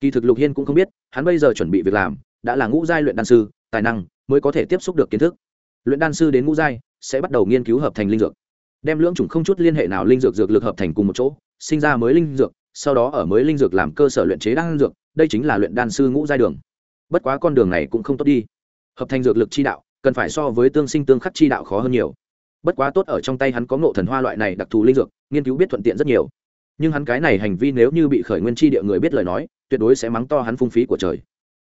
kỳ thực lục hiên cũng không biết, hắn bây giờ chuẩn bị việc làm, đã là ngũ giai luyện đan sư, tài năng mới có thể tiếp xúc được kiến thức. Luyện đan sư đến ngũ giai sẽ bắt đầu nghiên cứu hợp thành linh dược. Đem lưỡng chủng không chút liên hệ nào linh dược dược lực hợp thành cùng một chỗ, sinh ra mới linh dược, sau đó ở mới linh dược làm cơ sở luyện chế đan dược, đây chính là luyện đan sư ngũ giai đường. Bất quá con đường này cũng không tốt đi. Hợp thành dược lực chi đạo, cần phải so với tương sinh tương khắc chi đạo khó hơn nhiều. Bất quá tốt ở trong tay hắn có ngộ thần hoa loại này đặc thù linh dược, nghiên cứu biết thuận tiện rất nhiều. Nhưng hắn cái này hành vi nếu như bị khởi nguyên chi địa người biết lời nói tuyệt đối sẽ mắng to hắn phung phí của trời.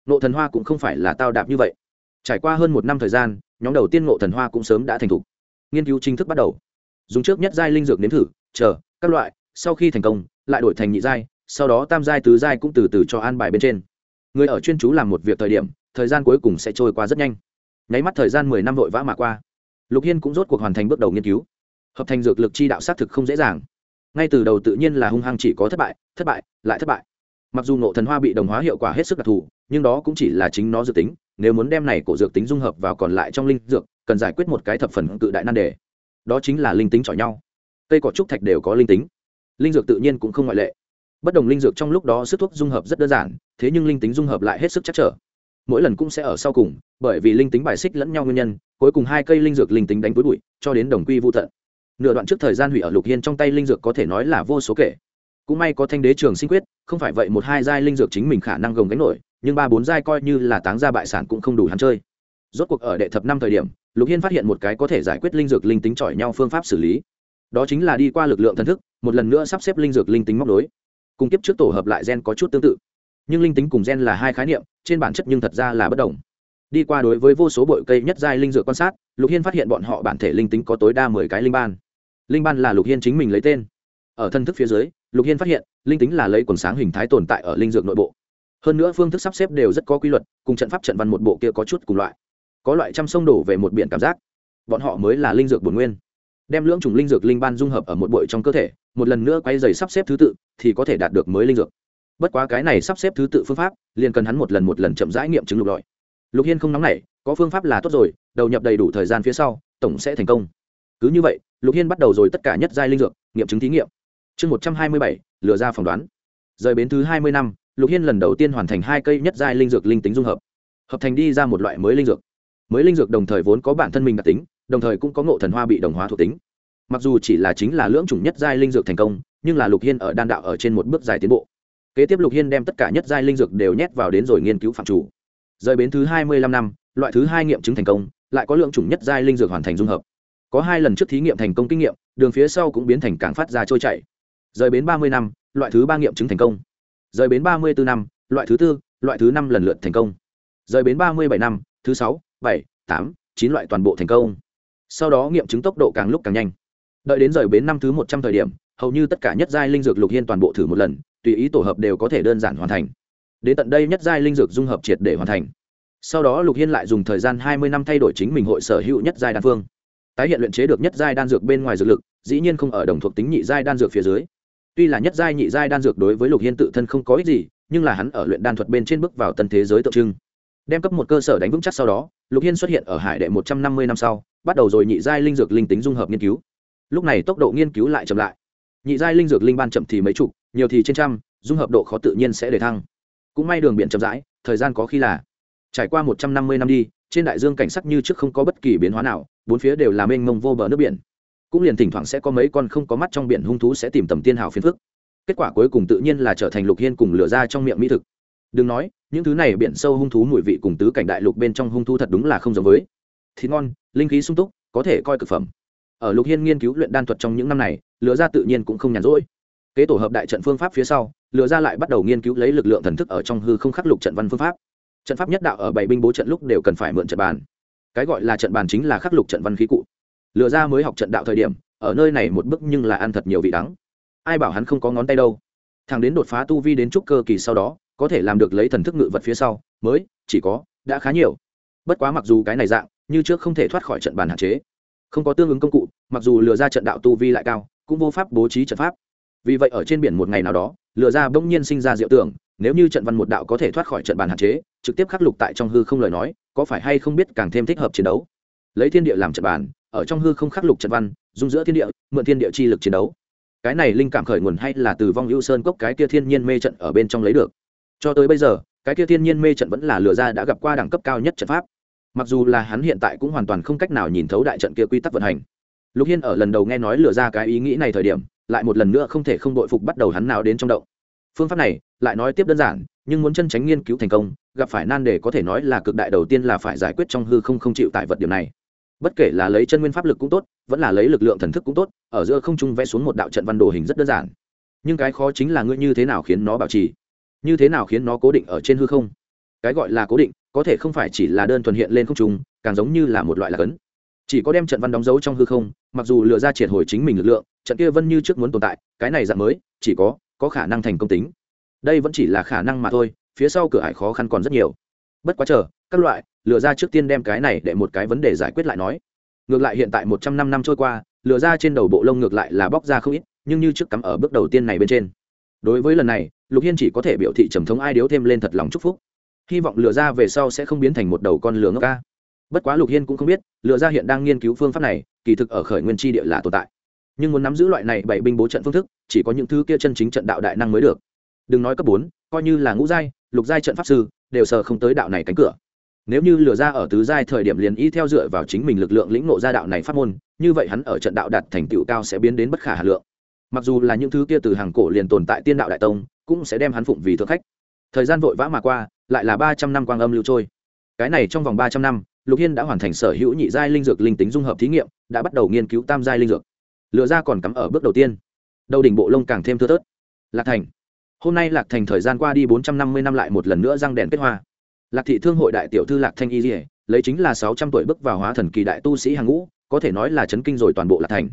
Nộ thần hoa cũng không phải là tao đạp như vậy. Trải qua hơn một năm thời gian, nhóm đầu tiên nộ thần hoa cũng sớm đã thành thục. Nghiên cứu chính thức bắt đầu. Dùng trước nhất giai linh dược nếm thử, chờ, các loại, sau khi thành công, lại đổi thành nhị giai, sau đó tam giai, tứ giai cũng từ từ cho an bài bên trên. Người ở chuyên chú làm một việc thời điểm, thời gian cuối cùng sẽ trôi qua rất nhanh. Nháy mắt thời gian mười năm vội vã mà qua. Lục hiên cũng rốt cuộc hoàn thành bước đầu nghiên cứu. Hợp thành dược lực chi đạo xác thực không dễ dàng. Ngay từ đầu tự nhiên là hung hăng chỉ có thất bại thất bại, lại thất bại mặc dù nộ thần hoa bị đồng hóa hiệu quả hết sức đặc thù, nhưng đó cũng chỉ là chính nó dự tính, nếu muốn đem này cổ dược tính dung hợp vào còn lại trong linh dược, cần giải quyết một cái thập phần cự đại nan đề. Đó chính là linh tính chọi nhau. Cây cỏ trúc thạch đều có linh tính. Linh dược tự nhiên cũng không ngoại lệ. Bất đồng linh dược trong lúc đó sức thuốc dung hợp rất đơn giản, thế nhưng linh tính dung hợp lại hết sức chắc trở. Mỗi lần cũng sẽ ở sau cùng, bởi vì linh tính bài xích lẫn nhau nguyên nhân, cuối cùng hai cây linh dược linh tính đánh với bụi, cho đến đồng quy vô tận. Nửa đoạn trước thời gian hủy ở lục hiên trong tay linh dược có thể nói là vô số kể cũng may có thanh đế trường sinh quyết, không phải vậy một hai giai linh dược chính mình khả năng gồng gánh nổi, nhưng ba bốn giai coi như là táng gia bại sản cũng không đủ hắn chơi. Rốt cuộc ở đệ thập năm thời điểm, lục hiên phát hiện một cái có thể giải quyết linh dược linh tính chọi nhau phương pháp xử lý. Đó chính là đi qua lực lượng thần thức, một lần nữa sắp xếp linh dược linh tính móc đối cùng kiếp trước tổ hợp lại gen có chút tương tự. Nhưng linh tính cùng gen là hai khái niệm, trên bản chất nhưng thật ra là bất đồng. Đi qua đối với vô số bội cây nhất giai linh dược quan sát, lục hiên phát hiện bọn họ bản thể linh tính có tối đa mười cái linh ban. Linh ban là lục hiên chính mình lấy tên. Ở thân thức phía dưới lục hiên phát hiện, linh tính là lấy quần sáng hình thái tồn tại ở linh dược nội bộ. Hơn nữa phương thức sắp xếp đều rất có quy luật, cùng trận pháp trận văn một bộ kia có chút cùng loại. Có loại trăm sông đổ về một biển cảm giác. Bọn họ mới là linh dược bổn nguyên. Đem lưỡng chủng linh dược linh ban dung hợp ở một bội trong cơ thể, một lần nữa quay dày sắp xếp thứ tự, thì có thể đạt được mới linh dược. Bất quá cái này sắp xếp thứ tự phương pháp, liền cần hắn một lần một lần chậm rãi nghiệm chứng lục lọi. Lục hiên không nóng nảy, có phương pháp là tốt rồi, đầu nhập đầy đủ thời gian phía sau, tổng sẽ thành công. Cứ như vậy, lục hiên bắt đầu rồi tất cả nhất giai linh dược, nghiệm chứng thí nghiệm chương một trăm hai mươi bảy, lừa ra phỏng đoán. Rời bến thứ hai mươi năm, lục hiên lần đầu tiên hoàn thành hai cây nhất giai linh dược linh tính dung hợp. Hợp thành đi ra một loại mới linh dược. Mới linh dược đồng thời vốn có bản thân mình đặc tính, đồng thời cũng có ngộ thần hoa bị đồng hóa thuộc tính. Mặc dù chỉ là chính là lưỡng chủng nhất giai linh dược thành công, nhưng là lục hiên ở đan đạo ở trên một bước dài tiến bộ. Kế tiếp lục hiên đem tất cả nhất giai linh dược đều nhét vào đến rồi nghiên cứu phạm chủ. Rời bến thứ hai mươi lăm năm, loại thứ hai nghiệm chứng thành công, lại có lượng chủng nhất giai linh dược hoàn thành dung hợp. Có hai lần trước thí nghiệm thành công kinh nghiệm, đường phía sau cũng biến thành càng phát ra trôi chảy rời bến ba mươi năm, loại thứ ba nghiệm chứng thành công. Rời bến ba mươi bốn năm, loại thứ tư, loại thứ năm lần lượt thành công. Rời bến ba mươi bảy năm, thứ sáu, bảy, tám, chín loại toàn bộ thành công. Sau đó nghiệm chứng tốc độ càng lúc càng nhanh. Đợi đến rời bến năm thứ một trăm thời điểm, hầu như tất cả nhất giai linh dược lục hiên toàn bộ thử một lần, tùy ý tổ hợp đều có thể đơn giản hoàn thành. Đến tận đây nhất giai linh dược dung hợp triệt để hoàn thành. Sau đó lục hiên lại dùng thời gian hai mươi năm thay đổi chính mình hội sở hữu nhất giai đan phương. Tái hiện luyện chế được nhất giai đan dược bên ngoài dược lực, dĩ nhiên không ở đồng thuộc tính nhị giai đan dược phía dưới tuy là nhất giai nhị giai đan dược đối với lục hiên tự thân không có ích gì, nhưng là hắn ở luyện đan thuật bên trên bước vào tân thế giới tượng trưng. Đem cấp một cơ sở đánh vững chắc sau đó, lục hiên xuất hiện ở hải đệ một trăm năm mươi năm sau, bắt đầu rồi nhị giai linh dược linh tính dung hợp nghiên cứu. Lúc này tốc độ nghiên cứu lại chậm lại. Nhị giai linh dược linh ban chậm thì mấy chục, nhiều thì trên trăm, dung hợp độ khó tự nhiên sẽ để thăng. Cũng may đường biển chậm rãi, thời gian có khi là trải qua một trăm năm mươi năm đi, trên đại dương cảnh sắc như trước không có bất kỳ biến hóa nào, bốn phía đều là mênh mông vô bờ nước biển cũng liền thỉnh thoảng sẽ có mấy con không có mắt trong biển hung thú sẽ tìm tầm tiên hào phiền phức. Kết quả cuối cùng tự nhiên là trở thành lục hiên cùng lửa ra trong miệng mỹ thực. Đừng nói, những thứ này biển sâu hung thú mùi vị cùng tứ cảnh đại lục bên trong hung thú thật đúng là không giống với. Thịt ngon, linh khí sung túc, có thể coi cực phẩm. Ở lục hiên nghiên cứu luyện đan thuật trong những năm này, lửa ra tự nhiên cũng không nhàn rỗi. Kế tổ hợp đại trận phương pháp phía sau, lửa ra lại bắt đầu nghiên cứu lấy lực lượng thần thức ở trong hư không khắc lục trận văn phương pháp. Trận pháp nhất đạo ở bảy binh bố trận lúc đều cần phải mượn trận bàn. Cái gọi là trận bàn chính là khắc lục trận văn khí cụ. Lừa ra mới học trận đạo thời điểm, ở nơi này một bước nhưng là ăn thật nhiều vị đắng. Ai bảo hắn không có ngón tay đâu. Thằng đến đột phá tu vi đến trúc cơ kỳ sau đó, có thể làm được lấy thần thức ngự vật phía sau, mới, chỉ có, đã khá nhiều. Bất quá mặc dù cái này dạng, như trước không thể thoát khỏi trận bàn hạn chế. Không có tương ứng công cụ, mặc dù lừa ra trận đạo tu vi lại cao, cũng vô pháp bố trí trận pháp. Vì vậy ở trên biển một ngày nào đó, lừa ra bỗng nhiên sinh ra diệu tưởng, nếu như trận văn một đạo có thể thoát khỏi trận bàn hạn chế, trực tiếp khắc lục tại trong hư không lời nói, có phải hay không biết càng thêm thích hợp chiến đấu. Lấy thiên địa làm trận bàn ở trong hư không khắc lục trận văn, dung giữa thiên địa, mượn thiên địa chi lực chiến đấu. Cái này linh cảm khởi nguồn hay là từ vong hữu sơn cốc cái kia thiên nhiên mê trận ở bên trong lấy được. Cho tới bây giờ, cái kia thiên nhiên mê trận vẫn là lừa ra đã gặp qua đẳng cấp cao nhất trận pháp. Mặc dù là hắn hiện tại cũng hoàn toàn không cách nào nhìn thấu đại trận kia quy tắc vận hành. Lục hiên ở lần đầu nghe nói lừa ra cái ý nghĩ này thời điểm, lại một lần nữa không thể không đội phục bắt đầu hắn nào đến trong động. Phương pháp này, lại nói tiếp đơn giản, nhưng muốn chân tránh nghiên cứu thành công, gặp phải nan đề có thể nói là cực đại đầu tiên là phải giải quyết trong hư không không chịu tại vật điểm này bất kể là lấy chân nguyên pháp lực cũng tốt, vẫn là lấy lực lượng thần thức cũng tốt, ở giữa không trung vẽ xuống một đạo trận văn đồ hình rất đơn giản. Nhưng cái khó chính là ngươi như thế nào khiến nó bảo trì? Như thế nào khiến nó cố định ở trên hư không? Cái gọi là cố định, có thể không phải chỉ là đơn thuần hiện lên không trung, càng giống như là một loại lạc ấn. Chỉ có đem trận văn đóng dấu trong hư không, mặc dù lựa ra triệt hồi chính mình lực lượng, trận kia vẫn như trước muốn tồn tại, cái này dạng mới, chỉ có có khả năng thành công tính. Đây vẫn chỉ là khả năng mà thôi, phía sau cửa hải khó khăn còn rất nhiều. Bất quá chờ, các loại lựa ra trước tiên đem cái này để một cái vấn đề giải quyết lại nói. Ngược lại hiện tại một trăm năm năm trôi qua, lựa ra trên đầu bộ lông ngược lại là bóc ra không ít, nhưng như trước cắm ở bước đầu tiên này bên trên. Đối với lần này, lục hiên chỉ có thể biểu thị trầm thống ai điếu thêm lên thật lòng chúc phúc. Hy vọng lựa ra về sau sẽ không biến thành một đầu con lừa ngốc ca. Bất quá lục hiên cũng không biết, lựa ra hiện đang nghiên cứu phương pháp này, kỳ thực ở khởi nguyên tri địa là tồn tại. Nhưng muốn nắm giữ loại này bảy binh bố trận phương thức, chỉ có những thứ kia chân chính trận đạo đại năng mới được. Đừng nói cấp bốn, coi như là ngũ giai, lục giai trận pháp sư, đều sờ không tới đạo này cánh cửa nếu như lừa ra ở tứ giai thời điểm liền y theo dựa vào chính mình lực lượng lĩnh nộ ra đạo này phát môn, như vậy hắn ở trận đạo đạt thành tựu cao sẽ biến đến bất khả hà lượng. Mặc dù là những thứ kia từ hàng cổ liền tồn tại tiên đạo đại tông, cũng sẽ đem hắn phụng vì thượng khách. Thời gian vội vã mà qua, lại là ba trăm năm quang âm lưu trôi. Cái này trong vòng ba trăm năm, lục hiên đã hoàn thành sở hữu nhị giai linh dược linh tính dung hợp thí nghiệm, đã bắt đầu nghiên cứu tam giai linh dược. Lựa ra còn cắm ở bước đầu tiên. Đầu đỉnh bộ lông càng thêm thưa thớt. Lạc thành. Hôm nay lạc thành thời gian qua đi bốn trăm năm mươi năm lại một lần nữa răng đèn kết hoa lạc thị thương hội đại tiểu thư lạc thanh y dỉa lấy chính là sáu trăm tuổi bước vào hóa thần kỳ đại tu sĩ hàng ngũ, có thể nói là chấn kinh rồi toàn bộ lạc thành.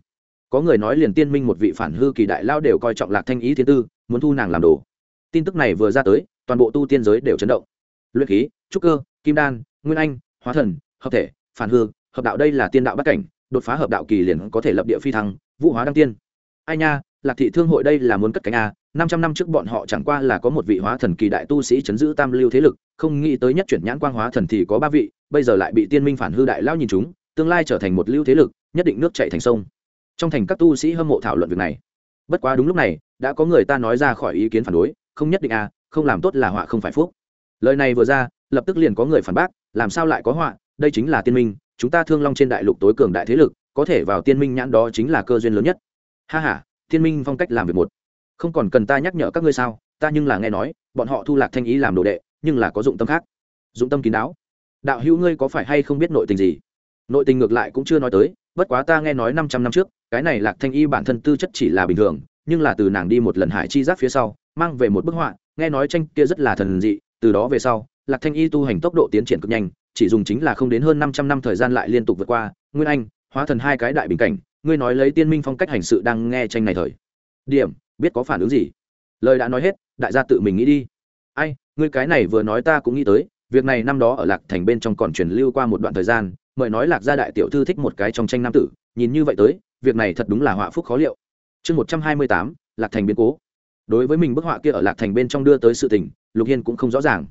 Có người nói liền tiên minh một vị phản hư kỳ đại lao đều coi trọng lạc thanh ý thiên tư, muốn thu nàng làm đồ. Tin tức này vừa ra tới, toàn bộ tu tiên giới đều chấn động. Luyện khí, trúc cơ, kim đan, nguyên anh, hóa thần, hợp thể, phản hư, hợp đạo đây là tiên đạo bắt cảnh, đột phá hợp đạo kỳ liền có thể lập địa phi thăng, vũ hóa đăng tiên. Ai nha lạc thị thương hội đây là muốn cất cánh a năm trăm năm trước bọn họ chẳng qua là có một vị hóa thần kỳ đại tu sĩ chấn giữ tam lưu thế lực, không nghĩ tới nhất chuyển nhãn quang hóa thần thì có ba vị, bây giờ lại bị tiên minh phản hư đại lao nhìn chúng, tương lai trở thành một lưu thế lực, nhất định nước chạy thành sông. Trong thành các tu sĩ hâm mộ thảo luận việc này. Bất quá đúng lúc này, đã có người ta nói ra khỏi ý kiến phản đối, không nhất định à không làm tốt là họa không phải phúc. Lời này vừa ra, lập tức liền có người phản bác, làm sao lại có họa, đây chính là tiên minh, chúng ta thương long trên đại lục tối cường đại thế lực, có thể vào tiên minh nhãn đó chính là cơ duyên lớn nhất. Ha h a Thiên minh phong cách làm việc một. Không còn cần ta nhắc nhở các ngươi sao, ta nhưng là nghe nói, bọn họ thu lạc thanh ý làm đồ đệ, nhưng là có dụng tâm khác. Dụng tâm kín đáo. Đạo hữu ngươi có phải hay không biết nội tình gì? Nội tình ngược lại cũng chưa nói tới, bất quá ta nghe nói năm trăm năm trước, cái này lạc thanh y bản thân tư chất chỉ là bình thường, nhưng là từ nàng đi một lần hải chi giáp phía sau, mang về một bức họa, nghe nói tranh kia rất là thần dị, từ đó về sau, lạc thanh y tu hành tốc độ tiến triển cực nhanh, chỉ dùng chính là không đến hơn năm trăm năm thời gian lại liên tục vượt qua, nguyên anh, hóa thần hai cái đại bình cảnh ngươi nói lấy tiên minh phong cách hành sự đang nghe tranh này thời. Điểm, biết có phản ứng gì? Lời đã nói hết, đại gia tự mình nghĩ đi. Ai, ngươi cái này vừa nói ta cũng nghĩ tới, việc này năm đó ở lạc thành bên trong còn truyền lưu qua một đoạn thời gian, mời nói lạc gia đại tiểu thư thích một cái trong tranh nam tử, nhìn như vậy tới, việc này thật đúng là họa phúc khó liệu. Chương một trăm hai mươi tám, lạc thành biến cố. Đối với mình bức họa kia ở lạc thành bên trong đưa tới sự tình, lục hiên cũng không rõ ràng.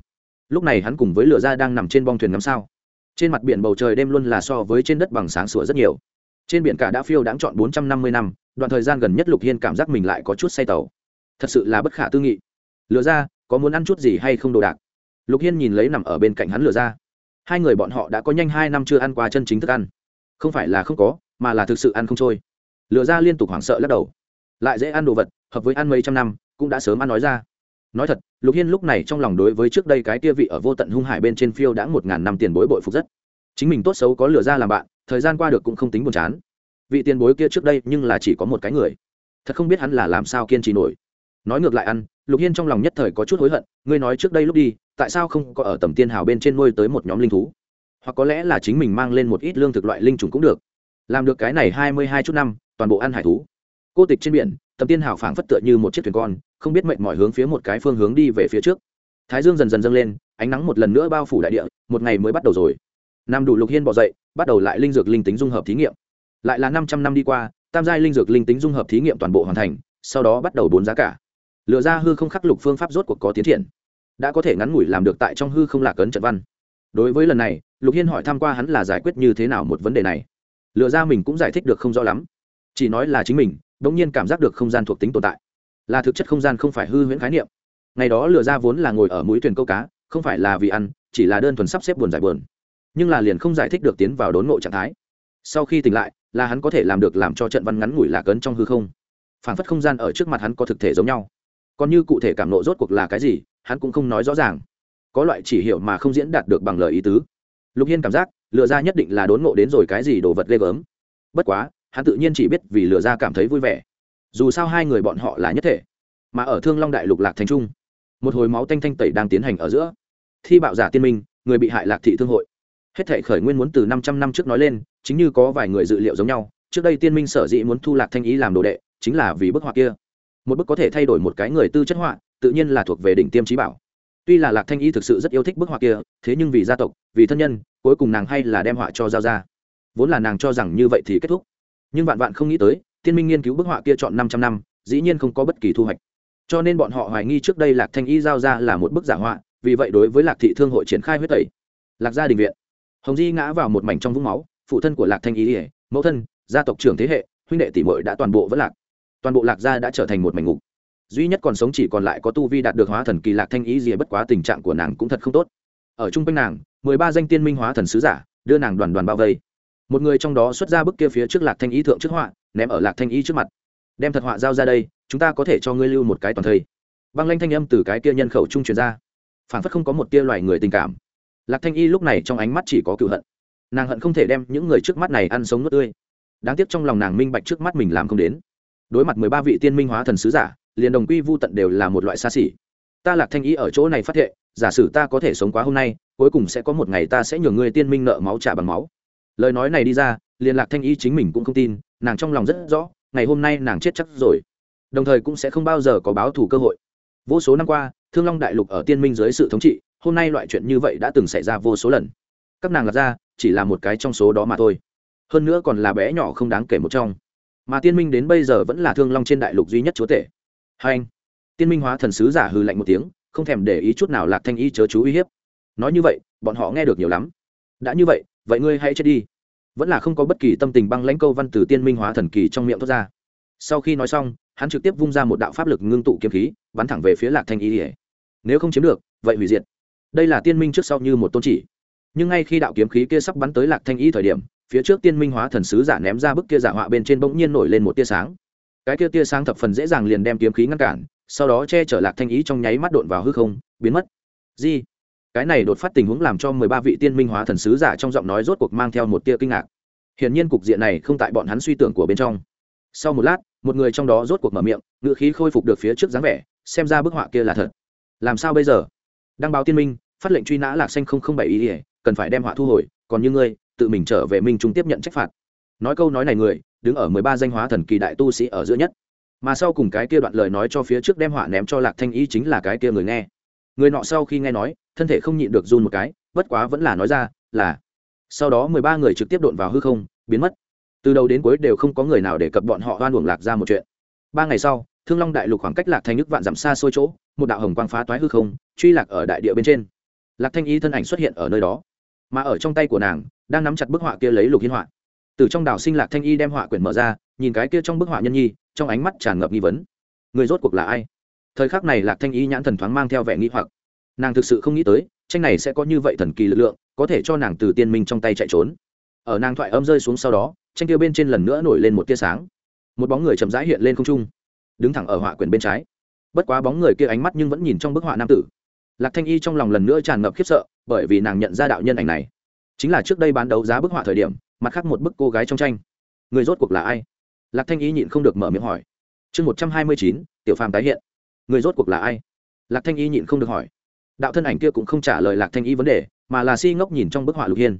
Lúc này hắn cùng với lửa gia đang nằm trên bong thuyền ngắm sao. Trên mặt biển bầu trời đêm luôn là so với trên đất bằng sáng sủa rất nhiều trên biển cả đã phiêu đáng chọn bốn trăm năm mươi năm, đoạn thời gian gần nhất lục hiên cảm giác mình lại có chút say tàu. Thật sự là bất khả tư nghị. Lừa ra, có muốn ăn chút gì hay không đồ đạc? Lục hiên nhìn lấy nằm ở bên cạnh hắn lừa ra. Hai người bọn họ đã có nhanh hai năm chưa ăn qua chân chính thức ăn. Không phải là không có, mà là thực sự ăn không trôi. Lừa ra liên tục hoảng sợ lắc đầu. Lại dễ ăn đồ vật, hợp với ăn mấy trăm năm, cũng đã sớm ăn nói ra. Nói thật, lục hiên lúc này trong lòng đối với trước đây cái kia vị ở vô tận hung hải bên trên phiêu đã một ngàn năm tiền bối bội phục rất. Chính mình tốt xấu có lừa ra làm bạn thời gian qua được cũng không tính buồn chán. Vị tiền bối kia trước đây nhưng là chỉ có một cái người. Thật không biết hắn là làm sao kiên trì nổi. Nói ngược lại ăn, lục hiên trong lòng nhất thời có chút hối hận, ngươi nói trước đây lúc đi, tại sao không có ở tầm tiên hào bên trên nuôi tới một nhóm linh thú? Hoặc có lẽ là chính mình mang lên một ít lương thực loại linh trùng cũng được. Làm được cái này hai mươi hai chút năm, toàn bộ ăn hải thú. Cô tịch trên biển, tầm tiên hào phảng phất tựa như một chiếc thuyền con, không biết mệnh mọi hướng phía một cái phương hướng đi về phía trước. Thái dương dần dần dâng lên, ánh nắng một lần nữa bao phủ đại địa, một ngày mới bắt đầu rồi nam đủ lục hiên bỏ dậy, bắt đầu lại linh dược linh tính dung hợp thí nghiệm. Lại là năm trăm năm đi qua, tam giai linh dược linh tính dung hợp thí nghiệm toàn bộ hoàn thành, sau đó bắt đầu bốn giá cả. Lựa ra hư không khắc lục phương pháp rốt cuộc có tiến triển. Đã có thể ngắn ngủi làm được tại trong hư không lạc ấn trận văn. Đối với lần này, lục hiên hỏi tham q u a hắn là giải quyết như thế nào một vấn đề này. Lựa ra mình cũng giải thích được không rõ lắm. Chỉ nói là chính mình đ ỗ n g nhiên cảm giác được không gian thuộc tính tồn tại. Là thực chất không gian không phải hư huyễn khái niệm. Ngày đó lừa ra vốn là ngồi ở mũi thuyền câu cá, không phải là vì ăn, chỉ là đơn thuần sắp xếp buồn giải buồn nhưng là liền không giải thích được tiến vào đốn ngộ trạng thái. Sau khi tỉnh lại, là hắn có thể làm được làm cho trận văn ngắn ngủi lạc ấn trong hư không. Phản phất không gian ở trước mặt hắn có thực thể giống nhau. Còn như cụ thể cảm nộ rốt cuộc là cái gì, hắn cũng không nói rõ ràng. Có loại chỉ hiểu mà không diễn đạt được bằng lời ý tứ. Lục hiên cảm giác lừa ra nhất định là đốn ngộ đến rồi cái gì đồ vật ghê gớm. Bất quá, hắn tự nhiên chỉ biết vì lừa ra cảm thấy vui vẻ. Dù sao hai người bọn họ là nhất thể, mà ở thương long đại lục lạc thành trung, một hồi máu tanh thanh tẩy đang tiến hành ở giữa. Thi bạo giả tiên minh, người bị hại lạc thị thương hội hết thể khởi nguyên muốn từ năm trăm năm trước nói lên, chính như có vài người dự liệu giống nhau, trước đây tiên minh sở dĩ muốn thu lạc thanh ý làm đồ đệ, chính là vì bức họa kia. Một bức có thể thay đổi một cái người tư chất họa, tự nhiên là thuộc về đỉnh tiêm trí bảo. Tuy là lạc thanh ý thực sự rất yêu thích bức họa kia, thế nhưng vì gia tộc, vì thân nhân, cuối cùng nàng hay là đem họa cho giao ra. Vốn là nàng cho rằng như vậy thì kết thúc. Nhưng vạn vạn không nghĩ tới, tiên minh nghiên cứu bức họa kia chọn năm trăm năm, dĩ nhiên không có bất kỳ thu hoạch. Cho nên bọn họ hoài nghi trước đây lạc thanh y giao ra là một bức giả họa, vì vậy đối với lạc thị thương hội triển khai huyết tẩy. Lạc gia đình viện hồng di ngã vào một mảnh trong vũng máu, phụ thân của lạc thanh y mẫu thân, gia tộc trưởng thế hệ, huynh đệ tỷ muội đã toàn bộ vẫn lạc. Toàn bộ lạc gia đã trở thành một mảnh ngục. Duy nhất còn sống chỉ còn lại có tu vi đạt được hóa thần kỳ lạc thanh ý gì bất quá tình trạng của nàng cũng thật không tốt. Ở chung quanh nàng, mười ba danh tiên minh hóa thần sứ giả đưa nàng đoàn đoàn bao vây. Một người trong đó xuất ra bức kia phía trước lạc thanh ý thượng trước họa, ném ở lạc thanh ý trước mặt. Đem thật họa giao ra đây, chúng ta có thể cho ngươi lưu một cái toàn thây. Băng lanh thanh âm từ cái kia nhân khẩu trung truyền ra. Phản phất không có một tia loài người tình cảm lạc thanh y lúc này trong ánh mắt chỉ có cựu hận. Nàng hận không thể đem những người trước mắt này ăn sống nuốt tươi. Đáng tiếc trong lòng nàng minh bạch trước mắt mình làm không đến. Đối mặt mười ba vị tiên minh hóa thần sứ giả liền đồng quy vô tận đều là một loại xa xỉ. Ta lạc thanh Y ở chỗ này phát hiện, giả sử ta có thể sống quá hôm nay cuối cùng sẽ có một ngày ta sẽ nhường người tiên minh nợ máu trả bằng máu. Lời nói này đi ra liền lạc thanh Y chính mình cũng không tin nàng trong lòng rất rõ ngày hôm nay nàng chết chắc rồi. Đồng thời cũng sẽ không bao giờ có báo thù cơ hội. Vô số năm qua thương long đại lục ở tiên minh dưới sự thống trị hôm nay loại chuyện như vậy đã từng xảy ra vô số lần. Các nàng lạc ra, chỉ là một cái trong số đó mà thôi. Hơn nữa còn là bé nhỏ không đáng kể một trong. Mà tiên minh đến bây giờ vẫn là thương long trên đại lục duy nhất chúa tể. Hai anh, tiên minh hóa thần sứ giả hư lạnh một tiếng, không thèm để ý chút nào lạc thanh y chớ chú uy hiếp. Nói như vậy, bọn họ nghe được nhiều lắm. Đã như vậy vậy ngươi hãy chết đi. Vẫn là không có bất kỳ tâm tình băng lãnh câu văn từ tiên minh hóa thần kỳ trong miệng thoát ra. Sau khi nói xong, hắn trực tiếp vung ra một đạo pháp lực ngưng tụ kiếm khí, bắn thẳng về phía lạc thanh y. Nếu không chiếm được, vậy hủy diệt đây là tiên minh trước sau như một tôn chỉ. Nhưng ngay khi đạo kiếm khí kia sắp bắn tới lạc thanh y thời điểm, phía trước tiên minh hóa thần sứ giả ném ra bức kia giả họa bên trên bỗng nhiên nổi lên một tia sáng. Cái kia tia sáng thập phần dễ dàng liền đem kiếm khí ngăn cản, sau đó che chở lạc thanh ý trong nháy mắt đột vào hư không, biến mất. Di cái này đột phát tình huống làm cho mười ba vị tiên minh hóa thần sứ giả trong giọng nói rốt cuộc mang theo một tia kinh ngạc. Hiển nhiên cục diện này không tại bọn hắn suy tưởng của bên trong. Sau một lát, một người trong đó rốt cuộc mở miệng ngự khí khôi phục được phía trước dáng vẻ, xem ra bức họa kia là thật. Làm sao bây giờ? Đăng báo tiên minh phát lệnh truy nã lạc xanh không không bảy ý ỉa, cần phải đem họa thu hồi, còn như ngươi, tự mình trở về minh trung tiếp nhận trách phạt. Nói câu nói này người, đứng ở mười ba danh hóa thần kỳ đại tu sĩ ở giữa nhất. Mà sau cùng cái kia đoạn lời nói cho phía trước đem họa ném cho lạc thanh ý chính là cái kia người nghe. Người nọ sau khi nghe nói, thân thể không nhịn được run một cái, bất quá vẫn là nói ra, là. Sau đó mười ba người trực tiếp đột vào hư không, biến mất. Từ đầu đến cuối đều không có người nào để cập bọn họ oan uổng lạc ra một chuyện. Ba ngày sau, thương long đại lục khoảng cách lạc thanh nước vạn dặm xa xôi chỗ, một đạo hồng quang phá toái hư không, truy lạc ở đại địa bên trên lạc thanh y thân ảnh xuất hiện ở nơi đó. Mà ở trong tay của nàng, đang nắm chặt bức họa kia lấy lục hiên họa. Từ trong đảo sinh lạc thanh y đem họa quyển mở ra, nhìn cái kia trong bức họa nhân nhi, trong ánh mắt tràn ngập nghi vấn. Người rốt cuộc là ai? Thời khắc này lạc thanh y nhãn thần thoáng mang theo vẻ nghi hoặc. Nàng thực sự không nghĩ tới, tranh này sẽ có như vậy thần kỳ lực lượng, có thể cho nàng từ tiên minh trong tay chạy trốn. Ở nàng thoại âm rơi xuống sau đó, tranh kia bên trên lần nữa nổi lên một tia sáng. Một bóng người chậm rãi hiện lên không trung, đứng thẳng ở họa quyển bên trái. Bất quá bóng người kia ánh mắt nhưng vẫn nhìn trong bức họa nam tử lạc thanh y trong lòng lần nữa tràn ngập khiếp sợ, bởi vì nàng nhận ra đạo nhân ảnh này. Chính là trước đây bán đấu giá bức họa thời điểm, mặt khác một bức cô gái trong tranh. Người rốt cuộc là ai? Lạc thanh y nhịn không được mở miệng hỏi. Chương một trăm hai mươi chín, tiểu phàm tái hiện. Người rốt cuộc là ai? Lạc thanh y nhịn không được hỏi. Đạo thân ảnh kia cũng không trả lời lạc thanh y vấn đề, mà là si ngốc nhìn trong bức họa lục hiên.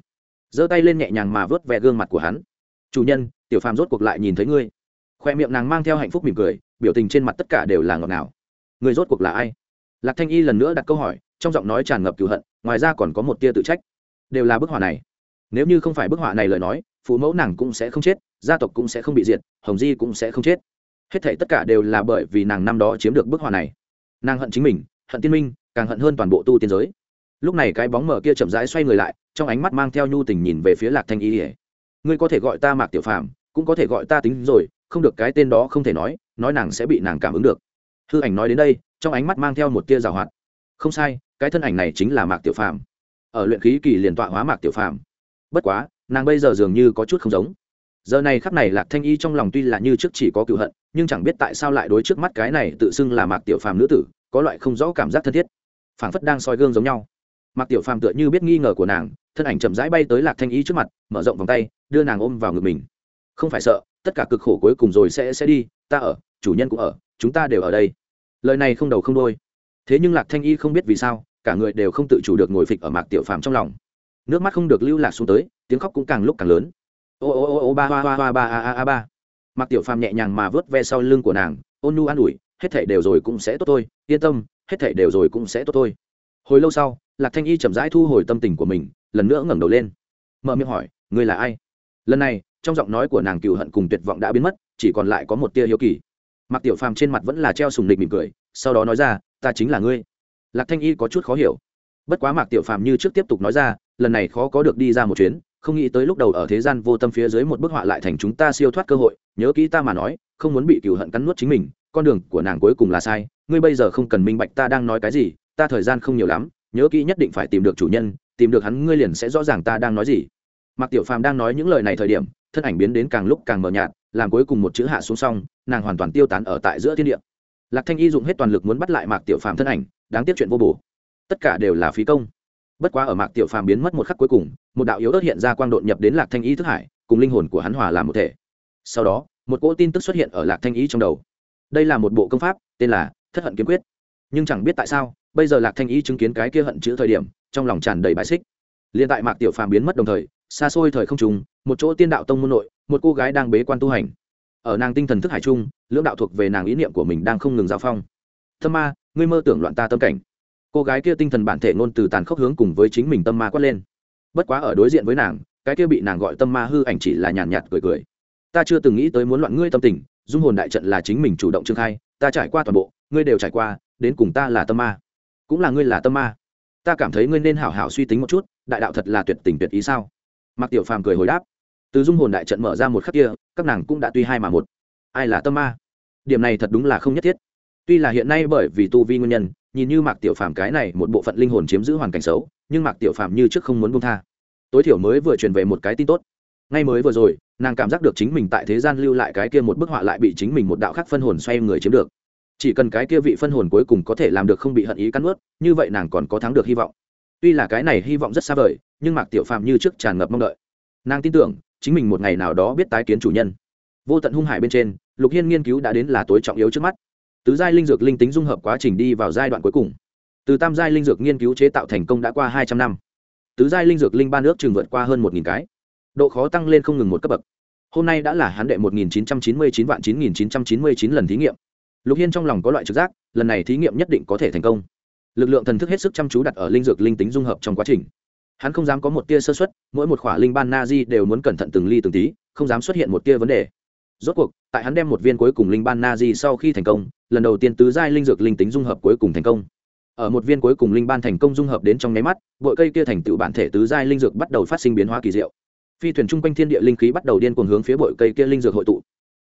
Giơ tay lên nhẹ nhàng mà vớt vẹ gương mặt của hắn. Chủ nhân, tiểu phàm rốt cuộc lại nhìn thấy ngươi. Khoe miệng nàng mang theo hạnh phúc mỉm cười, biểu tình trên mặt tất cả đều là ngọt ngào. Người rốt cuộc là ai? Lạc thanh y lần nữa đặt câu hỏi, trong giọng nói tràn ngập cựu hận, ngoài ra còn có một tia tự trách. Đều là bức họa này. Nếu như không phải bức họa này lời nói, phụ mẫu nàng cũng sẽ không chết, gia tộc cũng sẽ không bị diệt, hồng di cũng sẽ không chết. Hết thể tất cả đều là bởi vì nàng năm đó chiếm được bức họa này. Nàng hận chính mình, hận tiên minh, càng hận hơn toàn bộ tu tiên giới. Lúc này cái bóng mở kia chậm rãi xoay người lại, trong ánh mắt mang theo nhu tình nhìn về phía lạc thanh y ỉa ngươi có thể gọi ta mạc tiểu phàm, cũng có thể gọi ta tính rồi, không được cái tên đó không thể nói nói nàng sẽ bị nàng cảm ứng được. Hư ảnh nói đến đây trong ánh mắt mang theo một tia rào hoạt. Không sai, cái thân ảnh này chính là mạc tiểu phàm. Ở luyện khí kỳ liền tọa hóa mạc tiểu phàm. Bất quá, nàng bây giờ dường như có chút không giống. Giờ này khắp này lạc thanh y trong lòng tuy là như trước chỉ có cựu hận, nhưng chẳng biết tại sao lại đối trước mắt cái này tự xưng là mạc tiểu phàm nữ tử, có loại không rõ cảm giác thân thiết. Phảng phất đang soi gương giống nhau. Mạc tiểu phàm tựa như biết nghi ngờ của nàng, thân ảnh chậm rãi bay tới lạc thanh y trước mặt, mở rộng vòng tay, đưa nàng ôm vào ngực mình. Không phải sợ, tất cả cực khổ cuối cùng rồi sẽ sẽ đi, ta ở, chủ nhân cũng ở, chúng ta đều ở đây lời này không đầu không đôi thế nhưng lạc thanh y không biết vì sao, cả người đều không tự chủ được ngồi phịch ở mạc tiểu phàm trong lòng. Nước mắt không được lưu lạc xuống tới, tiếng khóc cũng càng lúc càng lớn. Ô ô ô ô ba ba ba ba ba, a a ba. Mạc tiểu phàm nhẹ nhàng mà vớt ve sau lưng của nàng, ôn nu an ủi, hết thể đều rồi cũng sẽ tốt thôi, yên tâm, hết thể đều rồi cũng sẽ tốt thôi. Hồi lâu sau, lạc thanh y chậm rãi thu hồi tâm tình của mình, lần nữa ngẩng đầu lên. Mợ miệng hỏi, ngươi là ai? Lần này, trong giọng nói của nàng cựu hận cùng tuyệt vọng đã biến mất, chỉ còn lại có một tia hiếu kỳ mặc tiểu phàm trên mặt vẫn là treo sùng địch mỉm cười, sau đó nói ra, ta chính là ngươi. Lạc thanh y có chút khó hiểu. Bất quá mạc tiểu phàm như trước tiếp tục nói ra, lần này khó có được đi ra một chuyến, không nghĩ tới lúc đầu ở thế gian vô tâm phía dưới một bức họa lại thành chúng ta siêu thoát cơ hội, nhớ kỹ ta mà nói, không muốn bị cựu hận cắn nuốt chính mình, con đường của nàng cuối cùng là sai, ngươi bây giờ không cần minh bạch ta đang nói cái gì, ta thời gian không nhiều lắm, nhớ kỹ nhất định phải tìm được chủ nhân, tìm được hắn ngươi liền sẽ rõ ràng ta đang nói gì. Mạc tiểu phàm đang nói những lời này thời điểm, thân ảnh biến đến càng lúc càng mờ nhạt làm cuối cùng một chữ hạ xuống xong, nàng hoàn toàn tiêu tán ở tại giữa thiên địa. Lạc thanh y dùng hết toàn lực muốn bắt lại mạc tiểu phàm thân ảnh, đáng tiếc chuyện vô bổ. Tất cả đều là phí công. Bất quá ở mạc tiểu phàm biến mất một khắc cuối cùng, một đạo yếu ớt hiện ra quang đột nhập đến lạc thanh y thức hải, cùng linh hồn của hắn hòa làm một thể. Sau đó, một cỗ tin tức xuất hiện ở lạc thanh y trong đầu. Đây là một bộ công pháp, tên là thất hận kiếm quyết. Nhưng chẳng biết tại sao, bây giờ lạc thanh y chứng kiến cái kia hận chữ thời điểm, trong lòng tràn đầy bài xích. Liền tại mạc tiểu phàm biến mất đồng thời, xa xôi thời không trùng một chỗ tiên đạo tông môn nội một cô gái đang bế quan tu hành. Ở nàng tinh thần thức hải trung lưỡng đạo thuộc về nàng ý niệm của mình đang không ngừng giao phong. Tâm ma ngươi mơ tưởng loạn ta tâm cảnh. Cô gái kia tinh thần bản thể ngôn từ tàn khốc hướng cùng với chính mình tâm ma quát lên. Bất quá ở đối diện với nàng cái kia bị nàng gọi tâm ma hư ảnh chỉ là nhàn nhạt, nhạt cười cười. Ta chưa từng nghĩ tới muốn loạn ngươi tâm tình dung hồn đại trận là chính mình chủ động trương khai ta trải qua toàn bộ ngươi đều trải qua đến cùng ta là tâm ma. Cũng là ngươi là tâm ma. Ta cảm thấy ngươi nên hảo hảo suy tính một chút đại đạo thật là tuyệt tình tuyệt ý sao? Mặc tiểu phàm cười hồi đáp từ dung hồn đại trận mở ra một khắc kia, các nàng cũng đã tuy hai mà một. Ai là tâm ma? Điểm này thật đúng là không nhất thiết. Tuy là hiện nay bởi vì tu vi nguyên nhân, nhìn như mạc tiểu phàm cái này một bộ phận linh hồn chiếm giữ hoàn cảnh xấu, nhưng mạc tiểu phàm như trước không muốn buông tha. Tối thiểu mới vừa truyền về một cái tin tốt. Ngay mới vừa rồi, nàng cảm giác được chính mình tại thế gian lưu lại cái kia một bức họa lại bị chính mình một đạo khác phân hồn xoay người chiếm được. Chỉ cần cái kia vị phân hồn cuối cùng có thể làm được không bị hận ý cắn ướt như vậy nàng còn có thắng được hy vọng. Tuy là cái này hy vọng rất xa vời, nhưng mạc tiểu phàm như trước tràn ngập mong đợi. Nàng tin tưởng chính mình một ngày nào đó biết tái kiến chủ nhân. Vô tận hung hải bên trên, lục hiên nghiên cứu đã đến là tối trọng yếu trước mắt. Tứ giai linh dược linh tính dung hợp quá trình đi vào giai đoạn cuối cùng. Từ tam giai linh dược nghiên cứu chế tạo thành công đã qua hai trăm năm. Tứ giai linh dược linh ba nước trường vượt qua hơn một cái. Độ khó tăng lên không ngừng một cấp bậc. Hôm nay đã là hán đệ một nghìn chín trăm chín mươi chín vạn chín nghìn chín trăm chín mươi chín lần thí nghiệm. Lục hiên trong lòng có loại trực giác, lần này thí nghiệm nhất định có thể thành công. Lực lượng thần thức hết sức chăm chú đặt ở linh dược linh tính dung hợp trong quá trình hắn không dám có một tia sơ xuất mỗi một khỏa linh ban na di đều muốn cẩn thận từng ly từng tí, không dám xuất hiện một tia vấn đề. Rốt cuộc, tại hắn đem một viên cuối cùng linh ban na di sau khi thành công, lần đầu tiên tứ giai linh dược linh tính dung hợp cuối cùng thành công. Ở một viên cuối cùng linh ban thành công dung hợp đến trong nháy mắt bội cây kia thành tựu bản thể tứ giai linh dược bắt đầu phát sinh biến hóa kỳ diệu. Phi thuyền chung quanh thiên địa linh khí bắt đầu điên cuồng hướng phía bội cây kia linh dược hội tụ.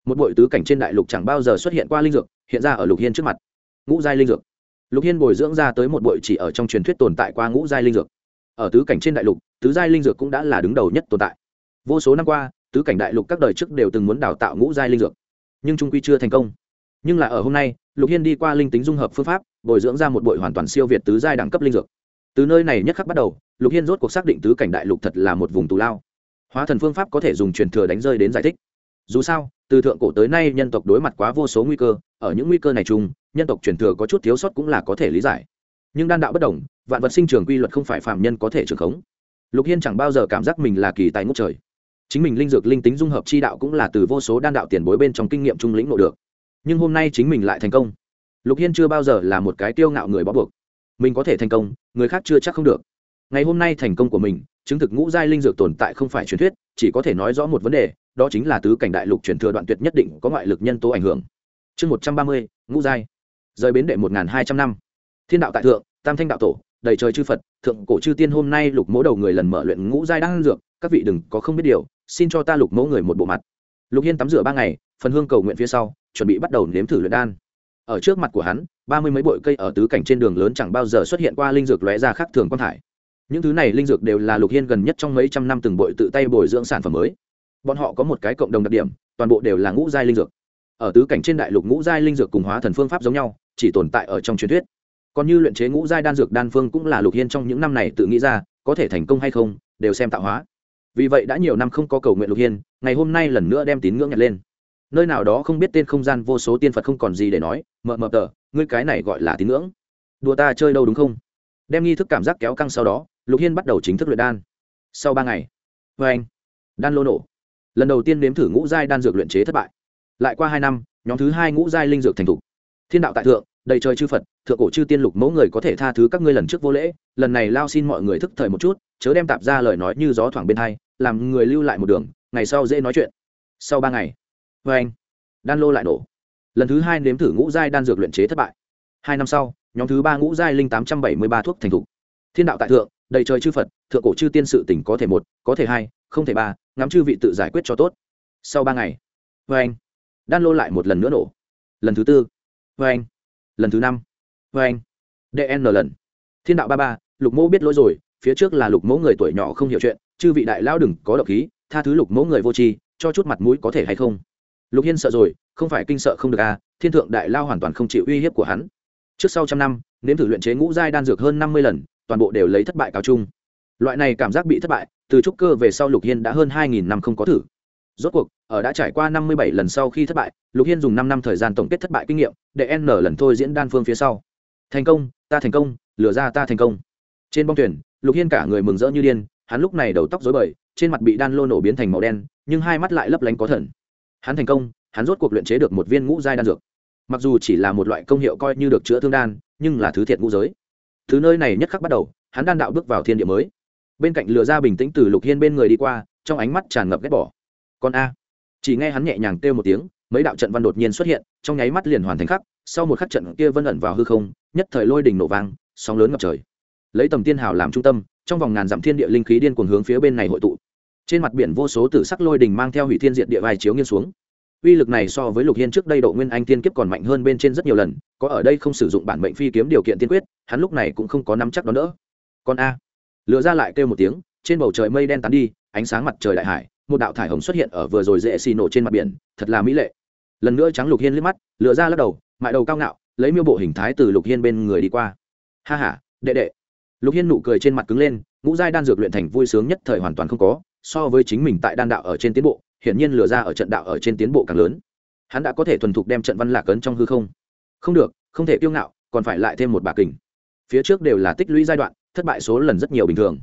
Một bội tứ cảnh trên đại lục chẳng bao giờ xuất hiện qua linh dược, hiện ra ở lục hiên trước mặt. Ngũ giai linh dược. Lục hiên bồi dưỡng ra tới một bội chỉ ở trong truyền thuyết tồn tại qua ngũ giai linh dược ở tứ cảnh trên đại lục, tứ giai linh dược cũng đã là đứng đầu nhất tồn tại. Vô số năm qua, tứ cảnh đại lục các đời trước đều từng muốn đào tạo ngũ giai linh dược, nhưng trung quy chưa thành công. Nhưng là ở hôm nay, lục hiên đi qua linh tính dung hợp phương pháp, bồi dưỡng ra một bội hoàn toàn siêu việt tứ giai đẳng cấp linh dược. Từ nơi này nhất khắc bắt đầu, lục hiên rốt cuộc xác định tứ cảnh đại lục thật là một vùng tù lao. Hóa thần phương pháp có thể dùng truyền thừa đánh rơi đến giải thích. Dù sao, từ thượng cổ tới nay nhân tộc đối mặt quá vô số nguy cơ, ở những nguy cơ này chung, nhân tộc truyền thừa có chút thiếu sót cũng là có thể lý giải nhưng đan đạo bất đồng, vạn vật sinh trường quy luật không phải phạm nhân có thể trường khống. Lục hiên chẳng bao giờ cảm giác mình là kỳ tài ngốc trời. Chính mình linh dược linh tính dung hợp chi đạo cũng là từ vô số đan đạo tiền bối bên trong kinh nghiệm trung lĩnh nội được. Nhưng hôm nay chính mình lại thành công. Lục hiên chưa bao giờ là một cái tiêu ngạo người bó buộc. Mình có thể thành công, người khác chưa chắc không được. Ngày hôm nay thành công của mình, chứng thực ngũ giai linh dược tồn tại không phải truyền thuyết, chỉ có thể nói rõ một vấn đề, đó chính là tứ cảnh đại lục truyền thừa đoạn tuyệt nhất định có ngoại lực nhân tố ảnh hưởng. Chương một trăm ba mươi, ngũ giai. Rời bến đệ một n g h n hai trăm năm thiên đạo tại thượng, tam thanh đạo tổ, đầy trời chư phật, thượng cổ chư tiên hôm nay lục mỗ đầu người lần mở luyện ngũ giai đang dược, các vị đừng có không biết điều, xin cho ta lục mẫu người một bộ mặt. Lục hiên tắm rửa ba ngày, phần hương cầu nguyện phía sau, chuẩn bị bắt đầu nếm thử luyện đan. Ở trước mặt của hắn, ba mươi mấy bội cây ở tứ cảnh trên đường lớn chẳng bao giờ xuất hiện qua linh dược lóe ra khác thường quang thải. Những thứ này linh dược đều là lục hiên gần nhất trong mấy trăm năm từng bội tự tay bồi dưỡng sản phẩm mới. Bọn họ có một cái cộng đồng đặc điểm, toàn bộ đều là ngũ giai linh dược. Ở tứ cảnh trên đại lục ngũ giai linh dược cùng hóa thần phương pháp giống nhau, chỉ tồn tại ở trong truyền thuyết còn như luyện chế ngũ giai đan dược đan phương cũng là lục hiên trong những năm này tự nghĩ ra, có thể thành công hay không, đều xem tạo hóa. Vì vậy đã nhiều năm không có cầu nguyện lục hiên, ngày hôm nay lần nữa đem tín ngưỡng nhặt lên. Nơi nào đó không biết tên không gian vô số tiên phật không còn gì để nói mờ mờ tờ, ngươi cái này gọi là tín ngưỡng. Đùa ta chơi đâu đúng không? Đem nghi thức cảm giác kéo căng sau đó, lục hiên bắt đầu chính thức luyện đan. Sau ba ngày vê anh, đan lô nổ. Lần đầu tiên nếm thử ngũ giai đan dược luyện chế thất bại. Lại qua hai năm, nhóm thứ hai ngũ giai linh dược thành thục. Thiên đạo tại thượng đầy trời chư phật, thượng cổ chư tiên lục mẫu người có thể tha thứ các ngươi lần trước vô lễ. Lần này lao xin mọi người thức thời một chút, chớ đem tạp ra lời nói như gió thoảng bên hai, làm người lưu lại một đường, ngày sau dễ nói chuyện. Sau ba ngày vê anh, đan lô lại nổ. Lần thứ hai nếm thử ngũ giai đan dược luyện chế thất bại. Hai năm sau, nhóm thứ ba ngũ giai linh tám trăm bảy mươi ba thuốc thành thục. Thiên đạo tại thượng, đầy trời chư phật, thượng cổ chư tiên sự tỉnh có thể một, có thể hai, không thể ba, ngắm chư vị tự giải quyết cho tốt. Sau ba ngày vê anh, đan lô lại một lần nữa nổ. Lần thứ tư vê anh lần thứ năm. Vê anh. Dn lần. Thiên đạo ba ba, lục mẫu biết lỗi rồi, phía trước là lục mẫu người tuổi nhỏ không hiểu chuyện, chư vị đại lao đừng có độc khí, tha thứ lục mẫu người vô tri, cho chút mặt mũi có thể hay không? Lục hiên sợ rồi, không phải kinh sợ không được à thiên thượng đại lao hoàn toàn không chịu uy hiếp của hắn. Trước sau trăm năm, nếm thử luyện chế ngũ giai đan dược hơn năm mươi lần, toàn bộ đều lấy thất bại cao chung. Loại này cảm giác bị thất bại, từ trúc cơ về sau lục hiên đã hơn hai nghìn năm không có thử rốt cuộc, ở đã trải qua năm mươi bảy lần sau khi thất bại, lục hiên dùng năm năm thời gian tổng kết thất bại kinh nghiệm, để n lần thôi diễn đan phương phía sau. Thành công, ta thành công, lừa ra ta thành công. Trên bong thuyền, lục hiên cả người mừng rỡ như điên, hắn lúc này đầu tóc rối bời, trên mặt bị đan lô nổ biến thành màu đen, nhưng hai mắt lại lấp lánh có thần. Hắn thành công, hắn rốt cuộc luyện chế được một viên ngũ giai đan dược. Mặc dù chỉ là một loại công hiệu coi như được chữa thương đan, nhưng là thứ thiệt ngũ giới. Thứ nơi này nhất khắc bắt đầu, hắn đan đạo bước vào thiên địa mới. Bên cạnh lừa ra bình tĩnh từ lục hiên bên người đi qua, trong ánh mắt tràn ngập ghét bỏ con a. Chỉ nghe hắn nhẹ nhàng kêu một tiếng, mấy đạo trận văn đột nhiên xuất hiện, trong nháy mắt liền hoàn thành khắc, sau một khắc trận kia vân ẩn vào hư không, nhất thời lôi đỉnh nổ vang, sóng lớn ngập trời. Lấy tầm tiên hào làm trung tâm, trong vòng ngàn dặm thiên địa linh khí điên cuồng hướng phía bên này hội tụ. Trên mặt biển vô số tử sắc lôi đỉnh mang theo hủy thiên diện địa vai chiếu nghiêng xuống. Uy lực này so với lục hiên trước đây độ nguyên anh tiên kiếp còn mạnh hơn bên trên rất nhiều lần, có ở đây không sử dụng bản mệnh phi kiếm điều kiện tiên quyết, hắn lúc này cũng không có nắm chắc đó nữa. Con a. Lựa ra lại kêu một tiếng, trên bầu trời mây đen tán đi, ánh sáng mặt trời đại hải một đạo thải hồng xuất hiện ở vừa rồi dễ xì nổ trên mặt biển, thật là mỹ lệ. Lần nữa trắng lục hiên liếc mắt lựa ra lắc đầu, mại đầu cao ngạo, lấy miêu bộ hình thái từ lục hiên bên người đi qua. Ha h a đệ đệ. Lục hiên nụ cười trên mặt cứng lên, ngũ giai đan dược luyện thành vui sướng nhất thời hoàn toàn không có, so với chính mình tại đan đạo ở trên tiến bộ, hiển nhiên lừa ra ở trận đạo ở trên tiến bộ càng lớn. Hắn đã có thể thuần thục đem trận văn lạc ấn trong hư không. Không được, không thể kiêu ngạo, còn phải lại thêm một bà kình. Phía trước đều là tích lũy giai đoạn, thất bại số lần rất nhiều bình thường.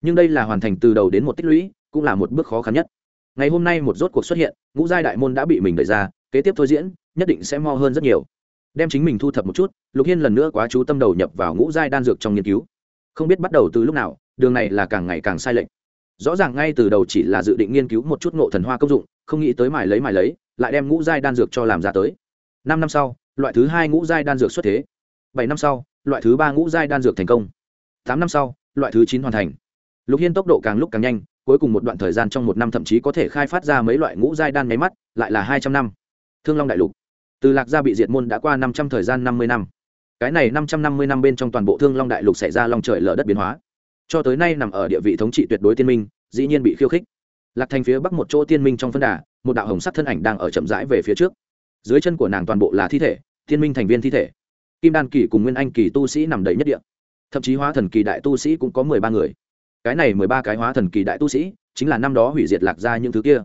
Nhưng đây là hoàn thành từ đầu đến một tích lũy cũng là một bước khó khăn nhất. Ngày hôm nay một rốt cuộc xuất hiện, ngũ giai đại môn đã bị mình đẩy ra, kế tiếp thôi diễn, nhất định sẽ mo hơn rất nhiều. Đem chính mình thu thập một chút, lục hiên lần nữa quá chú tâm đầu nhập vào ngũ giai đan dược trong nghiên cứu. Không biết bắt đầu từ lúc nào, đường này là càng ngày càng sai lệch. Rõ ràng ngay từ đầu chỉ là dự định nghiên cứu một chút ngộ thần hoa công dụng, không nghĩ tới mài lấy mài lấy, lại đem ngũ giai đan dược cho làm ra tới. Năm năm sau, loại thứ hai ngũ giai đan dược xuất thế. Bảy năm sau, loại thứ ba ngũ giai đan dược thành công. Tám năm sau, loại thứ chín hoàn thành. Lục hiên tốc độ càng lúc càng nhanh cuối cùng một đoạn thời gian trong một năm thậm chí có thể khai phát ra mấy loại ngũ giai đan nháy mắt, lại là hai trăm năm. Thương long đại lục. Từ lạc gia bị diệt môn đã qua năm trăm thời gian năm mươi năm. Cái này năm trăm năm mươi năm bên trong toàn bộ thương long đại lục xảy ra long trời lở đất biến hóa. Cho tới nay nằm ở địa vị thống trị tuyệt đối tiên minh, dĩ nhiên bị khiêu khích. Lạc thành phía bắc một chỗ tiên minh trong phân đà, một đạo hồng sắc thân ảnh đang ở chậm rãi về phía trước. Dưới chân của nàng toàn bộ là thi thể, tiên minh thành viên thi thể. Kim đan kỳ cùng nguyên anh kỳ tu sĩ nằm đầy nhất địa. Thậm chí hóa thần kỳ đại tu sĩ cũng có mười ba người cái này mười ba cái hóa thần kỳ đại tu sĩ, chính là năm đó hủy diệt lạc ra những thứ kia.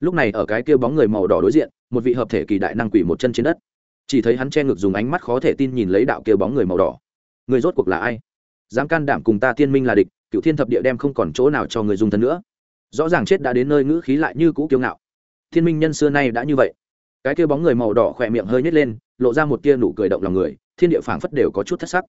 Lúc này ở cái kia bóng người màu đỏ đối diện, một vị hợp thể kỳ đại năng quỷ một chân trên đất. Chỉ thấy hắn che ngực dùng ánh mắt khó thể tin nhìn lấy đạo kia bóng người màu đỏ. Người rốt cuộc là ai? Dám can đảm cùng ta tiên minh là địch, cựu thiên thập địa đem không còn chỗ nào cho người dùng thân nữa. Rõ ràng chết đã đến nơi ngữ khí lại như cũ kiêu ngạo. Thiên minh nhân xưa nay đã như vậy. Cái kia bóng người màu đỏ khỏe miệng hơi nhét lên, lộ ra một tia nụ cười động lòng người, thiên địa phảng phất đều có chút thất sắc.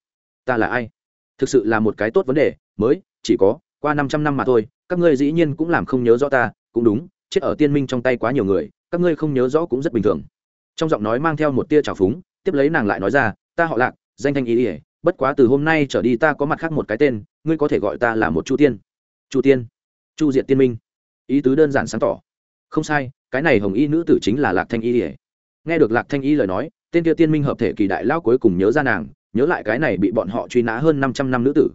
Ta là ai? Thực sự là một cái tốt vấn đề, mới, chỉ có qua năm trăm năm mà thôi, các ngươi dĩ nhiên cũng làm không nhớ rõ ta, cũng đúng, chết ở tiên minh trong tay quá nhiều người, các ngươi không nhớ rõ cũng rất bình thường. Trong giọng nói mang theo một tia trào phúng, tiếp lấy nàng lại nói ra, ta họ lạc, danh thanh ý ỉa bất quá từ hôm nay trở đi ta có mặt khác một cái tên, ngươi có thể gọi ta là một chu tiên. Chu tiên? Chu diệt tiên minh? Ý tứ đơn giản sáng tỏ. Không sai, cái này hồng y nữ tử chính là lạc thanh y ỉa nghe được lạc thanh y lời nói, tên kia tiên minh hợp thể kỳ đại lao cuối cùng nhớ ra nàng, nhớ lại cái này bị bọn họ truy nã hơn năm trăm năm nữ tử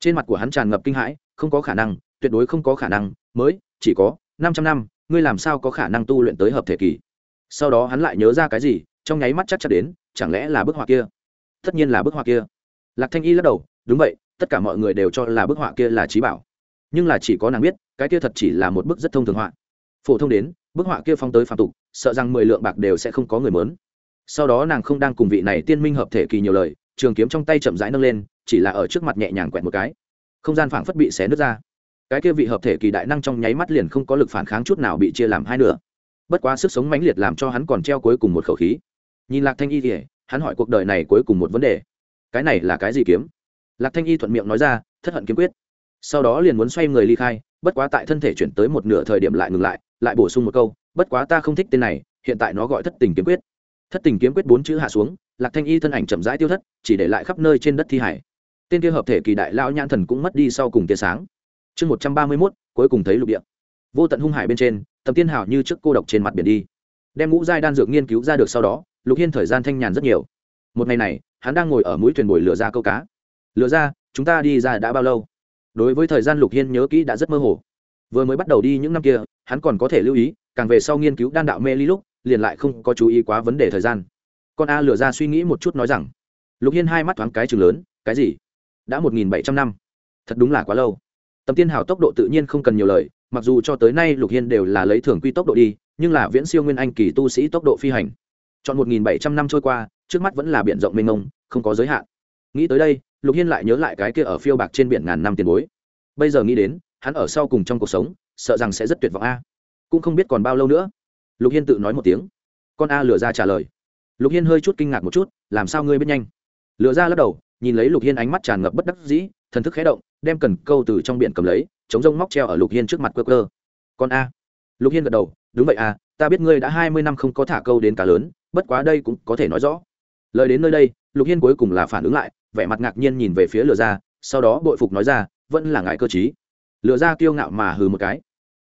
trên mặt của hắn tràn ngập kinh hãi, không có khả năng, tuyệt đối không có khả năng, mới, chỉ có năm trăm năm, ngươi làm sao có khả năng tu luyện tới hợp thể kỳ? Sau đó hắn lại nhớ ra cái gì, trong nháy mắt chắc chắn đến, chẳng lẽ là bức họa kia? Tất nhiên là bức họa kia. Lạc thanh y lắc đầu, đúng vậy, tất cả mọi người đều cho là bức họa kia là trí bảo. Nhưng là chỉ có nàng biết, cái kia thật chỉ là một bức rất thông thường họa. Phổ thông đến, bức họa kia phong tới phạm tục, sợ rằng mười lượng bạc đều sẽ không có người mớn. Sau đó nàng không đang cùng vị này tiên minh hợp thể kỳ nhiều lời, trường kiếm trong tay chậm rãi nâng lên chỉ là ở trước mặt nhẹ nhàng quẹt một cái. Không gian phảng phất bị xé nứt ra. Cái kia vị hợp thể kỳ đại năng trong nháy mắt liền không có lực phản kháng chút nào bị chia làm hai nửa. Bất quá sức sống mãnh liệt làm cho hắn còn treo cuối cùng một khẩu khí. Nhìn lạc thanh y thì hắn hỏi cuộc đời này cuối cùng một vấn đề. Cái này là cái gì kiếm? Lạc thanh y thuận miệng nói ra, thất hận kiếm quyết. Sau đó liền muốn xoay người ly khai, bất quá tại thân thể chuyển tới một nửa thời điểm lại ngừng lại lại bổ sung một câu, bất quá ta không thích tên này, hiện tại nó gọi thất tình kiếm quyết. Thất tình kiếm quyết bốn chữ hạ xuống, lạc thanh y thân ảnh chậm rãi tiêu thất, chỉ để lại khắp nơi trên đất thi hải tên kia hợp thể kỳ đại lão nhãn thần cũng mất đi sau cùng tia sáng. Chương một trăm ba mươi mốt, cuối cùng thấy lục địa. Vô tận hung hải bên trên, tầm tiên hào như trước cô độc trên mặt biển đi. Đem ngũ giai đan dược nghiên cứu ra được sau đó, lục hiên thời gian thanh nhàn rất nhiều. Một ngày này, hắn đang ngồi ở mũi thuyền bồi lửa ra câu cá. Lửa ra, chúng ta đi ra đã bao lâu? Đối với thời gian lục hiên nhớ kỹ đã rất mơ hồ. Vừa mới bắt đầu đi những năm kia, hắn còn có thể lưu ý, càng về sau nghiên cứu đan đạo mê ly lúc, liền lại không có chú ý quá vấn đề thời gian. Con a lửa ra suy nghĩ một chút nói rằng, lục hiên hai mắt thoáng cái chừng lớn, cái gì? Đã một nghìn bảy trăm năm. Thật đúng là quá lâu. Tầm tiên hào tốc độ tự nhiên không cần nhiều lời, mặc dù cho tới nay lục hiên đều là lấy thường quy tốc độ đi, nhưng là viễn siêu nguyên anh kỳ tu sĩ tốc độ phi hành. Chọn một nghìn bảy trăm năm trôi qua, trước mắt vẫn là biển rộng mênh mông, không có giới hạn. Nghĩ tới đây, lục hiên lại nhớ lại cái kia ở phiêu bạc trên biển ngàn năm tiền bối. Bây giờ nghĩ đến, hắn ở sau cùng trong cuộc sống, sợ rằng sẽ rất tuyệt vọng a. Cũng không biết còn bao lâu nữa. Lục hiên tự nói một tiếng. Con a lừa ra trả lời. Lục hiên hơi chút kinh ngạc một chút, làm sao ngươi biết nhanh? Lừa ra lắc đầu nhìn lấy lục hiên ánh mắt tràn ngập bất đắc dĩ, thần thức khé động, đem cần câu từ trong biển cầm lấy, chống rông móc treo ở lục hiên trước mặt cơ cơ con a. Lục hiên gật đầu, đúng vậy à ta biết ngươi đã hai mươi năm không có thả câu đến cá lớn, bất quá đây cũng có thể nói rõ. Lời đến nơi đây, lục hiên cuối cùng là phản ứng lại, vẻ mặt ngạc nhiên nhìn về phía lừa ra sau đó bội phục nói ra, vẫn là ngại cơ chí lừa ra kiêu ngạo mà hừ một cái.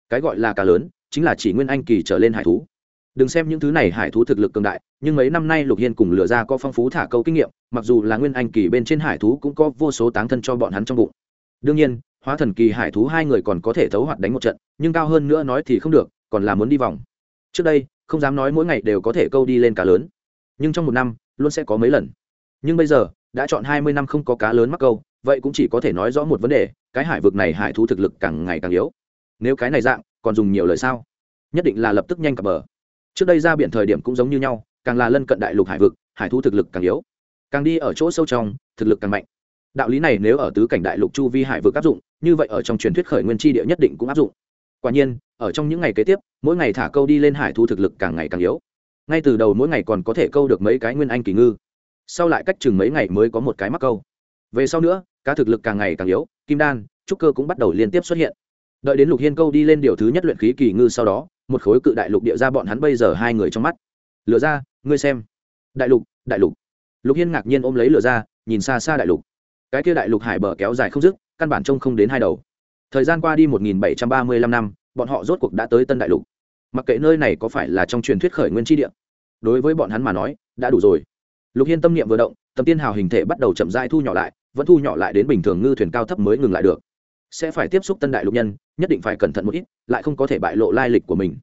Cái gọi là cá lớn, chính là chỉ nguyên anh kỳ trở lên hải thú đừng xem những thứ này hải thú thực lực cường đại, nhưng mấy năm nay lục hiên cùng lửa ra có phong phú thả câu kinh nghiệm, mặc dù là nguyên anh kỳ bên trên hải thú cũng có vô số táng thân cho bọn hắn trong bụng. Đương nhiên, hóa thần kỳ hải thú hai người còn có thể thấu hoạt đánh một trận, nhưng cao hơn nữa nói thì không được, còn là muốn đi vòng. Trước đây, không dám nói mỗi ngày đều có thể câu đi lên cá lớn. Nhưng trong một năm, luôn sẽ có mấy lần. Nhưng bây giờ, đã chọn hai mươi năm không có cá lớn mắc câu, vậy cũng chỉ có thể nói rõ một vấn đề, cái hải vực này hải thú thực lực càng ngày càng yếu. Nếu cái này dạng, còn dùng nhiều lời sao? Nhất định là lập tức nhanh cập bờ trước đây ra biển thời điểm cũng giống như nhau, càng là lân cận đại lục hải vực, hải thú thực lực càng yếu. Càng đi ở chỗ sâu trong, thực lực càng mạnh. Đạo lý này nếu ở tứ cảnh đại lục chu vi hải vực áp dụng, như vậy ở trong truyền thuyết khởi nguyên tri địa nhất định cũng áp dụng. Quả nhiên, ở trong những ngày kế tiếp, mỗi ngày thả câu đi lên hải thu thực lực càng ngày càng yếu. Ngay từ đầu mỗi ngày còn có thể câu được mấy cái nguyên anh kỳ ngư. Sau lại cách chừng mấy ngày mới có một cái mắc câu. Về sau nữa, cá thực lực càng ngày càng yếu, kim đan, trúc cơ cũng bắt đầu liên tiếp xuất hiện. Đợi đến lục hiên câu đi lên điều thứ nhất luyện khí kỳ ngư sau đó một khối cự đại lục địa ra bọn hắn bây giờ hai người trong mắt. Lựa ra, ngươi xem. Đại lục đại lục. Lục hiên ngạc nhiên ôm lấy lựa ra, nhìn xa xa đại lục. Cái kia đại lục hải bờ kéo dài không dứt, căn bản trông không đến hai đầu. Thời gian qua đi 1735 năm, bọn họ rốt cuộc đã tới tân đại lục. Mặc kệ nơi này có phải là trong truyền thuyết khởi nguyên tri địa, đối với bọn hắn mà nói, đã đủ rồi. Lục hiên tâm niệm vừa động, tầm tiên hào hình thể bắt đầu chậm rãi thu nhỏ lại, vẫn thu nhỏ lại đến bình thường ngư thuyền cao thấp mới ngừng lại được sẽ phải tiếp xúc tân đại lục nhân, nhất định phải cẩn thận một ít, lại không có thể bại lộ lai lịch của mình.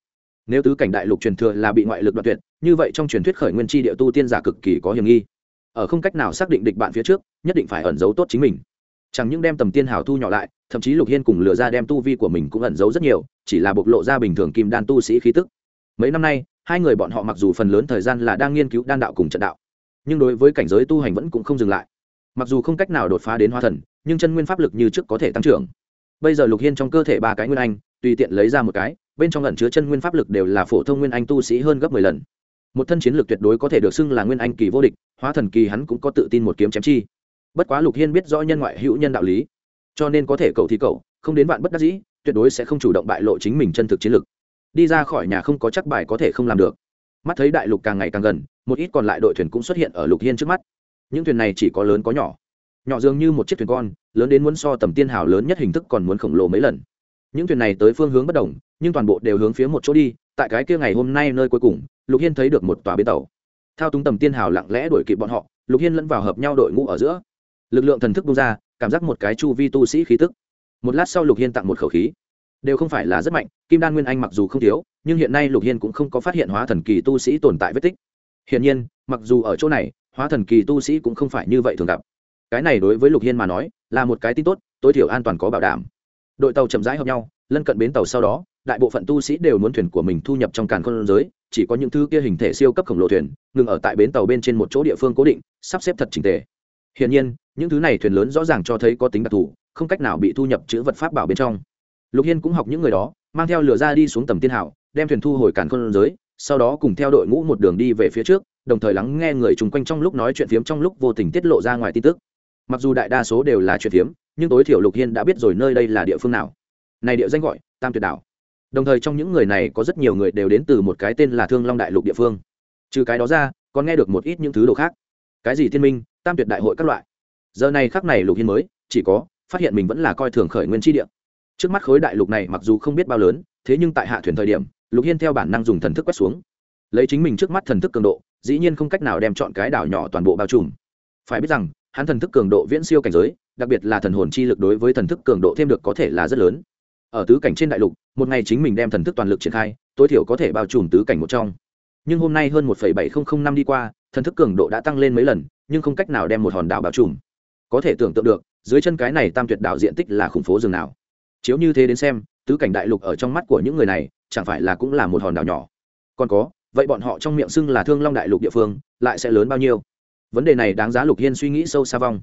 Nếu tứ cảnh đại lục truyền thừa là bị ngoại lực đoạt tuyệt, như vậy trong truyền thuyết khởi nguyên tri địa tu tiên giả cực kỳ có hiểm nghi. Ở không cách nào xác định địch bạn phía trước, nhất định phải ẩn giấu tốt chính mình. Chẳng những đem tầm tiên hào thu nhỏ lại, thậm chí lục hiên cùng lừa ra đem tu vi của mình cũng ẩn giấu rất nhiều, chỉ là bộc lộ ra bình thường kim đan tu sĩ khí tức. Mấy năm nay, hai người bọn họ mặc dù phần lớn thời gian là đang nghiên cứu đan đạo cùng trận đạo, nhưng đối với cảnh giới tu hành vẫn cũng không dừng lại. Mặc dù không cách nào đột phá đến hoa thần, nhưng chân nguyên pháp lực như trước có thể tăng trưởng bây giờ lục hiên trong cơ thể ba cái nguyên anh, tùy tiện lấy ra một cái, bên trong lẩn chứa chân nguyên pháp lực đều là phổ thông nguyên anh tu sĩ hơn gấp mười lần. Một thân chiến lược tuyệt đối có thể được xưng là nguyên anh kỳ vô địch, hóa thần kỳ hắn cũng có tự tin một kiếm chém chi. Bất quá lục hiên biết rõ nhân ngoại hữu nhân đạo lý, cho nên có thể cậu thì cậu, không đến vạn bất đắc dĩ, tuyệt đối sẽ không chủ động bại lộ chính mình chân thực chiến lược đi ra khỏi nhà không có chắc bài có thể không làm được. Mắt thấy đại lục càng ngày càng gần, một ít còn lại đội thuyền cũng xuất hiện ở lục hiên trước mắt. Những thuyền này chỉ có lớn có nhỏ nhỏ dường như một chiếc thuyền con, lớn đến muốn so tầm tiên hào lớn nhất hình thức còn muốn khổng lồ mấy lần. Những thuyền này tới phương hướng bất đồng, nhưng toàn bộ đều hướng phía một chỗ đi, tại cái kia ngày hôm nay nơi cuối cùng, lục hiên thấy được một tòa bến tàu. Thao túng tầm tiên hào lặng lẽ đuổi kịp bọn họ, lục hiên lẫn vào hợp nhau đội ngũ ở giữa. Lực lượng thần thức bung ra, cảm giác một cái chu vi tu sĩ khí tức. Một lát sau lục hiên tặng một khẩu khí. Đều không phải là rất mạnh, kim đan nguyên anh mặc dù không thiếu, nhưng hiện nay lục hiên cũng không có phát hiện hóa thần kỳ tu sĩ tồn tại vết tích. Hiện nhiên, mặc dù ở chỗ này, hóa thần kỳ tu sĩ cũng không phải như vậy thường gặp cái này đối với lục hiên mà nói, là một cái tin tốt, tối thiểu an toàn có bảo đảm. Đội tàu chậm rãi hợp nhau, lân cận bến tàu sau đó, đại bộ phận tu sĩ đều muốn thuyền của mình thu nhập trong càn khôn giới, chỉ có những thứ kia hình thể siêu cấp khổng lồ thuyền, ngừng ở tại bến tàu bên trên một chỗ địa phương cố định, sắp xếp thật trình tề. Hiển nhiên, những thứ này thuyền lớn rõ ràng cho thấy có tính đặc thù, không cách nào bị thu nhập chữ vật pháp bảo bên trong. Lục hiên cũng học những người đó, mang theo lửa ra đi xuống tầm tiên hảo, đem thuyền thu hồi càn khôn giới, sau đó cùng theo đội ngũ một đường đi về phía trước, đồng thời lắng nghe người chung quanh trong lúc nói chuyện phiếm trong lúc vô tình tiết lộ ra ngoài tin tức mặc dù đại đa số đều là chuyện thiếm, nhưng tối thiểu lục hiên đã biết rồi nơi đây là địa phương nào. Này địa danh gọi tam tuyệt đảo. Đồng thời trong những người này có rất nhiều người đều đến từ một cái tên là thương long đại lục địa phương. Trừ cái đó ra còn nghe được một ít những thứ đồ khác. Cái gì thiên minh tam tuyệt đại hội các loại. Giờ này khắc này lục hiên mới chỉ có phát hiện mình vẫn là coi thường khởi nguyên tri địa. Trước mắt khối đại lục này mặc dù không biết bao lớn thế nhưng tại hạ thuyền thời điểm lục hiên theo bản năng dùng thần thức quét xuống. Lấy chính mình trước mắt thần thức cường độ dĩ nhiên không cách nào đem chọn cái đảo nhỏ toàn bộ bao trùm. Phải biết rằng hắn thần thức cường độ viễn siêu cảnh giới, đặc biệt là thần hồn chi lực đối với thần thức cường độ thêm được có thể là rất lớn. Ở tứ cảnh trên đại lục, một ngày chính mình đem thần thức toàn lực triển khai, tối thiểu có thể bao trùm tứ cảnh một trong. Nhưng hôm nay hơn một bảy nghìn năm đi qua, thần thức cường độ đã tăng lên mấy lần, nhưng không cách nào đem một hòn đảo bao trùm. Có thể tưởng tượng được, dưới chân cái này tam tuyệt đảo diện tích là khủng phố rừng nào. Chiếu như thế đến xem, tứ cảnh đại lục ở trong mắt của những người này, chẳng phải là cũng là một hòn đảo nhỏ. Còn có, vậy bọn họ trong miệng xưng là thương long đại lục địa phương, lại sẽ lớn bao nhiêu? Vấn đề này đáng giá lục hiên suy nghĩ sâu xa vong.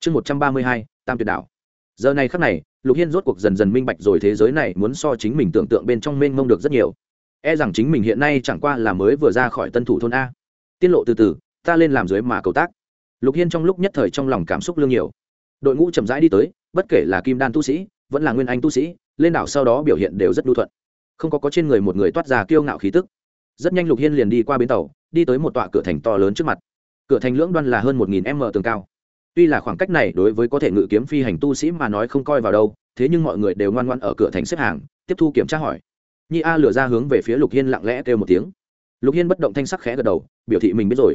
Chương một trăm ba mươi hai, tam tuyệt đảo giờ này khắc này, lục hiên rốt cuộc dần dần minh bạch rồi thế giới này muốn so chính mình tưởng tượng bên trong mênh mông được rất nhiều. E rằng chính mình hiện nay chẳng qua là mới vừa ra khỏi tân thủ thôn a. Tiết lộ từ từ, ta lên làm dưới mà cầu tác. Lục hiên trong lúc nhất thời trong lòng cảm xúc lương nhiều. Đội ngũ chậm rãi đi tới, bất kể là kim đan tu sĩ, vẫn là nguyên anh tu sĩ, lên đảo sau đó biểu hiện đều rất đu thuận. Không có có trên người một người toát ra kiêu ngạo khí tức. Rất nhanh lục hiên liền đi qua bến tàu, đi tới một tọa cửa thành to lớn trước mặt cửa thành lưỡng đoan là hơn một nghìn m tường cao. Tuy là khoảng cách này đối với có thể ngự kiếm phi hành tu sĩ mà nói không coi vào đâu, thế nhưng mọi người đều ngoan ngoan ở cửa thành xếp hàng, tiếp thu kiểm tra hỏi. Nhi a lửa ra hướng về phía lục hiên lặng lẽ kêu một tiếng. Lục hiên bất động thanh sắc khẽ gật đầu, biểu thị mình biết rồi.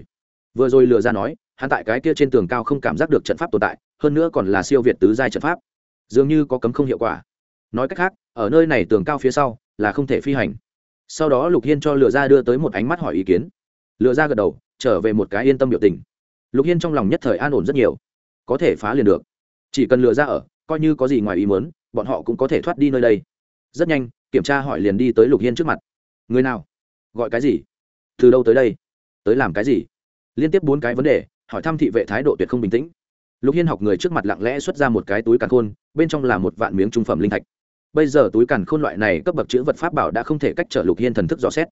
Vừa rồi lừa ra nói, hắn tại cái kia trên tường cao không cảm giác được trận pháp tồn tại, hơn nữa còn là siêu việt tứ giai trận pháp. Dường như có cấm không hiệu quả. Nói cách khác, ở nơi này tường cao phía sau là không thể phi hành. Sau đó lục hiên cho lừa ra đưa tới một ánh mắt hỏi ý kiến. Lừa ra gật đầu trở về một cái yên tâm biểu tình. Lục hiên trong lòng nhất thời an ổn rất nhiều. Có thể phá liền được. Chỉ cần lừa ra ở, coi như có gì ngoài ý muốn, bọn họ cũng có thể thoát đi nơi đây. Rất nhanh, kiểm tra hỏi liền đi tới lục hiên trước mặt. Người nào? Gọi cái gì? Từ đâu tới đây? Tới làm cái gì? Liên tiếp bốn cái vấn đề, hỏi thăm thị vệ thái độ tuyệt không bình tĩnh. Lục hiên học người trước mặt lặng lẽ xuất ra một cái túi càn khôn, bên trong là một vạn miếng trung phẩm linh thạch. Bây giờ túi càn khôn loại này cấp bậc chữ vật pháp bảo đã không thể cách trở lục hiên thần thức dò xét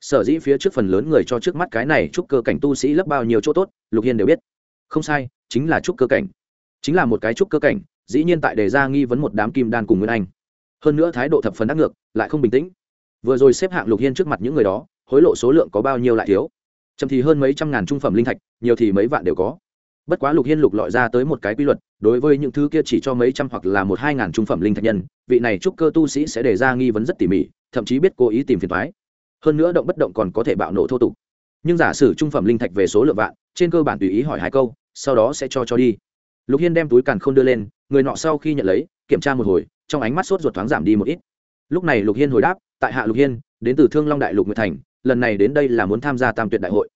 sở dĩ phía trước phần lớn người cho trước mắt cái này chúc cơ cảnh tu sĩ lấp bao nhiêu chỗ tốt, lục hiên đều biết. Không sai, chính là chúc cơ cảnh. Chính là một cái chúc cơ cảnh, dĩ nhiên tại đề ra nghi vấn một đám kim đan cùng nguyên anh. Hơn nữa thái độ thập phần đắc ngược, lại không bình tĩnh. Vừa rồi xếp hạng lục hiên trước mặt những người đó, hối lộ số lượng có bao nhiêu lại thiếu. Chậm thì hơn mấy trăm ngàn trung phẩm linh thạch, nhiều thì mấy vạn đều có. Bất quá lục hiên lục lọi ra tới một cái quy luật, đối với những thứ kia chỉ cho mấy trăm hoặc là một hai ngàn trung phẩm linh thạch nhân, vị này trúc cơ tu sĩ sẽ đề ra nghi vấn rất tỉ mỉ, thậm chí biết cố ý tìm phiền thoái hơn nữa động bất động còn có thể bạo nổ thô tục. Nhưng giả sử trung phẩm linh thạch về số lượng vạn, trên cơ bản tùy ý hỏi hai câu, sau đó sẽ cho cho đi. Lục hiên đem túi càn không đưa lên, người nọ sau khi nhận lấy, kiểm tra một hồi, trong ánh mắt sốt ruột thoáng giảm đi một ít. Lúc này lục hiên hồi đáp, tại hạ lục hiên, đến từ thương long đại lục nguyệt thành, lần này đến đây là muốn tham gia tam tuyệt đại hội.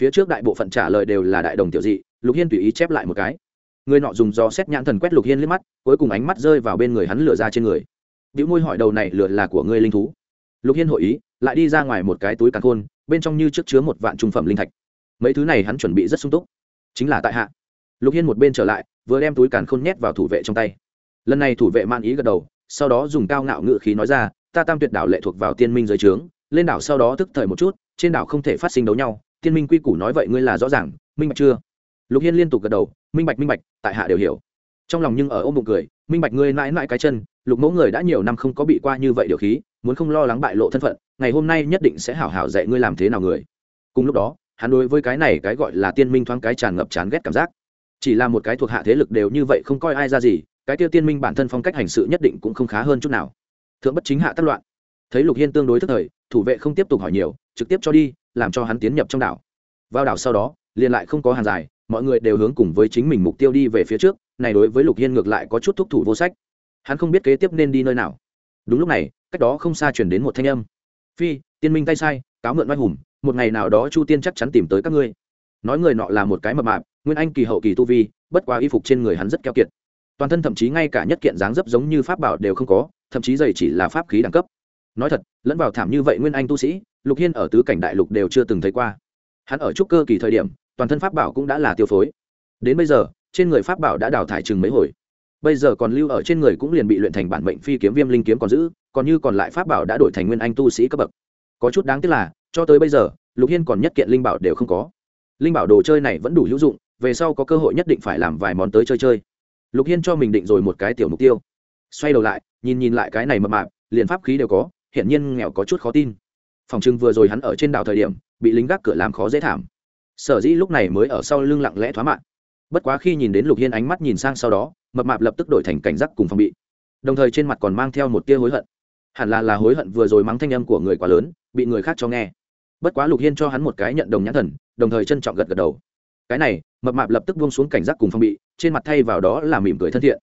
Phía trước đại bộ phận trả lời đều là đại đồng tiểu dị, lục hiên tùy ý chép lại một cái. Người nọ dùng do xét nhãn thần quét lục hiên liếc mắt, cuối cùng ánh mắt rơi vào bên người hắn lửa ra trên người. Biểu môi hỏi đầu này lửa là của ngươi linh thú lục hiên hội ý, lại đi ra ngoài một cái túi càn khôn, bên trong như trước chứa một vạn trung phẩm linh thạch. Mấy thứ này hắn chuẩn bị rất sung túc. Chính là tại hạ. Lục hiên một bên trở lại, vừa đem túi càn khôn nhét vào thủ vệ trong tay. Lần này thủ vệ man ý gật đầu, sau đó dùng cao ngạo ngự khí nói ra, ta tam tuyệt đảo lệ thuộc vào tiên minh giới trướng, lên đảo sau đó thức thời một chút, trên đảo không thể phát sinh đấu nhau, tiên minh quy củ nói vậy ngươi là rõ ràng, minh bạch chưa? Lục hiên liên tục gật đầu, minh bạch minh bạch, tại hạ đều hiểu. Trong lòng nhưng ở ôm bụng cười, minh bạch ngươi mãi mãi cái chân, lục mẫu người đã nhiều năm không có bị qua như vậy điều khí muốn không lo lắng bại lộ thân phận, ngày hôm nay nhất định sẽ hảo hảo dạy ngươi làm thế nào người. Cùng lúc đó, hắn đối với cái này cái gọi là tiên minh thoáng cái tràn ngập chán ghét cảm giác. Chỉ là một cái thuộc hạ thế lực đều như vậy không coi ai ra gì, cái tiêu tiên minh bản thân phong cách hành sự nhất định cũng không khá hơn chút nào. Thượng bất chính hạ tất loạn. Thấy lục hiên tương đối thức thời, thủ vệ không tiếp tục hỏi nhiều, trực tiếp cho đi, làm cho hắn tiến nhập trong đảo. Vào đảo sau đó, liền lại không có hàng dài, mọi người đều hướng cùng với chính mình mục tiêu đi về phía trước, này đối với lục hiên ngược lại có chút thúc thủ vô sách. Hắn không biết kế tiếp nên đi nơi nào. Đúng lúc này cách đó không xa chuyển đến một thanh âm. Phi, tiên minh tay sai, cáo mượn oai hùng, một ngày nào đó chu tiên chắc chắn tìm tới các ngươi. Nói người nọ là một cái mập mạp, nguyên anh kỳ hậu kỳ tu vi, bất quá y phục trên người hắn rất keo kiệt. Toàn thân thậm chí ngay cả nhất kiện dáng dấp giống như pháp bảo đều không có, thậm chí dày chỉ là pháp khí đẳng cấp. Nói thật, lẫn vào thảm như vậy nguyên anh tu sĩ, lục hiên ở tứ cảnh đại lục đều chưa từng thấy qua. Hắn ở trúc cơ kỳ thời điểm, toàn thân pháp bảo cũng đã là tiêu phối. Đến bây giờ, trên người pháp bảo đã đào thải chừng mấy hồi. Bây giờ còn lưu ở trên người cũng liền bị luyện thành bản mệnh phi kiếm viêm linh kiếm còn giữ còn như còn lại pháp bảo đã đổi thành nguyên anh tu sĩ cấp bậc. Có chút đáng tiếc là, cho tới bây giờ, lục hiên còn nhất kiện linh bảo đều không có. Linh bảo đồ chơi này vẫn đủ hữu dụng, về sau có cơ hội nhất định phải làm vài món tới chơi chơi. Lục hiên cho mình định rồi một cái tiểu mục tiêu. Xoay đầu lại, nhìn nhìn lại cái này mập mạp, liền pháp khí đều có, hiển nhiên nghèo có chút khó tin. Phòng trưng vừa rồi hắn ở trên đảo thời điểm, bị lính gác cửa làm khó dễ thảm. Sở dĩ lúc này mới ở sau lưng lặng lẽ thoá mạng bất quá khi nhìn đến lục hiên ánh mắt nhìn sang sau đó, mập mạp lập tức đổi thành cảnh giác cùng phòng bị. Đồng thời trên mặt còn mang theo một tia hối hận hẳn là là hối hận vừa rồi mắng thanh âm của người quá lớn, bị người khác cho nghe. Bất quá lục hiên cho hắn một cái nhận đồng nhãn thần, đồng thời trân trọng gật gật đầu. Cái này, mập mạp lập tức buông xuống cảnh giác cùng phong bị, trên mặt thay vào đó là mỉm cười thân thiện.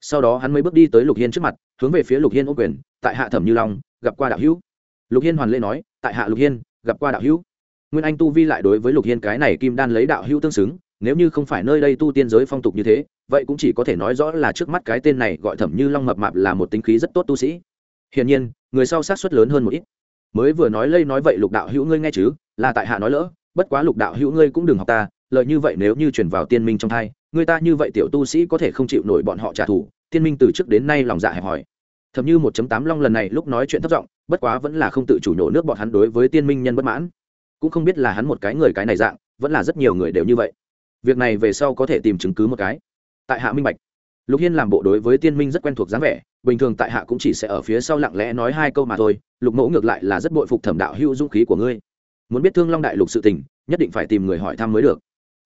Sau đó hắn mới bước đi tới lục hiên trước mặt, hướng về phía lục hiên ô quyền, tại hạ thẩm như long, gặp qua đạo hữu. Lục hiên hoàn lễ nói, tại hạ lục hiên, gặp qua đạo hữu. Nguyên anh tu vi lại đối với lục hiên cái này kim đan lấy đạo hữu tương xứng, nếu như không phải nơi đây tu tiên giới phong tục như thế, vậy cũng chỉ có thể nói rõ là trước mắt cái tên này gọi thẩm như long mập mạp là một tính khí rất tốt tu sĩ hiển nhiên, người sau sát suất lớn hơn một ít. Mới vừa nói lây nói vậy lục đạo hữu ngươi nghe chứ, là tại hạ nói lỡ, bất quá lục đạo hữu ngươi cũng đừng học ta lợi như vậy nếu như chuyển vào tiên minh trong thai, người ta như vậy tiểu tu sĩ có thể không chịu nổi bọn họ trả thù, tiên minh từ trước đến nay lòng dạ hẹp hòi. Thậm như một tám long lần này lúc nói chuyện thất giọng, bất quá vẫn là không tự chủ nhổ nước bọn hắn đối với tiên minh nhân bất mãn. Cũng không biết là hắn một cái người cái này dạng, vẫn là rất nhiều người đều như vậy. Việc này về sau có thể tìm chứng cứ một cái. Tại hạ minh bạch lục hiên làm bộ đối với tiên minh rất quen thuộc dáng vẻ, bình thường tại hạ cũng chỉ sẽ ở phía sau lặng lẽ nói hai câu mà thôi, lục mẫu ngược lại là rất bội phục thẩm đạo hữu dũng khí của ngươi. Muốn biết thương long đại lục sự tình, nhất định phải tìm người hỏi thăm mới được.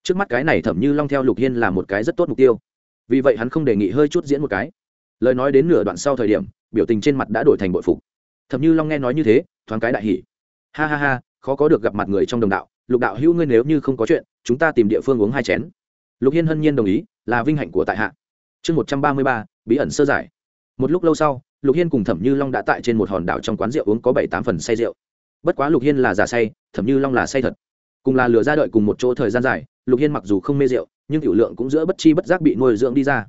Trước mắt cái này thẩm như long theo lục hiên là một cái rất tốt mục tiêu. Vì vậy hắn không đề nghị hơi chút diễn một cái. Lời nói đến nửa đoạn sau thời điểm, biểu tình trên mặt đã đổi thành bội phục. Thẩm như long nghe nói như thế, thoáng cái đại hỉ. Ha ha ha, khó có được gặp mặt người trong đồng đạo. Lục đạo hữu ngươi nếu như không có chuyện, chúng ta tìm địa phương uống hai chén. Lục hiên hân nhiên đồng ý, là vinh hạnh của tại hạ chương một trăm ba mươi ba, bí ẩn sơ giải. Một lúc lâu sau, lục hiên cùng thẩm như long đã tại trên một hòn đảo trong quán rượu uống có bảy tám phần say rượu. Bất quá lục hiên là giả say, thẩm như long là say thật. Cùng là lừa ra đợi cùng một chỗ thời gian dài, lục hiên mặc dù không mê rượu, nhưng tiểu lượng cũng giữa bất chi bất giác bị nuôi dưỡng đi ra.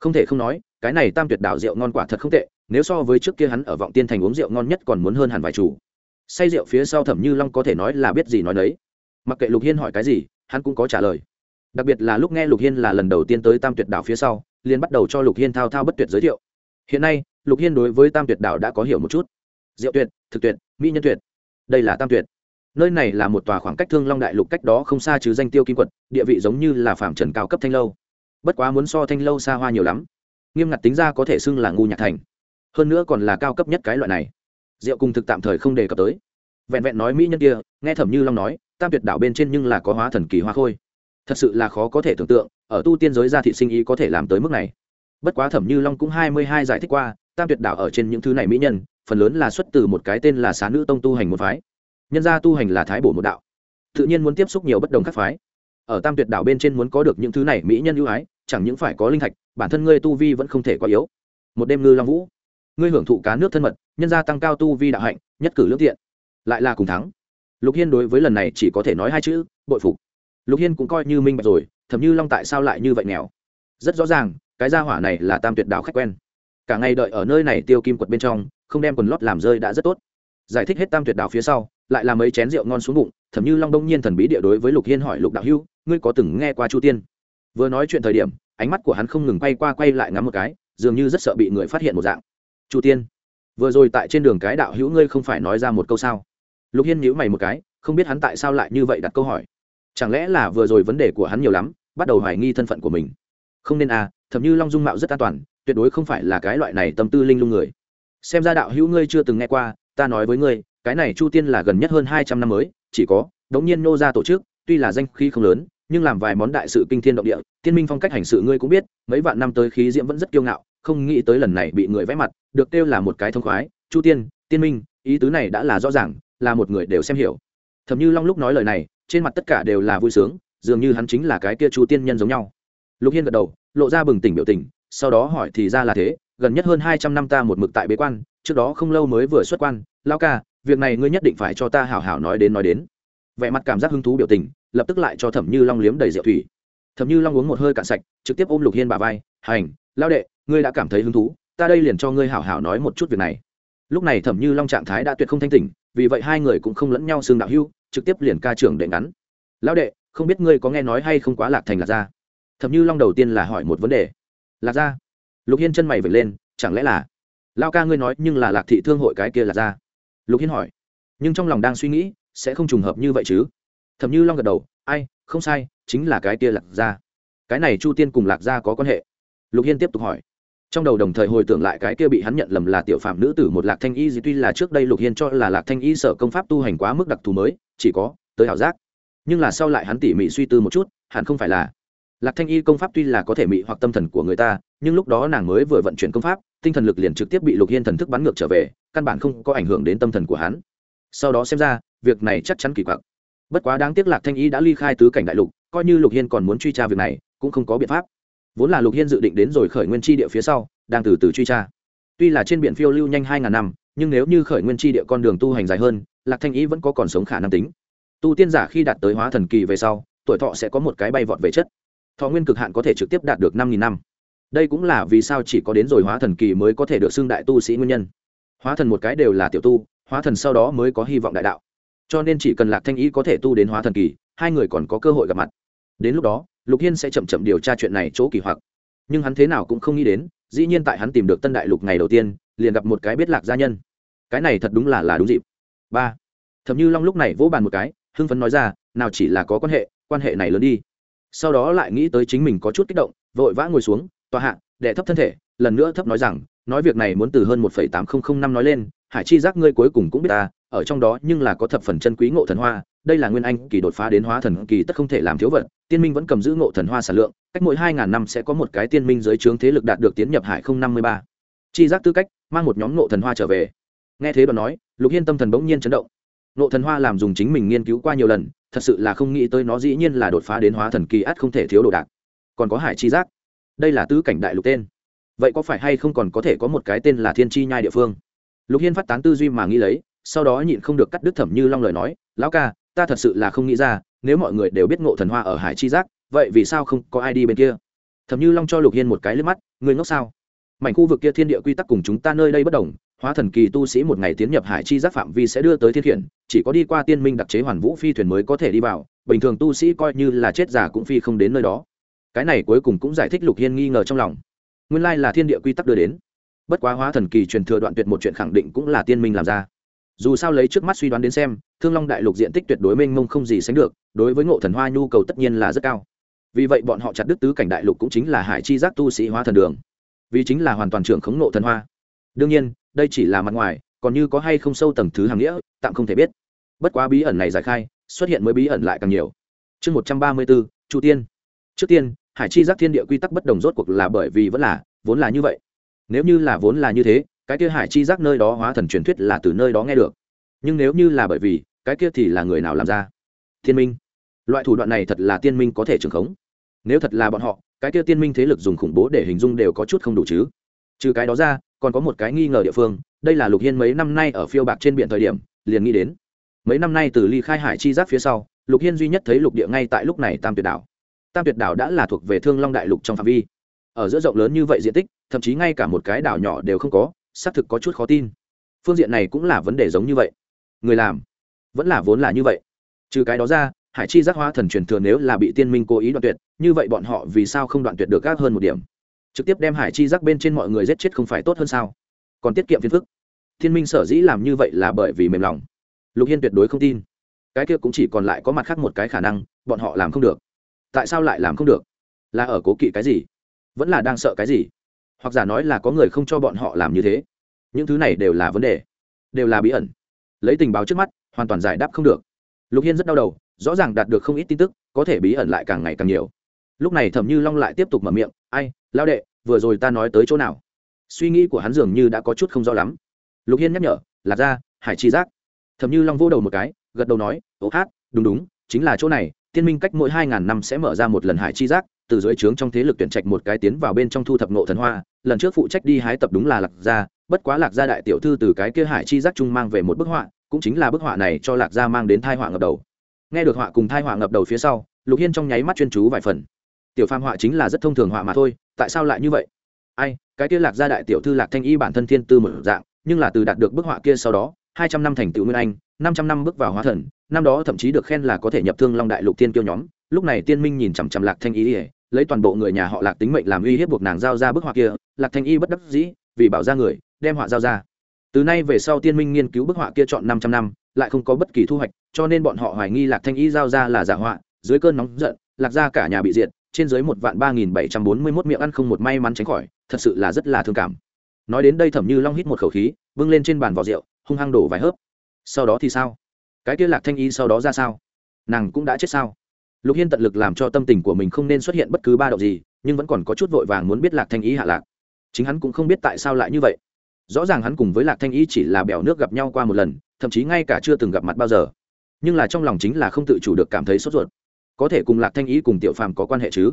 Không thể không nói, cái này tam tuyệt đảo rượu ngon quả thật không tệ, nếu so với trước kia hắn ở vọng tiên thành uống rượu ngon nhất còn muốn hơn hẳn vài chủ. Say rượu phía sau thẩm như long có thể nói là biết gì nói đấy mặc kệ lục hiên hỏi cái gì, hắn cũng có trả lời. Đặc biệt là lúc nghe lục hiên là lần đầu tiên tới tam tuyệt đảo phía sau liền bắt đầu cho lục hiên thao thao bất tuyệt giới thiệu. Hiện nay, lục hiên đối với tam tuyệt đảo đã có hiểu một chút. Diệu tuyệt, thực tuyệt, mỹ nhân tuyệt. Đây là tam tuyệt. Nơi này là một tòa khoảng cách thương long đại lục cách đó không xa chứ danh tiêu kim quật, địa vị giống như là phạm trần cao cấp thanh lâu. Bất quá muốn so thanh lâu xa hoa nhiều lắm. Nghiêm ngặt tính ra có thể xưng là ngu nhạc thành. Hơn nữa còn là cao cấp nhất cái loại này. Rượu cùng thực tạm thời không đề cập tới. Vẹn vẹn nói mỹ nhân kia, nghe thẩm như long nói, tam tuyệt đảo bên trên nhưng là có hóa thần kỳ hoa khôi thật sự là khó có thể tưởng tượng, ở tu tiên giới gia thị sinh ý có thể làm tới mức này. Bất quá thẩm như long cũng hai mươi hai giải thích qua, tam tuyệt đảo ở trên những thứ này mỹ nhân, phần lớn là xuất từ một cái tên là xá nữ tông tu hành một phái. Nhân gia tu hành là thái bổ một đạo. Tự nhiên muốn tiếp xúc nhiều bất đồng các phái. Ở tam tuyệt đảo bên trên muốn có được những thứ này mỹ nhân ưu ái, chẳng những phải có linh thạch, bản thân ngươi tu vi vẫn không thể quá yếu. Một đêm ngư long vũ, ngươi hưởng thụ cá nước thân mật, nhân gia tăng cao tu vi đạo hạnh, nhất cử lương thiện lại là cùng thắng. Lục hiên đối với lần này chỉ có thể nói hai chữ, bội phục lục hiên cũng coi như minh bạch rồi, thầm như long tại sao lại như vậy nghèo? Rất rõ ràng, cái gia hỏa này là tam tuyệt đảo khách quen. Cả ngày đợi ở nơi này tiêu kim quật bên trong, không đem quần lót làm rơi đã rất tốt. Giải thích hết tam tuyệt đảo phía sau, lại là mấy chén rượu ngon xuống bụng, thầm như long đông nhiên thần bí địa đối với lục hiên hỏi, lục đạo hưu ngươi có từng nghe qua chu tiên? Vừa nói chuyện thời điểm, ánh mắt của hắn không ngừng quay qua quay lại ngắm một cái, dường như rất sợ bị người phát hiện một dạng. Chu tiên, vừa rồi tại trên đường cái đạo hữu ngươi không phải nói ra một câu sao? Lục hiên nhíu mày một cái, không biết hắn tại sao lại như vậy đặt câu hỏi chẳng lẽ là vừa rồi vấn đề của hắn nhiều lắm, bắt đầu hoài nghi thân phận của mình? Không nên à thậm như long dung mạo rất an toàn, tuyệt đối không phải là cái loại này tâm tư linh lung người. Xem ra đạo hữu ngươi chưa từng nghe qua, ta nói với ngươi, cái này chu tiên là gần nhất hơn hai trăm năm mới, chỉ có, đống nhiên nô ra tổ chức, tuy là danh khí không lớn, nhưng làm vài món đại sự kinh thiên động địa, tiên minh phong cách hành sự ngươi cũng biết, mấy vạn năm tới khí diễm vẫn rất kiêu ngạo, không nghĩ tới lần này bị người vẽ mặt, được kêu là một cái thông khoái, chu tiên tiên minh, ý tứ này đã là rõ ràng, là một người đều xem hiểu. Thầm như long lúc nói lời này trên mặt tất cả đều là vui sướng, dường như hắn chính là cái kia chu tiên nhân giống nhau. Lục hiên gật đầu, lộ ra bừng tỉnh biểu tình, sau đó hỏi thì ra là thế, gần nhất hơn hai trăm năm ta một mực tại bế quan, trước đó không lâu mới vừa xuất quan lao ca, việc này ngươi nhất định phải cho ta hảo hảo nói đến nói đến. Vẻ mặt cảm giác hứng thú biểu tình, lập tức lại cho thẩm như long liếm đầy rượu thủy. Thẩm như long uống một hơi cạn sạch, trực tiếp ôm lục hiên bà vai, hành lao đệ, ngươi đã cảm thấy hứng thú, ta đây liền cho ngươi hảo hảo nói một chút việc này. Lúc này thẩm như long trạng thái đã tuyệt không thanh tỉnh, vì vậy hai người cũng không lẫn nhau xương đạo hưu trực tiếp liền ca trưởng đệ ngắn. Lão đệ, không biết ngươi có nghe nói hay không quá lạc thành lạc gia? Thẩm như long đầu tiên là hỏi một vấn đề. Lạc gia? Lục hiên chân mày vẩy lên, chẳng lẽ là lao ca ngươi nói nhưng là lạc thị thương hội cái kia lạc gia? Lục hiên hỏi. Nhưng trong lòng đang suy nghĩ, sẽ không trùng hợp như vậy chứ? Thẩm như long gật đầu, ai, không sai, chính là cái kia lạc gia. Cái này chu tiên cùng lạc gia có quan hệ. Lục hiên tiếp tục hỏi trong đầu đồng thời hồi tưởng lại cái kia bị hắn nhận lầm là tiểu phạm nữ tử một lạc thanh y gì tuy là trước đây lục hiên cho là lạc thanh y sở công pháp tu hành quá mức đặc thù mới, chỉ có tới ảo giác. Nhưng là sau lại hắn tỉ mỉ suy tư một chút, hẳn không phải là lạc thanh y công pháp tuy là có thể mị hoặc tâm thần của người ta, nhưng lúc đó nàng mới vừa vận chuyển công pháp, tinh thần lực liền trực tiếp bị lục hiên thần thức bắn ngược trở về, căn bản không có ảnh hưởng đến tâm thần của hắn. Sau đó xem ra, việc này chắc chắn kỳ quặc. Bất quá đáng tiếc lạc thanh y đã ly khai tứ cảnh đại lục, coi như lục hiên còn muốn truy tra việc này, cũng không có biện pháp vốn là lục hiên dự định đến rồi khởi nguyên tri địa phía sau, đang từ từ truy tra. Tuy là trên biển phiêu lưu nhanh hai ngàn năm, nhưng nếu như khởi nguyên tri địa con đường tu hành dài hơn, lạc thanh ý vẫn có còn sống khả năng tính. Tu tiên giả khi đạt tới hóa thần kỳ về sau, tuổi thọ sẽ có một cái bay vọt về chất. Thọ nguyên cực hạn có thể trực tiếp đạt được năm nghìn năm. Đây cũng là vì sao chỉ có đến rồi hóa thần kỳ mới có thể được xưng đại tu sĩ nguyên nhân. Hóa thần một cái đều là tiểu tu, hóa thần sau đó mới có hy vọng đại đạo. Cho nên chỉ cần lạc thanh ý có thể tu đến hóa thần kỳ, hai người còn có cơ hội gặp mặt. Đến lúc đó lục hiên sẽ chậm chậm điều tra chuyện này chỗ kỳ hoặc. Nhưng hắn thế nào cũng không nghĩ đến, dĩ nhiên tại hắn tìm được tân đại lục ngày đầu tiên, liền gặp một cái biết lạc gia nhân. Cái này thật đúng là là đúng dịp. Ba. Thậm như long lúc này vỗ bàn một cái, hưng phấn nói ra, nào chỉ là có quan hệ quan hệ này lớn đi. Sau đó lại nghĩ tới chính mình có chút kích động, vội vã ngồi xuống, tòa hạ, đệ thấp thân thể, lần nữa thấp nói rằng, nói việc này muốn từ hơn một phẩy tám không năm nói lên, hải chi giác ngươi cuối cùng cũng biết ta ở trong đó nhưng là có thập phần chân quý ngộ thần hoa, đây là nguyên anh kỳ đột phá đến hóa thần kỳ tất không thể làm thiếu vật, tiên minh vẫn cầm giữ ngộ thần hoa sản lượng, cách mỗi hai ngàn năm sẽ có một cái tiên minh dưới trướng thế lực đạt được tiến nhập hải không năm mươi ba. Chi giác tư cách, mang một nhóm ngộ thần hoa trở về. Nghe thế đoạn nói, lục hiên tâm thần bỗng nhiên chấn động. Ngộ thần hoa làm dùng chính mình nghiên cứu qua nhiều lần, thật sự là không nghĩ tới nó dĩ nhiên là đột phá đến hóa thần kỳ át không thể thiếu đồ đạc. Còn có hải chi giác. Đây là tứ cảnh đại lục tên. Vậy có phải hay không còn có thể có một cái tên là thiên chi nhai địa phương? Lục hiên phát tán tư duy mà nghĩ lấy sau đó nhịn không được cắt đứt thẩm như long lời nói, lão ca, ta thật sự là không nghĩ ra, nếu mọi người đều biết ngộ thần hoa ở hải chi giác, vậy vì sao không có ai đi bên kia? Thẩm như long cho lục hiên một cái liếc mắt người ngốc sao? Mảnh khu vực kia thiên địa quy tắc cùng chúng ta nơi đây bất đồng, hóa thần kỳ tu sĩ một ngày tiến nhập hải chi giác phạm vi sẽ đưa tới thiên khiển, chỉ có đi qua tiên minh đặc chế hoàn vũ phi thuyền mới có thể đi vào, bình thường tu sĩ coi như là chết già cũng phi không đến nơi đó. Cái này cuối cùng cũng giải thích lục hiên nghi ngờ trong lòng. Nguyên lai là thiên địa quy tắc đưa đến. Bất quá hóa thần kỳ truyền thừa đoạn tuyệt một chuyện khẳng định cũng là tiên minh làm ra dù sao lấy trước mắt suy đoán đến xem, thương long đại lục diện tích tuyệt đối mênh mông không gì sánh được, đối với ngộ thần hoa nhu cầu tất nhiên là rất cao. Vì vậy bọn họ chặt đức tứ cảnh đại lục cũng chính là hải chi giác tu sĩ hóa thần đường. Vì chính là hoàn toàn trưởng khống ngộ thần hoa. Đương nhiên, đây chỉ là mặt ngoài, còn như có hay không sâu tầng thứ hàng nghĩa, tạm không thể biết. Bất quá bí ẩn này giải khai, xuất hiện mới bí ẩn lại càng nhiều. Chương một trăm ba mươi bốn chu tiên. Trước tiên, hải chi giác thiên địa quy tắc bất đồng rốt cuộc là bởi vì vẫn là, vốn là như vậy. Nếu như là vốn là như thế cái kia hải chi giác nơi đó hóa thần truyền thuyết là từ nơi đó nghe được. Nhưng nếu như là bởi vì, cái kia thì là người nào làm ra? Thiên minh. Loại thủ đoạn này thật là tiên minh có thể trưởng khống. Nếu thật là bọn họ, cái kia tiên minh thế lực dùng khủng bố để hình dung đều có chút không đủ chứ. Trừ cái đó ra, còn có một cái nghi ngờ địa phương, đây là lục hiên mấy năm nay ở phiêu bạc trên biển thời điểm, liền nghĩ đến. Mấy năm nay từ ly khai hải chi giác phía sau, lục hiên duy nhất thấy lục địa ngay tại lúc này tam tuyệt đảo. Tam tuyệt đảo đã là thuộc về thương long đại lục trong phạm vi. Ở giữa rộng lớn như vậy diện tích, thậm chí ngay cả một cái đảo nhỏ đều không có xác thực có chút khó tin. Phương diện này cũng là vấn đề giống như vậy. Người làm vẫn là vốn là như vậy. Trừ cái đó ra, hải chi giác hóa thần truyền thừa nếu là bị tiên minh cố ý đoạn tuyệt, như vậy bọn họ vì sao không đoạn tuyệt được gác hơn một điểm? Trực tiếp đem hải chi giác bên trên mọi người giết chết không phải tốt hơn sao? Còn tiết kiệm phiền phức. Thiên minh sở dĩ làm như vậy là bởi vì mềm lòng. Lục hiên tuyệt đối không tin. Cái kia cũng chỉ còn lại có mặt khác một cái khả năng, bọn họ làm không được. Tại sao lại làm không được? Là ở cố kỵ cái gì? Vẫn là đang sợ cái gì? Hoặc giả nói là có người không cho bọn họ làm như thế. Những thứ này đều là vấn đề, đều là bí ẩn. Lấy tình báo trước mắt, hoàn toàn giải đáp không được. Lục hiên rất đau đầu, rõ ràng đạt được không ít tin tức, có thể bí ẩn lại càng ngày càng nhiều. Lúc này thẩm như long lại tiếp tục mở miệng, ai, lao đệ, vừa rồi ta nói tới chỗ nào? Suy nghĩ của hắn dường như đã có chút không rõ lắm. Lục hiên nhắc nhở, lạc ra hải chi giác. Thẩm như long vô đầu một cái, gật đầu nói ố hát, đúng đúng, chính là chỗ này, tiên minh cách mỗi hai ngàn năm sẽ mở ra một lần hải chi giác từ dưới trướng trong thế lực tuyển trạch một cái tiến vào bên trong thu thập nộ thần hoa, lần trước phụ trách đi hái tập đúng là lạc gia, bất quá lạc gia đại tiểu thư từ cái kia hải chi giác trung mang về một bức họa, cũng chính là bức họa này cho lạc gia mang đến thai họa ngập đầu. Nghe được họa cùng thai họa ngập đầu phía sau, lục hiên trong nháy mắt chuyên chú vài phần. Tiểu phàm họa chính là rất thông thường họa mà thôi, tại sao lại như vậy? Ai, cái kia lạc gia đại tiểu thư lạc thanh y bản thân thiên tư một dạng, nhưng là từ đạt được bức họa kia sau đó, hai trăm năm thành tựu nguyên anh, năm trăm năm bước vào hóa thần, năm đó thậm chí được khen là có thể nhập thương long đại lục tiên kiêu nhóm, lúc này tiên minh nhìn chằm chằm lạc thanh y ỉa lấy toàn bộ người nhà họ lạc tính mệnh làm uy hiếp buộc nàng giao ra bức họa kia, lạc thanh y bất đắc dĩ, vì bảo ra người, đem họa giao ra. Từ nay về sau tiên minh nghiên cứu bức họa kia chọn năm trăm năm, lại không có bất kỳ thu hoạch, cho nên bọn họ hoài nghi lạc thanh y giao ra là giả họa, dưới cơn nóng giận, lạc ra cả nhà bị diệt, trên dưới một vạn ba nghìn bảy trăm bốn mươi mốt miệng ăn không một may mắn tránh khỏi, thật sự là rất là thương cảm. Nói đến đây thẩm như long hít một khẩu khí vâng lên trên bàn vỏ rượu, hung hăng đổ vài hớp. Sau đó thì sao? Cái kia lạc thanh y sau đó ra sao? Nàng cũng đã chết sao? Lục hiên tận lực làm cho tâm tình của mình không nên xuất hiện bất cứ ba động gì, nhưng vẫn còn có chút vội vàng muốn biết lạc thanh y hạ lạc. Chính hắn cũng không biết tại sao lại như vậy. Rõ ràng hắn cùng với lạc thanh y chỉ là bèo nước gặp nhau qua một lần, thậm chí ngay cả chưa từng gặp mặt bao giờ. Nhưng là trong lòng chính là không tự chủ được cảm thấy sốt ruột. Có thể cùng lạc thanh y cùng tiểu phàm có quan hệ chứ?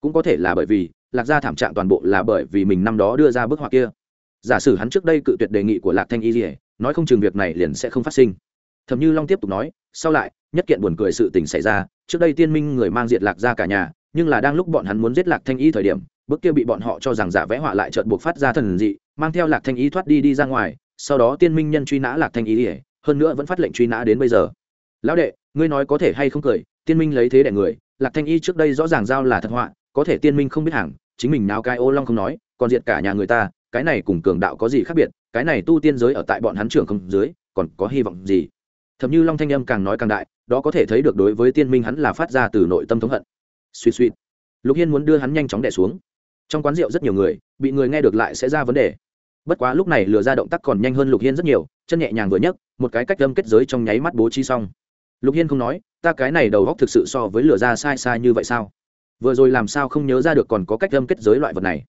Cũng có thể là bởi vì, lạc gia thảm trạng toàn bộ là bởi vì mình năm đó đưa ra bức họa kia. Giả sử hắn trước đây cự tuyệt đề nghị của lạc thanh y gì nói không chừng việc này liền sẽ không phát sinh. Thầm như long tiếp tục nói sau lại, nhất kiện buồn cười sự tình xảy ra, trước đây tiên minh người mang diệt lạc ra cả nhà, nhưng là đang lúc bọn hắn muốn giết lạc thanh y thời điểm bức kia bị bọn họ cho rằng giả vẽ họa lại trợn buộc phát ra thần dị, mang theo lạc thanh y thoát đi đi ra ngoài, sau đó tiên minh nhân truy nã lạc thanh y hơn nữa vẫn phát lệnh truy nã đến bây giờ. Lão đệ, ngươi nói có thể hay không cười, tiên minh lấy thế đẻ người, lạc thanh y trước đây rõ ràng giao là thật họa, có thể tiên minh không biết hàng, chính mình nào cái ô long không nói, còn diệt cả nhà người ta, cái này cùng cường đạo có gì khác biệt, cái này tu tiên giới ở tại bọn hắn trưởng không dưới, còn có hy vọng gì? Thậm như long thanh âm càng nói càng đại, đó có thể thấy được đối với tiên minh hắn là phát ra từ nội tâm thống hận. Suy suy lục hiên muốn đưa hắn nhanh chóng đẻ xuống. Trong quán rượu rất nhiều người, bị người nghe được lại sẽ ra vấn đề. Bất quá lúc này lừa ra động tác còn nhanh hơn lục hiên rất nhiều, chân nhẹ nhàng vừa nhấc, một cái cách âm kết giới trong nháy mắt bố trí xong. Lục hiên không nói, ta cái này đầu góc thực sự so với lừa ra sai sai như vậy sao? Vừa rồi làm sao không nhớ ra được còn có cách âm kết giới loại vật này?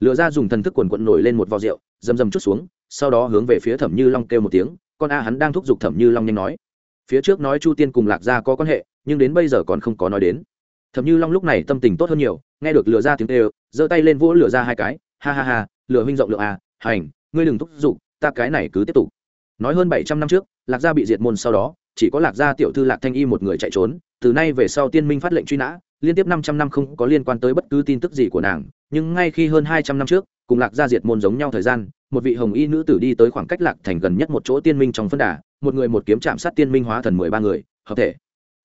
Lừa ra dùng thần thức quần quận nổi lên một vò rượu, dầm dầm chút xuống, sau đó hướng về phía thẩm như long kêu một tiếng con a hắn đang thúc giục thẩm như long nhanh nói. Phía trước nói chu tiên cùng lạc gia có quan hệ, nhưng đến bây giờ còn không có nói đến. Thẩm như long lúc này tâm tình tốt hơn nhiều, nghe được lừa ra tiếng kêu, giơ tay lên vỗ lừa ra hai cái. Ha ha ha lừa huynh rộng lượng à hành, ngươi đừng thúc giục, ta cái này cứ tiếp tục. Nói hơn bảy trăm năm trước, lạc gia bị diệt môn sau đó, chỉ có lạc gia tiểu thư lạc thanh y một người chạy trốn, từ nay về sau tiên minh phát lệnh truy nã, liên tiếp năm trăm năm không có liên quan tới bất cứ tin tức gì của nàng, nhưng ngay khi hơn hai trăm năm trước, cùng lạc gia diệt môn giống nhau thời gian một vị hồng y nữ tử đi tới khoảng cách lạc thành gần nhất một chỗ tiên minh trong phân đà, một người một kiếm chạm sát tiên minh hóa thần mười ba người, hợp thể.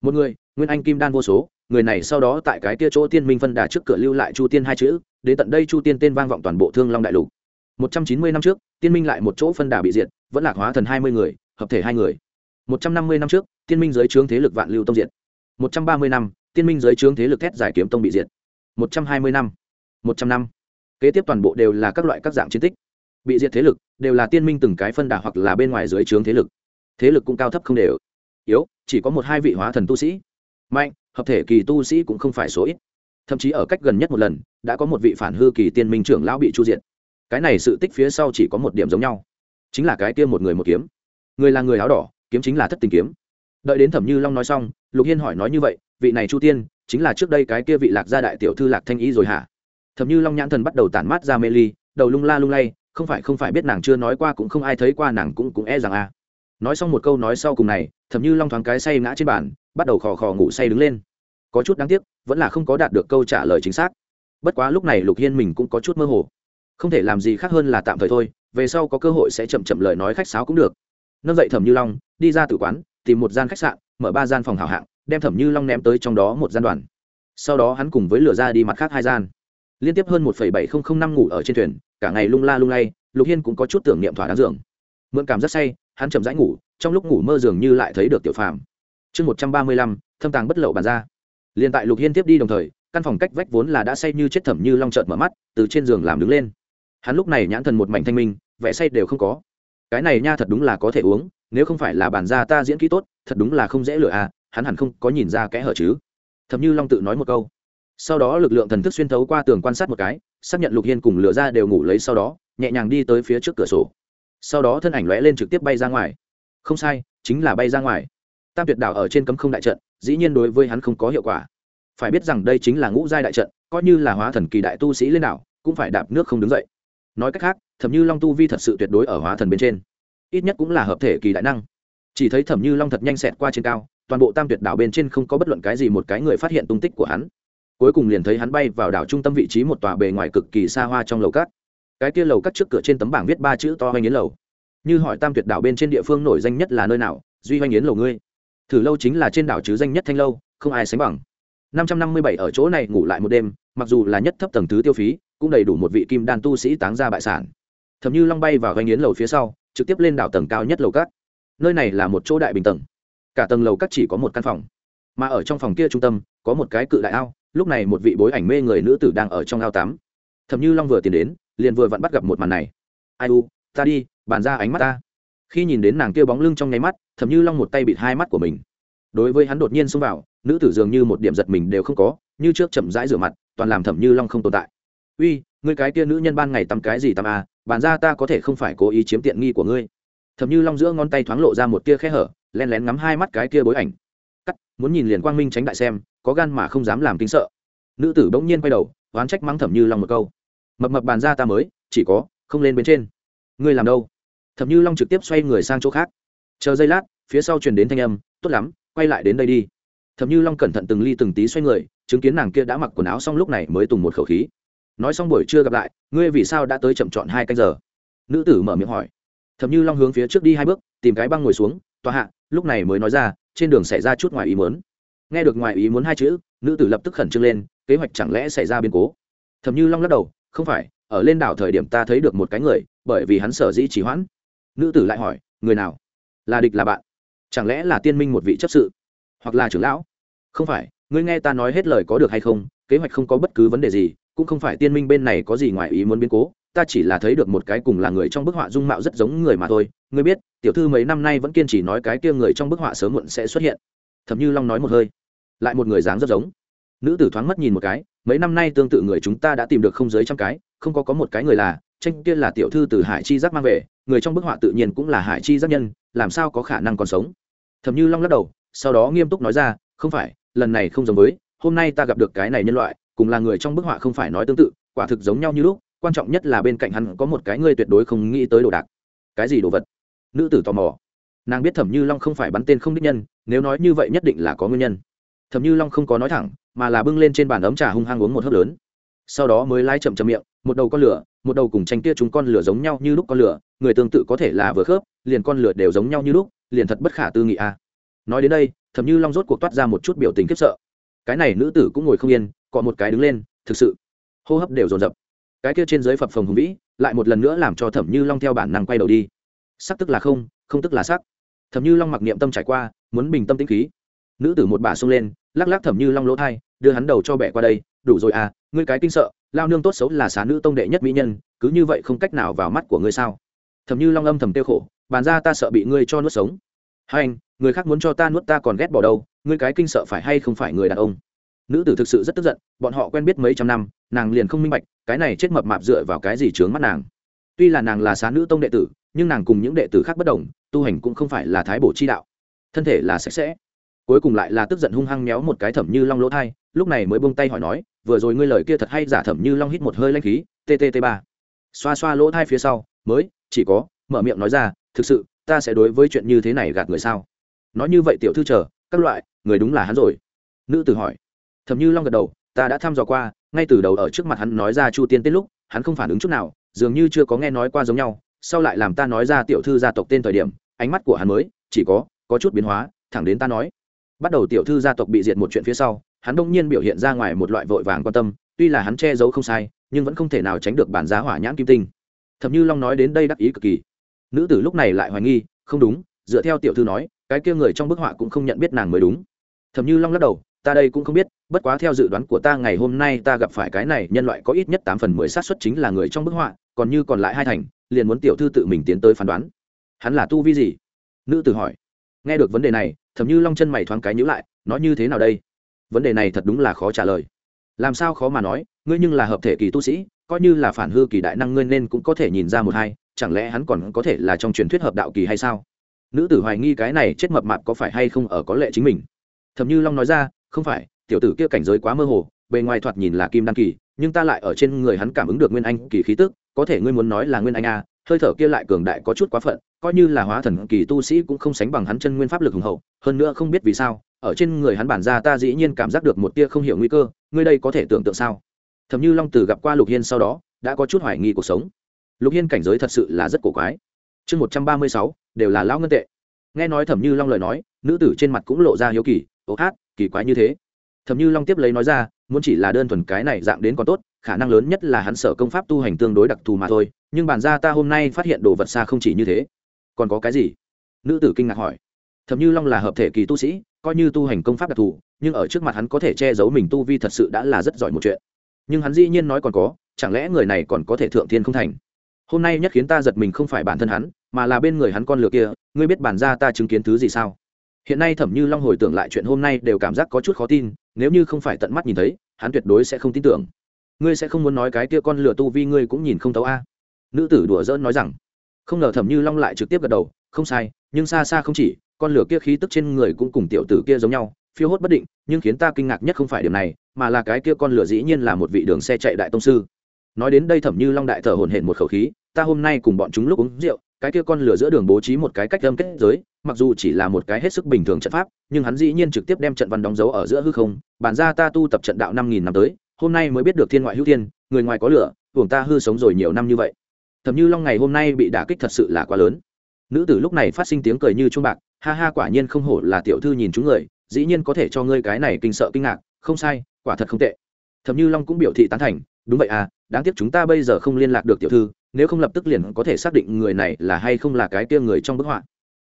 Một người, nguyên anh kim đan vô số, người này sau đó tại cái kia chỗ tiên minh phân đà trước cửa lưu lại chu tiên hai chữ, đến tận đây chu tiên tên vang vọng toàn bộ thương long đại lục. Một trăm chín mươi năm trước, tiên minh lại một chỗ phân đà bị diệt, vẫn lạc hóa thần hai mươi người, hợp thể hai người. Một trăm năm mươi năm trước, tiên minh giới trướng thế lực vạn lưu tông diệt. Một trăm ba mươi năm, tiên minh giới trướng thế lực thét giải kiếm tông bị diệt. Một trăm hai mươi năm, một trăm năm. Kế tiếp toàn bộ đều là các loại các dạng chiến tích bị diệt thế lực, đều là tiên minh từng cái phân đà hoặc là bên ngoài dưới trướng thế lực. Thế lực cũng cao thấp không đều. Yếu, chỉ có một hai vị hóa thần tu sĩ. Mạnh, hợp thể kỳ tu sĩ cũng không phải số ít. Thậm chí ở cách gần nhất một lần, đã có một vị phản hư kỳ tiên minh trưởng lão bị chu diệt. Cái này sự tích phía sau chỉ có một điểm giống nhau. Chính là cái kia một người một kiếm. Người là người áo đỏ, kiếm chính là thất tình kiếm. Đợi đến thẩm như long nói xong, lục hiên hỏi nói như vậy, vị này chu tiên, chính là trước đây cái kia vị lạc gia đại tiểu thư lạc thanh ý rồi hả? Thẩm như long nhãn thần bắt đầu tản mát ra mê ly, đầu lung la lung lay không phải không phải biết nàng chưa nói qua, cũng không ai thấy qua, nàng cũng cũng e rằng a à. nói xong một câu nói sau cùng này thẩm như long thoáng cái say ngã trên bàn, bắt đầu khò khò ngủ say đứng lên. Có chút đáng tiếc, vẫn là không có đạt được câu trả lời chính xác. Bất quá lúc này lục hiên mình cũng có chút mơ hồ. Không thể làm gì khác hơn là tạm thời thôi, về sau có cơ hội sẽ chậm chậm lời nói khách sáo cũng được. Nâng dậy thẩm như long, đi ra tử quán, tìm một gian khách sạn, mở ba gian phòng hảo hạng, đem thẩm như long ném tới trong đó một gian đoàn. Sau đó hắn cùng với lửa ra đi mặt khác hai gian liên tiếp hơn một bảy nghìn năm ngủ ở trên thuyền, cả ngày lung la lung lay, lục hiên cũng có chút tưởng niệm thỏa đáng dường. Mượn cảm rất say, hắn chậm rãi ngủ, trong lúc ngủ mơ dường như lại thấy được tiểu phàm. Chương một trăm ba mươi lăm, thâm tàng bất lậu bàn ra. Liền tại lục hiên tiếp đi đồng thời, căn phòng cách vách vốn là đã say như chết thẩm như long chợt mở mắt, từ trên giường làm đứng lên. Hắn lúc này nhãn thần một mảnh thanh minh, vẻ say đều không có. Cái này nha thật đúng là có thể uống, nếu không phải là bàn ra ta diễn kỹ tốt, thật đúng là không dễ lựa à hắn hẳn không có nhìn ra kẽ hở chứ. Thầm như long tự nói một câu sau đó lực lượng thần thức xuyên thấu qua tường quan sát một cái xác nhận lục hiên cùng lửa ra đều ngủ lấy sau đó nhẹ nhàng đi tới phía trước cửa sổ. Sau đó thân ảnh lóe lên trực tiếp bay ra ngoài. Không sai chính là bay ra ngoài. Tam tuyệt đảo ở trên cấm không đại trận dĩ nhiên đối với hắn không có hiệu quả. Phải biết rằng đây chính là ngũ giai đại trận coi như là hóa thần kỳ đại tu sĩ lên đảo, cũng phải đạp nước không đứng dậy. Nói cách khác thẩm như long tu vi thật sự tuyệt đối ở hóa thần bên trên. Ít nhất cũng là hợp thể kỳ đại năng. Chỉ thấy thẩm như long thật nhanh xẹt qua trên cao toàn bộ tam tuyệt đảo bên trên không có bất luận cái gì một cái người phát hiện tung tích của hắn cuối cùng liền thấy hắn bay vào đảo trung tâm vị trí một tòa bề ngoài cực kỳ xa hoa trong lầu cát. Cái kia lầu cát trước cửa trên tấm bảng viết ba chữ to hoành yến lầu. Như hỏi tam tuyệt đảo bên trên địa phương nổi danh nhất là nơi nào, duy hoành yến lầu ngươi. Thử lâu chính là trên đảo chứ danh nhất thanh lâu, không ai sánh bằng. Năm trăm năm mươi bảy ở chỗ này ngủ lại một đêm, mặc dù là nhất thấp tầng thứ tiêu phí, cũng đầy đủ một vị kim đan tu sĩ táng ra bại sản. Thầm như long bay vào hoành yến lầu phía sau, trực tiếp lên đảo tầng cao nhất lầu cát. Nơi này là một chỗ đại bình tầng. Cả tầng lầu cát chỉ có một căn phòng, mà ở trong phòng kia trung tâm, có một cái cự đại ao lúc này một vị bối ảnh mê người nữ tử đang ở trong ao tắm. Thầm như long vừa tiến đến, liền vừa vặn bắt gặp một màn này. Ai u, ta đi, bàn ra ánh mắt ta. Khi nhìn đến nàng kia bóng lưng trong nháy mắt thầm như long một tay bịt hai mắt của mình. Đối với hắn đột nhiên xông vào, nữ tử dường như một điểm giật mình đều không có, như trước chậm rãi rửa mặt, toàn làm thẩm như long không tồn tại. Uy người cái kia nữ nhân ban ngày tắm cái gì tắm à bàn ra ta có thể không phải cố ý chiếm tiện nghi của ngươi. Thẩm như long giữa ngón tay thoáng lộ ra một tia khe hở len lén ngắm hai mắt cái kia bối ảnh cắt, muốn nhìn liền quang minh tránh đại xem, có gan mà không dám làm kính sợ. Nữ tử bỗng nhiên quay đầu, oán trách mắng thẩm như long một câu. Mập mập bàn ra ta mới, chỉ có, không lên bên trên. Ngươi làm đâu? Thẩm như long trực tiếp xoay người sang chỗ khác. Chờ giây lát, phía sau truyền đến thanh âm, tốt lắm, quay lại đến đây đi. Thẩm như long cẩn thận từng ly từng tí xoay người, chứng kiến nàng kia đã mặc quần áo xong lúc này mới tùng một khẩu khí. Nói xong buổi trưa gặp lại, ngươi vì sao đã tới chậm chọn hai canh giờ? Nữ tử mở miệng hỏi. Thẩm như long hướng phía trước đi hai bước, tìm cái băng ngồi xuống, tòa hạ, lúc này mới nói ra trên đường xảy ra chút ngoài ý muốn. Nghe được ngoài ý muốn hai chữ, nữ tử lập tức khẩn trương lên, kế hoạch chẳng lẽ xảy ra biến cố? Thẩm như long lắc đầu, không phải, ở lên đảo thời điểm ta thấy được một cái người, bởi vì hắn sở dĩ chỉ hoãn. Nữ tử lại hỏi, người nào? Là địch là bạn? Chẳng lẽ là tiên minh một vị chấp sự? Hoặc là trưởng lão? Không phải, ngươi nghe ta nói hết lời có được hay không, kế hoạch không có bất cứ vấn đề gì, cũng không phải tiên minh bên này có gì ngoài ý muốn biến cố ta chỉ là thấy được một cái cùng là người trong bức họa dung mạo rất giống người mà thôi. Ngươi biết, tiểu thư mấy năm nay vẫn kiên trì nói cái kia người trong bức họa sớm muộn sẽ xuất hiện. Thầm như long nói một hơi. Lại một người dáng rất giống. Nữ tử thoáng mất nhìn một cái, mấy năm nay tương tự người chúng ta đã tìm được không dưới trăm cái, không có có một cái người là, tranh kia là tiểu thư từ hải chi giác mang về, người trong bức họa tự nhiên cũng là hải chi giác nhân, làm sao có khả năng còn sống? Thầm như long lắc đầu, sau đó nghiêm túc nói ra, không phải, lần này không giống với, hôm nay ta gặp được cái này nhân loại, cùng là người trong bức họa không phải nói tương tự, quả thực giống nhau như lúc quan trọng nhất là bên cạnh hắn có một cái ngươi tuyệt đối không nghĩ tới đồ đạc. Cái gì đồ vật? Nữ tử tò mò. Nàng biết thẩm như long không phải bắn tên không đích nhân, nếu nói như vậy nhất định là có nguyên nhân. Thẩm như long không có nói thẳng, mà là bưng lên trên bàn ấm trà hung hăng uống một hớp lớn. Sau đó mới lái chậm chậm miệng, một đầu con lửa, một đầu cùng tranh kia chúng con lửa giống nhau như lúc con lửa, người tương tự có thể là vừa khớp, liền con lửa đều giống nhau như lúc, liền thật bất khả tư nghị a. À. nói đến đây, thẩm như long rốt cuộc toát ra một chút biểu tình khiếp sợ. Cái này nữ tử cũng ngồi không yên, cọ một cái đứng lên, thực sự hô hấp đều dồn dập cái kia trên dưới phập phồng hùng vĩ, lại một lần nữa làm cho thẩm như long theo bản năng quay đầu đi. Sắc tức là không không tức là sắc. Thẩm như long mặc niệm tâm trải qua, muốn bình tâm tĩnh khí. Nữ tử một bà xông lên, lắc lắc thẩm như long lỗ thai, đưa hắn đầu cho bẻ qua đây, đủ rồi à ngươi cái kinh sợ, lao nương tốt xấu là xá nữ tông đệ nhất mỹ nhân, cứ như vậy không cách nào vào mắt của ngươi sao? Thẩm như long âm thầm tiêu khổ, bàn ra ta sợ bị ngươi cho nuốt sống. Hai anh, người khác muốn cho ta nuốt ta còn ghét bỏ đâu, ngươi cái kinh sợ phải hay không phải người đàn ông? Nữ tử thực sự rất tức giận, bọn họ quen biết mấy trăm năm, nàng liền không minh bạch, cái này chết mập mạp dựa vào cái gì trướng mắt nàng. Tuy là nàng là xá nữ tông đệ tử, nhưng nàng cùng những đệ tử khác bất đồng, tu hành cũng không phải là thái bổ chi đạo. Thân thể là sạch sẽ. Cuối cùng lại là tức giận hung hăng méo một cái thẩm như long lỗ thai, lúc này mới bông tay hỏi nói, vừa rồi ngươi lời kia thật hay giả thẩm như long hít một hơi lanh khí? Ttt ba. Xoa xoa lỗ thai phía sau, mới, chỉ có, mở miệng nói ra, thực sự, ta sẽ đối với chuyện như thế này gạt người sao? Nói như vậy tiểu thư chờ, các loại, người đúng là hắn rồi. Nữ tử hỏi thầm như long gật đầu, ta đã thăm dò qua, ngay từ đầu ở trước mặt hắn nói ra chu tiên tên lúc, hắn không phản ứng chút nào, dường như chưa có nghe nói qua giống nhau, sau lại làm ta nói ra tiểu thư gia tộc tên thời điểm, ánh mắt của hắn mới, chỉ có có chút biến hóa, thẳng đến ta nói. Bắt đầu tiểu thư gia tộc bị diệt một chuyện phía sau, hắn đông nhiên biểu hiện ra ngoài một loại vội vàng quan tâm, tuy là hắn che giấu không sai, nhưng vẫn không thể nào tránh được bản giá hỏa nhãn kim tinh. Thậm như long nói đến đây đắc ý cực kỳ. Nữ tử lúc này lại hoài nghi, không đúng, dựa theo tiểu thư nói, cái kia người trong bức họa cũng không nhận biết nàng mới đúng. Thậm như long lắc đầu ta đây cũng không biết, bất quá theo dự đoán của ta ngày hôm nay ta gặp phải cái này, nhân loại có ít nhất tám phần mười sát xuất chính là người trong bức họa, còn như còn lại hai thành, liền muốn tiểu thư tự mình tiến tới phán đoán. Hắn là tu vi gì? Nữ tử hỏi. Nghe được vấn đề này thầm như long chân mày thoáng cái nhữ lại, nói như thế nào đây? Vấn đề này thật đúng là khó trả lời. Làm sao khó mà nói, ngươi nhưng là hợp thể kỳ tu sĩ, coi như là phản hư kỳ đại năng ngươi nên cũng có thể nhìn ra một hai, chẳng lẽ hắn còn có thể là trong truyền thuyết hợp đạo kỳ hay sao? Nữ tử hoài nghi cái này chết mập mạp có phải hay không ở có lệ chính mình. Thầm như long nói ra không phải, tiểu tử kia cảnh giới quá mơ hồ, bề ngoài thoạt nhìn là kim đan kỳ, nhưng ta lại ở trên người hắn cảm ứng được nguyên anh kỳ khí tức, có thể ngươi muốn nói là nguyên anh a hơi thở kia lại cường đại có chút quá phận, coi như là hóa thần kỳ tu sĩ cũng không sánh bằng hắn chân nguyên pháp lực hùng hậu, hơn nữa không biết vì sao, ở trên người hắn bản ra ta dĩ nhiên cảm giác được một tia không hiểu nguy cơ, ngươi đây có thể tưởng tượng sao? Thầm như long từ gặp qua lục hiên sau đó, đã có chút hoài nghi cuộc sống. Lục hiên cảnh giới thật sự là rất cổ quái. Chương một trăm ba mươi sáu, đều là lão ngân tệ. Nghe nói thẩm như long lời nói, nữ tử trên mặt cũng lộ ra hiếu kỳ ố hát kỳ quái như thế. Thầm như long tiếp lấy nói ra, muốn chỉ là đơn thuần cái này dạng đến còn tốt, khả năng lớn nhất là hắn sở công pháp tu hành tương đối đặc thù mà thôi, nhưng bản ra ta hôm nay phát hiện đồ vật xa không chỉ như thế. Còn có cái gì? Nữ tử kinh ngạc hỏi. Thầm như long là hợp thể kỳ tu sĩ, coi như tu hành công pháp đặc thù, nhưng ở trước mặt hắn có thể che giấu mình tu vi thật sự đã là rất giỏi một chuyện. Nhưng hắn dĩ nhiên nói còn có, chẳng lẽ người này còn có thể thượng thiên không thành? Hôm nay nhất khiến ta giật mình không phải bản thân hắn, mà là bên người hắn con lừa kia, ngươi biết bản ra ta chứng kiến thứ gì sao? Hiện nay thẩm như long hồi tưởng lại chuyện hôm nay đều cảm giác có chút khó tin, nếu như không phải tận mắt nhìn thấy, hắn tuyệt đối sẽ không tin tưởng. Ngươi sẽ không muốn nói cái kia con lừa tu vi ngươi cũng nhìn không tấu a. Nữ tử đùa dỡn nói rằng. Không ngờ thẩm như long lại trực tiếp gật đầu, không sai, nhưng xa xa không chỉ, con lửa kia khí tức trên người cũng cùng tiểu tử kia giống nhau, phiêu hốt bất định, nhưng khiến ta kinh ngạc nhất không phải điều này, mà là cái kia con lửa dĩ nhiên là một vị đường xe chạy đại tông sư. Nói đến đây thẩm như long đại thở hổn hển một khẩu khí, ta hôm nay cùng bọn chúng lúc uống rượu cái kia con lửa giữa đường bố trí một cái cách âm kết giới, mặc dù chỉ là một cái hết sức bình thường trận pháp, nhưng hắn dĩ nhiên trực tiếp đem trận văn đóng dấu ở giữa hư không. Bản ra ta tu tập trận đạo năm nghìn năm tới, hôm nay mới biết được thiên ngoại hữu thiên, người ngoài có lửa, hưởng ta hư sống rồi nhiều năm như vậy. Thầm như long ngày hôm nay bị đả kích thật sự là quá lớn. Nữ tử lúc này phát sinh tiếng cười như chuông bạc, ha ha quả nhiên không hổ là tiểu thư nhìn chúng người, dĩ nhiên có thể cho ngươi cái này kinh sợ kinh ngạc, không sai, quả thật không tệ. Thầm như long cũng biểu thị tán thành, đúng vậy à đáng tiếc chúng ta bây giờ không liên lạc được tiểu thư, nếu không lập tức liền có thể xác định người này là hay không là cái kia người trong bức họa.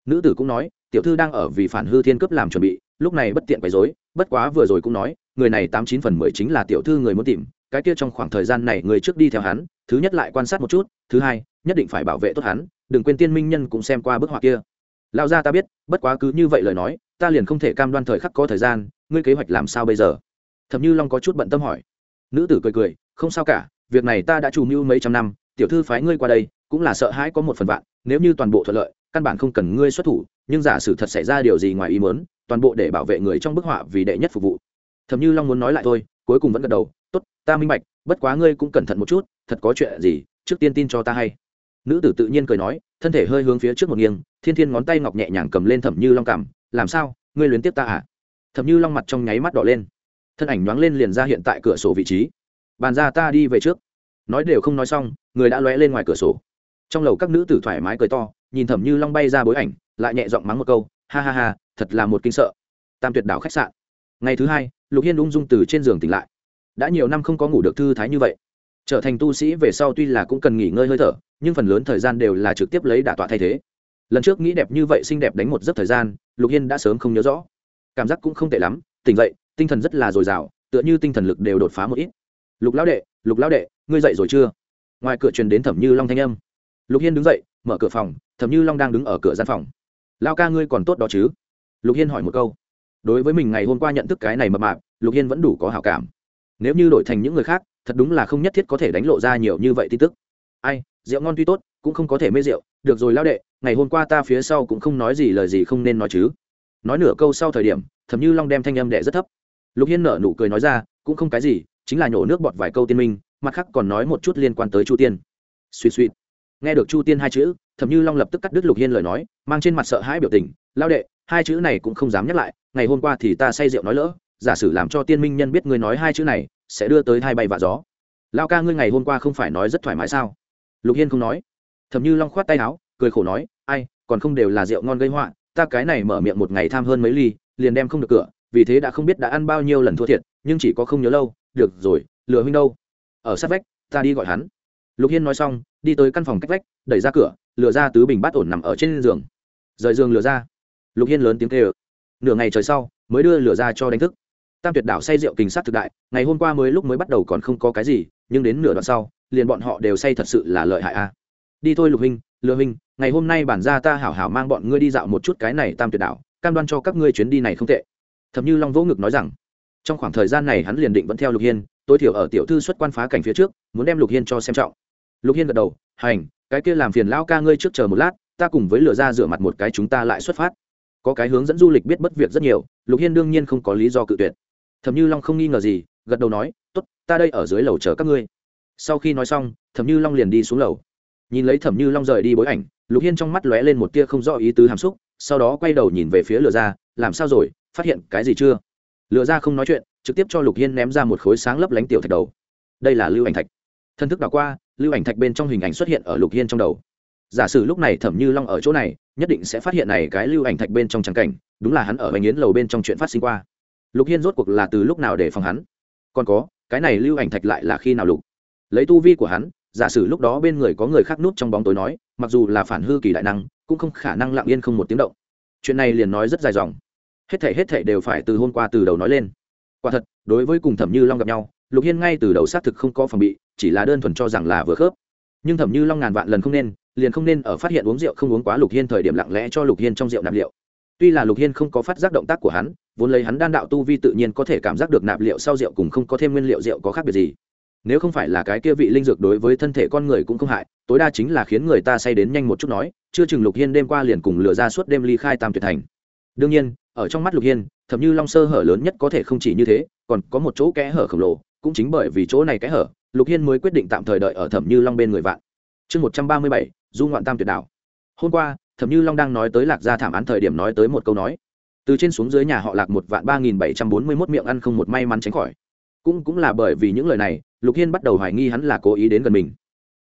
Nữ tử cũng nói, tiểu thư đang ở vì phản hư thiên cấp làm chuẩn bị, lúc này bất tiện quấy rối, bất quá vừa rồi cũng nói, người này tám chín phần mười chính là tiểu thư người muốn tìm, cái kia trong khoảng thời gian này người trước đi theo hắn, thứ nhất lại quan sát một chút, thứ hai, nhất định phải bảo vệ tốt hắn, đừng quên tiên minh nhân cũng xem qua bức họa kia. Lão gia ta biết, bất quá cứ như vậy lời nói, ta liền không thể cam đoan thời khắc có thời gian, ngươi kế hoạch làm sao bây giờ? Thẩm như long có chút bận tâm hỏi. Nữ tử cười cười, không sao cả việc này ta đã chủ mưu mấy trăm năm, tiểu thư phái ngươi qua đây, cũng là sợ hãi có một phần vạn, nếu như toàn bộ thuận lợi, căn bản không cần ngươi xuất thủ, nhưng giả sử thật xảy ra điều gì ngoài ý muốn, toàn bộ để bảo vệ người trong bức họa vì đệ nhất phục vụ. Thẩm như long muốn nói lại thôi, cuối cùng vẫn gật đầu, tốt, ta minh bạch, bất quá ngươi cũng cẩn thận một chút, thật có chuyện gì, trước tiên tin cho ta hay. Nữ tử tự nhiên cười nói, thân thể hơi hướng phía trước một nghiêng, thiên thiên ngón tay ngọc nhẹ nhàng cầm lên thẩm như long cảm, làm sao, ngươi luyến tiếp ta à? Thẩm như long mặt trong nháy mắt đỏ lên, thân ảnh nhoáng lên liền ra hiện tại cửa sổ vị trí. Bàn ra ta đi về trước nói đều không nói xong, người đã lóe lên ngoài cửa sổ. Trong lầu các nữ tử thoải mái cười to, nhìn thẩm như long bay ra bối ảnh, lại nhẹ giọng mắng một câu, ha ha ha, thật là một kinh sợ. Tam tuyệt đảo khách sạn. Ngày thứ hai, lục hiên ung dung từ trên giường tỉnh lại. Đã nhiều năm không có ngủ được thư thái như vậy. Trở thành tu sĩ về sau tuy là cũng cần nghỉ ngơi hơi thở, nhưng phần lớn thời gian đều là trực tiếp lấy đả tọa thay thế. Lần trước nghĩ đẹp như vậy xinh đẹp đánh một giấc thời gian, lục hiên đã sớm không nhớ rõ. Cảm giác cũng không tệ lắm, tỉnh dậy, tinh thần rất là dồi dào, tựa như tinh thần lực đều đột phá một ít. Lục lão đệ, lục lão đệ ngươi dậy rồi chưa? Ngoài cửa truyền đến thẩm như long thanh âm. Lục hiên đứng dậy, mở cửa phòng, thẩm như long đang đứng ở cửa gian phòng. Lao ca ngươi còn tốt đó chứ? Lục hiên hỏi một câu. Đối với mình ngày hôm qua nhận thức cái này mập mạp, lục hiên vẫn đủ có hảo cảm. Nếu như đổi thành những người khác, thật đúng là không nhất thiết có thể đánh lộ ra nhiều như vậy tin tức. Ai, rượu ngon tuy tốt, cũng không có thể mê rượu. Được rồi lao đệ, ngày hôm qua ta phía sau cũng không nói gì lời gì không nên nói chứ. Nói nửa câu sau thời điểm thầm như long đem thanh âm đệ rất thấp. Lục hiên nở nụ cười nói ra, cũng không cái gì, chính là nhổ nước bọt vài câu tiên minh mặt khác còn nói một chút liên quan tới chu tiên. Suy suy. Nghe được chu tiên hai chữ thầm như long lập tức cắt đứt lục hiên lời nói, mang trên mặt sợ hãi biểu tình lao đệ, hai chữ này cũng không dám nhắc lại, ngày hôm qua thì ta say rượu nói lỡ, giả sử làm cho tiên minh nhân biết ngươi nói hai chữ này, sẽ đưa tới hai bay vạ gió. Lao ca ngươi ngày hôm qua không phải nói rất thoải mái sao? Lục hiên không nói. Thầm như long khoát tay áo, cười khổ nói, ai, còn không đều là rượu ngon gây họa, ta cái này mở miệng một ngày tham hơn mấy ly, liền đem không được cửa, vì thế đã không biết đã ăn bao nhiêu lần thua thiệt, nhưng chỉ có không nhớ lâu, được rồi, lừa huynh đâu ở sát vách, ta đi gọi hắn. Lục hiên nói xong, đi tới căn phòng cách vách, đẩy ra cửa, lừa ra tứ bình bát ổn nằm ở trên giường. Rời giường lừa ra. Lục hiên lớn tiếng kêu. Nửa ngày trời sau, mới đưa lừa ra cho đánh thức. Tam tuyệt đảo say rượu kình sát thực đại, ngày hôm qua mới lúc mới bắt đầu còn không có cái gì, nhưng đến nửa đoạn sau, liền bọn họ đều say thật sự là lợi hại a. Đi thôi lục huynh lừa huynh ngày hôm nay bản ra ta hảo hảo mang bọn ngươi đi dạo một chút cái này tam tuyệt đảo, cam đoan cho các ngươi chuyến đi này không tệ. Thậm như long vỗ ngực nói rằng, trong khoảng thời gian này hắn liền định vẫn theo lục hiên tối thiểu ở tiểu thư xuất quan phá cảnh phía trước, muốn đem lục hiên cho xem trọng. Lục hiên gật đầu, hành, cái kia làm phiền lão ca ngươi trước chờ một lát, ta cùng với lừa ra rửa mặt một cái chúng ta lại xuất phát. Có cái hướng dẫn du lịch biết bất việc rất nhiều, lục hiên đương nhiên không có lý do cự tuyệt. Thẩm như long không nghi ngờ gì, gật đầu nói t ố t ta đây ở dưới lầu chờ các ngươi. Sau khi nói xong, thẩm như long liền đi xuống lầu. Nhìn lấy thẩm như long rời đi bối ảnh, lục hiên trong mắt lóe lên một tia không rõ ý tứ hàm xúc, sau đó quay đầu nhìn về phía lửa ra, làm sao rồi? Phát hiện cái gì chưa? Lửa ra không nói chuyện trực tiếp cho lục hiên ném ra một khối sáng lấp lánh tiểu thạch đầu. Đây là lưu ảnh thạch. Thân thức đảo qua, lưu ảnh thạch bên trong hình ảnh xuất hiện ở lục hiên trong đầu. Giả sử lúc này thẩm như long ở chỗ này, nhất định sẽ phát hiện này cái lưu ảnh thạch bên trong trắng cảnh, đúng là hắn ở bánh yến lầu bên trong chuyện phát sinh qua. Lục hiên rốt cuộc là từ lúc nào để phòng hắn? Còn có, cái này lưu ảnh thạch lại là khi nào lục? Lấy tu vi của hắn, giả sử lúc đó bên người có người khác nút trong bóng tối nói, mặc dù là phản hư kỳ đại năng, cũng không khả năng lặng yên không một tiếng động. Chuyện này liền nói rất dài dòng. Hết thể hết thể đều phải từ hôm qua từ đầu nói lên quả thật, đối với cùng thẩm như long gặp nhau, lục hiên ngay từ đầu xác thực không có phòng bị, chỉ là đơn thuần cho rằng là vừa khớp. Nhưng thẩm như long ngàn vạn lần không nên, liền không nên ở phát hiện uống rượu không uống quá lục hiên thời điểm lặng lẽ cho lục hiên trong rượu nạp liệu. Tuy là lục hiên không có phát giác động tác của hắn, vốn lấy hắn đan đạo tu vi tự nhiên có thể cảm giác được nạp liệu sau rượu cùng không có thêm nguyên liệu rượu có khác biệt gì. Nếu không phải là cái kia vị linh dược đối với thân thể con người cũng không hại, tối đa chính là khiến người ta say đến nhanh một chút nói, chưa chừng lục hiên đêm qua liền cùng lừa ra suốt đêm ly khai tam tuyệt thành. Đương nhiên, ở trong mắt lục hiên thậm như long sơ hở lớn nhất có thể không chỉ như thế, còn có một chỗ kẽ hở khổng lồ, cũng chính bởi vì chỗ này kẽ hở, lục hiên mới quyết định tạm thời đợi ở thẩm như long bên người vạn. Chương một trăm ba mươi bảy, du ngoạn tam tuyệt đảo. Hôm qua, thẩm như long đang nói tới lạc gia thảm án thời điểm nói tới một câu nói. Từ trên xuống dưới nhà họ lạc một vạn ba nghìn bảy trăm bốn mươi mốt miệng ăn không một may mắn tránh khỏi. Cũng cũng là bởi vì những lời này, lục hiên bắt đầu hoài nghi hắn là cố ý đến gần mình.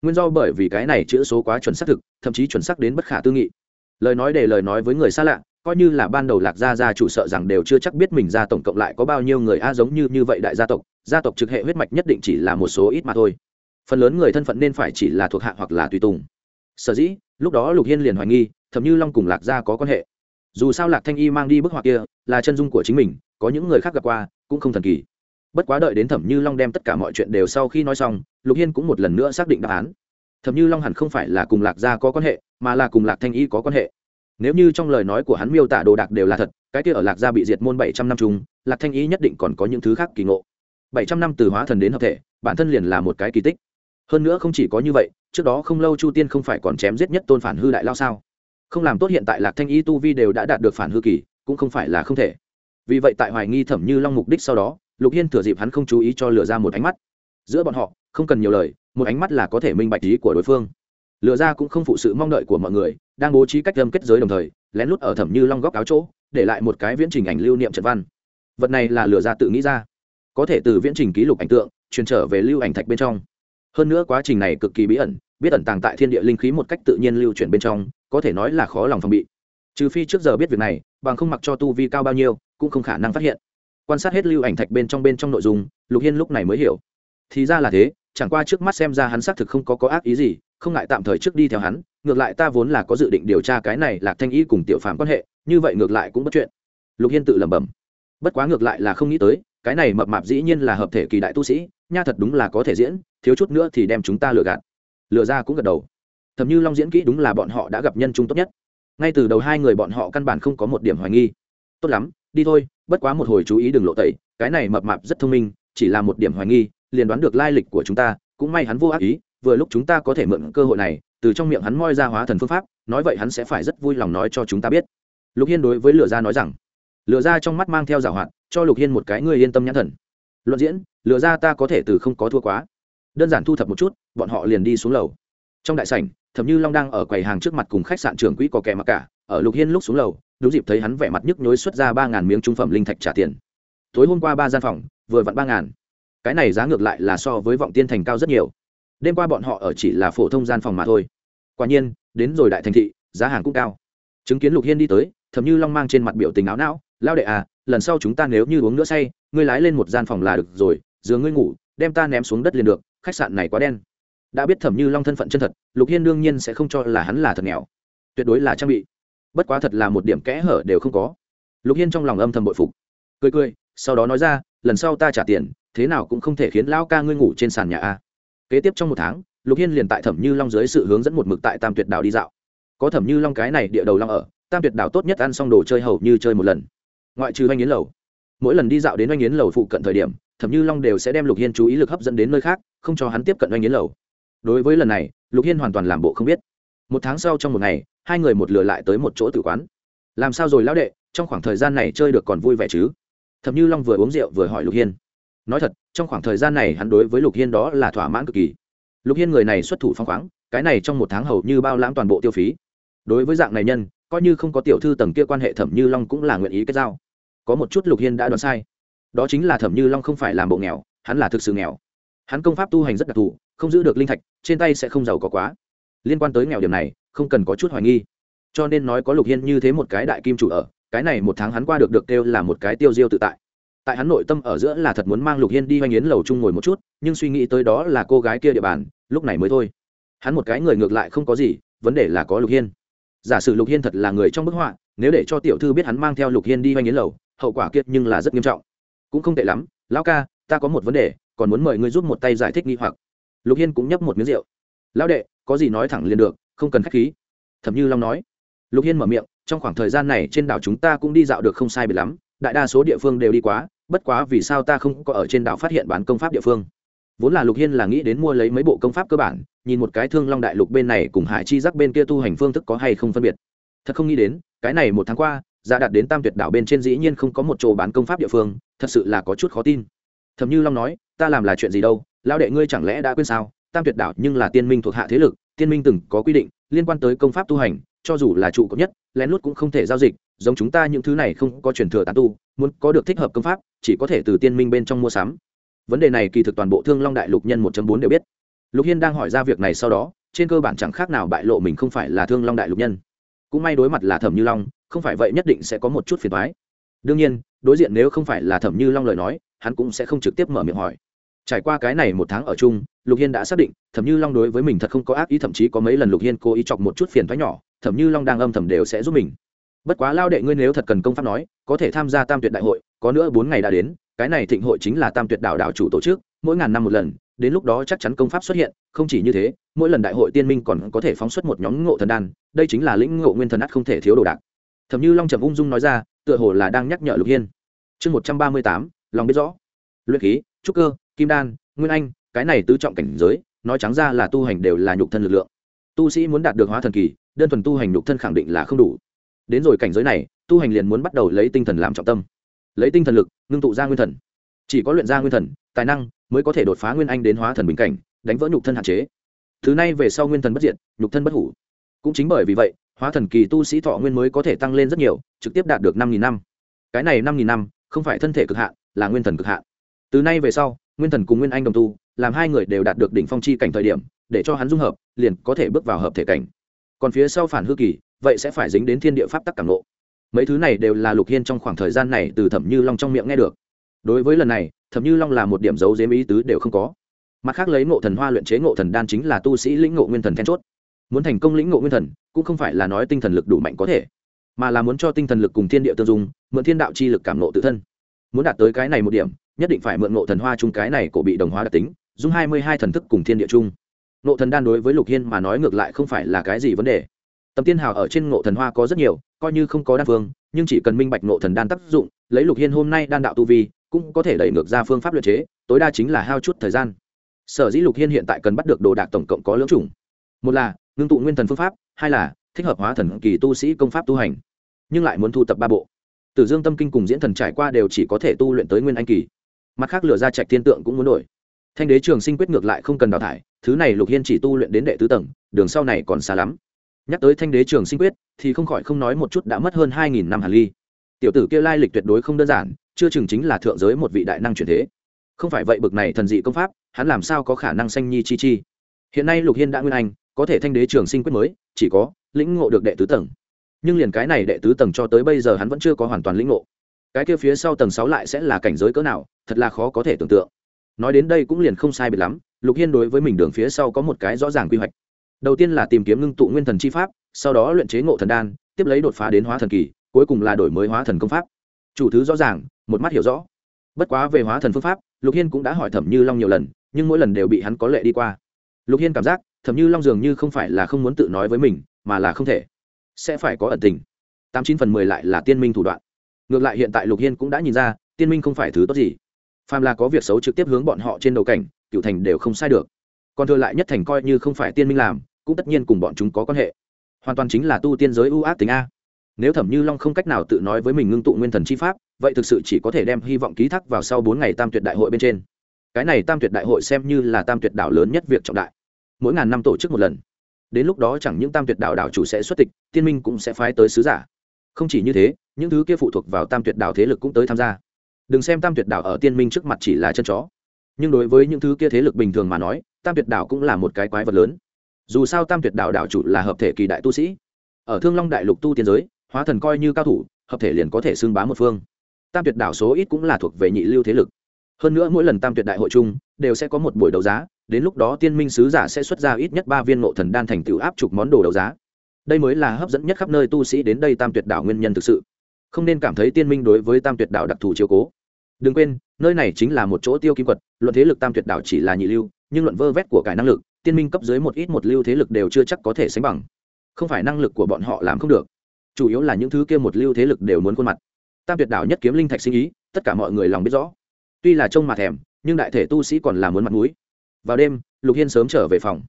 Nguyên do bởi vì cái này chữ số quá chuẩn xác thực, thậm chí chuẩn xác đến bất khả tư nghị. Lời nói để lời nói với người xa lạ coi như là ban đầu lạc gia gia chủ sợ rằng đều chưa chắc biết mình gia tổng cộng lại có bao nhiêu người a, giống như như vậy đại gia tộc gia tộc trực hệ huyết mạch nhất định chỉ là một số ít mà thôi. Phần lớn người thân phận nên phải chỉ là thuộc hạ hoặc là tùy tùng. Sở dĩ, lúc đó lục hiên liền hoài nghi, thậm như long cùng lạc gia có quan hệ. Dù sao lạc thanh y mang đi bức họa kia, là chân dung của chính mình, có những người khác gặp qua, cũng không thần kỳ. Bất quá đợi đến thẩm như long đem tất cả mọi chuyện đều sau khi nói xong, lục hiên cũng một lần nữa xác định đáp án. Thẩm như long hẳn không phải là cùng lạc gia có quan hệ, mà là cùng lạc thanh y có quan hệ nếu như trong lời nói của hắn miêu tả đồ đạc đều là thật, cái kia ở lạc gia bị diệt môn bảy trăm năm chung, lạc thanh ý nhất định còn có những thứ khác kỳ ngộ. Bảy trăm năm từ hóa thần đến hợp thể, bản thân liền là một cái kỳ tích. Hơn nữa không chỉ có như vậy, trước đó không lâu chu tiên không phải còn chém giết nhất tôn phản hư đại lao sao? Không làm tốt hiện tại lạc thanh ý tu vi đều đã đạt được phản hư kỳ, cũng không phải là không thể. Vì vậy tại hoài nghi thẩm như long mục đích sau đó, lục hiên thừa dịp hắn không chú ý cho lừa ra một ánh mắt. Giữa bọn họ, không cần nhiều lời, một ánh mắt là có thể minh bạch ý của đối phương. Lừa ra cũng không phụ sự mong đợi của mọi người đang bố trí cách lâm kết giới đồng thời, lén lút ở thẩm như long góc áo chỗ, để lại một cái viễn trình ảnh lưu niệm trận văn. Vật này là lừa ra tự nghĩ ra. Có thể từ viễn trình ký lục ảnh tượng, truyền trở về lưu ảnh thạch bên trong. Hơn nữa quá trình này cực kỳ bí ẩn, biết ẩn tàng tại thiên địa linh khí một cách tự nhiên lưu chuyển bên trong, có thể nói là khó lòng phòng bị. Trừ phi trước giờ biết việc này, bằng không mặc cho tu vi cao bao nhiêu, cũng không khả năng phát hiện. Quan sát hết lưu ảnh thạch bên trong bên trong nội dung, lục hiên lúc này mới hiểu. Thì ra là thế, chẳng qua trước mắt xem ra hắn xác thực không có có ác ý gì không ngại tạm thời trước đi theo hắn, ngược lại ta vốn là có dự định điều tra cái này lạc thanh y cùng tiểu phàm quan hệ, như vậy ngược lại cũng bất chuyện. Lục hiên tự lẩm bẩm. Bất quá ngược lại là không nghĩ tới, cái này mập mạp dĩ nhiên là hợp thể kỳ đại tu sĩ, nha thật đúng là có thể diễn, thiếu chút nữa thì đem chúng ta lừa gạt. Lừa ra cũng gật đầu. Thầm như long diễn kỹ đúng là bọn họ đã gặp nhân trung tốt nhất. Ngay từ đầu hai người bọn họ căn bản không có một điểm hoài nghi. Tốt lắm, đi thôi, bất quá một hồi chú ý đừng lộ tẩy, cái này mập mạp rất thông minh, chỉ là một điểm hoài nghi, liền đoán được lai lịch của chúng ta, cũng may hắn vô ác ý vừa lúc chúng ta có thể mượn cơ hội này, từ trong miệng hắn moi ra hóa thần phương pháp, nói vậy hắn sẽ phải rất vui lòng nói cho chúng ta biết. Lục hiên đối với lửa gia nói rằng. Lửa gia trong mắt mang theo giảo hoạt, cho lục hiên một cái người yên tâm nhãn thần. Luận diễn, lửa gia ta có thể từ không có thua quá. Đơn giản thu thập một chút, bọn họ liền đi xuống lầu. Trong đại sảnh, thẩm như long đang ở quầy hàng trước mặt cùng khách sạn trưởng quỹ có kẻ mặc cả, ở lục hiên lúc xuống lầu, đúng dịp thấy hắn vẻ mặt nhức nhối xuất ra ba ngàn miếng trung phẩm linh thạch trả tiền. Tối hôm qua ba gian phòng, vừa vặn ba ngàn. Cái này giá ngược lại là so với vọng tiên thành cao rất nhiều đêm qua bọn họ ở chỉ là phổ thông gian phòng mà thôi. Quả nhiên, đến rồi đại thành thị, giá hàng cũng cao. Chứng kiến lục hiên đi tới, thầm như long mang trên mặt biểu tình áo não lao đệ à lần sau chúng ta nếu như uống nữa say, ngươi lái lên một gian phòng là được rồi giường ngươi ngủ, đem ta ném xuống đất liền được, khách sạn này quá đen. Đã biết thẩm như long thân phận chân thật, lục hiên đương nhiên sẽ không cho là hắn là thật nghèo. Tuyệt đối là trang bị. Bất quá thật là một điểm kẽ hở đều không có. Lục hiên trong lòng âm thầm bội phục. Cười cười, sau đó nói ra, lần sau ta trả tiền, thế nào cũng không thể khiến lão ca ngươi ngủ trên sàn nhà a kế tiếp trong một tháng, lục hiên liền tại thẩm như long dưới sự hướng dẫn một mực tại tam tuyệt đảo đi dạo. Có thẩm như long cái này địa đầu long ở, tam tuyệt đảo tốt nhất ăn xong đồ chơi hầu như chơi một lần. Ngoại trừ oanh yến lầu. Mỗi lần đi dạo đến oanh yến lầu phụ cận thời điểm, thẩm như long đều sẽ đem lục hiên chú ý lực hấp dẫn đến nơi khác, không cho hắn tiếp cận oanh yến lầu. Đối với lần này, lục hiên hoàn toàn làm bộ không biết. Một tháng sau trong một ngày, hai người một lừa lại tới một chỗ tử quán. Làm sao rồi lão đệ, trong khoảng thời gian này chơi được còn vui vẻ chứ? Thẩm như long vừa uống rượu vừa hỏi lục hiên nói thật, trong khoảng thời gian này hắn đối với lục hiên đó là thỏa mãn cực kỳ. Lục hiên người này xuất thủ phong khoáng, cái này trong một tháng hầu như bao lãm toàn bộ tiêu phí. Đối với dạng này nhân, coi như không có tiểu thư tầng kia quan hệ thẩm như long cũng là nguyện ý kết giao. Có một chút lục hiên đã đoán sai. Đó chính là thẩm như long không phải làm bộ nghèo, hắn là thực sự nghèo. Hắn công pháp tu hành rất đặc thù, không giữ được linh thạch, trên tay sẽ không giàu có quá. Liên quan tới nghèo điểm này, không cần có chút hoài nghi. Cho nên nói có lục hiên như thế một cái đại kim chủ ở, cái này một tháng hắn qua được được kêu là một cái tiêu diêu tự tại tại hắn nội tâm ở giữa là thật muốn mang lục hiên đi hoành yến lầu chung ngồi một chút, nhưng suy nghĩ tới đó là cô gái kia địa bàn, lúc này mới thôi. Hắn một cái người ngược lại không có gì, vấn đề là có lục hiên. Giả sử lục hiên thật là người trong bức họa, nếu để cho tiểu thư biết hắn mang theo lục hiên đi hoành yến lầu, hậu quả kiệt nhưng là rất nghiêm trọng. Cũng không tệ lắm, lão ca, ta có một vấn đề, còn muốn mời ngươi giúp một tay giải thích nghi hoặc. Lục hiên cũng nhấp một miếng rượu. Lão đệ, có gì nói thẳng liền được, không cần k h á c h khí. Thậm như long nói. Lục hiên mở miệng, trong khoảng thời gian này trên đảo chúng ta cũng đi dạo được không sai biệt lắm đại đa số địa phương đều đi quá, bất quá vì sao ta không có ở trên đảo phát hiện bán công pháp địa phương? Vốn là lục hiên là nghĩ đến mua lấy mấy bộ công pháp cơ bản, nhìn một cái thương long đại lục bên này cùng hải chi giác bên kia tu hành phương thức có hay không phân biệt. Thật không nghĩ đến, cái này một tháng qua, giá đạt đến tam tuyệt đảo bên trên dĩ nhiên không có một chỗ bán công pháp địa phương, thật sự là có chút khó tin. Thầm như long nói, ta làm là chuyện gì đâu lao đệ ngươi chẳng lẽ đã quên sao? Tam tuyệt đảo nhưng là tiên minh thuộc hạ thế lực, tiên minh từng có quy định, liên quan tới công pháp tu hành cho dù là trụ cấp nhất, lén lút cũng không thể giao dịch, giống chúng ta những thứ này không có truyền thừa tán tu, muốn có được thích hợp công pháp, chỉ có thể từ tiên minh bên trong mua sắm. Vấn đề này kỳ thực toàn bộ thương long đại lục nhân một bốn đều biết. Lục hiên đang hỏi ra việc này sau đó, trên cơ bản chẳng khác nào bại lộ mình không phải là thương long đại lục nhân. Cũng may đối mặt là thẩm như long, không phải vậy nhất định sẽ có một chút phiền thoái đương nhiên, đối diện nếu không phải là thẩm như long lời nói, hắn cũng sẽ không trực tiếp mở miệng hỏi. Trải qua cái này một tháng ở chung, lục hiên đã xác định, thẩm như long đối với mình thật không có ác ý, thậm chí có mấy lần lục hiên cố ý chọc một chút phiền thoái nhỏ thẩm như long đang âm thầm đều sẽ giúp mình. Bất quá lao đệ ngươi nếu thật cần công pháp nói, có thể tham gia tam tuyệt đại hội, có nữa bốn ngày đã đến, cái này thịnh hội chính là tam tuyệt đạo đạo chủ tổ chức, mỗi ngàn năm một lần, đến lúc đó chắc chắn công pháp xuất hiện, không chỉ như thế, mỗi lần đại hội tiên minh còn có thể phóng xuất một nhóm ngộ thần đan, đây chính là lĩnh ngộ nguyên thần ắt không thể thiếu đồ đạc. Thẩm như long trầm ung dung nói ra, tựa hồ là đang nhắc nhở lục hiên. Chương một trăm ba mươi tám, lòng biết rõ. Luyện khí, trúc cơ, kim đan, nguyên anh, cái này tứ trọng cảnh giới, nói trắng ra là tu hành đều là nhục thân lực lượng. Tu sĩ muốn đạt được hóa thần kỳ đơn thuần tu hành nhục thân khẳng định là không đủ. Đến rồi cảnh giới này, tu hành liền muốn bắt đầu lấy tinh thần làm trọng tâm. Lấy tinh thần lực, ngưng tụ ra nguyên thần. Chỉ có luyện ra nguyên thần, tài năng mới có thể đột phá nguyên anh đến hóa thần bình cảnh, đánh vỡ nhục thân hạn chế. Thứ này về sau nguyên thần bất diệt, nhục thân bất hủ. Cũng chính bởi vì vậy, hóa thần kỳ tu sĩ thọ nguyên mới có thể tăng lên rất nhiều, trực tiếp đạt được năm nghìn năm. Cái này năm nghìn năm, không phải thân thể cực hạn, là nguyên thần cực hạn. Từ nay về sau, nguyên thần cùng nguyên anh đồng tu, làm hai người đều đạt được đỉnh phong chi cảnh thời điểm, để cho hắn dung hợp, liền có thể bước vào hợp thể cảnh còn phía sau phản hư kỳ, vậy sẽ phải dính đến thiên địa pháp tắc cảm lộ mấy thứ này đều là lục hiên trong khoảng thời gian này từ thẩm như long trong miệng nghe được. Đối với lần này, thẩm như long là một điểm dấu dếm ý tứ đều không có. Mặt khác lấy ngộ thần hoa luyện chế ngộ thần đan chính là tu sĩ lĩnh ngộ nguyên thần then chốt. Muốn thành công lĩnh ngộ nguyên thần, cũng không phải là nói tinh thần lực đủ mạnh có thể, mà là muốn cho tinh thần lực cùng thiên địa tương dung, mượn thiên đạo chi lực cảm nộ tự thân. Muốn đạt tới cái này một điểm, nhất định phải mượn ngộ thần hoa chung cái này của bị đồng hóa đặc tính, dung hai mươi hai thần thức cùng thiên địa chung ngộ thần đan đối với lục hiên mà nói ngược lại không phải là cái gì vấn đề. Tầm tiên hào ở trên ngộ thần hoa có rất nhiều, coi như không có đan phương, nhưng chỉ cần minh bạch ngộ thần đan tác dụng, lấy lục hiên hôm nay đan đạo tu vi, cũng có thể đẩy ngược ra phương pháp luyện chế, tối đa chính là hao chút thời gian. Sở dĩ lục hiên hiện tại cần bắt được đồ đạc tổng cộng có lưỡng chủng. Một là, ngưng tụ nguyên thần phương pháp, hai là, thích hợp hóa thần kỳ tu sĩ công pháp tu hành, nhưng lại muốn thu tập ba bộ. Tử dương tâm kinh cùng diễn thần trải qua đều chỉ có thể tu luyện tới nguyên anh kỳ. Mặt khác lửa ra trạch thiên tượng cũng muốn đổi thanh đế trường sinh quyết ngược lại không cần đào thải, thứ này lục hiên chỉ tu luyện đến đệ tứ tầng, đường sau này còn xa lắm. Nhắc tới thanh đế trường sinh quyết, thì không khỏi không nói một chút đã mất hơn hai nghìn năm hàn ly. Tiểu tử kia lai lịch tuyệt đối không đơn giản, chưa chừng chính là thượng giới một vị đại năng truyền thế. Không phải vậy bực này thần dị công pháp, hắn làm sao có khả năng sanh nhi chi chi? Hiện nay lục hiên đã nguyên anh, có thể thanh đế trường sinh quyết mới, chỉ có lĩnh ngộ được đệ tứ tầng. Nhưng liền cái này đệ tứ tầng cho tới bây giờ hắn vẫn chưa có hoàn toàn lĩnh ngộ. Cái kia phía sau tầng sáu lại sẽ là cảnh giới cỡ nào, thật là khó có thể tưởng tượng nói đến đây cũng liền không sai biệt lắm, lục hiên đối với mình đường phía sau có một cái rõ ràng quy hoạch. Đầu tiên là tìm kiếm ngưng tụ nguyên thần chi pháp, sau đó luyện chế ngộ thần đan, tiếp lấy đột phá đến hóa thần kỳ, cuối cùng là đổi mới hóa thần công pháp. Chủ thứ rõ ràng, một mắt hiểu rõ. Bất quá về hóa thần phương pháp, lục hiên cũng đã hỏi thẩm như long nhiều lần, nhưng mỗi lần đều bị hắn có lệ đi qua. Lục hiên cảm giác, thẩm như long dường như không phải là không muốn tự nói với mình, mà là không thể. Sẽ phải có ẩn tình. Tám chín phần mười lại là tiên minh thủ đoạn. Ngược lại hiện tại lục hiên cũng đã nhìn ra, tiên minh không phải thứ tốt gì phàm là có việc xấu trực tiếp hướng bọn họ trên đầu cảnh, cựu thành đều không sai được. Còn thừa lại nhất thành coi như không phải tiên minh làm, cũng tất nhiên cùng bọn chúng có quan hệ. Hoàn toàn chính là tu tiên giới ưu ác tính a. Nếu thẩm như long không cách nào tự nói với mình ngưng tụ nguyên thần chi pháp, vậy thực sự chỉ có thể đem hy vọng ký thác vào sau bốn ngày tam tuyệt đại hội bên trên. Cái này tam tuyệt đại hội xem như là tam tuyệt đảo lớn nhất việc trọng đại. Mỗi ngàn năm tổ chức một lần. Đến lúc đó chẳng những tam tuyệt đảo đảo chủ sẽ xuất tịch, tiên minh cũng sẽ phái tới sứ giả. Không chỉ như thế, những thứ kia phụ thuộc vào tam tuyệt đảo thế lực cũng tới tham gia đừng xem tam tuyệt đảo ở tiên minh trước mặt chỉ là chân chó. Nhưng đối với những thứ kia thế lực bình thường mà nói, tam tuyệt đảo cũng là một cái quái vật lớn. Dù sao tam tuyệt đảo đảo chủ là hợp thể kỳ đại tu sĩ. Ở thương long đại lục tu tiên giới, hóa thần coi như cao thủ, hợp thể liền có thể xưng bá một phương. Tam tuyệt đảo số ít cũng là thuộc về nhị lưu thế lực. Hơn nữa mỗi lần tam tuyệt đại hội chung, đều sẽ có một buổi đấu giá, đến lúc đó tiên minh sứ giả sẽ xuất ra ít nhất ba viên ngộ thần đan thành tựu áp chục món đồ đấu giá. Đây mới là hấp dẫn nhất khắp nơi tu sĩ đến đây tam tuyệt đảo nguyên nhân thực sự. Không nên cảm thấy tiên minh đối với tam tuyệt đảo đặc thù chiếu cố đừng quên, nơi này chính là một chỗ tiêu kim quật, luận thế lực tam tuyệt đảo chỉ là nhị lưu, nhưng luận vơ vét của cải năng lực, tiên minh cấp dưới một ít một lưu thế lực đều chưa chắc có thể sánh bằng. Không phải năng lực của bọn họ làm không được. Chủ yếu là những thứ kia một lưu thế lực đều muốn khuôn mặt. Tam tuyệt đảo nhất kiếm linh thạch sinh ý, tất cả mọi người lòng biết rõ. Tuy là trông mà thèm, nhưng đại thể tu sĩ còn là muốn mặt mũi. Vào đêm, lục hiên sớm trở về phòng.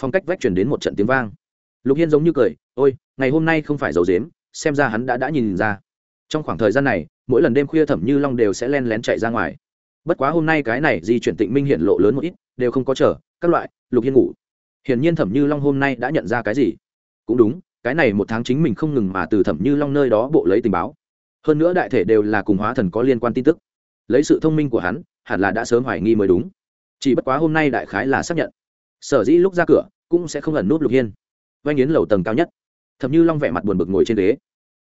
Phong cách vách chuyển đến một trận tiếng vang. Lục hiên giống như cười, ôi, ngày hôm nay không phải dầu dếm, xem ra hắn đã đã nhìn ra trong khoảng thời gian này, mỗi lần đêm khuya thẩm như long đều sẽ len lén chạy ra ngoài. Bất quá hôm nay cái này di chuyển tịnh minh hiện lộ lớn một ít, đều không có chờ, các loại, lục hiên ngủ. Hiển nhiên thẩm như long hôm nay đã nhận ra cái gì. Cũng đúng, cái này một tháng chính mình không ngừng mà từ thẩm như long nơi đó bộ lấy tình báo. Hơn nữa đại thể đều là cùng hóa thần có liên quan tin tức. Lấy sự thông minh của hắn, hẳn là đã sớm hoài nghi mới đúng. Chỉ bất quá hôm nay đại khái là xác nhận. Sở dĩ lúc ra cửa, cũng sẽ không ẩn nút lục hiên. Vay yến lầu tầng cao nhất. Thẩm như long vẻ mặt buồn bực ngồi trên ghế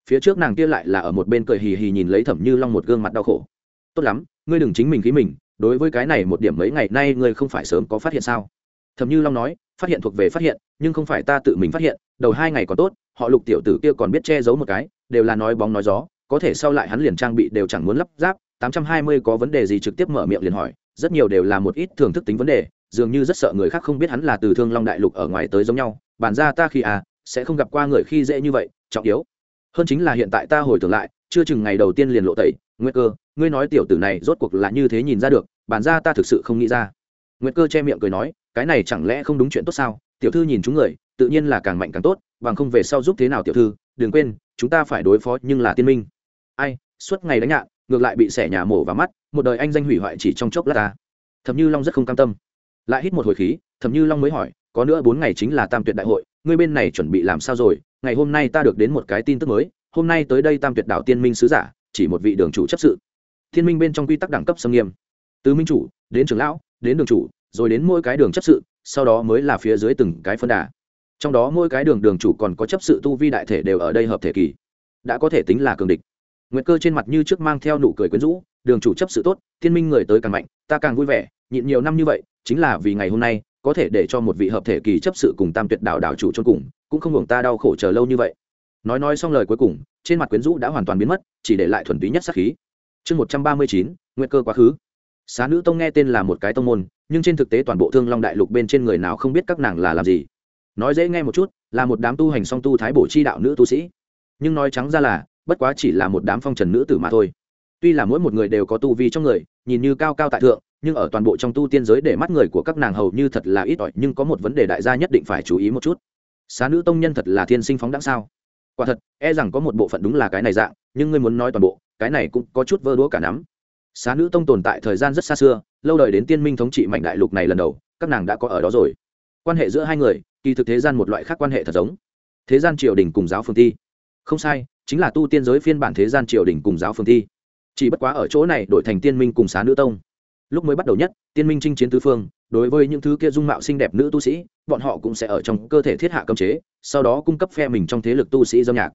phía trước nàng kia lại là ở một bên cười hì hì nhìn lấy thẩm như long một gương mặt đau khổ. Tốt lắm, ngươi đừng chính mình khí mình, đối với cái này một điểm mấy ngày nay ngươi không phải sớm có phát hiện sao? Thẩm như long nói, phát hiện thuộc về phát hiện, nhưng không phải ta tự mình phát hiện, đầu hai ngày còn tốt, họ lục tiểu tử kia còn biết che giấu một cái, đều là nói bóng nói gió, có thể sau lại hắn liền trang bị đều chẳng muốn lắp ráp, tám trăm hai mươi có vấn đề gì trực tiếp mở miệng liền hỏi, rất nhiều đều là một ít thường thức tính vấn đề, dường như rất sợ người khác không biết hắn là từ thương long đại lục ở ngoài tới giống nhau bản ra ta khi à sẽ không gặp qua người khi dễ như vậy, trọng yếu hơn chính là hiện tại ta hồi tưởng lại, chưa chừng ngày đầu tiên liền lộ tẩy nguy cơ, ngươi nói tiểu tử này rốt cuộc là như thế nhìn ra được, bản ra ta thực sự không nghĩ ra. Nguyệt cơ che miệng cười nói, cái này chẳng lẽ không đúng chuyện tốt sao? Tiểu thư nhìn chúng người, tự nhiên là càng mạnh càng tốt, bằng không về sau giúp thế nào tiểu thư, đừng quên, chúng ta phải đối phó nhưng là tiên minh. Ai, suốt ngày đánh nhạn ngược lại bị xẻ nhà mổ vào mắt, một đời anh danh hủy hoại chỉ trong chốc lát ta. Thầm như long rất không cam tâm. Lại hít một hồi khí thầm như long mới hỏi, có nữa bốn ngày chính là tam tuyệt đại hội, ngươi bên này chuẩn bị làm sao rồi? Ngày hôm nay ta được đến một cái tin tức mới, hôm nay tới đây tam tuyệt đảo tiên minh sứ giả, chỉ một vị đường chủ chấp sự. Thiên minh bên trong quy tắc đẳng cấp xâm nghiêm. Từ minh chủ, đến trưởng lão, đến đường chủ, rồi đến mỗi cái đường chấp sự, sau đó mới là phía dưới từng cái phân đà. Trong đó mỗi cái đường đường chủ còn có chấp sự tu vi đại thể đều ở đây hợp thể kỳ. Đã có thể tính là cường địch. Nguyệt cơ trên mặt như trước mang theo nụ cười quyến rũ, đường chủ chấp sự tốt, thiên minh người tới càng mạnh, ta càng vui vẻ, nhịn nhiều năm như vậy, chính là vì ngày hôm nay, có thể để cho một vị hợp thể kỳ chấp sự cùng tam tuyệt đảo đảo chủ cho cùng cũng không hưởng ta đau khổ chờ lâu như vậy. Nói nói xong lời cuối cùng, trên mặt quyến rũ đã hoàn toàn biến mất, chỉ để lại thuần túy nhất sắc khí. Chương một trăm ba mươi chín nguyện cơ quá khứ. Xá nữ tông nghe tên là một cái tông môn, nhưng trên thực tế toàn bộ thương long đại lục bên trên người nào không biết các nàng là làm gì. Nói dễ nghe một chút, là một đám tu hành song tu thái bổ chi đạo nữ tu sĩ. Nhưng nói trắng ra là, bất quá chỉ là một đám phong trần nữ tử mà thôi. Tuy là mỗi một người đều có tu vi trong người, nhìn như cao cao tại thượng, nhưng ở toàn bộ trong tu tiên giới để mắt người của các nàng hầu như thật là ít ỏi, nhưng có một vấn đề đại gia nhất định phải chú ý một chút xá nữ tông nhân thật là thiên sinh phóng đáng sao? Quả thật e rằng có một bộ phận đúng là cái này dạng, nhưng ngươi muốn nói toàn bộ, cái này cũng có chút vơ đũa cả nắm. Xá nữ tông tồn tại thời gian rất xa xưa, lâu đời đến tiên minh thống trị mạnh đại lục này lần đầu, các nàng đã có ở đó rồi. Quan hệ giữa hai người, kỳ thực thế gian một loại khác quan hệ thật giống. Thế gian triều đình cùng giáo phương thi. Không sai, chính là tu tiên giới phiên bản thế gian triều đình cùng giáo phương thi. Chỉ bất quá ở chỗ này đổi thành tiên minh cùng xá nữ tông. Lúc mới bắt đầu nhất, tiên minh chinh chiến tứ phương đối với những thứ kia dung mạo xinh đẹp nữ tu sĩ, bọn họ cũng sẽ ở trong cơ thể thiết hạ cấm chế, sau đó cung cấp phe mình trong thế lực tu sĩ dâm nhạc.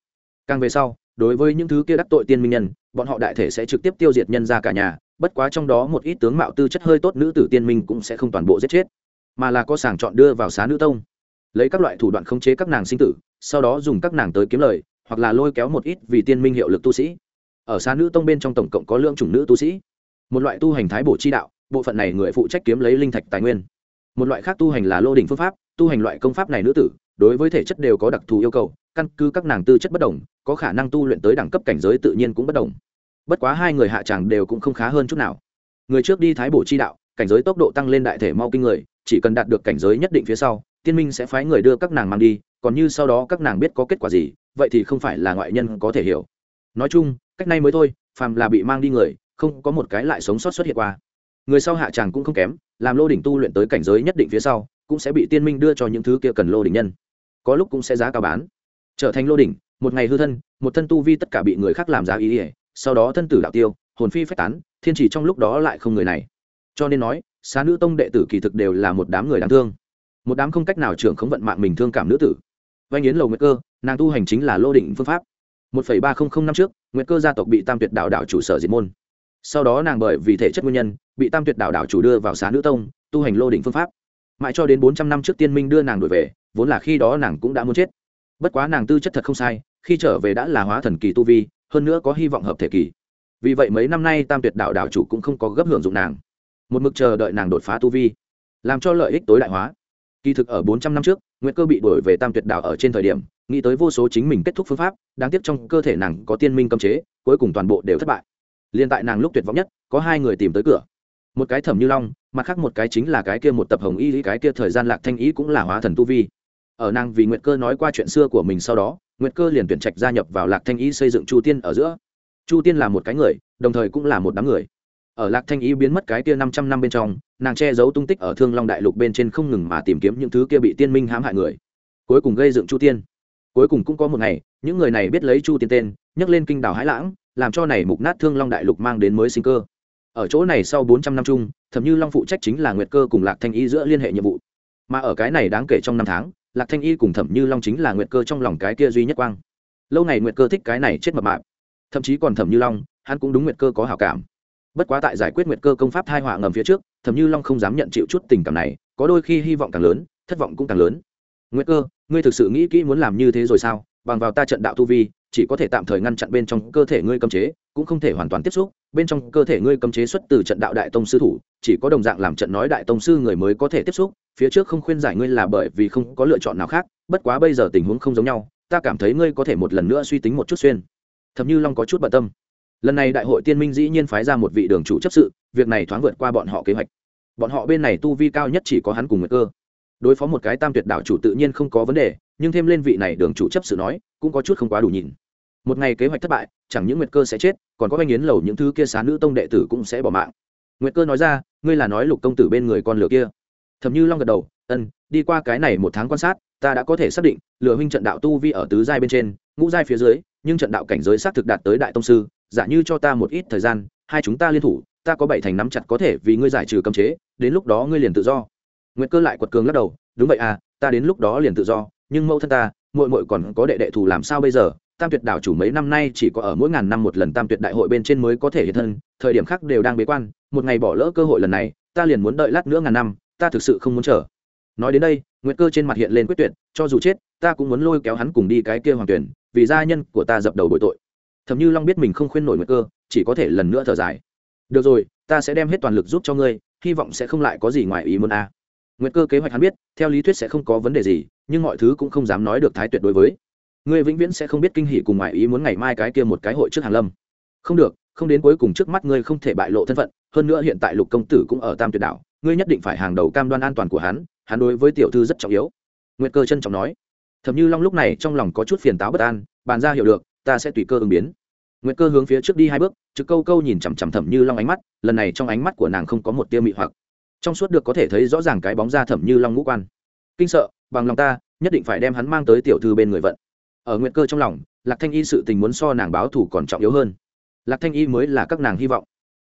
Càng về sau, đối với những thứ kia đắc tội tiên minh nhân, bọn họ đại thể sẽ trực tiếp tiêu diệt nhân ra cả nhà, bất quá trong đó một ít tướng mạo tư chất hơi tốt nữ tử tiên minh cũng sẽ không toàn bộ giết chết, mà là có sàng chọn đưa vào xá nữ tông. Lấy các loại thủ đoạn khống chế các nàng sinh tử, sau đó dùng các nàng tới kiếm lời, hoặc là lôi kéo một ít vì tiên minh hiệu lực tu sĩ. Ở xá nữ tông bên trong tổng cộng có lượng chủng nữ tu sĩ. Một loại tu hành thái bổ chi đạo bộ phận này người phụ trách kiếm lấy linh thạch tài nguyên. Một loại khác tu hành là lô đỉnh phương pháp, tu hành loại công pháp này nữ tử, đối với thể chất đều có đặc thù yêu cầu, căn cứ các nàng tư chất bất đồng, có khả năng tu luyện tới đẳng cấp cảnh giới tự nhiên cũng bất đồng. Bất quá hai người hạ tràng đều cũng không khá hơn chút nào. Người trước đi thái bổ chi đạo, cảnh giới tốc độ tăng lên đại thể mau kinh người, chỉ cần đạt được cảnh giới nhất định phía sau, tiên minh sẽ phái người đưa các nàng mang đi, còn như sau đó các nàng biết có kết quả gì, vậy thì không phải là ngoại nhân có thể hiểu. Nói chung, cách nay mới thôi, phàm là bị mang đi người, không có một cái lại sống sót xuất hiện qua người sau hạ tràng cũng không kém, làm lô đỉnh tu luyện tới cảnh giới nhất định phía sau, cũng sẽ bị tiên minh đưa cho những thứ kia cần lô đỉnh nhân. Có lúc cũng sẽ giá cao bán. Trở thành lô đỉnh, một ngày hư thân, một thân tu vi tất cả bị người khác làm giá ý ỉa sau đó thân tử đạo tiêu, hồn phi phách tán, thiên chỉ trong lúc đó lại không người này. Cho nên nói, xá nữ tông đệ tử kỳ thực đều là một đám người đáng thương. Một đám không cách nào trưởng không vận mạng mình thương cảm nữ tử. Vanh yến lầu nguyệt cơ, nàng tu hành chính là lô định phương pháp. Một phẩy ba không không năm trước, nguyệt cơ gia tộc bị tam tuyệt đạo đạo chủ sở diệt môn. Sau đó nàng bởi vì thể chất nguyên nhân bị tam tuyệt đạo đạo chủ đưa vào xá nữ tông, tu hành lô đỉnh phương pháp. Mãi cho đến bốn trăm năm trước tiên minh đưa nàng đổi về, vốn là khi đó nàng cũng đã muốn chết. Bất quá nàng tư chất thật không sai, khi trở về đã là hóa thần kỳ tu vi, hơn nữa có hy vọng hợp thể kỳ. Vì vậy mấy năm nay tam tuyệt đạo đạo chủ cũng không có gấp hưởng dụng nàng. Một mực chờ đợi nàng đột phá tu vi, làm cho lợi ích tối đại hóa. Kỳ thực ở bốn trăm năm trước nguyễn cơ bị đổi về tam tuyệt đạo ở trên thời điểm, nghĩ tới vô số chính mình kết thúc phương pháp, đáng tiếc trong cơ thể nàng có tiên minh cấm chế, cuối cùng toàn bộ đều thất bại. Liên tại nàng lúc tuyệt vọng nhất, có hai người tìm tới cửa một cái thẩm như long, mặt khác một cái chính là cái kia một tập hồng y, cái kia thời gian lạc thanh ý cũng là hóa thần tu vi. Ở nàng vì nguyệt cơ nói qua chuyện xưa của mình sau đó, nguyệt cơ liền tuyển trạch gia nhập vào lạc thanh ý xây dựng chu tiên ở giữa. Chu tiên là một cái người, đồng thời cũng là một đám người. Ở lạc thanh ý biến mất cái kia năm trăm năm bên trong, nàng che giấu tung tích ở thương long đại lục bên trên không ngừng mà tìm kiếm những thứ kia bị tiên minh hãm hại người. Cuối cùng gây dựng chu tiên. Cuối cùng cũng có một ngày, những người này biết lấy chu tiên tên nhắc lên kinh đảo hãi lãng, làm cho này mục nát thương long đại lục mang đến mới sinh cơ ở chỗ này sau bốn trăm năm chung thẩm như long phụ trách chính là nguyệt cơ cùng lạc thanh y giữa liên hệ nhiệm vụ. Mà ở cái này đáng kể trong năm tháng, lạc thanh y cùng thẩm như long chính là nguyệt cơ trong lòng cái kia duy nhất quang. Lâu ngày nguyệt cơ thích cái này chết mập mạp. Thậm chí còn thẩm như long, hắn cũng đúng nguyệt cơ có hảo cảm. Bất quá tại giải quyết nguyệt cơ công pháp thai họa ngầm phía trước thẩm như long không dám nhận chịu chút tình cảm này, có đôi khi hy vọng càng lớn, thất vọng cũng càng lớn. Nguyệt cơ, ngươi thực sự nghĩ kỹ muốn làm như thế rồi sao? Bằng vào ta trận đạo tu vi, chỉ có thể tạm thời ngăn chặn bên trong cơ thể ngươi cấm chế, cũng không thể hoàn toàn tiếp xúc bên trong cơ thể ngươi cấm chế xuất từ trận đạo đại tông sư thủ, chỉ có đồng dạng làm trận nói đại tông sư người mới có thể tiếp xúc, phía trước không khuyên giải ngươi là bởi vì không có lựa chọn nào khác, bất quá bây giờ tình huống không giống nhau, ta cảm thấy ngươi có thể một lần nữa suy tính một chút xuyên. Thậm như long có chút bận tâm. Lần này đại hội tiên minh dĩ nhiên phái ra một vị đường chủ chấp sự, việc này thoáng vượt qua bọn họ kế hoạch. Bọn họ bên này tu vi cao nhất chỉ có hắn cùng nguyệt cơ. Đối phó một cái tam tuyệt đạo chủ tự nhiên không có vấn đề, nhưng thêm lên vị này đường chủ chấp sự nói, cũng có chút không quá đủ nhìn một ngày kế hoạch thất bại, chẳng những nguyệt cơ sẽ chết, còn có anh yến lầu những thứ kia xá nữ tông đệ tử cũng sẽ bỏ mạng. Nguyệt cơ nói ra, ngươi là nói lục công tử bên người con lửa kia. Thầm như long gật đầu, ân, đi qua cái này một tháng quan sát, ta đã có thể xác định, lửa huynh trận đạo tu vi ở tứ giai bên trên, ngũ giai phía dưới, nhưng trận đạo cảnh giới xác thực đạt tới đại tông sư, giả như cho ta một ít thời gian, hai chúng ta liên thủ, ta có bảy thành nắm chặt có thể vì ngươi giải trừ cấm chế, đến lúc đó ngươi liền tự do. Nguyệt cơ lại quật cường lắc đầu, đúng vậy à ta đến lúc đó liền tự do, nhưng mẫu thân ta, muội muội còn có đệ đệ thù làm sao bây giờ? Tam tuyệt đảo chủ mấy năm nay chỉ có ở mỗi ngàn năm một lần tam tuyệt đại hội bên trên mới có thể hiện thân, thời điểm khác đều đang bế quan, một ngày bỏ lỡ cơ hội lần này, ta liền muốn đợi lát nữa ngàn năm, ta thực sự không muốn chờ. Nói đến đây, nguyệt cơ trên mặt hiện lên quyết tuyệt, cho dù chết, ta cũng muốn lôi kéo hắn cùng đi cái kia hoàng tuyển, vì gia nhân của ta dập đầu bội tội. Thầm như long biết mình không khuyên nổi nguyệt cơ, chỉ có thể lần nữa thở dài. Được rồi, ta sẽ đem hết toàn lực giúp cho ngươi, hy vọng sẽ không lại có gì ngoài ý muốn a. À. nguyệt cơ kế hoạch hắn biết, theo lý thuyết sẽ không có vấn đề gì, nhưng mọi thứ cũng không dám nói được thái tuyệt đối với ngươi vĩnh viễn sẽ không biết kinh hỉ cùng ngoại ý muốn ngày mai cái kia một cái hội trước hàng lâm. Không được, không đến cuối cùng trước mắt ngươi không thể bại lộ thân phận, hơn nữa hiện tại lục công tử cũng ở tam tuyệt đảo, ngươi nhất định phải hàng đầu cam đoan an toàn của hắn hắn đối với tiểu thư rất trọng yếu. Nguyệt cơ trân trọng nói. Thầm như long lúc này trong lòng có chút phiền táo bất an, bàn ra hiểu được, ta sẽ tùy cơ ứng biến. Nguyệt cơ hướng phía trước đi hai bước, trực câu câu nhìn chằm chằm thầm như long ánh mắt, lần này trong ánh mắt của nàng không có một tia mị hoặc. Trong suốt được có thể thấy rõ ràng cái bóng da thầm như long ngũ quan. Kinh sợ, bằng lòng ta, nhất định phải đem hắn mang tới tiểu thư bên người vận ở nguyện cơ trong lòng, lạc thanh y sự tình muốn so nàng báo thủ còn trọng yếu hơn. Lạc thanh y mới là các nàng hy vọng.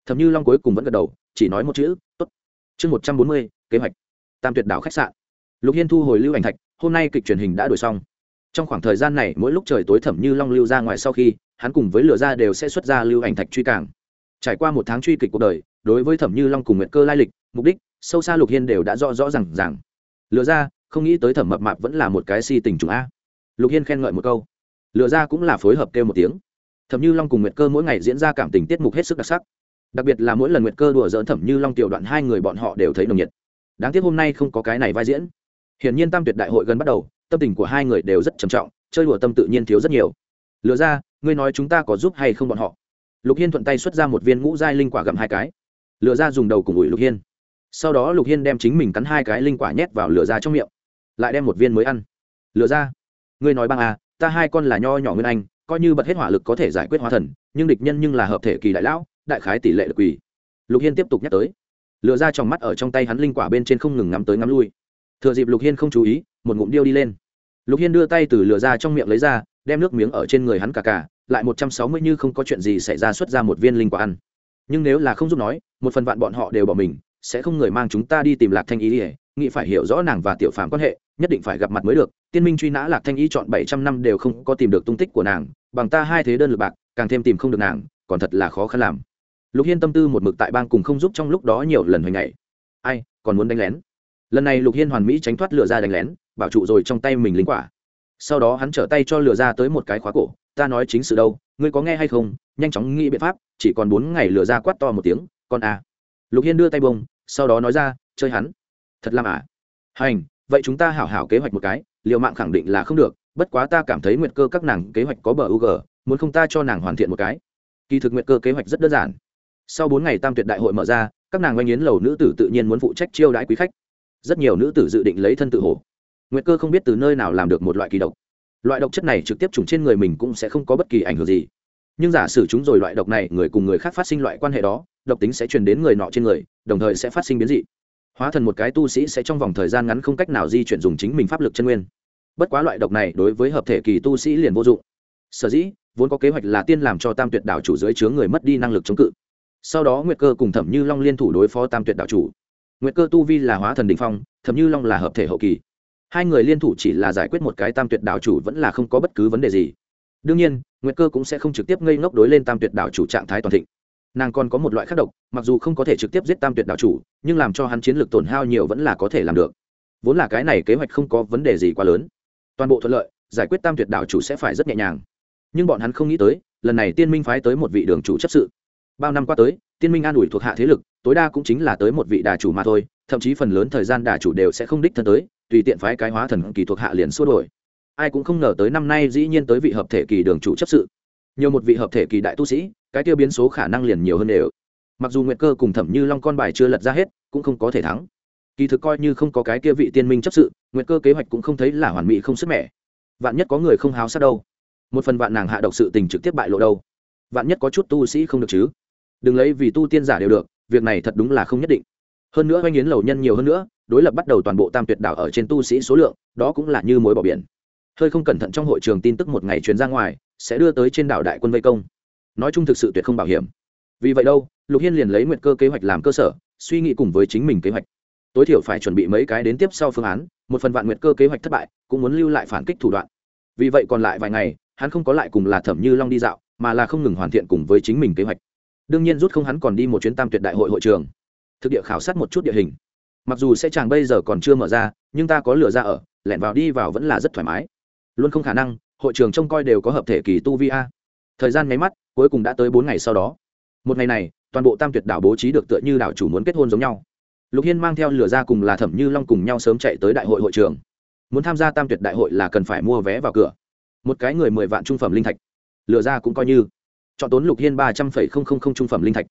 Thầm như long cuối cùng vẫn gật đầu, chỉ nói một chữ, tốt. Chương một trăm bốn mươi, kế hoạch. Tam tuyệt đảo khách sạn. Lục hiên thu hồi lưu ảnh thạch, hôm nay kịch truyền hình đã đổi xong. Trong khoảng thời gian này, mỗi lúc trời tối thẩm như long lưu ra ngoài sau khi, hắn cùng với lửa ra đều sẽ xuất ra lưu ảnh thạch truy cảng trải qua một tháng truy kịch cuộc đời, đối với thẩm như long cùng nguyện cơ lai lịch, mục đích, sâu xa lục hiên đều đã rõ rõ r à n g lựa ra, không nghĩ tới thẩm mập mạp vẫn là một cái si tình trùng a lục hiên khen ngợi một câu. Lựa ra cũng là phối hợp kêu một tiếng. Thẩm như long cùng nguyệt cơ mỗi ngày diễn ra cảm tình tiết mục hết sức đặc sắc. Đặc biệt là mỗi lần nguyệt cơ đùa dỡn thẩm như long tiểu đoạn hai người bọn họ đều thấy nồng nhiệt. Đáng tiếc hôm nay không có cái này vai diễn. Hiển nhiên tam tuyệt đại hội gần bắt đầu, tâm tình của hai người đều rất trầm trọng, chơi đùa tâm tự nhiên thiếu rất nhiều. Lựa ra, ngươi nói chúng ta có giúp hay không bọn họ? Lục hiên thuận tay xuất ra một viên ngũ giai linh quả gặm hai cái. Lựa ra dùng đầu cùng ủi lục hiên. Sau đó lục hiên đem chính mình cắn hai cái linh quả nhét vào lửa ra trong miệng. Lại đem một viên mới ăn. Lửa ra ngươi nói băng à ta hai con là nho nhỏ nguyên anh, coi như bật hết hỏa lực có thể giải quyết hóa thần, nhưng địch nhân nhưng là hợp thể kỳ đại lão, đại khái tỷ lệ được quỳ. Lục hiên tiếp tục nhắc tới. Lựa ra trong mắt ở trong tay hắn linh quả bên trên không ngừng ngắm tới ngắm lui. Thừa dịp lục hiên không chú ý, một ngụm điêu đi lên. Lục hiên đưa tay từ lửa ra trong miệng lấy ra, đem nước miếng ở trên người hắn cả cả, lại một trăm sáu mươi như không có chuyện gì xảy ra xuất ra một viên linh quả ăn. Nhưng nếu là không giúp nói, một phần vạn bọn họ đều bỏ mình sẽ không người mang chúng ta đi tìm lạc thanh ý ỉa nghĩ phải hiểu rõ nàng và tiểu phàm quan hệ, nhất định phải gặp mặt mới được. Tiên minh truy nã lạc thanh ý chọn bảy trăm năm đều không có tìm được tung tích của nàng, bằng ta hai thế đơn lượt bạc, càng thêm tìm không được nàng, còn thật là khó khăn làm. Lục hiên tâm tư một mực tại bang cùng không giúp trong lúc đó nhiều lần hồi ngày ai, còn muốn đánh lén? Lần này lục hiên hoàn mỹ tránh thoát lửa ra đánh lén, bảo trụ rồi trong tay mình linh quả. Sau đó hắn trở tay cho lửa ra tới một cái khóa cổ, ta nói chính sự đâu, ngươi có nghe hay không? Nhanh chóng nghĩ biện pháp, chỉ còn bốn ngày lửa ra quát to một tiếng, con à. lục hiên đưa tay bông sau đó nói ra, chơi hắn. Thật làm à? Hành, vậy chúng ta hảo hảo kế hoạch một cái liệu mạng khẳng định là không được, bất quá ta cảm thấy nguyệt cơ các nàng kế hoạch có bờ u g muốn không ta cho nàng hoàn thiện một cái. Kỳ thực nguyệt cơ kế hoạch rất đơn giản. Sau bốn ngày tam tuyệt đại hội mở ra, các nàng oanh yến lầu nữ tử tự nhiên muốn phụ trách chiêu đãi quý khách. Rất nhiều nữ tử dự định lấy thân tự hổ nguyệt cơ không biết từ nơi nào làm được một loại kỳ độc. Loại độc chất này trực tiếp trùng trên người mình cũng sẽ không có bất kỳ ảnh hưởng gì. Nhưng giả sử chúng rồi loại độc này, người cùng người khác phát sinh loại quan hệ đó độc tính sẽ truyền đến người nọ trên người, đồng thời sẽ phát sinh biến dị. Hóa thần một cái tu sĩ sẽ trong vòng thời gian ngắn không cách nào di chuyển dùng chính mình pháp lực chân nguyên. Bất quá loại độc này đối với hợp thể kỳ tu sĩ liền vô dụng. Sở dĩ, vốn có kế hoạch là tiên làm cho tam tuyệt đảo chủ dưới chướng người mất đi năng lực chống cự. Sau đó nguyệt cơ cùng thẩm như long liên thủ đối phó tam tuyệt đảo chủ. Nguyệt cơ tu vi là hóa thần đình phong, thẩm như long là hợp thể hậu kỳ. Hai người liên thủ chỉ là giải quyết một cái tam tuyệt đảo chủ vẫn là không có bất cứ vấn đề gì. Đương nhiên, nguyệt cơ cũng sẽ không trực tiếp ngây ngốc đối lên tam tuyệt đảo chủ trạng thái toàn thịnh nàng còn có một loại khắc độc, mặc dù không có thể trực tiếp giết tam tuyệt đảo chủ, nhưng làm cho hắn chiến lược tổn hao nhiều vẫn là có thể làm được. Vốn là cái này kế hoạch không có vấn đề gì quá lớn. Toàn bộ thuận lợi, giải quyết tam tuyệt đảo chủ sẽ phải rất nhẹ nhàng. Nhưng bọn hắn không nghĩ tới, lần này tiên minh phái tới một vị đường chủ chấp sự. Bao năm qua tới, tiên minh an ủi thuộc hạ thế lực, tối đa cũng chính là tới một vị đà chủ mà thôi, thậm chí phần lớn thời gian đà chủ đều sẽ không đích thân tới, tùy tiện phái cái hóa thần kỳ thuộc hạ liền xua đổi. Ai cũng không ngờ tới năm nay dĩ nhiên tới vị hợp thể kỳ đường chủ chấp sự nhiều một vị hợp thể kỳ đại tu sĩ, cái tiêu biến số khả năng liền nhiều hơn đều. Mặc dù nguyệt cơ cùng thẩm như long con bài chưa lật ra hết, cũng không có thể thắng. Kỳ thực coi như không có cái kia vị tiên minh chấp sự, nguyệt cơ kế hoạch cũng không thấy là hoàn mỹ không sức mẻ. Vạn nhất có người không háo sát đâu. Một phần vạn nàng hạ độc sự tình trực tiếp bại lộ đâu. Vạn nhất có chút tu sĩ không được chứ. Đừng lấy vì tu tiên giả đều được, việc này thật đúng là không nhất định. Hơn nữa oanh yến lầu nhân nhiều hơn nữa, đối lập bắt đầu toàn bộ tam tuyệt đảo ở trên tu sĩ số lượng, đó cũng là như mối bỏ biển. Hơi không cẩn thận trong hội trường tin tức một ngày chuyến ra ngoài sẽ đưa tới trên đảo đại quân vây công. Nói chung thực sự tuyệt không bảo hiểm. Vì vậy đâu, lục hiên liền lấy nguyện cơ kế hoạch làm cơ sở, suy nghĩ cùng với chính mình kế hoạch. Tối thiểu phải chuẩn bị mấy cái đến tiếp sau phương án, một phần vạn nguyện cơ kế hoạch thất bại, cũng muốn lưu lại phản kích thủ đoạn. Vì vậy còn lại vài ngày, hắn không có lại cùng là thẩm như long đi dạo, mà là không ngừng hoàn thiện cùng với chính mình kế hoạch. Đương nhiên rút không hắn còn đi một chuyến tam tuyệt đại hội hội trường. Thực địa khảo sát một chút địa hình. Mặc dù sẽ chàng bây giờ còn chưa mở ra, nhưng ta có lửa ra ở, lẻn vào đi vào vẫn là rất thoải mái. Luôn không khả năng hội trường trông coi đều có hợp thể kỳ tu vi a. Thời gian nháy mắt, cuối cùng đã tới bốn ngày sau đó. Một ngày này, toàn bộ tam tuyệt đảo bố trí được tựa như đảo chủ muốn kết hôn giống nhau. Lục hiên mang theo lửa ra cùng là thẩm như long cùng nhau sớm chạy tới đại hội hội trường. Muốn tham gia tam tuyệt đại hội là cần phải mua vé vào cửa. Một cái người mười vạn trung phẩm linh thạch. Lửa ra cũng coi như. Chọn tốn lục hiên ba trăm phẩy không không không trung phẩm linh thạch.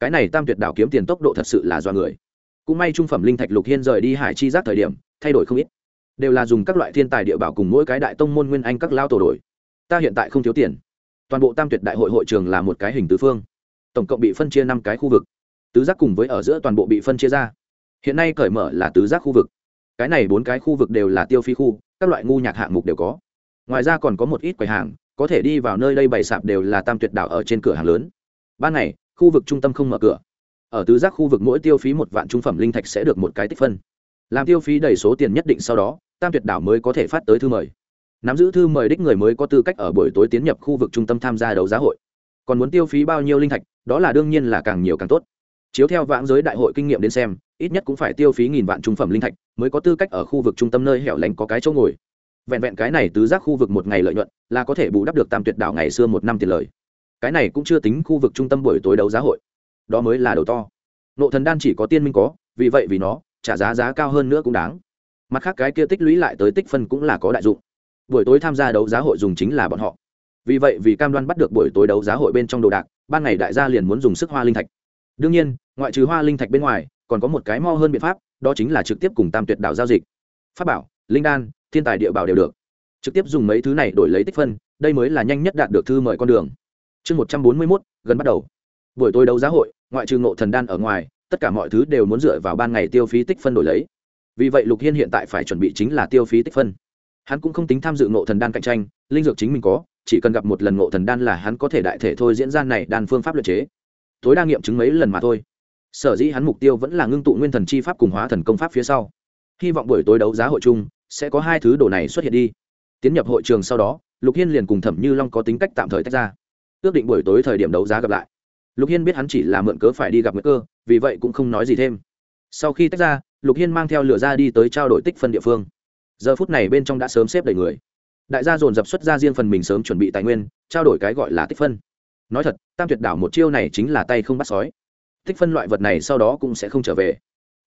Cái này tam tuyệt đảo kiếm tiền tốc độ thật sự là do người. Cũng may trung phẩm linh thạch lục hiên rời đi hải chi giác thời điểm, thay đổi không ít đều là dùng các loại thiên tài địa bảo cùng mỗi cái đại tông môn nguyên anh các lao tổ đổi ta hiện tại không thiếu tiền. Toàn bộ tam tuyệt đại hội hội trường là một cái hình tứ phương. Tổng cộng bị phân chia năm cái khu vực. Tứ giác cùng với ở giữa toàn bộ bị phân chia ra. Hiện nay cởi mở là tứ giác khu vực. Cái này bốn cái khu vực đều là tiêu phi khu, các loại ngu nhạc hạng mục đều có. Ngoài ra còn có một ít quầy hàng, có thể đi vào nơi đây bày sạp đều là tam tuyệt đảo ở trên cửa hàng lớn. Ban ngày, khu vực trung tâm không mở cửa. Ở tứ giác khu vực mỗi tiêu phí một vạn trung phẩm linh thạch sẽ được một cái tích phân. Làm tiêu phí đầy số tiền nhất định sau đó tam tuyệt đảo mới có thể phát tới thư mời. Nắm giữ thư mời đích người mới có tư cách ở buổi tối tiến nhập khu vực trung tâm tham gia đấu giá hội. Còn muốn tiêu phí bao nhiêu linh thạch, đó là đương nhiên là càng nhiều càng tốt. Chiếu theo vãng giới đại hội kinh nghiệm đến xem, ít nhất cũng phải tiêu phí nghìn vạn trung phẩm linh thạch mới có tư cách ở khu vực trung tâm nơi hẻo lánh có cái chỗ ngồi. Vẹn vẹn cái này tứ giác khu vực một ngày lợi nhuận là có thể bù đắp được tam tuyệt đảo ngày xưa một năm tiền lời. Cái này cũng chưa tính khu vực trung tâm buổi tối đấu giá hội. Đó mới là đầu to. Nộ thần đan chỉ có tiên minh có, vì vậy vì nó, trả giá giá cao hơn nữa cũng đáng mặt khác cái kia tích lũy lại tới tích phân cũng là có đại dụng. Buổi tối tham gia đấu giá hội dùng chính là bọn họ. Vì vậy, vì cam đoan bắt được buổi tối đấu giá hội bên trong đồ đạc, ban ngày đại gia liền muốn dùng sức hoa linh thạch. Đương nhiên, ngoại trừ hoa linh thạch bên ngoài, còn có một cái mo hơn biện pháp, đó chính là trực tiếp cùng tam tuyệt đảo giao dịch. Pháp bảo, linh đan, thiên tài địa bảo đều được. Trực tiếp dùng mấy thứ này đổi lấy tích phân, đây mới là nhanh nhất đạt được thư mời con đường. Chương một trăm bốn mươi mốt, gần bắt đầu. Buổi tối đấu giá hội, ngoại trừ ngộ thần đan ở ngoài, tất cả mọi thứ đều muốn dựa vào ban ngày tiêu phí tích phân đổi lấy vì vậy lục hiên hiện tại phải chuẩn bị chính là tiêu phí tích phân. Hắn cũng không tính tham dự ngộ thần đan cạnh tranh, linh dược chính mình có, chỉ cần gặp một lần ngộ thần đan là hắn có thể đại thể thôi diễn ra này đan phương pháp luật chế. Tối đa nghiệm chứng mấy lần mà thôi. Sở dĩ hắn mục tiêu vẫn là ngưng tụ nguyên thần chi pháp cùng hóa thần công pháp phía sau. Hy vọng buổi tối đấu giá hội chung, sẽ có hai thứ đồ này xuất hiện đi. Tiến nhập hội trường sau đó, lục hiên liền cùng thẩm như long có tính cách tạm thời tách ra. Ước định buổi tối thời điểm đấu giá gặp lại. Lục hiên biết hắn chỉ là mượn cớ phải đi gặp nguy cơ, vì vậy cũng không nói gì thêm. Sau khi tách ra lục hiên mang theo lửa ra đi tới trao đổi tích phân địa phương. Giờ phút này bên trong đã sớm xếp đầy người. Đại gia dồn dập xuất ra riêng phần mình sớm chuẩn bị tài nguyên, trao đổi cái gọi là tích phân. Nói thật, tam tuyệt đảo một chiêu này chính là tay không bắt sói. Tích phân loại vật này sau đó cũng sẽ không trở về.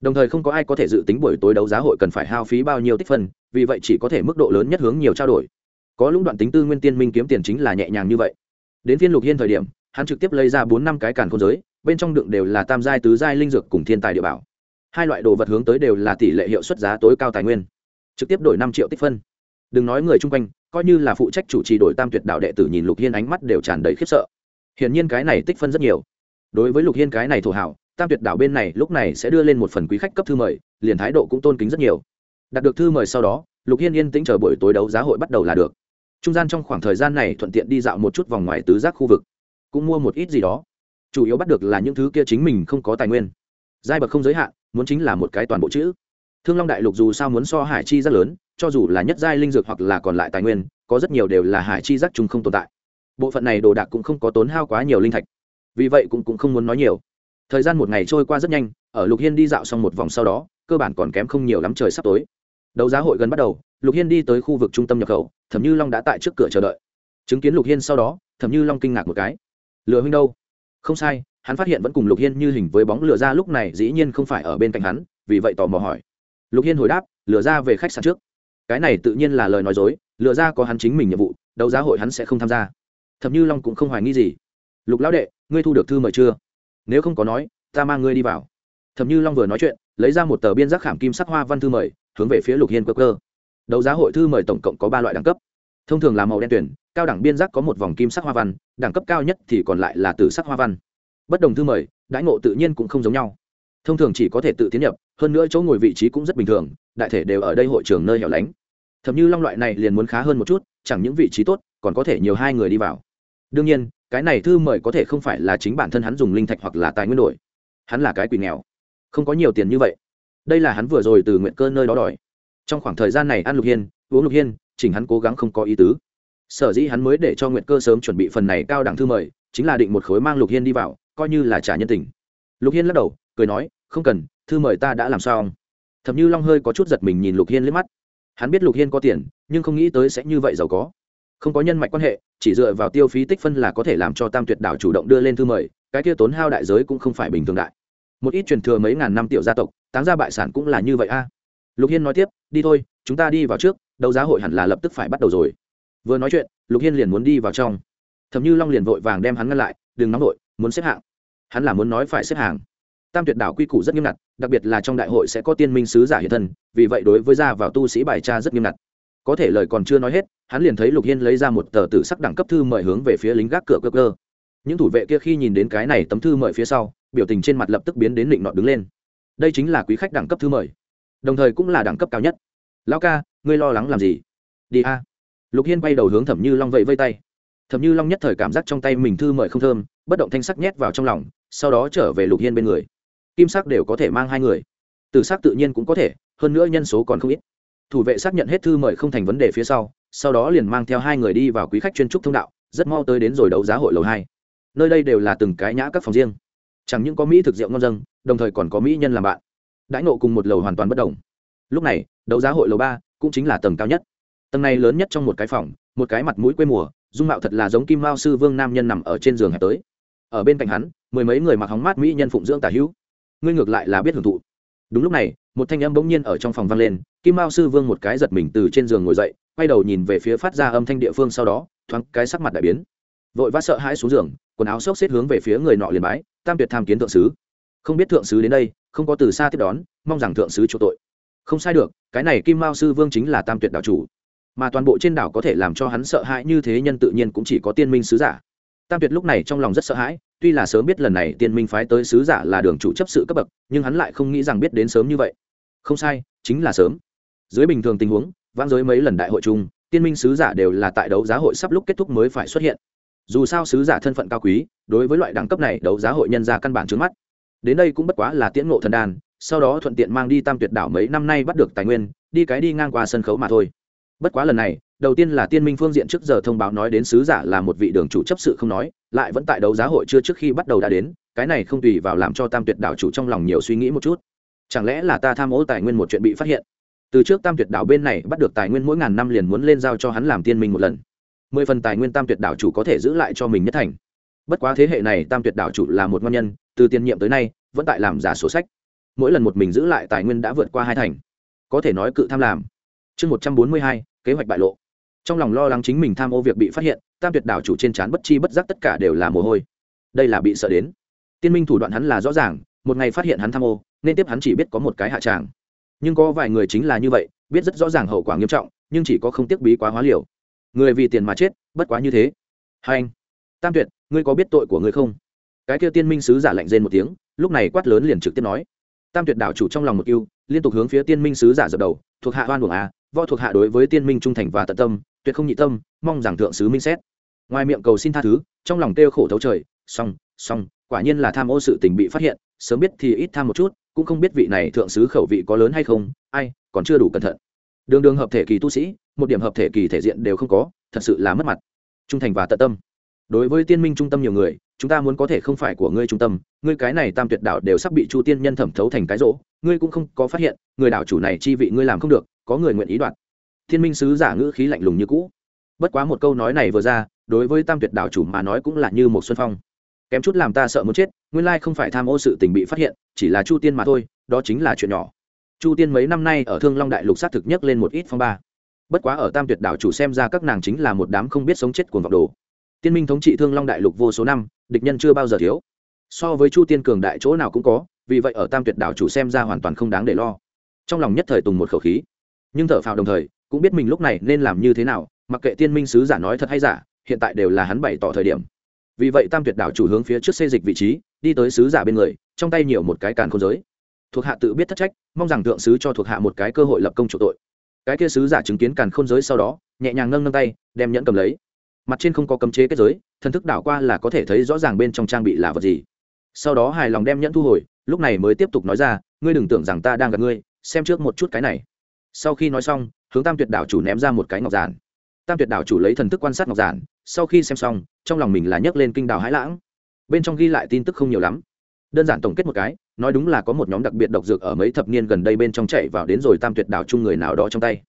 Đồng thời không có ai có thể dự tính buổi tối đấu giá hội cần phải hao phí bao nhiêu tích phân, vì vậy chỉ có thể mức độ lớn nhất hướng nhiều trao đổi. Có lũng đoạn tính tư nguyên tiên minh kiếm tiền chính là nhẹ nhàng như vậy. Đến phiên lục hiên thời điểm, hắn trực tiếp lấy ra bốn năm cái càn khôn giới, bên trong đựng đều là tam giai, tứ giai linh dược cùng thiên tài địa bảo hai loại đồ vật hướng tới đều là tỷ lệ hiệu suất giá tối cao tài nguyên. Trực tiếp đổi năm triệu tích phân. Đừng nói người chung quanh, coi như là phụ trách chủ trì đổi tam tuyệt đạo đệ tử nhìn lục hiên ánh mắt đều tràn đầy khiếp sợ. Hiển nhiên cái này tích phân rất nhiều. Đối với lục hiên cái này thổ hảo, tam tuyệt đạo bên này lúc này sẽ đưa lên một phần quý khách cấp thư mời, liền thái độ cũng tôn kính rất nhiều. Đạt được thư mời sau đó, lục hiên yên tĩnh chờ buổi tối đấu giá hội bắt đầu là được. Trung gian trong khoảng thời gian này thuận tiện đi dạo một chút vòng ngoài tứ giác khu vực, cũng mua một ít gì đó. Chủ yếu bắt được là những thứ kia chính mình không có tài nguyên. Giai bậc không giới hạn muốn chính là một cái toàn bộ chữ. Thương long đại lục dù sao muốn so hải chi rất lớn cho dù là nhất giai linh dược hoặc là còn lại tài nguyên có rất nhiều đều là hải chi giác chung không tồn tại. Bộ phận này đồ đạc cũng không có tốn hao quá nhiều linh thạch. Vì vậy cũng, cũng không muốn nói nhiều. Thời gian một ngày trôi qua rất nhanh ở lục hiên đi dạo xong một vòng sau đó cơ bản còn kém không nhiều lắm trời sắp tối. Đấu giá hội gần bắt đầu lục hiên đi tới khu vực trung tâm nhập khẩu thẩm như long đã tại trước cửa chờ đợi. Chứng kiến lục hiên sau đó thẩm như long kinh ngạc một cái. Lừa huynh đâu? Không sai hắn phát hiện vẫn cùng lục hiên như hình với bóng lửa ra lúc này dĩ nhiên không phải ở bên cạnh hắn, vì vậy tò mò hỏi. Lục hiên hồi đáp, lửa ra về khách sạn trước. Cái này tự nhiên là lời nói dối, lửa ra có hắn chính mình nhiệm vụ, đấu giá hội hắn sẽ không tham gia. Thậm như long cũng không hoài nghi gì. Lục lão đệ, ngươi thu được thư mời chưa? Nếu không có nói, ta mang ngươi đi vào. Thậm như long vừa nói chuyện, lấy ra một tờ biên giác khảm kim sắc hoa văn thư mời, hướng về phía lục hiên cơ cơ đấu giá hội thư mời tổng cộng có ba loại đẳng cấp. Thông thường là màu đen tuyển, cao đẳng biên giác có một vòng kim sắc hoa văn, đẳng cấp cao nhất thì còn lại là từ sắc hoa văn bất đồng thư mời, đãi ngộ tự nhiên cũng không giống nhau. Thông thường chỉ có thể tự tiến nhập, hơn nữa chỗ ngồi vị trí cũng rất bình thường, đại thể đều ở đây hội trường nơi hẻo lánh. Thậm như long loại này liền muốn khá hơn một chút, chẳng những vị trí tốt, còn có thể nhiều hai người đi vào. Đương nhiên, cái này thư mời có thể không phải là chính bản thân hắn dùng linh thạch hoặc là tài nguyên đổi. Hắn là cái quỷ nghèo. Không có nhiều tiền như vậy. Đây là hắn vừa rồi từ nguyện cơ nơi đó đòi. Trong khoảng thời gian này ăn lục hiên, uống lục hiên, chỉnh hắn cố gắng không có ý tứ. Sở dĩ hắn mới để cho nguyện cơ sớm chuẩn bị phần này cao đẳng thư mời, chính là định một khối mang lục hiên đi vào coi như là trả nhân tình. Lục hiên lắc đầu, cười nói, không cần, thư mời ta đã làm sao? Thậm như long hơi có chút giật mình nhìn lục hiên liếc mắt. Hắn biết lục hiên có tiền, nhưng không nghĩ tới sẽ như vậy giàu có. Không có nhân mạch quan hệ, chỉ dựa vào tiêu phí tích phân là có thể làm cho tam tuyệt đảo chủ động đưa lên thư mời, cái kia tốn hao đại giới cũng không phải bình thường đại. Một ít truyền thừa mấy ngàn năm tiểu gia tộc, táng ra bại sản cũng là như vậy a. Lục hiên nói tiếp, đi thôi, chúng ta đi vào trước, đấu giá hội hẳn là lập tức phải bắt đầu rồi. Vừa nói chuyện, lục hiên liền muốn đi vào trong. Thầm như long liền vội vàng đem hắn ngăn lại, đừng nóng vội muốn xếp hạng. Hắn là muốn nói phải xếp hàng. Tam tuyệt đảo quy củ rất nghiêm ngặt, đặc biệt là trong đại hội sẽ có tiên minh sứ giả hiện thân, vì vậy đối với gia vào tu sĩ bài tra rất nghiêm ngặt. Có thể lời còn chưa nói hết, hắn liền thấy lục hiên lấy ra một tờ tử sắc đẳng cấp thư mời hướng về phía lính gác cửa cơ cơ. Những thủ vệ kia khi nhìn đến cái này tấm thư mời phía sau, biểu tình trên mặt lập tức biến đến định nọ đứng lên. Đây chính là quý khách đẳng cấp thư mời. Đồng thời cũng là đẳng cấp cao nhất. Lão ca, ngươi lo lắng làm gì? Đi a. Lục hiên bay đầu hướng thẩm như long vẫy vây tay. Thẩm như long nhất thời cảm giác trong tay mình thư mời không thơm bất động thanh sắc nhét vào trong lòng, sau đó trở về lục hiên bên người. Kim sắc đều có thể mang hai người. Từ sắc tự nhiên cũng có thể, hơn nữa nhân số còn không ít. Thủ vệ xác nhận hết thư mời không thành vấn đề phía sau sau đó liền mang theo hai người đi vào quý khách chuyên trúc thông đạo, rất mau tới đến rồi đấu giá hội lầu hai. Nơi đây đều là từng cái nhã các phòng riêng. Chẳng những có mỹ thực rượu ngon dâng đồng thời còn có mỹ nhân làm bạn. Đãi nộ cùng một lầu hoàn toàn bất đồng. Lúc này, đấu giá hội lầu ba cũng chính là tầng cao nhất. Tầng này lớn nhất trong một cái phòng, một cái mặt mũi quê mùa, dung mạo thật là giống kim mao sư vương nam nhân nằm ở trên giường hẹp tới ở bên cạnh hắn, mười mấy người mặc hóng mát mỹ nhân phụng dưỡng tả hữu. Ngươi ngược lại là biết hưởng thụ. Đúng lúc này, một thanh âm bỗng nhiên ở trong phòng vang lên, kim mao sư vương một cái giật mình từ trên giường ngồi dậy, quay đầu nhìn về phía phát ra âm thanh địa phương sau đó, thoáng cái sắc mặt đại biến. Vội vã sợ hãi xuống giường, quần áo xốc xếp hướng về phía người nọ liền bái, tam tuyệt tham kiến thượng sứ. Không biết thượng sứ đến đây, không có từ xa tiếp đón, mong rằng thượng sứ chỗ tội. Không sai được, cái này kim mao sư vương chính là tam tuyệt đảo chủ. Mà toàn bộ trên đảo có thể làm cho hắn sợ hãi như thế nhân tự nhiên cũng chỉ có tiên minh sứ giả tam tuyệt lúc này trong lòng rất sợ hãi, tuy là sớm biết lần này tiên minh phái tới sứ giả là đường chủ chấp sự cấp bậc, nhưng hắn lại không nghĩ rằng biết đến sớm như vậy. Không sai, chính là sớm. Dưới bình thường tình huống, vãng giới mấy lần đại hội chung, tiên minh sứ giả đều là tại đấu giá hội sắp lúc kết thúc mới phải xuất hiện. Dù sao sứ giả thân phận cao quý, đối với loại đẳng cấp này đấu giá hội nhân ra căn bản trước mắt. Đến đây cũng bất quá là tiễn ngộ thần đàn sau đó thuận tiện mang đi tam tuyệt đảo mấy năm nay bắt được tài nguyên, đi cái đi ngang qua sân khấu mà thôi. Bất quá lần này đầu tiên là tiên minh phương diện trước giờ thông báo nói đến sứ giả là một vị đường chủ chấp sự không nói, lại vẫn tại đấu giá hội chưa trước khi bắt đầu đã đến, cái này không tùy vào làm cho tam tuyệt đảo chủ trong lòng nhiều suy nghĩ một chút. Chẳng lẽ là ta tham ô tài nguyên một chuyện bị phát hiện? Từ trước tam tuyệt đảo bên này bắt được tài nguyên mỗi ngàn năm liền muốn lên giao cho hắn làm tiên minh một lần. Mười phần tài nguyên tam tuyệt đảo chủ có thể giữ lại cho mình nhất thành. Bất quá thế hệ này tam tuyệt đảo chủ là một ngon nhân, từ tiền nhiệm tới nay, vẫn tại làm giả sổ sách. Mỗi lần một mình giữ lại tài nguyên đã vượt qua hai thành. Có thể nói cự tham làm. Chương một trăm bốn mươi hai, kế hoạch bại lộ trong lòng lo lắng chính mình tham ô việc bị phát hiện, tam tuyệt đảo chủ trên trán bất chi bất giác tất cả đều là mồ hôi. Đây là bị sợ đến. Tiên minh thủ đoạn hắn là rõ ràng, một ngày phát hiện hắn tham ô, nên tiếp hắn chỉ biết có một cái hạ tràng. Nhưng có vài người chính là như vậy, biết rất rõ ràng hậu quả nghiêm trọng, nhưng chỉ có không tiếc bí quá hóa liều. Người vì tiền mà chết, bất quá như thế. Hai anh, tam tuyệt, ngươi có biết tội của ngươi không? Cái kia tiên minh sứ giả lạnh rên một tiếng, lúc này quát lớn liền trực tiếp nói. Tam tuyệt đảo chủ trong lòng một yêu liên tục hướng phía tiên minh sứ giả dập đầu, thuộc hạ oan buồng à võ thuộc hạ đối với tiên minh trung thành và tận tâm, tuyệt không nhị tâm, mong rằng thượng sứ minh xét. Ngoài miệng cầu xin tha thứ, trong lòng kêu khổ thấu trời song song quả nhiên là tham ô sự tình bị phát hiện, sớm biết thì ít tham một chút, cũng không biết vị này thượng sứ khẩu vị có lớn hay không, ai, còn chưa đủ cẩn thận. Đường đường hợp thể kỳ tu sĩ, một điểm hợp thể kỳ thể diện đều không có, thật sự là mất mặt. Trung thành và tận tâm đối với tiên minh trung tâm nhiều người, chúng ta muốn có thể không phải của ngươi trung tâm, ngươi cái này tam tuyệt đảo đều sắp bị chu tiên nhân thẩm thấu thành cái rỗ, ngươi cũng không có phát hiện, người đảo chủ này chi vị ngươi làm không được, có người nguyện ý đoạt. Thiên minh sứ giả ngữ khí lạnh lùng như cũ. Bất quá một câu nói này vừa ra, đối với tam tuyệt đảo chủ mà nói cũng là như một xuân phong. Kém chút làm ta sợ muốn chết, nguyên lai không phải tham ô sự tình bị phát hiện, chỉ là chu tiên mà thôi, đó chính là chuyện nhỏ. Chu tiên mấy năm nay ở thương long đại lục xác thực nhất lên một ít phong ba. Bất quá ở tam tuyệt đảo chủ xem ra các nàng chính là một đám không biết sống chết cuồng vọng đồ tiên minh thống trị thương long đại lục vô số năm, địch nhân chưa bao giờ thiếu. So với chu tiên cường đại chỗ nào cũng có, vì vậy ở tam tuyệt đảo chủ xem ra hoàn toàn không đáng để lo. Trong lòng nhất thời tùng một khẩu khí. Nhưng thở phào đồng thời, cũng biết mình lúc này nên làm như thế nào, mặc kệ tiên minh sứ giả nói thật hay giả, hiện tại đều là hắn bày tỏ thời điểm. Vì vậy tam tuyệt đảo chủ hướng phía trước xây dịch vị trí, đi tới sứ giả bên người, trong tay nhiều một cái càn khôn giới. Thuộc hạ tự biết thất trách, mong rằng thượng sứ cho thuộc hạ một cái cơ hội lập công chủ tội. Cái kia sứ giả chứng kiến càn khôn giới sau đó, nhẹ nhàng nâng nâng tay, đem nhẫn cầm lấy mặt trên không có cấm chế kết giới, thần thức đảo qua là có thể thấy rõ ràng bên trong trang bị là vật gì. Sau đó hài lòng đem nhẫn thu hồi, lúc này mới tiếp tục nói ra, ngươi đừng tưởng rằng ta đang gặp ngươi, xem trước một chút cái này. Sau khi nói xong, hướng tam tuyệt đảo chủ ném ra một cái ngọc giản. Tam tuyệt đảo chủ lấy thần thức quan sát ngọc giản, sau khi xem xong, trong lòng mình là nhấc lên kinh đảo hãi lãng. Bên trong ghi lại tin tức không nhiều lắm. Đơn giản tổng kết một cái, nói đúng là có một nhóm đặc biệt độc dược ở mấy thập niên gần đây bên trong chạy vào đến rồi tam tuyệt đảo chung người nào đó trong tay.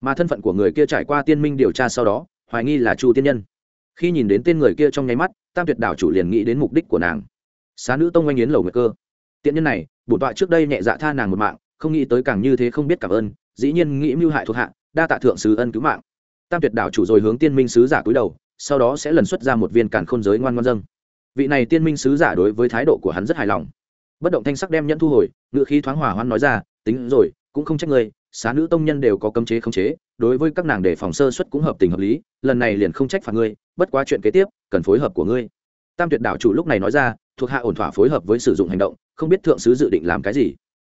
Mà thân phận của người kia trải qua tiên minh điều tra sau đó hoài nghi là chu tiên nhân. Khi nhìn đến tên người kia trong nháy mắt, tam tuyệt đảo chủ liền nghĩ đến mục đích của nàng. Xá nữ tông oanh yến lầu nguyệt cơ. Tiện nhân này, bổn tọa trước đây nhẹ dạ tha nàng một mạng, không nghĩ tới càng như thế không biết cảm ơn, dĩ nhiên nghĩ mưu hại thuộc hạ, đa tạ thượng sứ ân cứu mạng. Tam tuyệt đảo chủ rồi hướng tiên minh sứ giả cúi đầu, sau đó sẽ lần xuất ra một viên càn khôn giới ngoan ngoan dâng. Vị này tiên minh sứ giả đối với thái độ của hắn rất hài lòng. Bất động thanh sắc đem nhẫn thu hồi, ngựa khí thoáng hòa hoan nói ra, tính rồi, cũng không trách người xá nữ tông nhân đều có cấm chế khống chế đối với các nàng để phòng sơ xuất cũng hợp tình hợp lý, lần này liền không trách phạt ngươi, bất quá chuyện kế tiếp, cần phối hợp của ngươi. Tam tuyệt đảo chủ lúc này nói ra, thuộc hạ ổn thỏa phối hợp với sử dụng hành động, không biết thượng sứ dự định làm cái gì.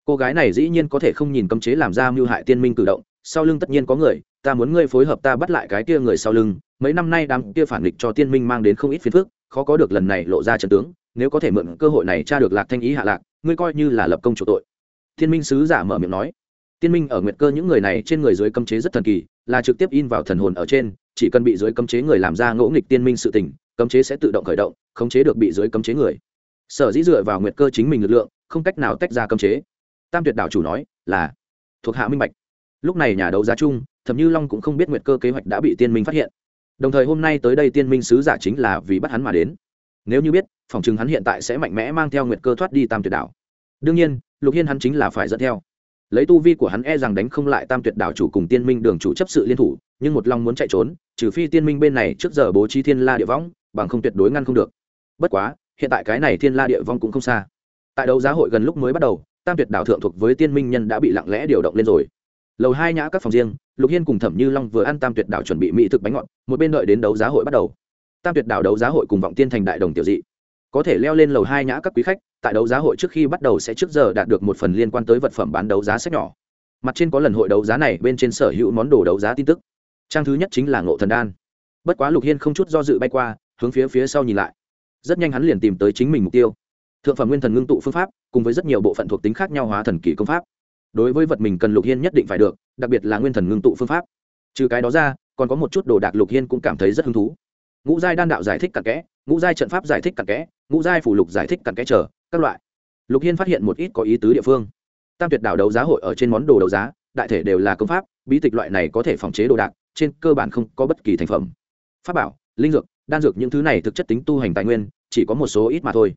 Cô gái này dĩ nhiên có thể không nhìn cấm chế làm ra mưu hại tiên minh cử động, sau lưng tất nhiên có người, ta muốn ngươi phối hợp ta bắt lại cái kia người sau lưng, mấy năm nay đám kia phản nghịch cho tiên minh mang đến không ít phiền phức, khó có được lần này lộ ra trận tướng, nếu có thể mượn cơ hội này tra được lạc thanh ý hạ lạc, ngươi coi như là lập công chủ tội. Thiên minh sứ giả mở miệng nói tiên minh ở nguyệt cơ những người này trên người dưới cấm chế rất thần kỳ, là trực tiếp in vào thần hồn ở trên, chỉ cần bị dưới cấm chế người làm ra ngỗ nghịch tiên minh sự tình, cấm chế sẽ tự động khởi động, khống chế được bị dưới cấm chế người. Sở dĩ dựa vào nguyệt cơ chính mình lực lượng, không cách nào tách ra cấm chế. Tam tuyệt đảo chủ nói là thuộc hạ minh bạch. Lúc này nhà đấu giá chung, thẩm như long cũng không biết nguyệt cơ kế hoạch đã bị tiên minh phát hiện. Đồng thời hôm nay tới đây tiên minh sứ giả chính là vì bắt hắn mà đến. Nếu như biết, phòng chừng hắn hiện tại sẽ mạnh mẽ mang theo nguyệt cơ thoát đi tam tuyệt đảo đương nhiên, lục hiên hắn chính là phải dẫn theo lấy tu vi của hắn e rằng đánh không lại tam tuyệt đảo chủ cùng tiên minh đường chủ chấp sự liên thủ, nhưng một long muốn chạy trốn, trừ phi tiên minh bên này trước giờ bố trí thiên la địa võng bằng không tuyệt đối ngăn không được. Bất quá, hiện tại cái này thiên la địa vong cũng không xa. Tại đấu giá hội gần lúc mới bắt đầu, tam tuyệt đảo thượng thuộc với tiên minh nhân đã bị lặng lẽ điều động lên rồi. Lầu hai nhã các phòng riêng, lục hiên cùng thẩm như long vừa ăn tam tuyệt đảo chuẩn bị mỹ thực bánh ngọt, một bên đợi đến đấu giá hội bắt đầu. Tam tuyệt đảo đấu giá hội cùng vọng tiên thành đại đồng tiểu dị. Có thể leo lên lầu hai nhã các quý khách tại đấu giá hội trước khi bắt đầu sẽ trước giờ đạt được một phần liên quan tới vật phẩm bán đấu giá sách nhỏ. Mặt trên có lần hội đấu giá này, bên trên sở hữu món đồ đấu giá tin tức. Trang thứ nhất chính là ngộ thần đan. Bất quá lục hiên không chút do dự bay qua, hướng phía phía sau nhìn lại. Rất nhanh hắn liền tìm tới chính mình mục tiêu. Thượng phẩm nguyên thần ngưng tụ phương pháp, cùng với rất nhiều bộ phận thuộc tính khác nhau hóa thần kỳ công pháp. Đối với vật mình cần lục hiên nhất định phải được, đặc biệt là nguyên thần ngưng tụ phương pháp. Trừ cái đó ra, còn có một chút đồ đạc lục hiên cũng cảm thấy rất hứng thú. Ngũ giai đan đạo giải thích cặn kẽ, ngũ giai trận pháp giải thích cặn kẽ, ngũ giai phủ lục giải thích cặn kẽ trở các loại. Lục hiên phát hiện một ít có ý tứ địa phương. Tam tuyệt đảo đấu giá hội ở trên món đồ đấu giá, đại thể đều là công pháp, bí tịch loại này có thể phòng chế đồ đạc, trên cơ bản không có bất kỳ thành phẩm. Pháp bảo, linh dược, đan dược những thứ này thực chất tính tu hành tài nguyên, chỉ có một số ít mà thôi.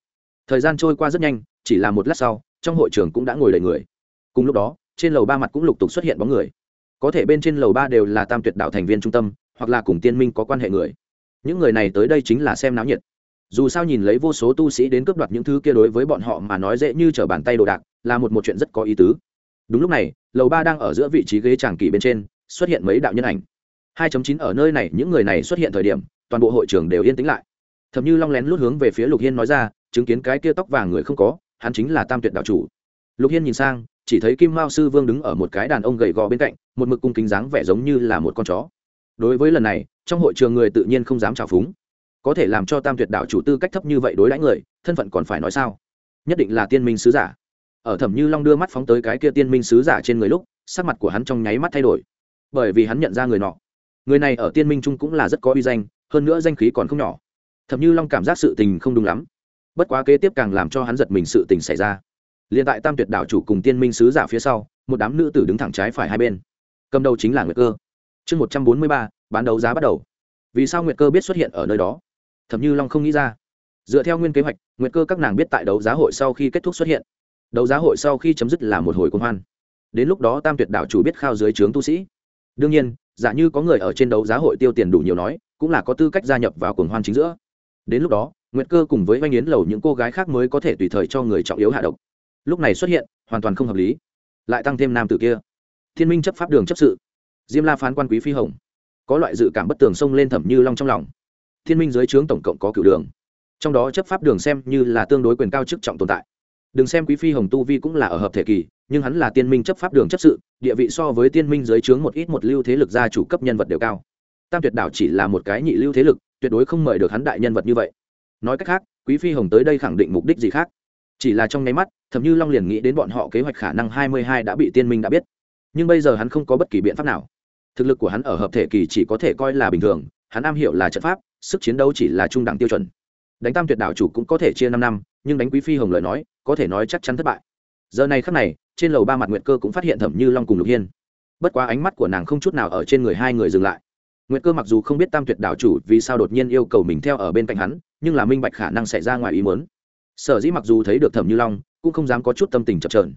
Thời gian trôi qua rất nhanh, chỉ là một lát sau, trong hội trường cũng đã ngồi đầy người. Cùng lúc đó, trên lầu ba mặt cũng lục tục xuất hiện bóng người. Có thể bên trên lầu ba đều là tam tuyệt đạo thành viên trung tâm, hoặc là cùng tiên minh có quan hệ người. Những người này tới đây chính là xem náo nhiệt dù sao nhìn lấy vô số tu sĩ đến cướp đoạt những thứ kia đối với bọn họ mà nói dễ như t r ở bàn tay đồ đạc, là một một chuyện rất có ý tứ. Đúng lúc này, lầu ba đang ở giữa vị trí ghế tràng kỳ bên trên, xuất hiện mấy đạo nhân ảnh. 2.9 ở nơi này, những người này xuất hiện thời điểm, toàn bộ hội trường đều yên tĩnh lại. Thầm như long lén lút hướng về phía lục hiên nói ra, chứng kiến cái kia tóc vàng người không có, hắn chính là tam tuyệt đạo chủ. Lục hiên nhìn sang, chỉ thấy kim mao sư vương đứng ở một cái đàn ông gầy gò bên cạnh, một mực cung kính dáng vẻ giống như là một con chó. Đối với lần này, trong hội trường người tự nhiên không dám trào phúng có thể làm cho tam tuyệt đạo chủ tư cách thấp như vậy đối đãi người, thân phận còn phải nói sao? Nhất định là tiên minh sứ giả. Ở thẩm như long đưa mắt phóng tới cái kia tiên minh sứ giả trên người lúc, sắc mặt của hắn trong nháy mắt thay đổi. Bởi vì hắn nhận ra người nọ. Người này ở tiên minh trung cũng là rất có uy danh, hơn nữa danh khí còn không nhỏ. Thẩm như long cảm giác sự tình không đúng lắm. Bất quá kế tiếp càng làm cho hắn giật mình sự tình xảy ra. Liền tại tam tuyệt đảo chủ cùng tiên minh sứ giả phía sau, một đám nữ tử đứng thẳng trái phải hai bên. Cầm đầu chính là nguyệt cơ. Chương một trăm bốn mươi ba, bán đấu giá bắt đầu. Vì sao nguyệt cơ biết xuất hiện ở nơi đó? Thẩm như long không nghĩ ra dựa theo nguyên kế hoạch nguyệt cơ các nàng biết tại đấu giá hội sau khi kết thúc xuất hiện đấu giá hội sau khi chấm dứt là một hồi công hoan đến lúc đó tam tuyệt đảo chủ biết khao dưới trướng tu sĩ đương nhiên giả như có người ở trên đấu giá hội tiêu tiền đủ nhiều nói cũng là có tư cách gia nhập vào cuồng hoan chính giữa đến lúc đó nguyệt cơ cùng với oanh yến lầu những cô gái khác mới có thể tùy thời cho người trọng yếu hạ độc lúc này xuất hiện hoàn toàn không hợp lý lại tăng thêm nam tử kia thiên minh chấp pháp đường chấp sự diêm la phán quan quý phi hồng có loại dự cảm bất tường xông lên thẩm như long trong lòng thiên minh dưới trướng tổng cộng có cửu đường. Trong đó chấp pháp đường xem như là tương đối quyền cao chức trọng tồn tại. Đừng xem quý phi hồng tu vi cũng là ở hợp thể kỳ, nhưng hắn là tiên minh chấp pháp đường chấp sự, địa vị so với tiên minh dưới trướng một ít một lưu thế lực gia chủ cấp nhân vật đều cao. Tam tuyệt đảo chỉ là một cái nhị lưu thế lực, tuyệt đối không mời được hắn đại nhân vật như vậy. Nói cách khác, quý phi hồng tới đây khẳng định mục đích gì khác? Chỉ là trong nháy mắt thậm như long liền nghĩ đến bọn họ kế hoạch khả năng hai mươi hai đã bị tiên minh đã biết. Nhưng bây giờ hắn không có bất kỳ biện pháp nào. Thực lực của hắn ở hợp thể kỳ chỉ có thể coi là bình thường, hắn am hiểu là trận pháp sức chiến đấu chỉ là trung đẳng tiêu chuẩn. Đánh tam tuyệt đảo chủ cũng có thể chia năm năm, nhưng đánh quý phi hồng lời nói, có thể nói chắc chắn thất bại. Giờ này khắc này, trên lầu ba mặt nguyệt cơ cũng phát hiện thẩm như long cùng lục hiên. Bất quá ánh mắt của nàng không chút nào ở trên người hai người dừng lại. Nguyệt cơ mặc dù không biết tam tuyệt đảo chủ vì sao đột nhiên yêu cầu mình theo ở bên cạnh hắn, nhưng là minh bạch khả năng xảy ra ngoài ý muốn. Sở dĩ mặc dù thấy được thẩm như long, cũng không dám có chút tâm tình chập trờn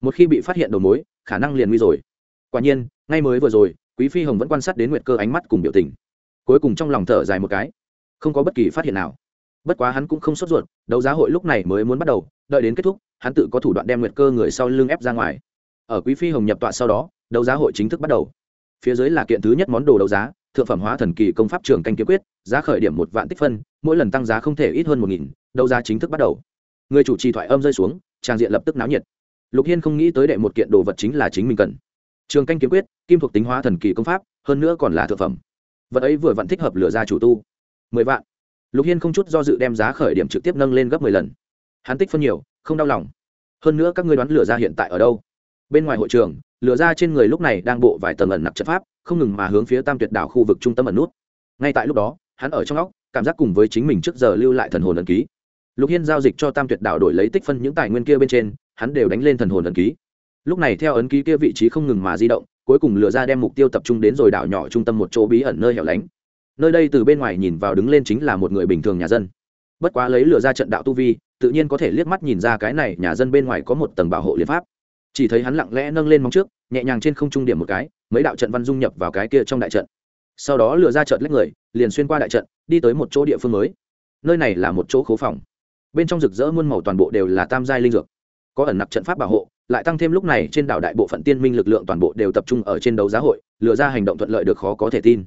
một khi bị phát hiện đầu mối, khả năng liền nguy rồi. Quả nhiên, ngay mới vừa rồi, quý phi hồng vẫn quan sát đến nguyệt cơ ánh mắt cùng biểu tình cuối cùng trong lòng thở dài một cái. Không có bất kỳ phát hiện nào. Bất quá hắn cũng không sốt ruột, đấu giá hội lúc này mới muốn bắt đầu, đợi đến kết thúc, hắn tự có thủ đoạn đem nguyệt cơ người sau lưng ép ra ngoài. Ở quý phi hồng nhập tọa sau đó, đấu giá hội chính thức bắt đầu. Phía dưới là kiện thứ nhất món đồ đấu giá, thượng phẩm hóa thần kỳ công pháp trường canh kiếm quyết, giá khởi điểm một vạn tích phân, mỗi lần tăng giá không thể ít hơn một nghìn, đấu giá chính thức bắt đầu. Người chủ trì thoại âm rơi xuống, trang diện lập tức náo nhiệt. Lục hiên không nghĩ tới đệ một kiện đồ vật chính là chính mình cần. Trường canh kiếm quyết, kim thuộc tính hóa thần kỳ công pháp, hơn nữa còn là thượng phẩm vật ấy vừa vặn thích hợp lửa ra chủ tu. Mười vạn. Lục hiên không chút do dự đem giá khởi điểm trực tiếp nâng lên gấp mười lần. Hắn tích phân nhiều, không đau lòng. Hơn nữa các ngươi đoán lửa ra hiện tại ở đâu? Bên ngoài hội trường lửa ra trên người lúc này đang bộ vài tầng ẩn nặc chất pháp, không ngừng mà hướng phía tam tuyệt đảo khu vực trung tâm ẩn nút. Ngay tại lúc đó, hắn ở trong óc, cảm giác cùng với chính mình trước giờ lưu lại thần hồn ẩn ký. Lục hiên giao dịch cho tam tuyệt đảo đổi lấy tích phân những tài nguyên kia bên trên, hắn đều đánh lên thần hồn ẩn ký. Lúc này theo ấn ký kia vị trí không ngừng mà di động cuối cùng lừa ra đem mục tiêu tập trung đến rồi đảo nhỏ trung tâm một chỗ bí ẩn nơi hẻo lánh. Nơi đây từ bên ngoài nhìn vào đứng lên chính là một người bình thường nhà dân. Bất quá lấy lừa ra trận đạo tu vi, tự nhiên có thể liếc mắt nhìn ra cái này nhà dân bên ngoài có một tầng bảo hộ liên pháp. Chỉ thấy hắn lặng lẽ nâng lên móng trước, nhẹ nhàng trên không trung điểm một cái, mấy đạo trận văn dung nhập vào cái kia trong đại trận. Sau đó lừa ra trận lách người, liền xuyên qua đại trận, đi tới một chỗ địa phương mới. Nơi này là một chỗ khố phòng. Bên trong rực rỡ muôn màu toàn bộ đều là tam giai linh dược. Có ẩn nặc trận pháp bảo hộ lại tăng thêm lúc này trên đảo đại bộ phận tiên minh lực lượng toàn bộ đều tập trung ở trên đấu giá hội lựa ra hành động thuận lợi được khó có thể tin.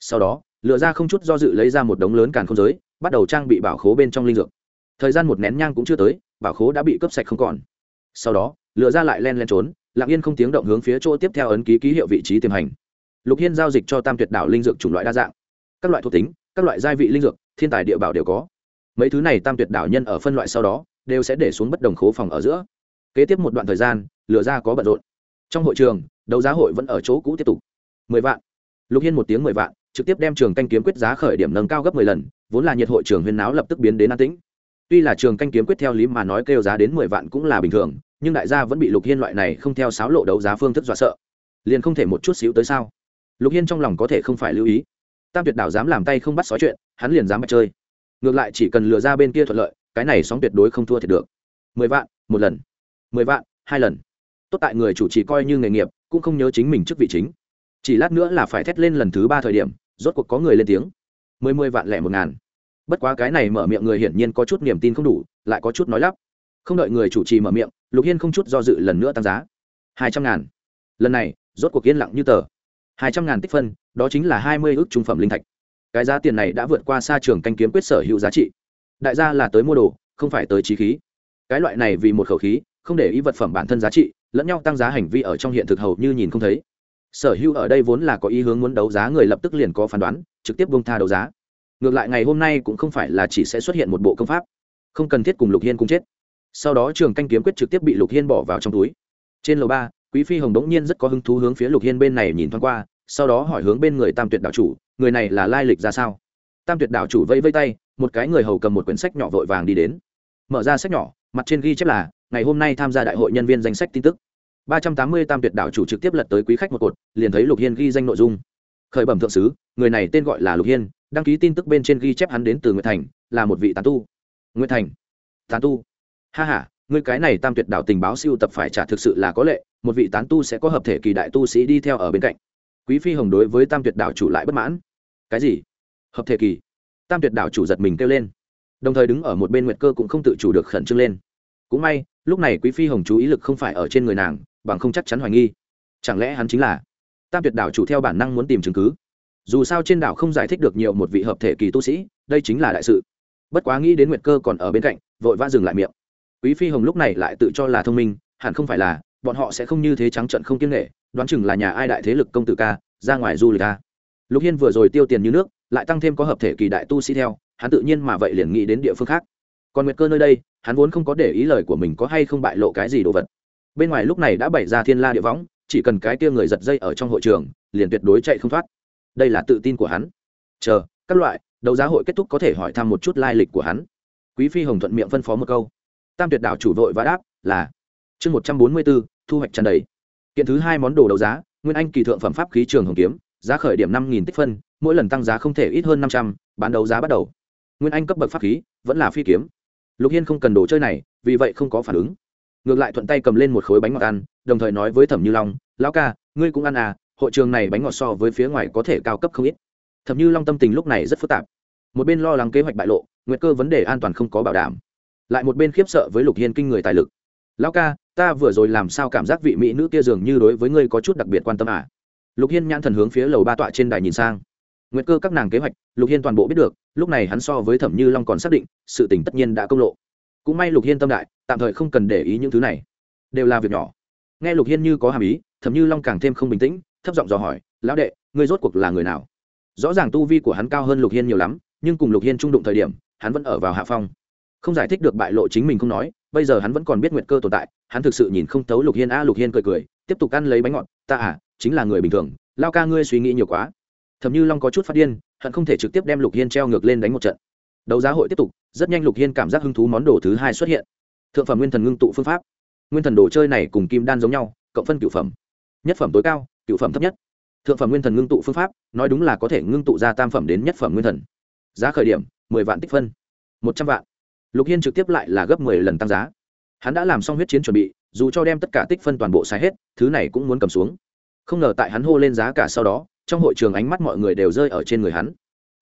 Sau đó lựa ra không chút do dự lấy ra một đống lớn càn không giới, bắt đầu trang bị bảo khố bên trong linh dược. Thời gian một nén nhang cũng chưa tới, bảo khố đã bị cướp sạch không còn. Sau đó lựa ra lại len len trốn, lặng yên không tiếng động hướng phía chỗ tiếp theo ấn ký ký hiệu vị trí tiềm hành. Lục hiên giao dịch cho tam tuyệt đảo linh dược chủng loại đa dạng. Các loại thuộc tính, các loại gia vị linh dược, thiên tài địa bảo đều có. Mấy thứ này tam tuyệt đảo nhân ở phân loại sau đó, đều sẽ để xuống bất đồng khố phòng ở giữa kế tiếp một đoạn thời gian lừa ra có bận rộn. Trong hội trường, đấu giá hội vẫn ở chỗ cũ tiếp tục. Mười vạn. Lục hiên một tiếng mười vạn, trực tiếp đem trường canh kiếm quyết giá khởi điểm nâng cao gấp mười lần, vốn là nhiệt hội trường huyên náo lập tức biến đến an tĩnh. Tuy là trường canh kiếm quyết theo lý mà nói kêu giá đến mười vạn cũng là bình thường, nhưng đại gia vẫn bị lục hiên loại này không theo sáo lộ đấu giá phương thức dọa sợ. Liền không thể một chút xíu tới sao? Lục hiên trong lòng có thể không phải lưu ý. Tam tuyệt đảo dám làm tay không bắt xói chuyện, hắn liền dám bắt chơi. Ngược lại chỉ cần lừa ra bên kia thuận lợi, cái này sóng tuyệt đối không thua thiệt được. Mười vạn, một lần mười vạn, hai lần. Tốt tại người chủ trì coi như nghề nghiệp, cũng không nhớ chính mình trước vị chính. Chỉ lát nữa là phải thét lên lần thứ ba thời điểm, rốt cuộc có người lên tiếng. Mười mười vạn lẻ một ngàn. Bất quá cái này mở miệng người hiển nhiên có chút niềm tin không đủ, lại có chút nói lắp. Không đợi người chủ trì mở miệng, lục hiên không chút do dự lần nữa tăng giá. Hai trăm ngàn. Lần này, rốt cuộc yên lặng như tờ. Hai trăm ngàn tích phân, đó chính là hai mươi ước trung phẩm linh thạch. Cái giá tiền này đã vượt qua xa trường canh kiếm quyết sở hữu giá trị. Đại gia là tới mua đồ, không phải tới trí khí. Cái loại này vì một khẩu khí không để ý vật phẩm bản thân giá trị, lẫn nhau tăng giá hành vi ở trong hiện thực hầu như nhìn không thấy. Sở hữu ở đây vốn là có ý hướng muốn đấu giá người lập tức liền có phán đoán, trực tiếp bông tha đấu giá. Ngược lại ngày hôm nay cũng không phải là chỉ sẽ xuất hiện một bộ công pháp. Không cần thiết cùng lục hiên cùng chết. Sau đó trường canh kiếm quyết trực tiếp bị lục hiên bỏ vào trong túi. Trên lầu ba, quý phi hồng đống nhiên rất có hứng thú hướng phía lục hiên bên này nhìn thoáng qua, sau đó hỏi hướng bên người tam tuyệt đạo chủ, người này là lai lịch ra sao? Tam tuyệt đạo chủ vẫy vây tay, một cái người hầu cầm một quyển sách nhỏ vội vàng đi đến. Mở ra sách nhỏ, mặt trên ghi chép là ngày hôm nay tham gia đại hội nhân viên danh sách tin tức. Ba trăm tám mươi tam tuyệt đạo chủ trực tiếp lật tới quý khách một cột, liền thấy lục hiên ghi danh nội dung. Khởi bẩm thượng sứ, người này tên gọi là lục hiên, đăng ký tin tức bên trên ghi chép hắn đến từ nguyệt thành, là một vị tán tu. Nguyệt thành? Tán tu? Ha h a người cái này tam tuyệt đạo tình báo siêu tập phải trả thực sự là có lệ, một vị tán tu sẽ có hợp thể kỳ đại tu sĩ đi theo ở bên cạnh. Quý phi hồng đối với tam tuyệt đạo chủ lại bất mãn. Cái gì? Hợp thể kỳ? Tam tuyệt đạo chủ giật mình kêu lên. Đồng thời đứng ở một bên nguyệt cơ cũng không tự chủ được khẩn trương lên cũng may, lúc này quý phi hồng chú ý lực không phải ở trên người nàng, bằng không chắc chắn hoài nghi. Chẳng lẽ hắn chính là tam tuyệt đảo chủ theo bản năng muốn tìm chứng cứ? Dù sao trên đảo không giải thích được nhiều một vị hợp thể kỳ tu sĩ, đây chính là đại sự. Bất quá nghĩ đến nguyệt cơ còn ở bên cạnh, vội vã dừng lại miệng. Quý phi hồng lúc này lại tự cho là thông minh, hẳn không phải là, bọn họ sẽ không như thế trắng trận không kiêng nghệ đoán chừng là nhà ai đại thế lực công tử ca, ra ngoài du lịch ca. Lục hiên vừa rồi tiêu tiền như nước, lại tăng thêm có hợp thể kỳ đại tu sĩ theo, hắn tự nhiên mà vậy liền nghĩ đến địa phương khác. Còn nguyệt cơ nơi đây hắn vốn không có để ý lời của mình có hay không bại lộ cái gì đồ vật. Bên ngoài lúc này đã bày ra thiên la địa võng, chỉ cần cái kia người giật dây ở trong hội trường, liền tuyệt đối chạy không thoát. Đây là tự tin của hắn. Chờ, các loại, đấu giá hội kết thúc có thể hỏi thăm một chút lai lịch của hắn. Quý phi hồng thuận miệng phân phó một câu. Tam tuyệt đảo chủ vội và đáp, là, chương một trăm bốn mươi b ố thu hoạch tràn đầy. Kiện thứ hai món đồ đấu giá, nguyên anh kỳ thượng phẩm pháp khí trường hồng kiếm, giá khởi điểm năm nghìn tích phân, mỗi lần tăng giá không thể ít hơn năm trăm, bán đấu giá bắt đầu. Nguyên anh cấp bậc pháp khí, vẫn là phi kiếm lục hiên không cần đồ chơi này, vì vậy không có phản ứng. Ngược lại thuận tay cầm lên một khối bánh ngọt ăn, đồng thời nói với thẩm như long, lão ca, ngươi cũng ăn à hội trường này bánh ngọt so với phía ngoài có thể cao cấp không ít. Thẩm như long tâm tình lúc này rất phức tạp. Một bên lo lắng kế hoạch bại lộ nguyện cơ vấn đề an toàn không có bảo đảm. Lại một bên khiếp sợ với lục hiên kinh người tài lực. Lão ca, ta vừa rồi làm sao cảm giác vị mỹ nữ kia dường như đối với ngươi có chút đặc biệt quan tâm à? Lục hiên nhãn thần hướng phía lầu ba tọa trên đài nhìn sang nguyệt cơ các nàng kế hoạch, lục hiên toàn bộ biết được, lúc này hắn so với thẩm như long còn xác định, sự tình tất nhiên đã công lộ. Cũng may lục hiên tâm đại, tạm thời không cần để ý những thứ này. Đều là việc nhỏ. Nghe lục hiên như có hàm ý, thẩm như long càng thêm không bình tĩnh, thấp giọng dò hỏi, lão đệ, ngươi rốt cuộc là người nào? Rõ ràng tu vi của hắn cao hơn lục hiên nhiều lắm, nhưng cùng lục hiên trung đụng thời điểm, hắn vẫn ở vào hạ phong. Không giải thích được bại lộ chính mình không nói, bây giờ hắn vẫn còn biết nguyệt cơ tồn tại, hắn thực sự nhìn không thấu lục hiên. A, lục hiên cười cười, tiếp tục ăn lấy bánh ngọt, ta à chính là người bình thường, lao ca ngươi suy nghĩ nhiều quá thầm như long có chút phát điên, hận không thể trực tiếp đem lục hiên treo ngược lên đánh một trận. Đấu giá hội tiếp tục, rất nhanh lục hiên cảm giác hứng thú món đồ thứ hai xuất hiện. Thượng phẩm nguyên thần ngưng tụ phương pháp. Nguyên thần đồ chơi này cùng kim đan giống nhau, cộng phân cựu phẩm. Nhất phẩm tối cao cựu phẩm thấp nhất. Thượng phẩm nguyên thần ngưng tụ phương pháp, nói đúng là có thể ngưng tụ ra tam phẩm đến nhất phẩm nguyên thần. Giá khởi điểm, mười vạn tích phân. Một trăm vạn. Lục hiên trực tiếp lại là gấp mười lần tăng giá. Hắn đã làm xong huyết chiến chuẩn bị, dù cho đem tất cả tích phân toàn bộ sai hết, thứ này cũng muốn cầm xuống. Không ngờ tại hắn hô lên giá cả sau đó trong hội trường ánh mắt mọi người đều rơi ở trên người hắn.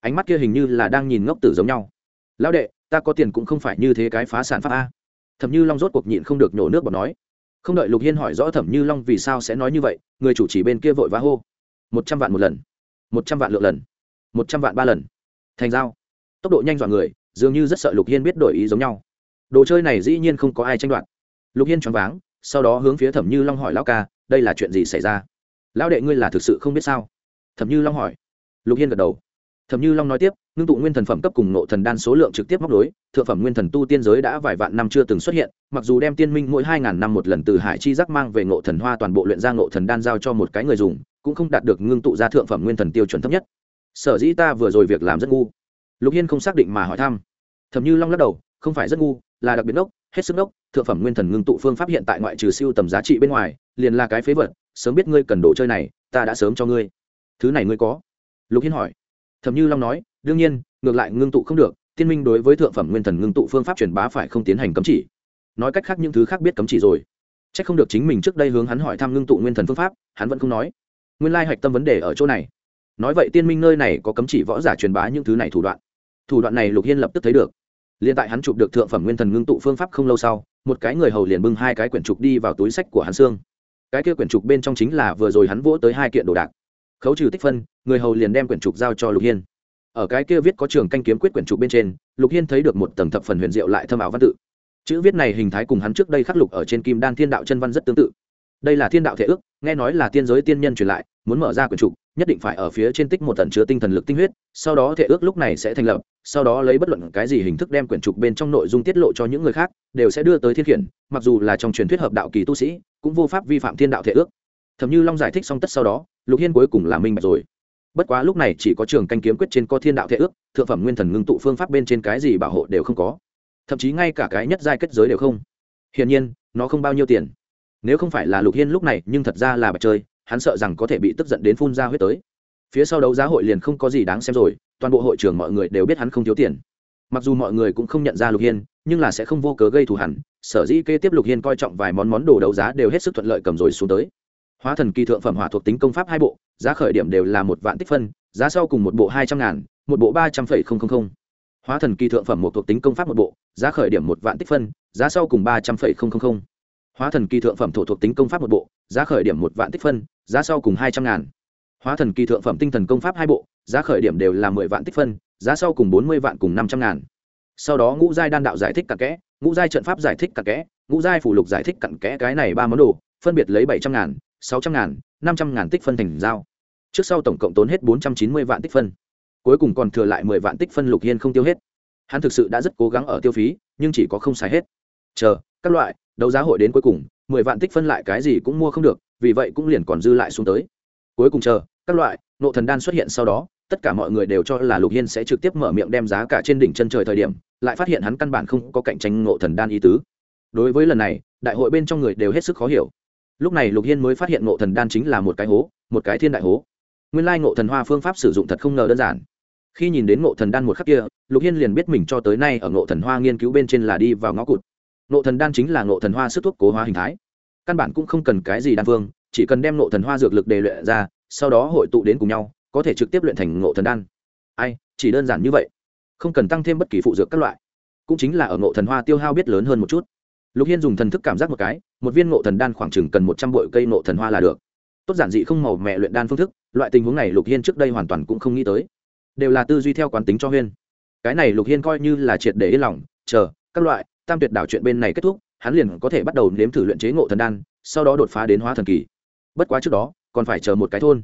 Ánh mắt kia hình như là đang nhìn ngốc tử giống nhau. Lão đệ, ta có tiền cũng không phải như thế cái phá sản pháp a. Thậm như long rốt cuộc nhịn không được nhổ nước bọt nói. Không đợi lục hiên hỏi rõ thẩm như long vì sao sẽ nói như vậy, người chủ trì bên kia vội vã hô. Một trăm vạn một lần, một trăm vạn lượng lần, một trăm vạn ba lần. Thành giao. Tốc độ nhanh dọa người, dường như rất sợ lục hiên biết đổi ý giống nhau. Đồ chơi này dĩ nhiên không có ai tranh đoạt. Lục hiên choáng váng, sau đó hướng phía thẩm như long hỏi, lão ca, đây là chuyện gì xảy ra? Lão đệ ngươi là thực sự không biết sao? Thẩm như long hỏi. Lục hiên gật đầu. Thẩm như long nói tiếp, ngưng tụ nguyên thần phẩm cấp cùng nộ thần đan số lượng trực tiếp móc đối, thượng phẩm nguyên thần tu tiên giới đã vài vạn năm chưa từng xuất hiện, mặc dù đem tiên minh mỗi hai ngàn năm một lần từ hải chi giác mang về ngộ thần hoa toàn bộ luyện ra ngộ thần đan giao cho một cái người dùng, cũng không đạt được ngưng tụ ra thượng phẩm nguyên thần tiêu chuẩn thấp nhất. Sở dĩ ta vừa rồi việc làm rất ngu. Lục hiên không xác định mà hỏi thăm. Thẩm như long lắc đầu, không phải rất ngu, là đặc biệt ốc hết sức ốc thượng phẩm nguyên thần ngưng tụ phương pháp hiện tại ngoại trừ siêu tầm giá trị bên ngoài, liền là cái phế vật, sớm biết ngươi cần đồ chơi này, ta đã sớm cho ngươi thứ này ngươi có? Lục hiên hỏi. Thẩm như long nói, đương nhiên, ngược lại ngưng tụ không được, tiên minh đối với thượng phẩm nguyên thần ngưng tụ phương pháp truyền bá phải không tiến hành cấm chỉ. Nói cách khác những thứ khác biết cấm chỉ rồi. C h ắ c không được chính mình trước đây hướng hắn hỏi thăm ngưng tụ nguyên thần phương pháp, hắn vẫn không nói. Nguyên lai hạch tâm vấn đề ở chỗ này. Nói vậy tiên minh nơi này có cấm chỉ võ giả truyền bá những thứ này thủ đoạn. Thủ đoạn này lục hiên lập tức thấy được. L i ê n tại hắn chụp được thượng phẩm nguyên thần ngưng tụ phương pháp không lâu sau, một cái người hầu liền bưng hai cái quyển trục đi vào túi sách của hắn xương. Cái kia quyển trục bên trong chính là vừa rồi hắn vỗ tới hai kiện đồ đạc khấu trừ tích phân, người hầu liền đem quyển trục giao cho lục hiên. Ở cái kia viết có trường canh kiếm quyết quyển trục bên trên, lục hiên thấy được một tầng thập phần huyền diệu lại thâm ảo văn tự. Chữ viết này hình thái cùng hắn trước đây khắc lục ở trên kim đan thiên đạo chân văn rất tương tự. Đây là thiên đạo thể ước, nghe nói là tiên giới tiên nhân truyền lại, muốn mở ra quyển trục, nhất định phải ở phía trên tích một tần chứa tinh thần lực tinh huyết, sau đó thể ước lúc này sẽ thành lập, sau đó lấy bất luận cái gì hình thức đem quyển trục bên trong nội dung tiết lộ cho những người khác, đều sẽ đưa tới thiên khiển, mặc dù là trong truyền thuyết hợp đạo kỳ tu sĩ, cũng vô pháp vi phạm thiên đạo thể ước. Thầm như long giải thích xong tất sau đó lục hiên cuối cùng là minh bạch rồi. Bất quá lúc này chỉ có trường canh kiếm quyết trên có thiên đạo Thệ ước, thượng phẩm nguyên thần ngưng tụ phương pháp bên trên cái gì bảo hộ đều không có. Thậm chí ngay cả cái nhất giai kết giới đều không. Hiển nhiên, nó không bao nhiêu tiền. Nếu không phải là lục hiên lúc này, nhưng thật ra là bạch chơi, hắn sợ rằng có thể bị tức giận đến phun ra huyết tới. Phía sau đấu giá hội liền không có gì đáng xem rồi, toàn bộ hội trưởng mọi người đều biết hắn không thiếu tiền. Mặc dù mọi người cũng không nhận ra lục hiên, nhưng là sẽ không vô cớ gây thù hẳn sở dĩ kế tiếp lục hiên coi trọng vài món món đồ đấu giá đều hết sức thuận lợi cầm rồi xuống tới hóa thần kỳ thượng phẩm hỏa thuộc tính công pháp hai bộ, giá khởi điểm đều là một vạn tích phân, giá sau cùng một bộ hai trăm ngàn, một bộ ba trăm phẩy không không không. Hóa thần kỳ thượng phẩm một thuộc tính công pháp một bộ, giá khởi điểm một vạn tích phân, giá sau cùng ba trăm phẩy không không không. Hóa thần kỳ thượng phẩm thổ thuộc tính công pháp một bộ, giá khởi điểm một vạn tích phân, giá sau cùng hai trăm ngàn. Hóa thần kỳ thượng phẩm tinh thần công pháp hai bộ, giá khởi điểm đều là mười vạn tích phân, giá sau cùng bốn mươi vạn cùng năm trăm ngàn. Sau đó ngũ giai đan đạo giải thích cặn kẽ, ngũ giai trận pháp giải thích cặn kẽ, ngũ giai phủ lục giải thích cặn kẽ cái này ba món đồ, phân biệt lấy bảy trăm ngàn sáu trăm ngàn, năm trăm ngàn tích phân thành giao. Trước sau tổng cộng tốn hết bốn trăm chín mươi vạn tích phân. Cuối cùng còn thừa lại mười vạn tích phân lục hiên không tiêu hết. Hắn thực sự đã rất cố gắng ở tiêu phí, nhưng chỉ có không xài hết. Chờ, các loại, đấu giá hội đến cuối cùng, mười vạn tích phân lại cái gì cũng mua không được, vì vậy cũng liền còn dư lại xuống tới. Cuối cùng chờ, các loại, nộ thần đan xuất hiện sau đó, tất cả mọi người đều cho là lục hiên sẽ trực tiếp mở miệng đem giá cả trên đỉnh chân trời thời điểm, lại phát hiện hắn căn bản không có cạnh tranh ngộ thần đan ý tứ. Đối với lần này, đại hội bên trong người đều hết sức khó hiểu lúc này lục hiên mới phát hiện ngộ thần đan chính là một cái hố, một cái thiên đại hố. Nguyên lai ngộ thần hoa phương pháp sử dụng thật không ngờ đơn giản. Khi nhìn đến ngộ thần đan một khắc kia, lục hiên liền biết mình cho tới nay ở ngộ thần hoa nghiên cứu bên trên là đi vào ngõ cụt. Ngộ thần đan chính là ngộ thần hoa sức thuốc cố hóa hình thái. Căn bản cũng không cần cái gì đan phương, chỉ cần đem ngộ thần hoa dược lực đề luyện ra, sau đó hội tụ đến cùng nhau, có thể trực tiếp luyện thành ngộ thần đan. Ai, chỉ đơn giản như vậy. Không cần tăng thêm bất kỳ phụ dược các loại. Cũng chính là ở ngộ thần hoa tiêu hao biết lớn hơn một chút. Lục hiên dùng thần thức cảm giác một cái một viên ngộ thần đan khoảng chừng cần một trăm bội cây ngộ thần hoa là được. Tốt giản dị không màu mẹ luyện đan phương thức, loại tình huống này lục hiên trước đây hoàn toàn cũng không nghĩ tới. Đều là tư duy theo quán tính cho huyên. Cái này lục hiên coi như là triệt để yên lòng, chờ, các loại, tam tuyệt đảo chuyện bên này kết thúc, hắn liền có thể bắt đầu nếm thử luyện chế ngộ thần đan, sau đó đột phá đến hóa thần kỳ. Bất quá trước đó, còn phải chờ một cái thôn.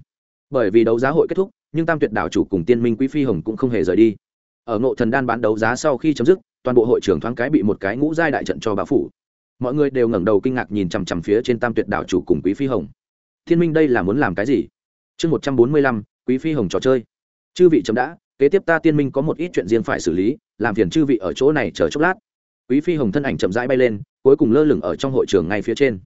Bởi vì đấu giá hội kết thúc, nhưng tam tuyệt đảo chủ cùng tiên minh quý phi hồng cũng không hề rời đi. Ở ngộ thần đan bán đấu giá sau khi chấm dứt, toàn bộ hội trưởng thoáng cái bị một cái ngũ giai đại trận cho bá phủ mọi người đều ngẩng đầu kinh ngạc nhìn chằm chằm phía trên tam tuyệt đảo chủ cùng quý phi hồng. Thiên minh đây là muốn làm cái gì? Chương một trăm bốn mươi lăm, quý phi hồng trò chơi. Chư vị chấm đã, kế tiếp ta tiên minh có một ít chuyện riêng phải xử lý, làm phiền chư vị ở chỗ này chờ chốc lát. Quý phi hồng thân ảnh chậm rãi bay lên, cuối cùng lơ lửng ở trong hội trường ngay phía trên.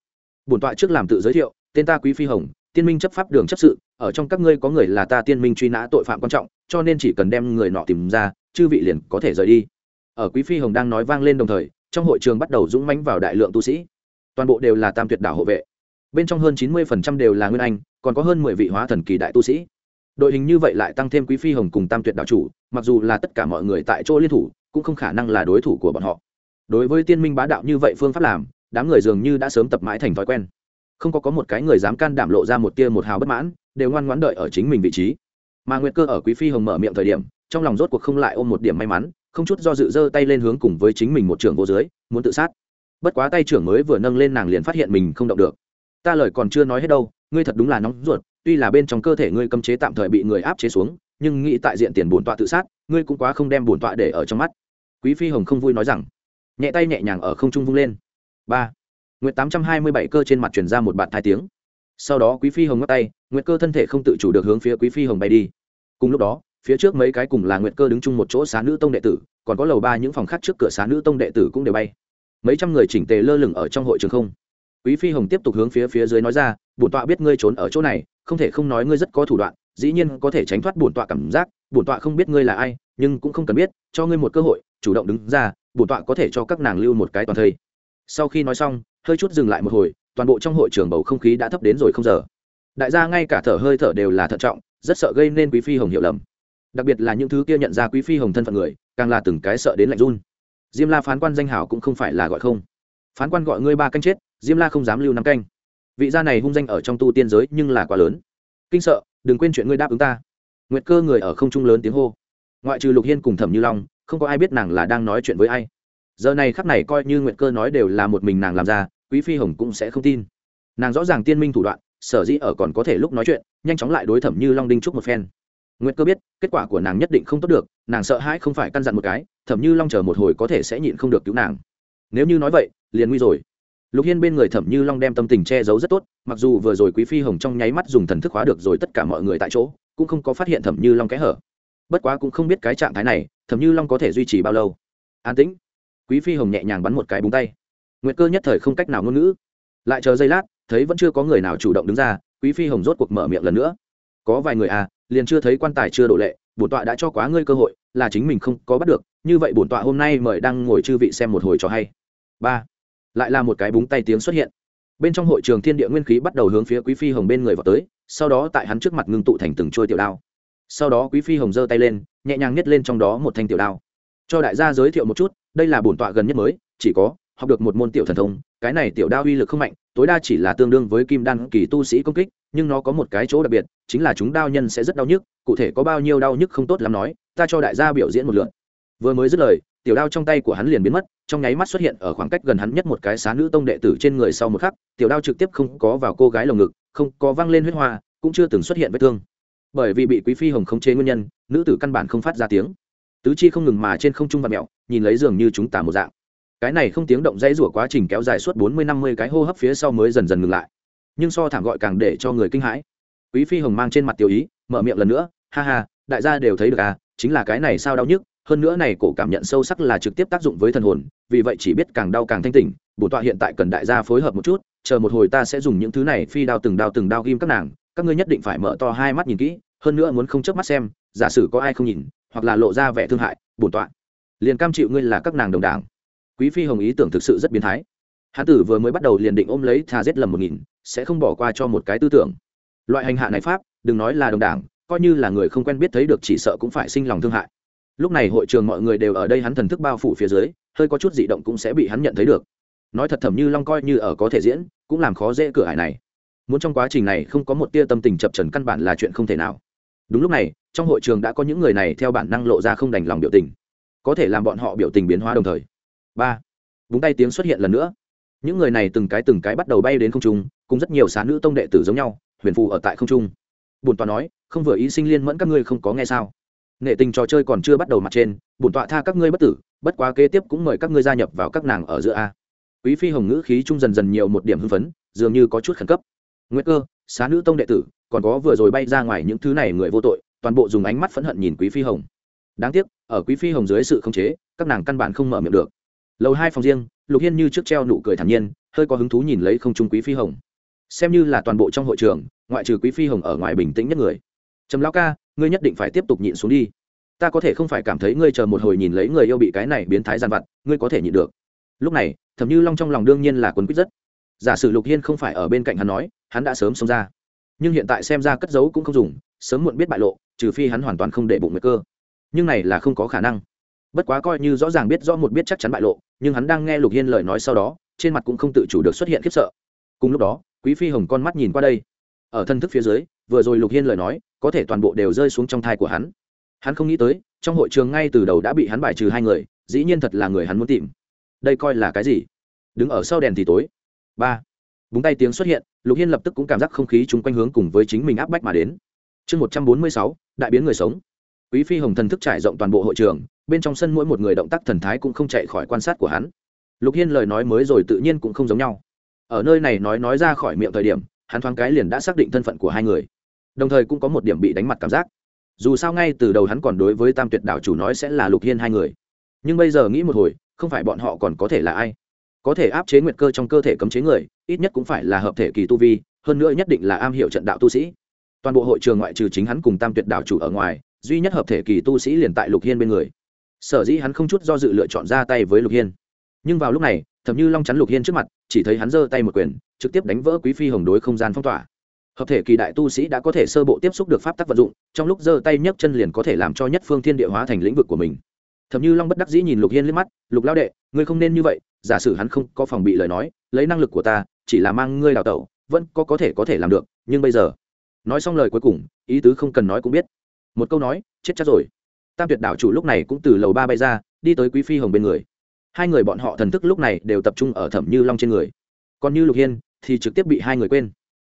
Bổn tọa trước làm tự giới thiệu, tên ta quý phi hồng, tiên minh chấp pháp đường chấp sự, ở trong các ngươi có người là ta tiên minh truy nã tội phạm quan trọng, cho nên chỉ cần đem người nọ tìm ra, chư vị liền có thể rời đi. Ở quý phi hồng đang nói vang lên đồng thời trong hội trường bắt đầu dũng mãnh vào đại lượng tu sĩ. Toàn bộ đều là tam tuyệt đảo hộ vệ. Bên trong hơn chín mươi đều là nguyên anh, còn có hơn mười vị hóa thần kỳ đại tu sĩ. Đội hình như vậy lại tăng thêm quý phi hồng cùng tam tuyệt đạo chủ, mặc dù là tất cả mọi người tại chỗ liên thủ, cũng không khả năng là đối thủ của bọn họ. Đối với tiên minh bá đạo như vậy phương pháp làm, đám người dường như đã sớm tập mãi thành thói quen. Không có có một cái người dám can đảm lộ ra một tia một hào bất mãn, đều ngoan ngoãn đợi ở chính mình vị trí. Mà nguyệt cơ ở quý phi hồng mở miệng thời điểm, trong lòng rốt cuộc không lại ôm một điểm may mắn không chút do dự giơ tay lên hướng cùng với chính mình một trưởng vô dưới, muốn tự sát. Bất quá tay trưởng mới vừa nâng lên nàng liền phát hiện mình không động được. Ta lời còn chưa nói hết đâu, ngươi thật đúng là nóng ruột, tuy là bên trong cơ thể ngươi cấm chế tạm thời bị người áp chế xuống, nhưng nghĩ tại diện tiền bổn tọa tự sát, ngươi cũng quá không đem bổn tọa để ở trong mắt. Quý phi hồng không vui nói rằng, nhẹ tay nhẹ nhàng ở không trung vung lên. Ba. Nguyệt tám trăm hai mươi bảy cơ trên mặt truyền ra một bạt thai tiếng. Sau đó quý phi hồng ngắt tay, nguyệt cơ thân thể không tự chủ được hướng phía quý phi hồng bay đi. Cùng lúc đó phía trước mấy cái cùng là nguyệt cơ đứng chung một chỗ xá nữ tông đệ tử, còn có lầu ba những phòng khác trước cửa xá nữ tông đệ tử cũng đều bay. Mấy trăm người chỉnh tề lơ lửng ở trong hội trường không. Quý phi hồng tiếp tục hướng phía phía dưới nói ra, bổn tọa biết ngươi trốn ở chỗ này, không thể không nói ngươi rất có thủ đoạn, dĩ nhiên có thể tránh thoát bổn tọa cảm giác, bổn tọa không biết ngươi là ai, nhưng cũng không cần biết, cho ngươi một cơ hội, chủ động đứng ra, bổn tọa có thể cho các nàng lưu một cái toàn thây. Sau khi nói xong, hơi chút dừng lại một hồi, toàn bộ trong hội trường bầu không khí đã thấp đến rồi không giờ. Đại gia ngay cả thở hơi thở đều là thận trọng, rất sợ gây nên quý phi hồng hiểu lầm đặc biệt là những thứ kia nhận ra quý phi hồng thân phận người, càng là từng cái sợ đến lạnh run. Diêm la phán quan danh hảo cũng không phải là gọi không. Phán quan gọi ngươi ba canh chết, diêm la không dám lưu năm canh. Vị gia này hung danh ở trong tu tiên giới nhưng là quá lớn. Kinh sợ, đừng quên chuyện ngươi đáp ứng ta. Nguyệt cơ người ở không trung lớn tiếng hô. Ngoại trừ lục hiên cùng thẩm như long, không có ai biết nàng là đang nói chuyện với ai. Giờ này khắc này coi như nguyệt cơ nói đều là một mình nàng làm ra, quý phi hồng cũng sẽ không tin. Nàng rõ ràng tiên minh thủ đoạn, sở dĩ ở còn có thể lúc nói chuyện, nhanh chóng lại đối thẩm như long đinh trúc một phen nguyệt cơ biết, kết quả của nàng nhất định không tốt được, nàng sợ hãi không phải căn dặn một cái thẩm như long chờ một hồi có thể sẽ nhịn không được cứu nàng. Nếu như nói vậy, liền nguy rồi. Lục hiên bên người thẩm như long đem tâm tình che giấu rất tốt, mặc dù vừa rồi quý phi hồng trong nháy mắt dùng thần thức hóa được rồi tất cả mọi người tại chỗ, cũng không có phát hiện thẩm như long kẽ hở. Bất quá cũng không biết cái trạng thái này thẩm như long có thể duy trì bao lâu. An tĩnh. Quý phi hồng nhẹ nhàng bắn một cái búng tay. Nguyệt cơ nhất thời không cách nào ngôn ngữ. Lại chờ giây lát, thấy vẫn chưa có người nào chủ động đứng ra, quý phi hồng rốt cuộc mở miệng lần nữa. Có vài người à liền chưa thấy quan tài chưa độ lệ, bổn tọa đã cho quá ngươi cơ hội, là chính mình không có bắt được, như vậy bổn tọa hôm nay mời đang ngồi chư vị xem một hồi cho hay. Ba, lại là một cái búng tay tiếng xuất hiện. Bên trong hội trường thiên địa nguyên khí bắt đầu hướng phía quý phi hồng bên người vào tới, sau đó tại hắn trước mặt ngưng tụ thành từng trôi tiểu đao. Sau đó quý phi hồng giơ tay lên, nhẹ nhàng nhét lên trong đó một thanh tiểu đao. Cho đại gia giới thiệu một chút, đây là bổn tọa gần nhất mới, chỉ có học được một môn tiểu thần thông, cái này tiểu đao uy lực không mạnh tối đa chỉ là tương đương với kim đan kỳ tu sĩ công kích, nhưng nó có một cái chỗ đặc biệt, chính là chúng đao nhân sẽ rất đau nhức, cụ thể có bao nhiêu đau nhức không tốt lắm nói, ta cho đại gia biểu diễn một lượt. Vừa mới dứt lời, tiểu đao trong tay của hắn liền biến mất, trong nháy mắt xuất hiện ở khoảng cách gần hắn nhất một cái xá nữ tông đệ tử trên người sau một khắc, tiểu đao trực tiếp không có vào cô gái lồng ngực, không có văng lên huyết hoa, cũng chưa từng xuất hiện vết thương. Bởi vì bị quý phi hồng khống chế nguyên nhân, nữ tử căn bản không phát ra tiếng. Tứ chi không ngừng mà trên không trung và mẹo nhìn lấy dường như chúng tả một dạng cái này không tiếng động dãy rủa quá trình kéo dài suốt bốn mươi năm mươi cái hô hấp phía sau mới dần dần ngừng lại. Nhưng so thảm gọi càng để cho người kinh hãi. Quý phi hồng mang trên mặt tiểu ý, mở miệng lần nữa, ha ha, đại gia đều thấy được à chính là cái này sao đau nhức, hơn nữa này cổ cảm nhận sâu sắc là trực tiếp tác dụng với thần hồn, vì vậy chỉ biết càng đau càng thanh tỉnh bổn tọa hiện tại cần đại gia phối hợp một chút, chờ một hồi ta sẽ dùng những thứ này phi đao từng đao từng đao ghim các nàng, các ngươi nhất định phải mở to hai mắt nhìn kỹ, hơn nữa muốn không chớp mắt xem, giả sử có ai không nhìn, hoặc là lộ ra vẻ thương hại bổn tọa. Liền cam chịu ngươi là các nàng đồng đảng quý phi hồng ý tưởng thực sự rất biến thái. Hán tử vừa mới bắt đầu liền định ôm lấy thà giết lầm một nghìn, sẽ không bỏ qua cho một cái tư tưởng. Loại hành hạ này pháp, đừng nói là đồng đảng, coi như là người không quen biết thấy được chỉ sợ cũng phải sinh lòng thương hại. Lúc này hội trường mọi người đều ở đây hắn thần thức bao phủ phía dưới, hơi có chút dị động cũng sẽ bị hắn nhận thấy được. Nói thật thầm như long coi như ở có thể diễn, cũng làm khó dễ cửa hải này. Muốn trong quá trình này không có một tia tâm tình chập trần căn bản là chuyện không thể nào. Đúng lúc này, trong hội trường đã có những người này theo bản năng lộ ra không đành lòng biểu tình. Có thể làm bọn họ biểu tình biến hóa đồng thời ba búng tay tiếng xuất hiện lần nữa những người này từng cái từng cái bắt đầu bay đến không trung cùng rất nhiều xá nữ tông đệ tử giống nhau huyền phù ở tại không trung bùn tọa nói không vừa ý sinh liên mẫn các ngươi không có nghe sao nghệ tình trò chơi còn chưa bắt đầu mặt trên bùn tọa tha các ngươi bất tử bất quá kế tiếp cũng mời các ngươi gia nhập vào các nàng ở giữa a quý phi hồng ngữ khí trung dần dần nhiều một điểm hưng phấn dường như có chút khẩn cấp nguyễn cơ xá nữ tông đệ tử còn có vừa rồi bay ra ngoài những thứ này người vô tội toàn bộ dùng ánh mắt phẫn hận nhìn quý phi hồng đáng tiếc ở quý phi hồng dưới sự khống chế các nàng căn bản không mở miệng được lầu hai phòng riêng, lục hiên như trước treo nụ cười thản nhiên, hơi có hứng thú nhìn lấy không trung quý phi hồng. Xem như là toàn bộ trong hội trường, ngoại trừ quý phi hồng ở ngoài bình tĩnh nhất người. Trầm lao ca, ngươi nhất định phải tiếp tục nhịn xuống đi. Ta có thể không phải cảm thấy ngươi chờ một hồi nhìn lấy người yêu bị cái này biến thái gian vặt, ngươi có thể nhịn được. Lúc này thầm như long trong lòng đương nhiên là quấn quýt rất. Giả sử lục hiên không phải ở bên cạnh hắn nói, hắn đã sớm xông ra. Nhưng hiện tại xem ra cất giấu cũng không dùng, sớm muộn biết bại lộ, trừ phi hắn hoàn toàn không để bụng nguy cơ. Nhưng này là không có khả năng. Bất quá coi như rõ ràng biết rõ một biết chắc chắn bại lộ nhưng hắn đang nghe lục hiên lời nói sau đó, trên mặt cũng không tự chủ được xuất hiện khiếp sợ. Cùng lúc đó, quý phi hồng con mắt nhìn qua đây. Ở thân thức phía dưới, vừa rồi lục hiên lời nói, có thể toàn bộ đều rơi xuống trong thai của hắn. Hắn không nghĩ tới, trong hội trường ngay từ đầu đã bị hắn bài trừ hai người, dĩ nhiên thật là người hắn muốn tìm. Đây coi là cái gì? Đứng ở sau đèn thì tối. Ba. Búng tay tiếng xuất hiện, lục hiên lập tức cũng cảm giác không khí chung quanh hướng cùng với chính mình áp bách mà đến. Chương một trăm bốn mươi sáu, đại biến người sống. Quý phi hồng thần thức trải rộng toàn bộ hội trường bên trong sân mỗi một người động tác thần thái cũng không chạy khỏi quan sát của hắn. Lục hiên lời nói mới rồi tự nhiên cũng không giống nhau. Ở nơi này nói nói ra khỏi miệng thời điểm, hắn thoáng cái liền đã xác định thân phận của hai người. Đồng thời cũng có một điểm bị đánh mặt cảm giác. Dù sao ngay từ đầu hắn còn đối với tam tuyệt đảo chủ nói sẽ là lục hiên hai người. Nhưng bây giờ nghĩ một hồi, không phải bọn họ còn có thể là ai? Có thể áp chế nguyệt cơ trong cơ thể cấm chế người, ít nhất cũng phải là hợp thể kỳ tu vi, hơn nữa nhất định là am hiểu trận đạo tu sĩ. Toàn bộ hội trường ngoại trừ chính hắn cùng tam tuyệt đảo chủ ở ngoài, duy nhất hợp thể kỳ tu sĩ liền tại lục hiên bên người sở dĩ hắn không chút do dự lựa chọn ra tay với lục hiên. Nhưng vào lúc này thậm như long chắn lục hiên trước mặt, chỉ thấy hắn giơ tay một quyền, trực tiếp đánh vỡ quý phi hồng đối không gian phong tỏa. Hợp thể kỳ đại tu sĩ đã có thể sơ bộ tiếp xúc được pháp tắc vận dụng, trong lúc giơ tay nhấc chân liền có thể làm cho nhất phương thiên địa hóa thành lĩnh vực của mình. Thậm như long bất đắc dĩ nhìn lục hiên liếc mắt, lục lao đệ, ngươi không nên như vậy, giả sử hắn không có phòng bị lời nói, lấy năng lực của ta, chỉ là mang ngươi đào tẩu, vẫn có có thể có thể làm được, nhưng bây giờ nói xong lời cuối cùng, ý tứ không cần nói cũng biết. Một câu nói, chết chắc rồi tam tuyệt đảo chủ lúc này cũng từ lầu ba bay ra, đi tới quý phi hồng bên người. Hai người bọn họ thần thức lúc này đều tập trung ở thẩm như long trên người. Còn như lục hiên thì trực tiếp bị hai người quên.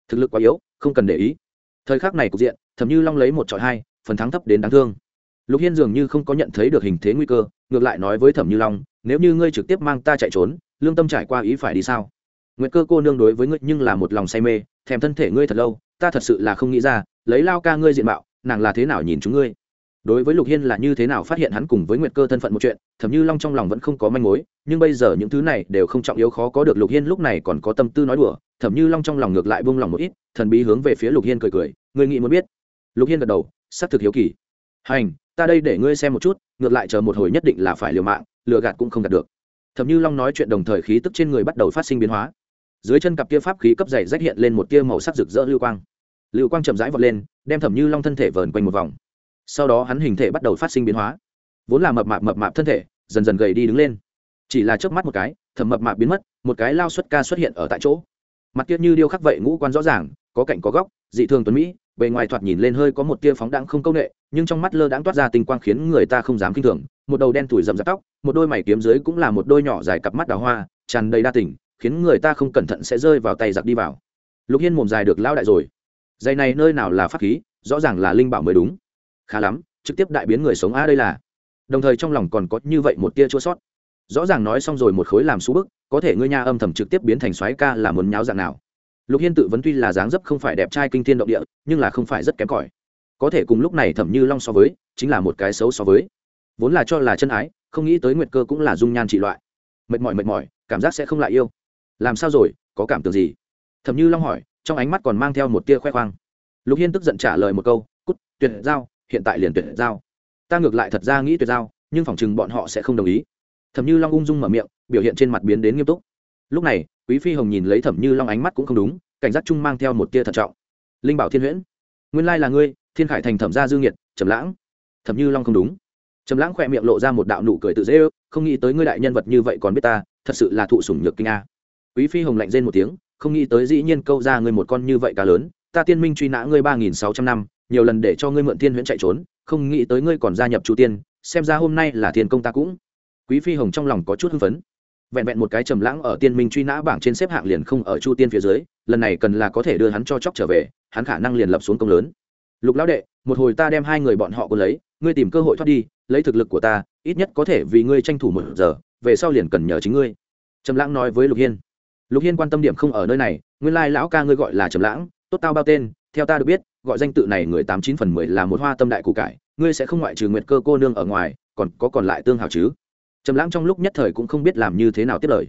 Thực lực quá yếu, không cần để ý. Thời khắc này cục diện, thẩm như long lấy một trọi hai, phần thắng thấp đến đáng thương. Lục hiên dường như không có nhận thấy được hình thế nguy cơ, ngược lại nói với thẩm như long, nếu như ngươi trực tiếp mang ta chạy trốn, lương tâm trải qua ý phải đi sao? Nguyệt cơ cô nương đối với ngươi nhưng là một lòng say mê, thèm thân thể ngươi thật lâu, ta thật sự là không nghĩ ra, lấy lao ca ngươi diện mạo, nàng là thế nào nhìn chúng ngươi? Đối với lục hiên là như thế nào phát hiện hắn cùng với nguyệt cơ thân phận một chuyện thẩm như long trong lòng vẫn không có manh mối, nhưng bây giờ những thứ này đều không trọng yếu khó có được lục hiên lúc này còn có tâm tư nói đùa thẩm như long trong lòng ngược lại buông lòng một ít, thần bí hướng về phía lục hiên cười cười người nghĩ muốn biết? Lục hiên gật đầu s ắ c thực hiếu kỳ. Hành, ta đây để ngươi xem một chút, ngược lại chờ một hồi nhất định là phải liều mạng, lừa gạt cũng không gạt được. Thẩm như long nói chuyện đồng thời khí tức trên người bắt đầu phát sinh biến hóa. Dưới chân cặp kia pháp khí cấp dày rách hiện lên một tia màu sắc rực rỡ lưu quang. Lưu quang chậm rãi vọt lên, đem thẩm như long thân thể vờn quanh một vòng sau đó hắn hình thể bắt đầu phát sinh biến hóa, vốn là mập mạp mập mạp thân thể, dần dần gầy đi đứng lên. Chỉ là trước mắt một cái, thẩm mập mạp biến mất, một cái lao xuất ca xuất hiện ở tại chỗ. Mặt kia như điêu khắc vậy ngũ quan rõ ràng, có cạnh có góc, dị thường tuấn mỹ, bề ngoài thoạt nhìn lên hơi có một tia phóng đãng không công nghệ, nhưng trong mắt lơ đãng toát ra tình quang khiến người ta không dám kinh thường. Một đầu đen thủi rậm rạp tóc, một đôi mày kiếm dưới cũng là một đôi nhỏ dài cặp mắt đào hoa, tràn đầy đa tình, khiến người ta không cẩn thận sẽ rơi vào tay giặc đi vào. Lục hiên mồm dài được lao đại rồi. Dây này nơi nào là pháp khí, rõ ràng là linh bảo mới đúng khá lắm, trực tiếp đại biến người sống a đây là. Đồng thời trong lòng còn có như vậy một tia chua sót. Rõ ràng nói xong rồi một khối làm xú bức, có thể ngươi nha âm thầm trực tiếp biến thành soái ca là muốn nháo dạng nào. Lục hiên tự vấn tuy là dáng dấp không phải đẹp trai kinh thiên động địa, nhưng là không phải rất kém cỏi. Có thể cùng lúc này thẩm như long so với, chính là một cái xấu so với. Vốn là cho là chân ái, không nghĩ tới nguyệt cơ cũng là dung nhan trị loại. Mệt mỏi mệt mỏi, cảm giác sẽ không lại yêu. Làm sao rồi, có cảm tưởng gì? Thẩm như long hỏi, trong ánh mắt còn mang theo một tia khoe khoang. Lục hiên tức giận trả lời một câu, cút, tuyệt giao hiện tại liền tuyệt giao. Ta ngược lại thật ra nghĩ tuyệt giao, nhưng phỏng chừng bọn họ sẽ không đồng ý. Thẩm như long ung dung mở miệng, biểu hiện trên mặt biến đến nghiêm túc. Lúc này, quý phi hồng nhìn lấy thẩm như long ánh mắt cũng không đúng, cảnh giác chung mang theo một tia thận trọng. Linh bảo thiên huyễn, nguyên lai là ngươi, thiên khải thành thẩm gia dương nhiệt, trầm lãng. Thẩm như long không đúng. Trầm lãng khỏe miệng lộ ra một đạo nụ cười tự dễ ước, không nghĩ tới ngươi đại nhân vật như vậy còn biết ta, thật sự là thụ sủng nhược kinh a. Quý phi hồng lạnh rên một tiếng, không nghĩ tới dĩ nhiên câu ra ngươi một con như vậy cá lớn, ta tiên minh truy nã ngươi ba nghìn sáu trăm năm nhiều lần để cho ngươi mượn thiên huyễn chạy trốn, không nghĩ tới ngươi còn gia nhập chu tiên, xem ra hôm nay là thiên công ta cũng. Quý phi hồng trong lòng có chút hưng phấn. Vẹn vẹn một cái trầm lãng ở tiên minh truy nã bảng trên xếp hạng liền không ở chu tiên phía dưới, lần này cần là có thể đưa hắn cho chóc trở về, hắn khả năng liền lập xuống công lớn. Lục lão đệ, một hồi ta đem hai người bọn họ cô lấy, ngươi tìm cơ hội thoát đi, lấy thực lực của ta, ít nhất có thể vì ngươi tranh thủ một giờ, về sau liền cần nhờ chính ngươi. Trầm lãng nói với lục hiên. Lục hiên quan tâm điểm không ở nơi này, nguyên lai lão ca ngươi gọi là trầm lãng, tốt tao bao tên, theo ta được biết gọi danh tự này người tám chín phần mười là một hoa tâm đại cụ cải, ngươi sẽ không ngoại trừ nguyệt cơ cô nương ở ngoài, còn có còn lại tương hào chứ? Trầm lãng trong lúc nhất thời cũng không biết làm như thế nào tiếp lời.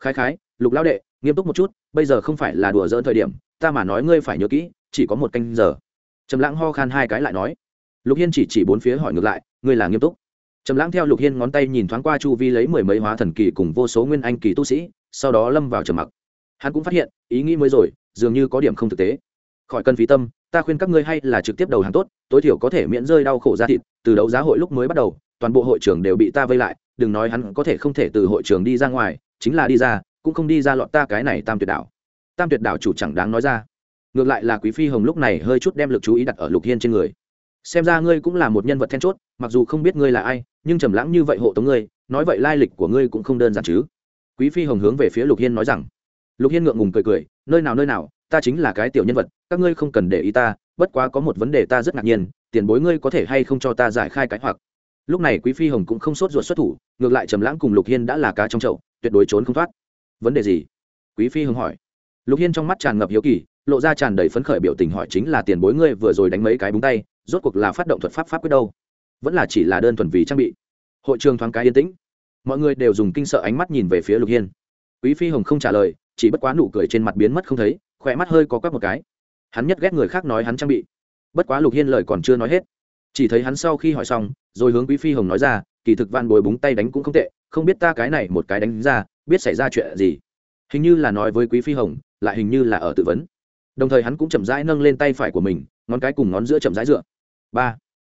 Khái khái, lục lão đệ, nghiêm túc một chút, bây giờ không phải là đùa dỡn thời điểm, ta mà nói ngươi phải nhớ kỹ, chỉ có một canh giờ. Trầm lãng ho khan hai cái lại nói. Lục hiên chỉ chỉ bốn phía hỏi ngược lại, ngươi là nghiêm túc. Trầm lãng theo lục hiên ngón tay nhìn thoáng qua chu vi lấy mười mấy hóa thần kỳ cùng vô số nguyên anh kỳ tu sĩ, sau đó lâm vào trầm mặc. Hắn cũng phát hiện, ý nghĩ mới rồi, dường như có điểm không thực tế. Khỏi cần phí tâm ta khuyên các ngươi hay là trực tiếp đầu hàng tốt, tối thiểu có thể miễn rơi đau khổ ra thịt, từ đấu giá hội lúc mới bắt đầu, toàn bộ hội trưởng đều bị ta vây lại, đừng nói hắn có thể không thể từ hội trưởng đi ra ngoài, chính là đi ra, cũng không đi ra lọt ta cái này tam tuyệt đảo. Tam tuyệt đảo chủ chẳng đáng nói ra. Ngược lại là quý phi hồng lúc này hơi chút đem lực chú ý đặt ở lục hiên trên người. Xem ra ngươi cũng là một nhân vật then chốt, mặc dù không biết ngươi là ai, nhưng trầm lãng như vậy hộ tống ngươi, nói vậy lai lịch của ngươi cũng không đơn giản chứ. Quý phi hồng hướng về phía lục hiên nói rằng. Lục hiên ngượng ngùng cười cười, nơi nào nơi nào ta chính là cái tiểu nhân vật, các ngươi không cần để ý ta, bất quá có một vấn đề ta rất ngạc nhiên, tiền bối ngươi có thể hay không cho ta giải khai cái hoặc. Lúc này quý phi hồng cũng không sốt ruột xuất thủ, ngược lại trầm lãng cùng lục hiên đã là cá trong chậu, tuyệt đối trốn không thoát. Vấn đề gì? Quý phi hồng hỏi. Lục hiên trong mắt tràn ngập hiếu kỳ, lộ ra tràn đầy phấn khởi biểu tình hỏi chính là tiền bối ngươi vừa rồi đánh mấy cái búng tay, rốt cuộc là phát động thuật pháp pháp quyết đâu? Vẫn là chỉ là đơn thuần vì trang bị. Hội trường thoáng cái yên tĩnh. Mọi người đều dùng kinh sợ ánh mắt nhìn về phía lục hiên. Quý phi hồng không trả lời, chỉ bất quá nụ cười trên mặt biến mất không thấy khỏe mắt hơi có quắc một cái. Hắn nhất ghét người khác nói hắn trang bị. Bất quá lục hiên lời còn chưa nói hết. Chỉ thấy hắn sau khi hỏi xong, rồi hướng quý phi hồng nói ra, kỳ thực van bồi búng tay đánh cũng không tệ, không biết ta cái này một cái đánh ra, biết xảy ra chuyện gì. Hình như là nói với quý phi hồng, lại hình như là ở tự vấn. Đồng thời hắn cũng chậm rãi nâng lên tay phải của mình, ngón cái cùng ngón giữa chậm rãi dựa. Ba.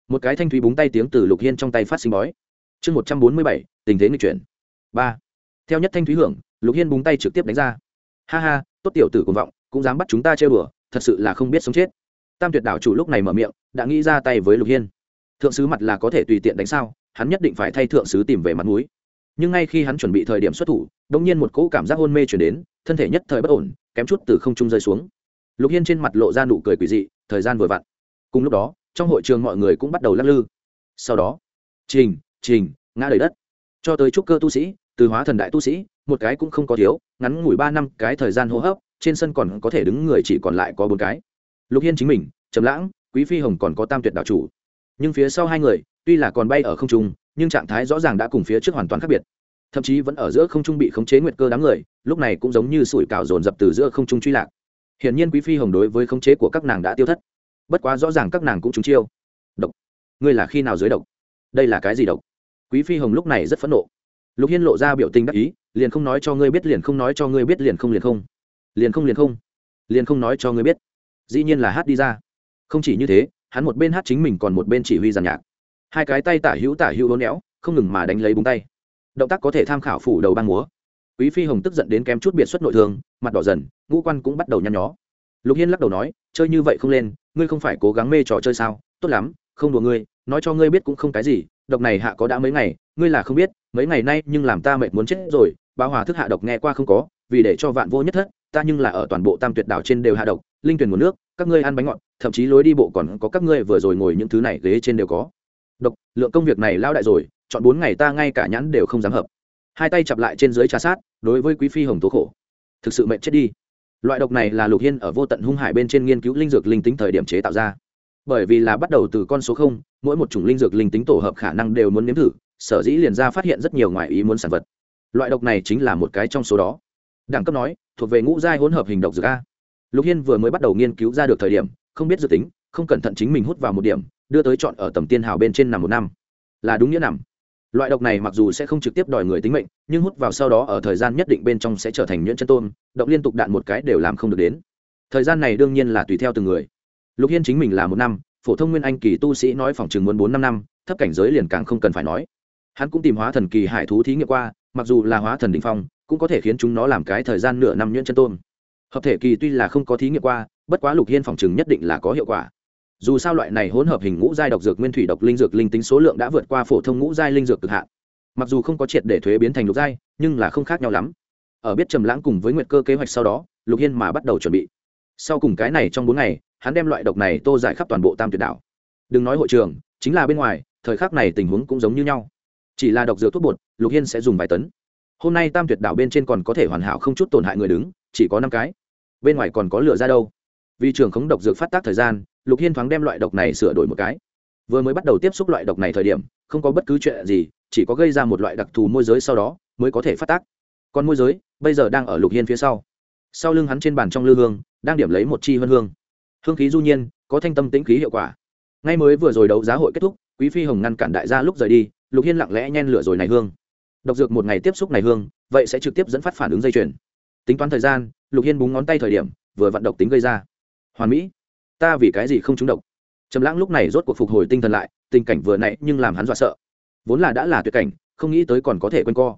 Một cái thanh thúy búng tay tiếng từ lục hiên trong tay phát sinh bói. Chương một trăm bốn mươi bảy, tình thế nghịch chuyển. Ba. Theo nhất thanh thúy hưởng, lục hiên búng tay trực tiếp đánh ra. Ha ha, tốt tiểu tử cuồng vọng cũng dám bắt chúng ta chơi bừa thật sự là không biết sống chết. Tam tuyệt đảo chủ lúc này mở miệng, đã nghĩ ra tay với lục hiên. Thượng sứ mặt là có thể tùy tiện đánh sao, hắn nhất định phải thay thượng sứ tìm về mặt mũi. Nhưng ngay khi hắn chuẩn bị thời điểm xuất thủ đ ỗ n g nhiên một cỗ cảm giác hôn mê chuyển đến, thân thể nhất thời bất ổn, kém chút từ không trung rơi xuống. Lục hiên trên mặt lộ ra nụ cười quỷ dị, thời gian vừa vặn. Cùng lúc đó, trong hội trường mọi người cũng bắt đầu lắc lư. Sau đó, trình trình, ngã đầy đất. Cho tới trúc cơ tu sĩ, từ hóa thần đại tu sĩ, một cái cũng không có thiếu, ngắn ngủi ba năm, cái thời gian hô hấp trên sân còn có thể đứng người chỉ còn lại có bốn cái. Lục hiên chính mình, trầm lãng, quý phi hồng còn có tam tuyệt đạo chủ. Nhưng phía sau hai người, tuy là còn bay ở không trung, nhưng trạng thái rõ ràng đã cùng phía trước hoàn toàn khác biệt. Thậm chí vẫn ở giữa không trung bị khống chế nguyệt cơ đám người, lúc này cũng giống như sủi cảo dồn dập từ giữa không trung truy lạc. Hiển nhiên quý phi hồng đối với khống chế của các nàng đã tiêu thất. Bất quá rõ ràng các nàng cũng trúng chiêu. Độc. Ngươi là khi nào dưới độc? Đây là cái gì độc? Quý phi hồng lúc này rất phẫn nộ. Lục hiên lộ ra biểu tình đắc ý, liền không nói cho ngươi biết liền không nói cho ngươi biết liền không liền không liền không liền không liền không nói cho ngươi biết. Dĩ nhiên là hát đi ra. Không chỉ như thế, hắn một bên hát chính mình còn một bên chỉ huy giàn nhạc. Hai cái tay tả hữu tả hữu hôn éo, không ngừng mà đánh lấy búng tay. Động tác có thể tham khảo phủ đầu băng múa. Quý phi hồng tức giận đến kém chút biệt xuất nội thương, mặt đỏ dần, ngũ quan cũng bắt đầu nhăn nhó. Lục hiên lắc đầu nói, chơi như vậy không lên, ngươi không phải cố gắng mê trò chơi sao? Tốt lắm, không đùa ngươi, nói cho ngươi biết cũng không cái gì, độc này hạ có đã mấy ngày, ngươi là không biết, mấy ngày nay nhưng làm ta mệt muốn chết rồi báo hòa thức hạ độc nghe qua không có, vì để cho vạn vô nhất thất ta nhưng là ở toàn bộ tam tuyệt đảo trên đều hạ độc, linh tuyển nguồn nước, các ngươi ăn bánh ngọt, thậm chí lối đi bộ còn có các ngươi vừa rồi ngồi những thứ này ghế trên đều có. Độc, lượng công việc này lao đại rồi, chọn bốn ngày ta ngay cả nhãn đều không dám hợp. Hai tay chặp lại trên dưới trà sát, đối với quý phi hồng tố khổ. Thực sự mệnh chết đi. Loại độc này là lục hiên ở vô tận hung hải bên trên nghiên cứu linh dược linh tính thời điểm chế tạo ra. Bởi vì là bắt đầu từ con số không, mỗi một chủng linh dược linh tính tổ hợp khả năng đều muốn nếm thử, sở dĩ liền ra phát hiện rất nhiều ngoài ý muốn sản vật. Loại độc này chính là một cái trong số đó đẳng cấp nói, thuộc về ngũ giai hỗn hợp hình độc dược a. Lục hiên vừa mới bắt đầu nghiên cứu ra được thời điểm, không biết dự tính, không cẩn thận chính mình hút vào một điểm, đưa tới chọn ở tầm tiên hào bên trên nằm một năm. Là đúng nghĩa nằm. Loại độc này mặc dù sẽ không trực tiếp đòi người tính mệnh, nhưng hút vào sau đó ở thời gian nhất định bên trong sẽ trở thành nhuyễn chân tôn động liên tục đạn một cái đều làm không được đến. Thời gian này đương nhiên là tùy theo từng người. Lục hiên chính mình là một năm, phổ thông nguyên anh kỳ tu sĩ nói phòng chừng muốn bốn năm năm, thấp cảnh giới liền càng không cần phải nói. Hắn cũng tìm hóa thần kỳ hải thú thí nghiệm qua, mặc dù là hóa thần đ ỉ n h phong cũng có thể khiến chúng nó làm cái thời gian nửa năm nhuyễn chân tôm. Hợp thể kỳ tuy là không có thí nghiệm qua, bất quá lục hiên phòng chừng nhất định là có hiệu quả. Dù sao loại này hỗn hợp hình ngũ giai độc dược nguyên thủy độc linh dược linh tính số lượng đã vượt qua phổ thông ngũ giai linh dược cực hạn. Mặc dù không có triệt để thuế biến thành lục giai, nhưng là không khác nhau lắm. Ở biết trầm lãng cùng với nguyệt cơ kế hoạch sau đó, lục hiên mà bắt đầu chuẩn bị. Sau cùng cái này trong bốn ngày, hắn đem loại độc này tô giải khắp toàn bộ tam tuyệt đảo. Đừng nói hội trường, chính là bên ngoài, thời khắc này tình huống cũng giống như nhau. Chỉ là độc dược thuốc bột, lục hiên sẽ dùng vài tấn hôm nay tam tuyệt đảo bên trên còn có thể hoàn hảo không chút tổn hại người đứng, chỉ có năm cái. Bên ngoài còn có lửa ra đâu? Vì trường khống độc dược phát tác thời gian, lục hiên thoáng đem loại độc này sửa đổi một cái. Vừa mới bắt đầu tiếp xúc loại độc này thời điểm, không có bất cứ chuyện gì, chỉ có gây ra một loại đặc thù môi giới sau đó, mới có thể phát tác. Còn môi giới, bây giờ đang ở lục hiên phía sau. Sau lưng hắn trên bàn trong lư hương, đang điểm lấy một chi hương hương. Hương khí du nhiên, có thanh tâm tĩnh khí hiệu quả. Ngay mới vừa rồi đấu giá hội kết thúc, quý phi hồng ngăn cản đại gia lúc rời đi, lục hiên lặng lẽ nhen lửa rồi này hương độc dược một ngày tiếp xúc này hương, vậy sẽ trực tiếp dẫn phát phản ứng dây chuyền. Tính toán thời gian, lục hiên búng ngón tay thời điểm, vừa vận độc tính gây ra. Hoàn mỹ, ta vì cái gì không trúng độc? Trầm lãng lúc này rốt cuộc phục hồi tinh thần lại, tình cảnh vừa nãy nhưng làm hắn dọa sợ. Vốn là đã là tuyệt cảnh, không nghĩ tới còn có thể quên co.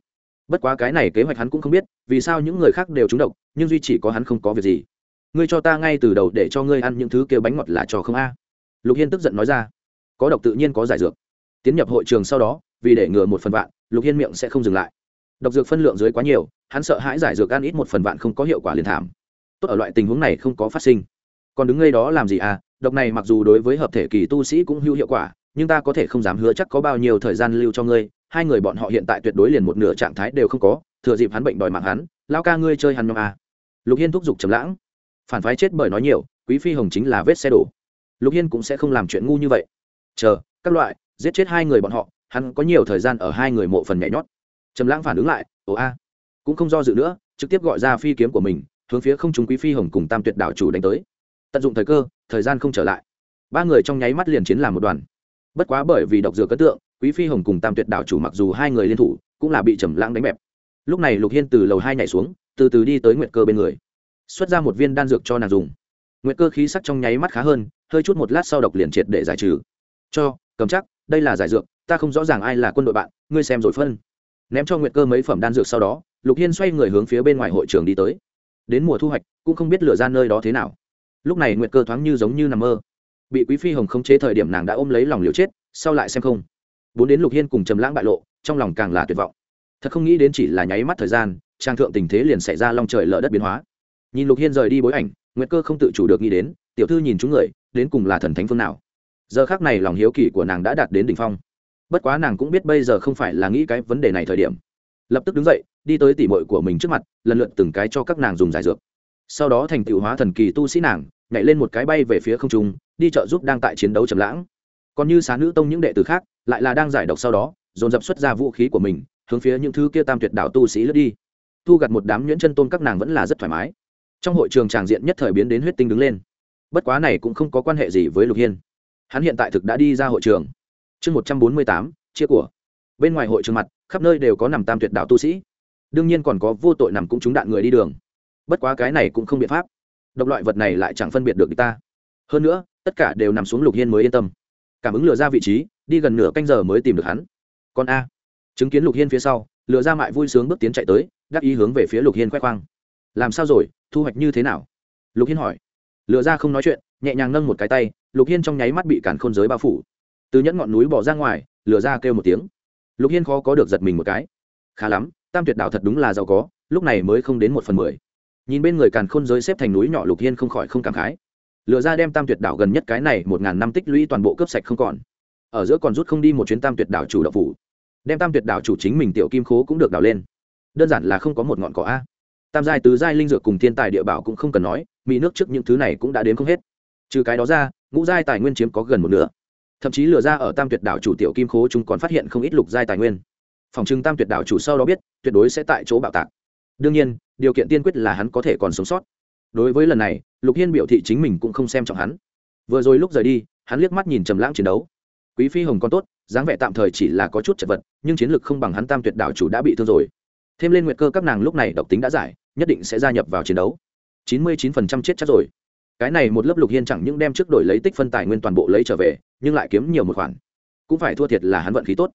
Bất quá cái này kế hoạch hắn cũng không biết, vì sao những người khác đều trúng độc, nhưng duy chỉ có hắn không có việc gì. Ngươi cho ta ngay từ đầu để cho ngươi ăn những thứ kêu bánh ngọt là trò không a? Lục hiên tức giận nói ra. Có độc tự nhiên có giải dược tiến nhập hội trường sau đó, vì để ngừa một phần vạn, lục hiên miệng sẽ không dừng lại. Độc dược phân lượng dưới quá nhiều, hắn sợ hãi giải dược ăn ít một phần vạn không có hiệu quả liền thảm. Tốt ở loại tình huống này không có phát sinh. Còn đứng ngay đó làm gì à? Độc này mặc dù đối với hợp thể kỳ tu sĩ cũng hữu hiệu quả, nhưng ta có thể không dám hứa chắc có bao nhiêu thời gian lưu cho ngươi, hai người bọn họ hiện tại tuyệt đối liền một nửa trạng thái đều không có, thừa dịp hắn bệnh đòi mạng hắn, lao ca ngươi chơi hắn nhóm à. lục hiên thúc giục trầm lãng. Phản phái chết bởi nói nhiều, quý phi hồng chính là vết xe đổ. Lục hiên cũng sẽ không làm chuyện ngu như vậy. Chờ, các loại giết chết hai người bọn họ, hắn có nhiều thời gian ở hai người mộ phần nhảy nhót. Trầm lãng phản ứng lại, ồ a. Cũng không do dự nữa, trực tiếp gọi ra phi kiếm của mình, hướng phía không chúng quý phi hồng cùng tam tuyệt đảo chủ đánh tới. Tận dụng thời cơ, thời gian không trở lại. Ba người trong nháy mắt liền chiến làm một đoàn. Bất quá bởi vì độc dược cất tượng, quý phi hồng cùng tam tuyệt đảo chủ mặc dù hai người liên thủ, cũng là bị trầm lãng đánh bẹp. Lúc này lục hiên từ lầu hai nhảy xuống, từ từ đi tới nguyệt cơ bên người. Xuất ra một viên đan dược cho nàng dùng. Nguyệt cơ khí sắc trong nháy mắt khá hơn, hơi chút một lát sau độc liền triệt để giải trừ. Cho, cầm chắc đây là giải dược, ta không rõ ràng ai là quân đội bạn, ngươi xem rồi phân. Ném cho nguyệt cơ mấy phẩm đan dược sau đó, lục hiên xoay người hướng phía bên ngoài hội trường đi tới. Đến mùa thu hoạch, cũng không biết lửa ra nơi đó thế nào. Lúc này nguyệt cơ thoáng như giống như nằm mơ. Bị quý phi hồng không chế thời điểm nàng đã ôm lấy lòng liều chết, sau lại xem không. Bốn đến lục hiên cùng trầm lãng bại lộ, trong lòng càng là tuyệt vọng. Thật không nghĩ đến chỉ là nháy mắt thời gian, trang thượng tình thế liền xảy ra long trời lở đất biến hóa. Nhìn lục hiên rời đi bối ảnh, nguyệt cơ không tự chủ được nghĩ đến, tiểu thư nhìn chúng người, đến cùng là thần thánh phương nào? Giờ khác này lòng hiếu kỳ của nàng đã đạt đến đỉnh phong. Bất quá nàng cũng biết bây giờ không phải là nghĩ cái vấn đề này thời điểm. Lập tức đứng dậy, đi tới tỉ mội của mình trước mặt, lần lượt từng cái cho các nàng dùng giải dược. Sau đó thành tựu hóa thần kỳ tu sĩ nàng, nhảy lên một cái bay về phía không trung, đi trợ giúp đang tại chiến đấu trầm lãng. Còn như xá nữ tông những đệ tử khác, lại là đang giải độc sau đó, dồn dập xuất ra vũ khí của mình, hướng phía những thứ kia tam tuyệt đạo tu sĩ lướt đi. Thu gặt một đám nhuyễn chân tôn các nàng vẫn là rất thoải mái. Trong hội trường tràng diện nhất thời biến đến huyết tinh đứng lên. Bất quá này cũng không có quan hệ gì với lục hiên hắn hiện tại thực đã đi ra hội trường. Chương một trăm bốn mươi tám, chia của. Bên ngoài hội trường mặt, khắp nơi đều có nằm tam tuyệt đạo tu sĩ. Đương nhiên còn có vô tội nằm cũng trúng đạn người đi đường. Bất quá cái này cũng không biện pháp. Độc loại vật này lại chẳng phân biệt được người ta. Hơn nữa, tất cả đều nằm xuống lục hiên mới yên tâm. Cảm ứng lừa ra vị trí, đi gần nửa canh giờ mới tìm được hắn. Còn a. Chứng kiến lục hiên phía sau, lừa ra mại vui sướng bước tiến chạy tới, đắc ý hướng về phía lục hiên khoe khoang. Làm sao rồi, thu hoạch như thế nào? Lục hiên hỏi. Lừa ra không nói chuyện, nhẹ nhàng nâng một cái tay lục hiên trong nháy mắt bị cản khôn giới bao phủ. Từ nhẫn ngọn núi bỏ ra ngoài lừa ra kêu một tiếng. Lục hiên khó có được giật mình một cái. Khá lắm, tam tuyệt đảo thật đúng là giàu có, lúc này mới không đến một phần mười. Nhìn bên người càn khôn giới xếp thành núi nhỏ, lục hiên không khỏi không cảm khái. Lựa ra đem tam tuyệt đảo gần nhất cái này một ngàn năm tích lũy toàn bộ cướp sạch không còn. Ở giữa còn rút không đi một chuyến tam tuyệt đảo chủ đạo phủ. Đem tam tuyệt đảo chủ chính mình tiểu kim khố cũng được đảo lên. Đơn giản là không có một ngọn cỏ a. Tam giai, tứ giai linh dược cùng thiên tài địa bảo cũng không cần nói, mỹ nước trước những thứ này cũng đã đến không hết trừ cái đó ra, ngũ giai tài nguyên chiếm có gần một nửa. Thậm chí lừa ra ở tam tuyệt đảo chủ tiểu kim khố chúng còn phát hiện không ít lục giai tài nguyên. Phòng trưng tam tuyệt đảo chủ sau đó biết, tuyệt đối sẽ tại chỗ bạo tạc. Đương nhiên, điều kiện tiên quyết là hắn có thể còn sống sót. Đối với lần này, lục hiên biểu thị chính mình cũng không xem trọng hắn. Vừa rồi lúc rời đi, hắn liếc mắt nhìn trầm lãng chiến đấu. Quý phi hồng còn tốt, dáng vẻ tạm thời chỉ là có chút chật vật, nhưng chiến lược không bằng hắn tam tuyệt đảo chủ đã bị thương rồi. Thêm lên nguyệt cơ các nàng lúc này độc tính đã giải, nhất định sẽ gia nhập vào chiến đấu. Chín mươi chín phần trăm chết chắc rồi cái này một lớp lục hiên chẳng những đem trước đổi lấy tích phân tài nguyên toàn bộ lấy trở về, nhưng lại kiếm nhiều một khoản. Cũng phải thua thiệt là hắn vận khí tốt.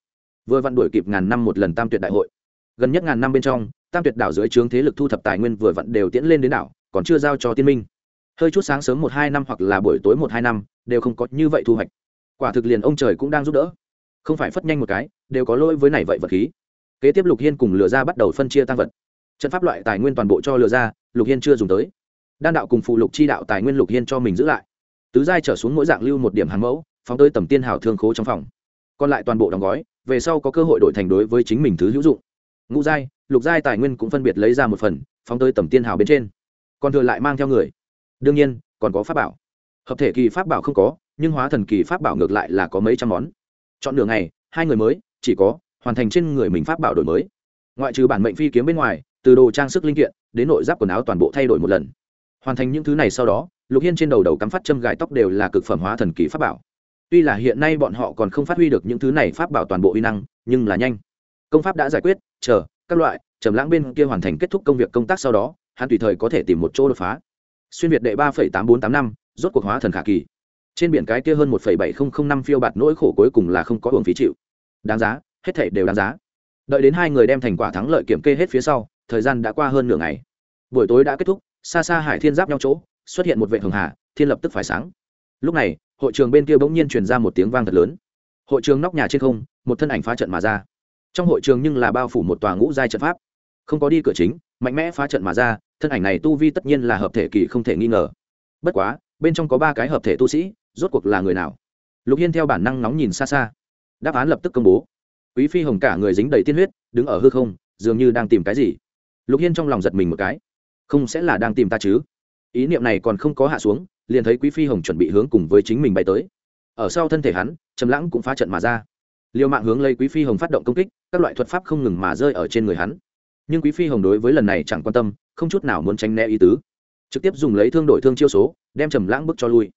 Vừa vặn đuổi kịp ngàn năm một lần tam tuyệt đại hội. Gần nhất ngàn năm bên trong, tam tuyệt đảo dưới trướng thế lực thu thập tài nguyên vừa vặn đều tiễn lên đến đảo, còn chưa giao cho tiên minh. Hơi chút sáng sớm một hai năm hoặc là buổi tối một hai năm, đều không có như vậy thu hoạch. Quả thực liền ông trời cũng đang giúp đỡ. Không phải phất nhanh một cái, đều có lỗi với này vậy vật khí. Kế tiếp lục hiên cùng lừa ra bắt đầu phân chia tăng vật. Trận pháp loại tài nguyên toàn bộ cho lừa ra lục hiên chưa dùng tới đan đạo cùng phụ lục chi đạo tài nguyên lục hiên cho mình giữ lại. Tứ giai trở xuống mỗi dạng lưu một điểm hàng mẫu phóng tới tầm tiên hào thương khố trong phòng. Còn lại toàn bộ đóng gói về sau có cơ hội đổi thành đối với chính mình thứ hữu dụng. Ngũ giai lục giai tài nguyên cũng phân biệt lấy ra một phần phóng tới tầm tiên hào bên trên. Còn thừa lại mang theo người. Đương nhiên còn có pháp bảo. Hợp thể kỳ pháp bảo không có nhưng hóa thần kỳ pháp bảo ngược lại là có mấy trăm món. Chọn đường này, hai người mới chỉ có hoàn thành trên người mình pháp bảo đổi mới. Ngoại trừ bản mệnh phi kiếm bên ngoài từ đồ trang sức linh kiện đến nội giáp quần áo toàn bộ thay đổi một lần hoàn thành những thứ này sau đó, lục hiên trên đầu đầu cắm phát châm gài tóc đều là cực phẩm hóa thần kỳ pháp bảo. Tuy là hiện nay bọn họ còn không phát huy được những thứ này pháp bảo toàn bộ uy năng, nhưng là nhanh. Công pháp đã giải quyết, chờ, các loại, trầm lãng bên kia hoàn thành kết thúc công việc công tác sau đó, hắn tùy thời có thể tìm một chỗ đột phá. Xuyên việt đệ ba phẩy tám bốn tám năm, rốt cuộc hóa thần khả kỳ. Trên biển cái kia hơn một phẩy bảy không không năm phiêu bạt nỗi khổ cuối cùng là không có hưởng phí chịu. Đáng giá, hết thể đều đáng giá. Đợi đến hai người đem thành quả thắng lợi kiểm kê hết phía sau, thời gian đã qua hơn nửa ngày. Buổi tối đã kết thúc xa xa hải thiên giáp nhau chỗ, xuất hiện một vệ hường hà, thiên lập tức phải sáng. Lúc này, hội trường bên kia bỗng nhiên truyền ra một tiếng vang thật lớn. Hội trường nóc nhà trên không, một thân ảnh phá trận mà ra. Trong hội trường nhưng là bao phủ một tòa ngũ giai trận pháp. Không có đi cửa chính, mạnh mẽ phá trận mà ra, thân ảnh này tu vi tất nhiên là hợp thể kỳ không thể nghi ngờ. Bất quá, bên trong có ba cái hợp thể tu sĩ, rốt cuộc là người nào? Lục hiên theo bản năng nóng nhìn xa xa. Đáp án lập tức công bố. Quý phi hồng cả người dính đầy tiên huyết, đứng ở hư không, dường như đang tìm cái gì. Lục hiên trong lòng giật mình một cái không sẽ là đang tìm ta chứ? Ý niệm này còn không có hạ xuống, liền thấy quý phi hồng chuẩn bị hướng cùng với chính mình bay tới. Ở sau thân thể hắn, trầm lãng cũng phá trận mà ra. Liều mạng hướng lấy quý phi hồng phát động công kích, các loại thuật pháp không ngừng mà rơi ở trên người hắn. Nhưng quý phi hồng đối với lần này chẳng quan tâm, không chút nào muốn tránh né ý tứ. Trực tiếp dùng lấy thương đổi thương chiêu số, đem trầm lãng bức cho lui.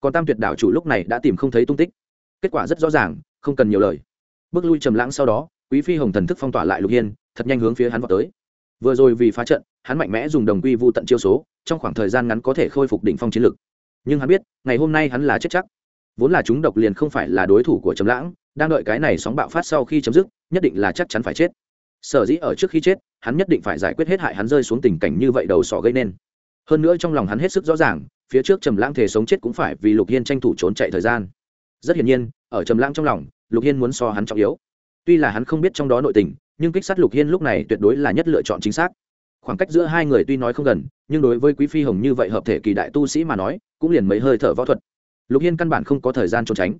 Còn tam tuyệt đảo chủ lúc này đã tìm không thấy tung tích. Kết quả rất rõ ràng, không cần nhiều lời. Bước lui trầm lãng sau đó, quý phi hồng thần thức phong tỏa lại lục hiên, thật nhanh hướng phía hắn vào tới. Vừa rồi vì phá trận hắn mạnh mẽ dùng đồng quy vu tận chiêu số, trong khoảng thời gian ngắn có thể khôi phục đỉnh phong chiến lực. Nhưng hắn biết, ngày hôm nay hắn là chết chắc. Vốn là chúng độc liền không phải là đối thủ của trầm lãng, đang đợi cái này sóng bạo phát sau khi chấm dứt, nhất định là chắc chắn phải chết. Sở dĩ ở trước khi chết, hắn nhất định phải giải quyết hết hại hắn rơi xuống tình cảnh như vậy đầu sỏ gây nên. Hơn nữa trong lòng hắn hết sức rõ ràng, phía trước trầm lãng thể sống chết cũng phải vì lục hiên tranh thủ trốn chạy thời gian. Rất hiển nhiên, ở trầm lãng trong lòng, lục hiên muốn so hắn trọng yếu. Tuy là hắn không biết trong đó nội tình, nhưng kích sát lục hiên lúc này tuyệt đối là nhất lựa chọn chính xác khoảng cách giữa hai người tuy nói không gần, nhưng đối với quý phi hồng như vậy hợp thể kỳ đại tu sĩ mà nói, cũng liền mấy hơi thở võ thuật. Lục hiên căn bản không có thời gian trốn tránh,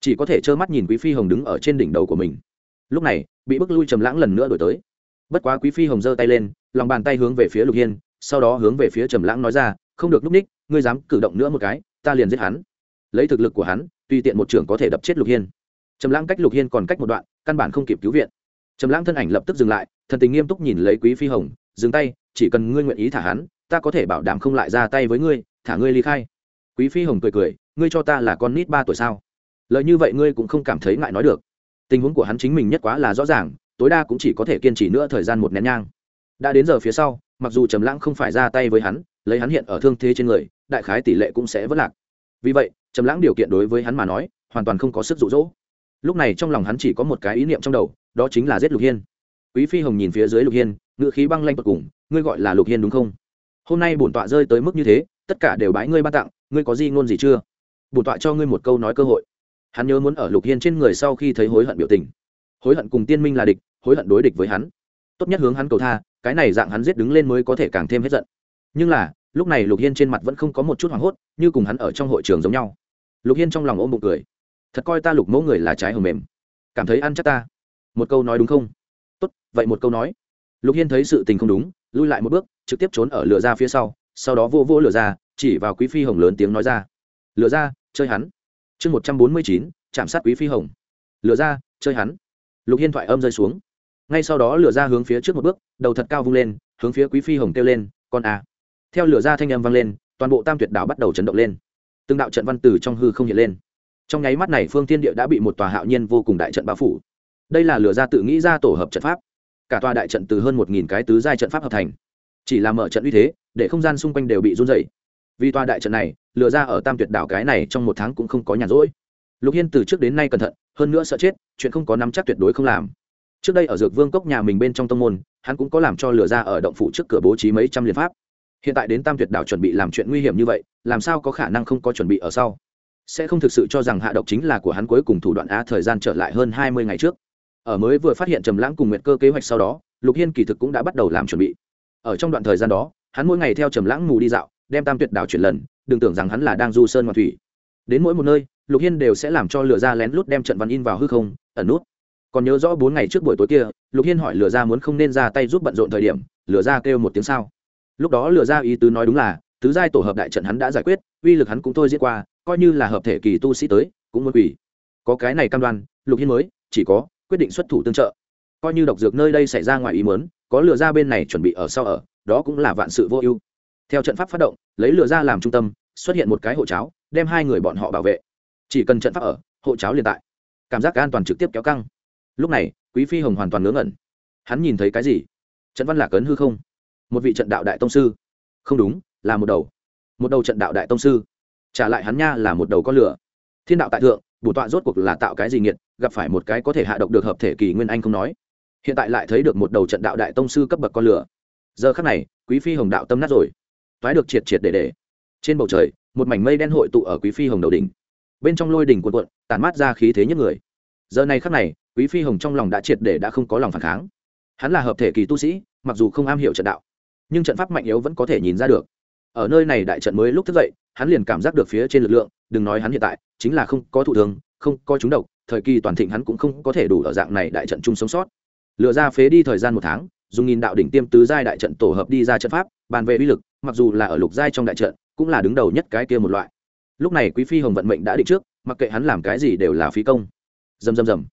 chỉ có thể trơ mắt nhìn quý phi hồng đứng ở trên đỉnh đầu của mình. Lúc này, bị bức lui trầm lãng lần nữa đổi tới. Bất quá quý phi hồng giơ tay lên, lòng bàn tay hướng về phía lục hiên, sau đó hướng về phía trầm lãng nói ra, không được núp ních, ngươi dám cử động nữa một cái, ta liền giết hắn. Lấy thực lực của hắn, tùy tiện một trưởng có thể đập chết lục hiên. Trầm lãng cách lục hiên còn cách một đoạn, căn bản không kịp cứu viện. Trầm lãng thân ảnh lập tức dừng lại, thần tình nghiêm túc nhìn lấy quý phi hồng dừng tay, chỉ cần ngươi nguyện ý thả hắn, ta có thể bảo đảm không lại ra tay với ngươi, thả ngươi ly khai. Quý phi hồng cười cười, ngươi cho ta là con nít ba tuổi sao? Lời như vậy ngươi cũng không cảm thấy ngại nói được. Tình huống của hắn chính mình nhất quá là rõ ràng, tối đa cũng chỉ có thể kiên trì nữa thời gian một nén nhang. Đã đến giờ phía sau, mặc dù trầm lãng không phải ra tay với hắn, lấy hắn hiện ở thương thế trên người, đại khái tỷ lệ cũng sẽ vất lạc. Vì vậy, trầm lãng điều kiện đối với hắn mà nói, hoàn toàn không có sức dụ dỗ. Lúc này trong lòng hắn chỉ có một cái ý niệm trong đầu, đó chính là giết lục hiên. Quý phi hồng nhìn phía dưới lục hiên ngựa khí băng lanh tột cùng, ngươi gọi là lục hiên đúng không? Hôm nay bổn tọa rơi tới mức như thế, tất cả đều bái ngươi ban tặng, ngươi có gì ngôn gì chưa? Bổn tọa cho ngươi một câu nói cơ hội. Hắn nhớ muốn ở lục hiên trên người sau khi thấy hối hận biểu tình. Hối hận cùng tiên minh là địch, hối hận đối địch với hắn. Tốt nhất hướng hắn cầu tha, cái này dạng hắn giết đứng lên mới có thể càng thêm hết giận. Nhưng là, lúc này lục hiên trên mặt vẫn không có một chút hoảng hốt, như cùng hắn ở trong hội trường giống nhau. Lục hiên trong lòng ôm bụng cười. Thật coi ta lục mẫu người là trái hồng mềm. Cảm thấy ăn chắc ta. Một câu nói đúng không? Tốt, vậy một câu nói lục hiên thấy sự tình không đúng, lui lại một bước, trực tiếp trốn ở lửa ra phía sau sau đó vô vô lửa ra, chỉ vào quý phi hồng lớn tiếng nói ra. Lửa ra, chơi hắn. Chương một trăm bốn mươi chín, chạm sát quý phi hồng. Lửa ra, chơi hắn. Lục hiên thoại âm rơi xuống. Ngay sau đó lửa ra hướng phía trước một bước, đầu thật cao vung lên, hướng phía quý phi hồng kêu lên, con a. Theo lửa ra thanh âm vang lên, toàn bộ tam tuyệt đảo bắt đầu chấn động lên. Từng đạo trận văn từ trong hư không hiện lên. Trong nháy mắt này, phương tiên địa đã bị một tòa hạo nhiên vô cùng đại trận bao phủ. Đây là lửa ra tự nghĩ ra tổ hợp trận pháp cả tòa đại trận từ hơn một nghìn cái tứ giai trận pháp hợp thành. Chỉ là mở trận uy thế, để không gian xung quanh đều bị run dày vì tòa đại trận này, lừa ra ở tam tuyệt đảo cái này trong một tháng cũng không có nhàn rỗi. Lục hiên từ trước đến nay cẩn thận, hơn nữa sợ chết, chuyện không có nắm chắc tuyệt đối không làm. Trước đây ở dược vương cốc nhà mình bên trong tông môn, hắn cũng có làm cho lửa ra ở động phủ trước cửa bố trí mấy trăm liên pháp. Hiện tại đến tam tuyệt đảo chuẩn bị làm chuyện nguy hiểm như vậy, làm sao có khả năng không có chuẩn bị ở sau? Sẽ không thực sự cho rằng hạ độc chính là của hắn cuối cùng thủ đoạn á thời gian trở lại hơn hai mươi ngày trước ở mới vừa phát hiện trầm lãng cùng nguyệt cơ kế hoạch sau đó, lục hiên kỳ thực cũng đã bắt đầu làm chuẩn bị. Ở trong đoạn thời gian đó, hắn mỗi ngày theo trầm lãng mù đi dạo, đem tam tuyệt đảo chuyển lần, đừng tưởng rằng hắn là đang du sơn ngoạn thủy. Đến mỗi một nơi, lục hiên đều sẽ làm cho lửa ra lén lút đem trận văn in vào hư không, ẩn nút. Còn nhớ rõ bốn ngày trước buổi tối kia, lục hiên hỏi lửa ra muốn không nên ra tay giúp bận rộn thời điểm, lửa ra kêu một tiếng sao. Lúc đó lửa ra ý tứ nói đúng là, tứ giai tổ hợp đại trận hắn đã giải quyết, uy lực hắn cũng thôi diễn qua, coi như là hợp thể kỳ tu sĩ tới, cũng muốn quỷ có cái này cam đoan, lục hiên mới, chỉ có quyết định xuất thủ tương trợ. Coi như độc dược nơi đây xảy ra ngoài ý mớn có lừa ra bên này chuẩn bị ở sau ở, đó cũng là vạn sự vô ưu. Theo trận pháp phát động, lấy lừa ra làm trung tâm, xuất hiện một cái hộ cháo, đem hai người bọn họ bảo vệ. Chỉ cần trận pháp ở, hộ cháo liền tại. Cảm giác an toàn trực tiếp kéo căng. Lúc này, quý phi hồng hoàn toàn ngớ ngẩn. Hắn nhìn thấy cái gì? Trận văn lạc ấn hư không? Một vị trận đạo đại tông sư. Không đúng, là một đầu. Một đầu trận đạo đại tông sư. Trả lại hắn nha là một đầu con lửa. Thiên đạo tại thượng, bổ tọa rốt cuộc là tạo cái gì nghiệt? Gặp phải một cái có thể hạ độc được hợp thể kỳ nguyên anh không nói. Hiện tại lại thấy được một đầu trận đạo đại tông sư cấp bậc con lửa. Giờ khắc này, quý phi hồng đạo tâm nát rồi. Toái được triệt triệt để để. Trên bầu trời, một mảnh mây đen hội tụ ở quý phi hồng đầu đỉnh. Bên trong lôi đỉnh cuộn cuộn tàn mát ra khí thế nhất người. Giờ này khắc này, quý phi hồng trong lòng đã triệt để đã không có lòng phản kháng. Hắn là hợp thể kỳ tu sĩ, mặc dù không am hiểu trận đạo, nhưng trận pháp mạnh yếu vẫn có thể nhìn ra được. Ở nơi này đại trận mới lúc thức dậy, hắn liền cảm giác được phía trên lực lượng, đừng nói hắn hiện tại, chính là không có thụ thường không có trúng độc thời kỳ toàn thịnh hắn cũng không có thể đủ ở dạng này đại trận chung sống sót. Lựa ra phế đi thời gian một tháng, dùng nghìn đạo đỉnh tiêm tứ giai đại trận tổ hợp đi ra trận pháp, bàn về uy lực, mặc dù là ở lục giai trong đại trận, cũng là đứng đầu nhất cái kia một loại. Lúc này quý phi hồng vận mệnh đã định trước, mặc kệ hắn làm cái gì đều là phí công. Dầm dầm dầm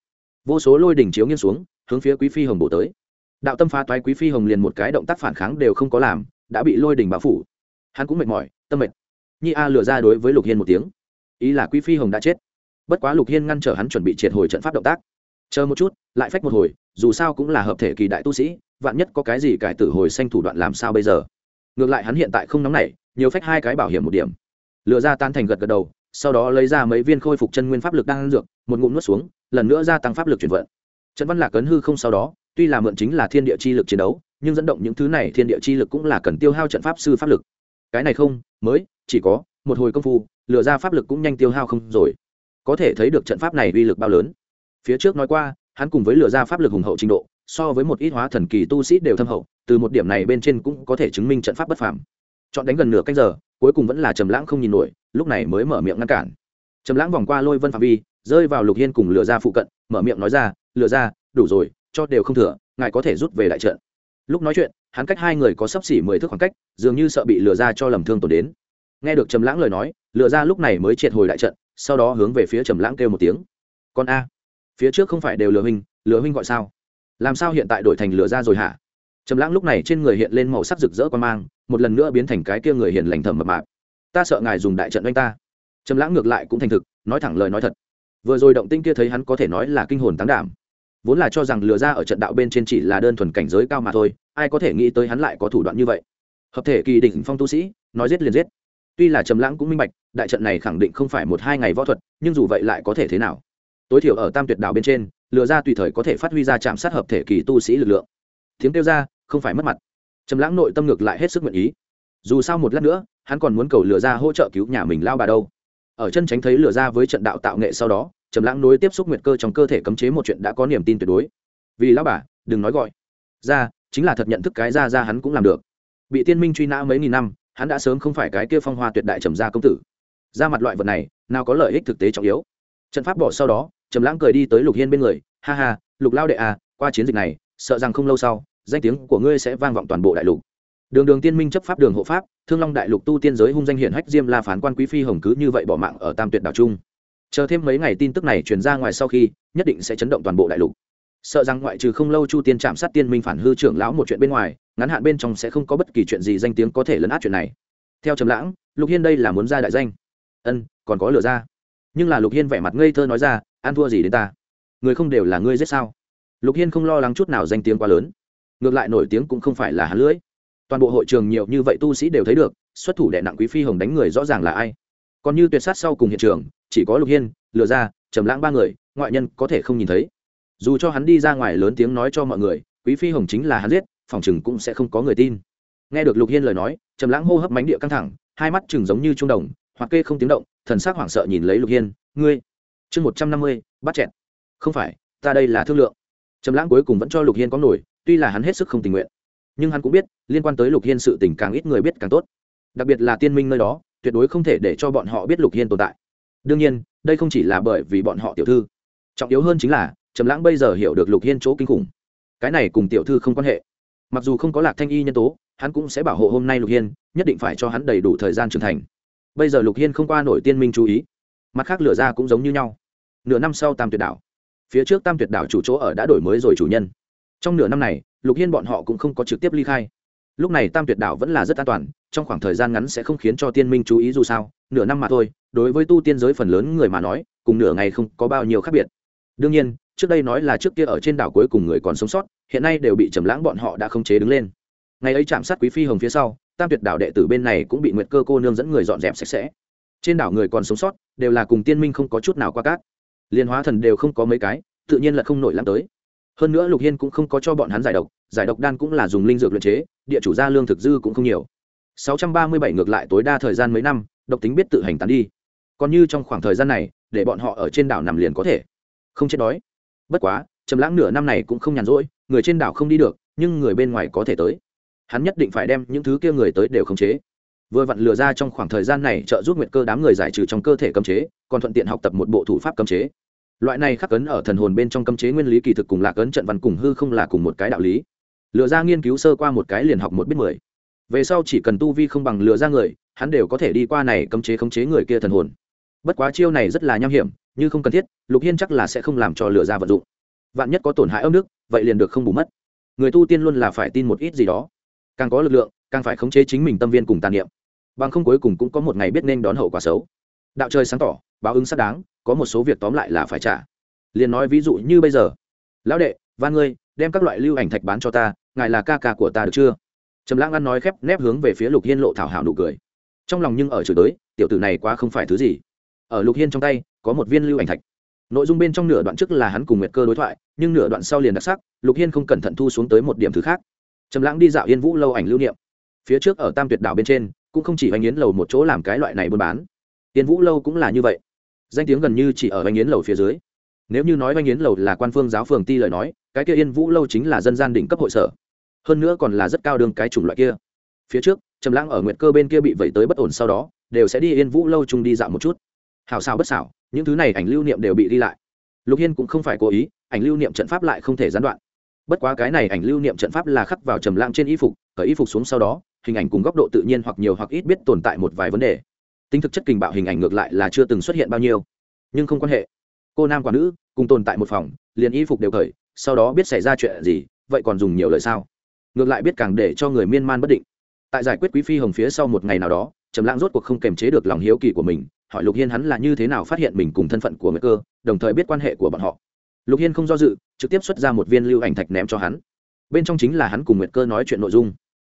vô số lôi đỉnh chiếu nghiêng xuống, hướng phía quý phi hồng bổ tới. Đạo tâm phá toái quý phi hồng liền một cái động tác phản kháng đều không có làm, đã bị lôi đỉnh bao phủ. Hắn cũng mệt mỏi, tâm mệt. Nhi a lừa ra đối với lục hiên một tiếng. Ý là quý phi hồng đã chết bất quá lục hiên ngăn trở hắn chuẩn bị triệt hồi trận pháp động tác. Chờ một chút, lại phách một hồi, dù sao cũng là hợp thể kỳ đại tu sĩ, vạn nhất có cái gì cải tử hồi xanh thủ đoạn làm sao bây giờ? Ngược lại hắn hiện tại không nóng nảy, nhiều phách hai cái bảo hiểm một điểm. Lựa ra tan thành gật gật đầu, sau đó lấy ra mấy viên khôi phục chân nguyên pháp lực đang ăn dược, một ngụm nuốt xuống, lần nữa gia tăng pháp lực chuyển vận. Trần văn lạc cấn hư không sau đó, tuy là mượn chính là thiên địa chi lực chiến đấu, nhưng dẫn động những thứ này thiên địa chi lực cũng là cần tiêu hao trận pháp sư pháp lực. Cái này không, mới, chỉ có một hồi công phu lựa ra pháp lực cũng nhanh tiêu hao không rồi có thể thấy được trận pháp này uy lực bao lớn. Phía trước nói qua, hắn cùng với lừa ra pháp lực hùng hậu trình độ, so với một ít hóa thần kỳ tu sĩ đều thâm hậu, từ một điểm này bên trên cũng có thể chứng minh trận pháp bất phàm. Chọn đánh gần nửa canh giờ, cuối cùng vẫn là trầm lãng không nhìn nổi, lúc này mới mở miệng ngăn cản. Trầm lãng vòng qua lôi vân phạm vi, rơi vào lục hiên cùng lừa ra phụ cận, mở miệng nói ra lừa ra, đủ rồi, cho đều không thừa, ngài có thể rút về đại trận. Lúc nói chuyện, hắn cách hai người có sấp xỉ mười thước khoảng cách, dường như sợ bị lừa ra cho lầm thương tổn đến. Nghe được trầm lãng lời nói lừa ra lúc này mới triệt hồi đại trận sau đó hướng về phía trầm lãng kêu một tiếng. Con a, phía trước không phải đều lừa huynh lừa huynh gọi sao? Làm sao hiện tại đổi thành lừa ra rồi hả? Trầm lãng lúc này trên người hiện lên màu sắc rực rỡ quan mang, một lần nữa biến thành cái kia người hiền lành thầm mập mạp. Ta sợ ngài dùng đại trận đánh ta. Trầm lãng ngược lại cũng thành thực, nói thẳng lời nói thật. Vừa rồi động tinh kia thấy hắn có thể nói là kinh hồn tán đảm. Vốn là cho rằng lừa ra ở trận đạo bên trên chỉ là đơn thuần cảnh giới cao mà thôi, ai có thể nghĩ tới hắn lại có thủ đoạn như vậy? Hợp thể kỳ đỉnh phong tu sĩ, nói giết liền giết tuy là trầm lãng cũng minh bạch, đại trận này khẳng định không phải một hai ngày võ thuật, nhưng dù vậy lại có thể thế nào? Tối thiểu ở tam tuyệt đạo bên trên, lừa ra tùy thời có thể phát huy ra chạm sát hợp thể kỳ tu sĩ lực lượng. Tiếng kêu ra, không phải mất mặt. Trầm lãng nội tâm ngược lại hết sức nguyện ý. Dù sao một lát nữa, hắn còn muốn cầu lừa ra hỗ trợ cứu nhà mình lao bà đâu. Ở chân tránh thấy lừa ra với trận đạo tạo nghệ sau đó, trầm lãng nối tiếp xúc nguyệt cơ trong cơ thể cấm chế một chuyện đã có niềm tin tuyệt đối. Vì lão bà, đừng nói gọi. Ra, chính là thật nhận thức cái ra ra hắn cũng làm được. Bị tiên minh truy nã mấy nghìn năm hắn đã sớm không phải cái kia phong hoa tuyệt đại trầm gia công tử. Ra mặt loại vật này, nào có lợi ích thực tế trọng yếu. Trận pháp bỏ sau đó, trầm lãng cười đi tới lục hiên bên người, ha ha, lục lao đệ à qua chiến dịch này, sợ rằng không lâu sau, danh tiếng của ngươi sẽ vang vọng toàn bộ đại lục. Đường đường tiên minh chấp pháp đường hộ pháp, thương long đại lục tu tiên giới hung danh hiển hách diêm la phán quan quý phi hồng cứ như vậy bỏ mạng ở tam tuyệt đảo trung. Chờ thêm mấy ngày tin tức này truyền ra ngoài sau khi, nhất định sẽ chấn động toàn bộ đại lục sợ rằng ngoại trừ không lâu chu tiên chạm sát tiên minh phản hư trưởng lão một chuyện bên ngoài, ngắn hạn bên trong sẽ không có bất kỳ chuyện gì danh tiếng có thể lấn át chuyện này. Theo trầm lãng, lục hiên đây là muốn ra đại danh. Ân, còn có lừa ra. Nhưng là lục hiên vẻ mặt ngây thơ nói ra, ăn thua gì đến ta? Người không đều là ngươi giết sao? Lục hiên không lo lắng chút nào danh tiếng quá lớn. Ngược lại nổi tiếng cũng không phải là hắn lưỡi. Toàn bộ hội trường nhiều như vậy tu sĩ đều thấy được, xuất thủ đệ nặng quý phi hồng đánh người rõ ràng là ai. Còn như tuyệt sát sau cùng hiện trường, chỉ có lục hiên, lừa ra, trầm lãng ba người, ngoại nhân có thể không nhìn thấy dù cho hắn đi ra ngoài lớn tiếng nói cho mọi người, quý phi hồng chính là hắn giết, phòng chừng cũng sẽ không có người tin. Nghe được lục hiên lời nói, trầm lãng hô hấp mánh địa căng thẳng, hai mắt chừng giống như trung đồng, hoặc kê không tiếng động, thần sắc hoảng sợ nhìn lấy lục hiên, ngươi, chương một trăm năm mươi, bắt chẹn không phải, ta đây là thương lượng. Trầm lãng cuối cùng vẫn cho lục hiên có nổi, tuy là hắn hết sức không tình nguyện. Nhưng hắn cũng biết, liên quan tới lục hiên sự tình càng ít người biết càng tốt. Đặc biệt là tiên minh nơi đó, tuyệt đối không thể để cho bọn họ biết lục hiên tồn tại. Đương nhiên, đây không chỉ là bởi vì bọn họ tiểu thư. Trọng yếu hơn chính là trầm lãng bây giờ hiểu được lục hiên chỗ kinh khủng. Cái này cùng tiểu thư không quan hệ. Mặc dù không có lạc thanh y nhân tố, hắn cũng sẽ bảo hộ hôm nay lục hiên, nhất định phải cho hắn đầy đủ thời gian trưởng thành. Bây giờ lục hiên không qua nổi tiên minh chú ý. Mặt khác lửa ra cũng giống như nhau. Nửa năm sau tam tuyệt đảo. Phía trước tam tuyệt đảo chủ chỗ ở đã đổi mới rồi chủ nhân. Trong nửa năm này, lục hiên bọn họ cũng không có trực tiếp ly khai. Lúc này tam tuyệt đảo vẫn là rất an toàn, trong khoảng thời gian ngắn sẽ không khiến cho tiên minh chú ý dù sao, nửa năm mà thôi, đối với tu tiên giới phần lớn người mà nói, cùng nửa ngày không có bao nhiêu khác biệt. Đương nhiên trước đây nói là trước kia ở trên đảo cuối cùng người còn sống sót, hiện nay đều bị trầm lãng bọn họ đã không chế đứng lên. Ngày ấy chạm sát quý phi hồng phía sau, tam tuyệt đảo đệ tử bên này cũng bị nguyệt cơ cô nương dẫn người dọn dẹp sạch sẽ. Trên đảo người còn sống sót, đều là cùng tiên minh không có chút nào qua cát. Liên hóa thần đều không có mấy cái, tự nhiên là không nổi lắm tới. Hơn nữa lục hiên cũng không có cho bọn hắn giải độc giải độc đan cũng là dùng linh dược luyện chế, địa chủ gia lương thực dư cũng không nhiều. 637 ngược lại tối đa thời gian mấy năm, độc tính biết tự hành tán đi. Còn như trong khoảng thời gian này, để bọn họ ở trên đảo nằm liền có thể. Không chết đói bất quá, trầm lãng nửa năm này cũng không nhàn rỗi, người trên đảo không đi được, nhưng người bên ngoài có thể tới. Hắn nhất định phải đem những thứ kia người tới đều khống chế. Vừa vặn lừa ra trong khoảng thời gian này trợ giúp nguyệt cơ đám người giải trừ trong cơ thể cấm chế, còn thuận tiện học tập một bộ thủ pháp cấm chế. Loại này khắc cấn ở thần hồn bên trong cấm chế nguyên lý kỳ thực cùng lạc ấn trận văn cùng hư không là cùng một cái đạo lý. Lừa ra nghiên cứu sơ qua một cái liền học một biết mười. Về sau chỉ cần tu vi không bằng lừa ra người, hắn đều có thể đi qua này cấm chế khống chế người kia thần hồn bất quá chiêu này rất là nham hiểm, như không cần thiết, lục hiên chắc là sẽ không làm cho lửa ra vận dụng. Vạn nhất có tổn hại ấm nước, vậy liền được không bù mất. Người tu tiên luôn là phải tin một ít gì đó. Càng có lực lượng, càng phải khống chế chính mình tâm viên cùng tàn niệm. Bằng không cuối cùng cũng có một ngày biết nên đón hậu quả xấu. Đạo trời sáng tỏ, báo ứng xác đáng, có một số việc tóm lại là phải trả. Liền nói ví dụ như bây giờ. Lão đệ van ngươi, đem các loại lưu ảnh thạch bán cho ta, ngài là ca ca của ta được chưa? Trầm lãng ăn nói khép nép hướng về phía lục hiên lộ thảo hảo nụ cười. Trong lòng nhưng ở chửi tới, tiểu tử này quá không phải thứ gì ở lục hiên trong tay, có một viên lưu ảnh thạch. Nội dung bên trong nửa đoạn trước là hắn cùng nguyệt cơ đối thoại, nhưng nửa đoạn sau liền đặc sắc, lục hiên không cẩn thận thu xuống tới một điểm thứ khác. Trầm lãng đi dạo yên vũ lâu ảnh lưu niệm. Phía trước ở tam tuyệt đảo bên trên, cũng không chỉ anh yến lầu một chỗ làm cái loại này buôn bán. Yên vũ lâu cũng là như vậy. Danh tiếng gần như chỉ ở anh yến lầu phía dưới. Nếu như nói anh yến lầu là quan phương giáo phường ti lời nói, cái kia yên vũ lâu chính là dân gian đỉnh cấp hội sở. Hơn nữa còn là rất cao đường cái chủng loại kia. Phía trước, trầm lãng ở nguyệt cơ bên kia bị vẩy tới bất ổn, sau đó, đều sẽ đi yên vũ lâu chung đi dạo một chút hào sao bất xảo, những thứ này ảnh lưu niệm đều bị đi lại. Lục hiên cũng không phải cố ý, ảnh lưu niệm trận pháp lại không thể gián đoạn. Bất quá cái này ảnh lưu niệm trận pháp là khắc vào trầm lãng trên y phục, cởi y phục xuống sau đó, hình ảnh cùng góc độ tự nhiên hoặc nhiều hoặc ít biết tồn tại một vài vấn đề. Tính thực chất kình bạo hình ảnh ngược lại là chưa từng xuất hiện bao nhiêu. Nhưng không quan hệ. Cô nam quả nữ, cùng tồn tại một phòng, liền y phục đều cởi, sau đó biết xảy ra chuyện gì, vậy còn dùng nhiều lời sao? Ngược lại biết càng để cho người miên man bất định. Tại giải quyết quý phi hồng phía sau một ngày nào đó trầm lãng rốt cuộc không kềm chế được lòng hiếu kỳ của mình, hỏi lục hiên hắn là như thế nào phát hiện mình cùng thân phận của nguyệt cơ, đồng thời biết quan hệ của bọn họ. Lục hiên không do dự, trực tiếp xuất ra một viên lưu ảnh thạch ném cho hắn. Bên trong chính là hắn cùng nguyệt cơ nói chuyện nội dung.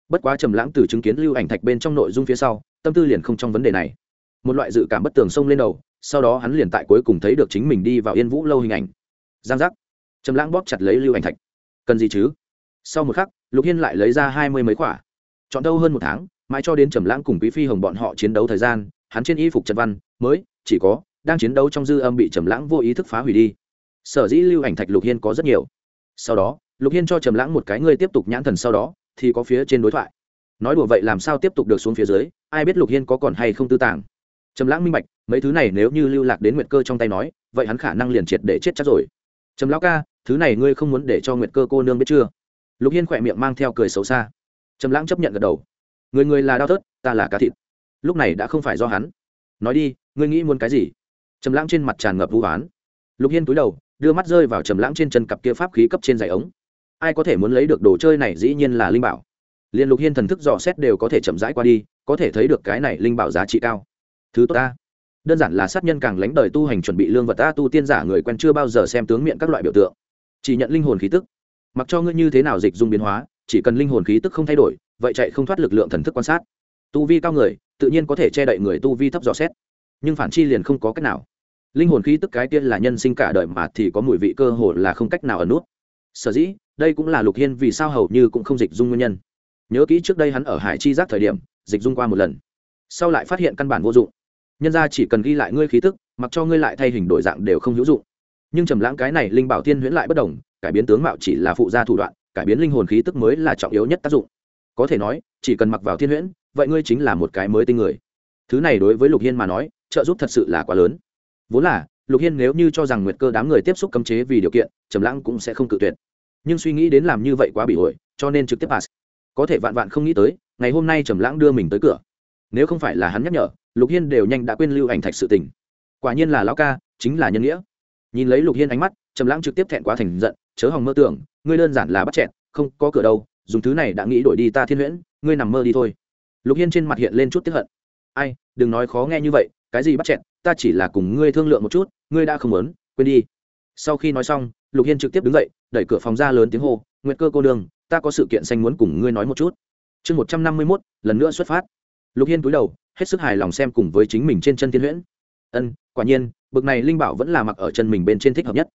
Bất quá trầm lãng từ chứng kiến lưu ảnh thạch bên trong nội dung phía sau, tâm tư liền không trong vấn đề này. Một loại dự cảm bất tường xông lên đầu, sau đó hắn liền tại cuối cùng thấy được chính mình đi vào yên vũ lâu hình ảnh. Giang giác. Trầm lãng bóp chặt lấy lưu ảnh thạch. Cần gì chứ? Sau một khắc, lục hiên lại lấy ra hai mươi mấy quả. Chọn đâu hơn một tháng mãi cho đến trầm lãng cùng quý phi hồng bọn họ chiến đấu thời gian, hắn trên y phục trần văn mới chỉ có đang chiến đấu trong dư âm bị trầm lãng vô ý thức phá hủy đi. Sở dĩ lưu ảnh thạch lục hiên có rất nhiều. Sau đó, lục hiên cho trầm lãng một cái ngươi tiếp tục nhãn thần sau đó, thì có phía trên đối thoại. Nói đùa vậy làm sao tiếp tục được xuống phía dưới, ai biết lục hiên có còn hay không tư tàng. Trầm lãng minh bạch, mấy thứ này nếu như lưu lạc đến nguyệt cơ trong tay nói, vậy hắn khả năng liền triệt để chết chắc rồi. Trầm lão ca, thứ này ngươi không muốn để cho nguyệt cơ cô nương biết chưa? Lục hiên khỏe miệng mang theo cười xấu xa. Trầm lãng chấp nhận gật đầu người người là đau thớt, ta là cá thịt. Lúc này đã không phải do hắn. Nói đi, ngươi nghĩ muốn cái gì? Trầm lãng trên mặt tràn ngập vũ oán. Lục hiên cúi đầu, đưa mắt rơi vào trầm lãng trên chân cặp kia pháp khí cấp trên dải ống. Ai có thể muốn lấy được đồ chơi này dĩ nhiên là linh bảo. Liên lục hiên thần thức dò xét đều có thể chậm rãi qua đi, có thể thấy được cái này linh bảo giá trị cao. Thứ tốt ta. Đơn giản là sát nhân càng lánh đời tu hành chuẩn bị lương vật ta tu tiên giả người quen chưa bao giờ xem tướng miệng các loại biểu tượng. Chỉ nhận linh hồn khí tức. Mặc cho ngươi như thế nào dịch dung biến hóa, chỉ cần linh hồn khí tức không thay đổi vậy chạy không thoát lực lượng thần thức quan sát. Tu vi cao người, tự nhiên có thể che đậy người tu vi thấp dò xét. Nhưng phản chi liền không có cách nào. Linh hồn khí tức cái tiên là nhân sinh cả đời mà thì có mùi vị cơ hồ là không cách nào ở nút. Sở dĩ, đây cũng là lục hiên vì sao hầu như cũng không dịch dung nguyên nhân. Nhớ kỹ trước đây hắn ở hải chi giác thời điểm, dịch dung qua một lần. Sau lại phát hiện căn bản vô dụng. Nhân ra chỉ cần ghi lại ngươi khí tức, mặc cho ngươi lại thay hình đổi dạng đều không hữu dụng. Nhưng trầm lãng cái này linh bảo tiên huyễn lại bất đồng, cải biến tướng mạo chỉ là phụ gia thủ đoạn, cải biến linh hồn khí tức mới là trọng yếu nhất tác dụng có thể nói, chỉ cần mặc vào thiên huyễn, vậy ngươi chính là một cái mới tinh người. Thứ này đối với lục hiên mà nói, trợ giúp thật sự là quá lớn. Vốn là, lục hiên nếu như cho rằng nguyệt cơ đám người tiếp xúc cấm chế vì điều kiện, trầm lãng cũng sẽ không cự tuyệt. Nhưng suy nghĩ đến làm như vậy quá bị ổi, cho nên trực tiếp pass. Có thể vạn vạn không nghĩ tới, ngày hôm nay trầm lãng đưa mình tới cửa. Nếu không phải là hắn nhắc nhở, lục hiên đều nhanh đã quên lưu ảnh thạch sự tình. Quả nhiên là lão ca, chính là nhân nghĩa. Nhìn lấy lục hiên ánh mắt, trầm lãng trực tiếp thẹn quá thành giận, chớ hòng mơ tưởng, ngươi đơn giản là bắt chẹn không có cửa đâu dùng thứ này đã nghĩ đổi đi ta thiên huyễn, ngươi nằm mơ đi thôi. Lục hiên trên mặt hiện lên chút tiếp hận. Ai, đừng nói khó nghe như vậy, cái gì bắt chẹn ta chỉ là cùng ngươi thương lượng một chút, ngươi đã không muốn, quên đi. Sau khi nói xong, lục hiên trực tiếp đứng dậy, đẩy cửa phòng ra lớn tiếng hô, nguyệt cơ cô đường ta có sự kiện xanh muốn cùng ngươi nói một chút. Chương một trăm năm mươi mốt, lần nữa xuất phát. Lục hiên cúi đầu, hết sức hài lòng xem cùng với chính mình trên chân thiên huyễn. Ân, quả nhiên, bực này linh bảo vẫn là mặc ở chân mình bên trên thích hợp nhất.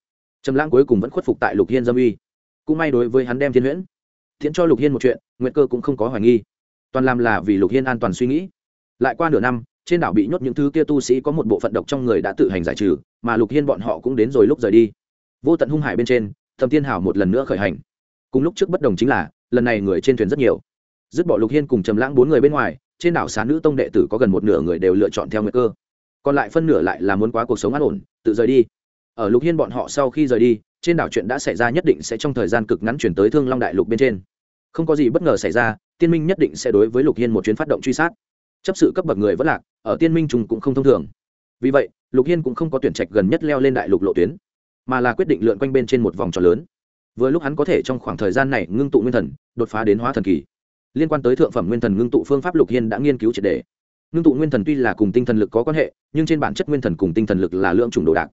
Trầm lãng cuối cùng vẫn khuất phục tại lục hiên dâm uy. Cũng may đối với hắn đem thiên huyễn thiện cho lục hiên một chuyện nguyện cơ cũng không có hoài nghi. Toàn làm là vì lục hiên an toàn suy nghĩ. Lại qua nửa năm, trên đảo bị nhốt những thứ kia tu sĩ có một bộ phận độc trong người đã tự hành giải trừ, mà lục hiên bọn họ cũng đến rồi lúc rời đi. Vô tận hung hải bên trên thầm tiên hảo một lần nữa khởi hành. Cùng lúc trước bất đồng chính là, lần này người trên thuyền rất nhiều. Dứt bỏ lục hiên cùng trầm lãng bốn người bên ngoài, trên đảo xá nữ tông đệ tử có gần một nửa người đều lựa chọn theo nguy cơ. Còn lại phân nửa lại là muốn quá cuộc sống an ổn, tự rời đi. Ở lục hiên bọn họ sau khi rời đi trên đảo chuyện đã xảy ra nhất định sẽ trong thời gian cực ngắn chuyển tới thương long đại lục bên trên. Không có gì bất ngờ xảy ra, tiên minh nhất định sẽ đối với lục hiên một chuyến phát động truy sát. Chấp sự cấp bậc người vẫn lạc, ở tiên minh trùng cũng không thông thường. Vì vậy, lục hiên cũng không có tuyển trạch gần nhất leo lên đại lục lộ tuyến, mà là quyết định lượn quanh bên trên một vòng tròn lớn. Vừa lúc hắn có thể trong khoảng thời gian này ngưng tụ nguyên thần, đột phá đến hóa thần kỳ. Liên quan tới thượng phẩm nguyên thần ngưng tụ phương pháp, lục hiên đã nghiên cứu triệt đề. Ngưng tụ nguyên thần tuy là cùng tinh thần lực có quan hệ, nhưng trên bản chất nguyên thần cùng tinh thần lực là lượng chủng đồ đạc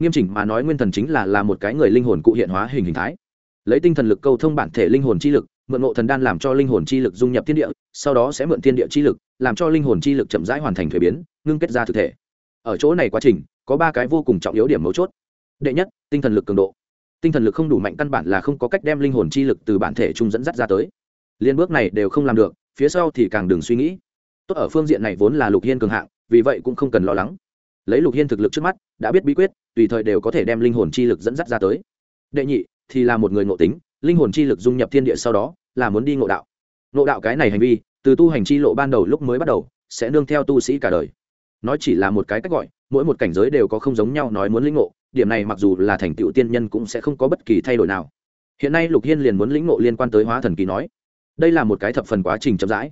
nghiêm chỉnh mà nói nguyên thần chính là là một cái người linh hồn cụ hiện hóa hình hình thái. Lấy tinh thần lực câu thông bản thể linh hồn chi lực, mượn ngộ thần đan làm cho linh hồn chi lực dung nhập thiên địa, sau đó sẽ mượn thiên địa chi lực, làm cho linh hồn chi lực chậm rãi hoàn thành thuế biến, ngưng kết ra thực thể. Ở chỗ này quá trình, có ba cái vô cùng trọng yếu điểm mấu chốt. Đệ nhất, tinh thần lực cường độ. Tinh thần lực không đủ mạnh căn bản là không có cách đem linh hồn chi lực từ bản thể trung dẫn dắt ra tới. Liên bước này đều không làm được, phía sau thì càng đừng suy nghĩ. Tốt ở phương diện này vốn là lục hiên cường hạng, vì vậy cũng không cần lo lắng lấy lục hiên thực lực trước mắt, đã biết bí quyết, tùy thời đều có thể đem linh hồn chi lực dẫn dắt ra tới. Đệ nhị, thì là một người ngộ tính, linh hồn chi lực dung nhập thiên địa sau đó, là muốn đi ngộ đạo. Ngộ đạo cái này hành vi, từ tu hành chi lộ ban đầu lúc mới bắt đầu, sẽ nương theo tu sĩ cả đời. Nói chỉ là một cái cách gọi, mỗi một cảnh giới đều có không giống nhau nói muốn lĩnh ngộ, điểm này mặc dù là thành tựu tiên nhân cũng sẽ không có bất kỳ thay đổi nào. Hiện nay lục hiên liền muốn lĩnh ngộ liên quan tới hóa thần kỳ nói. Đây là một cái thập phần quá trình chậm rãi,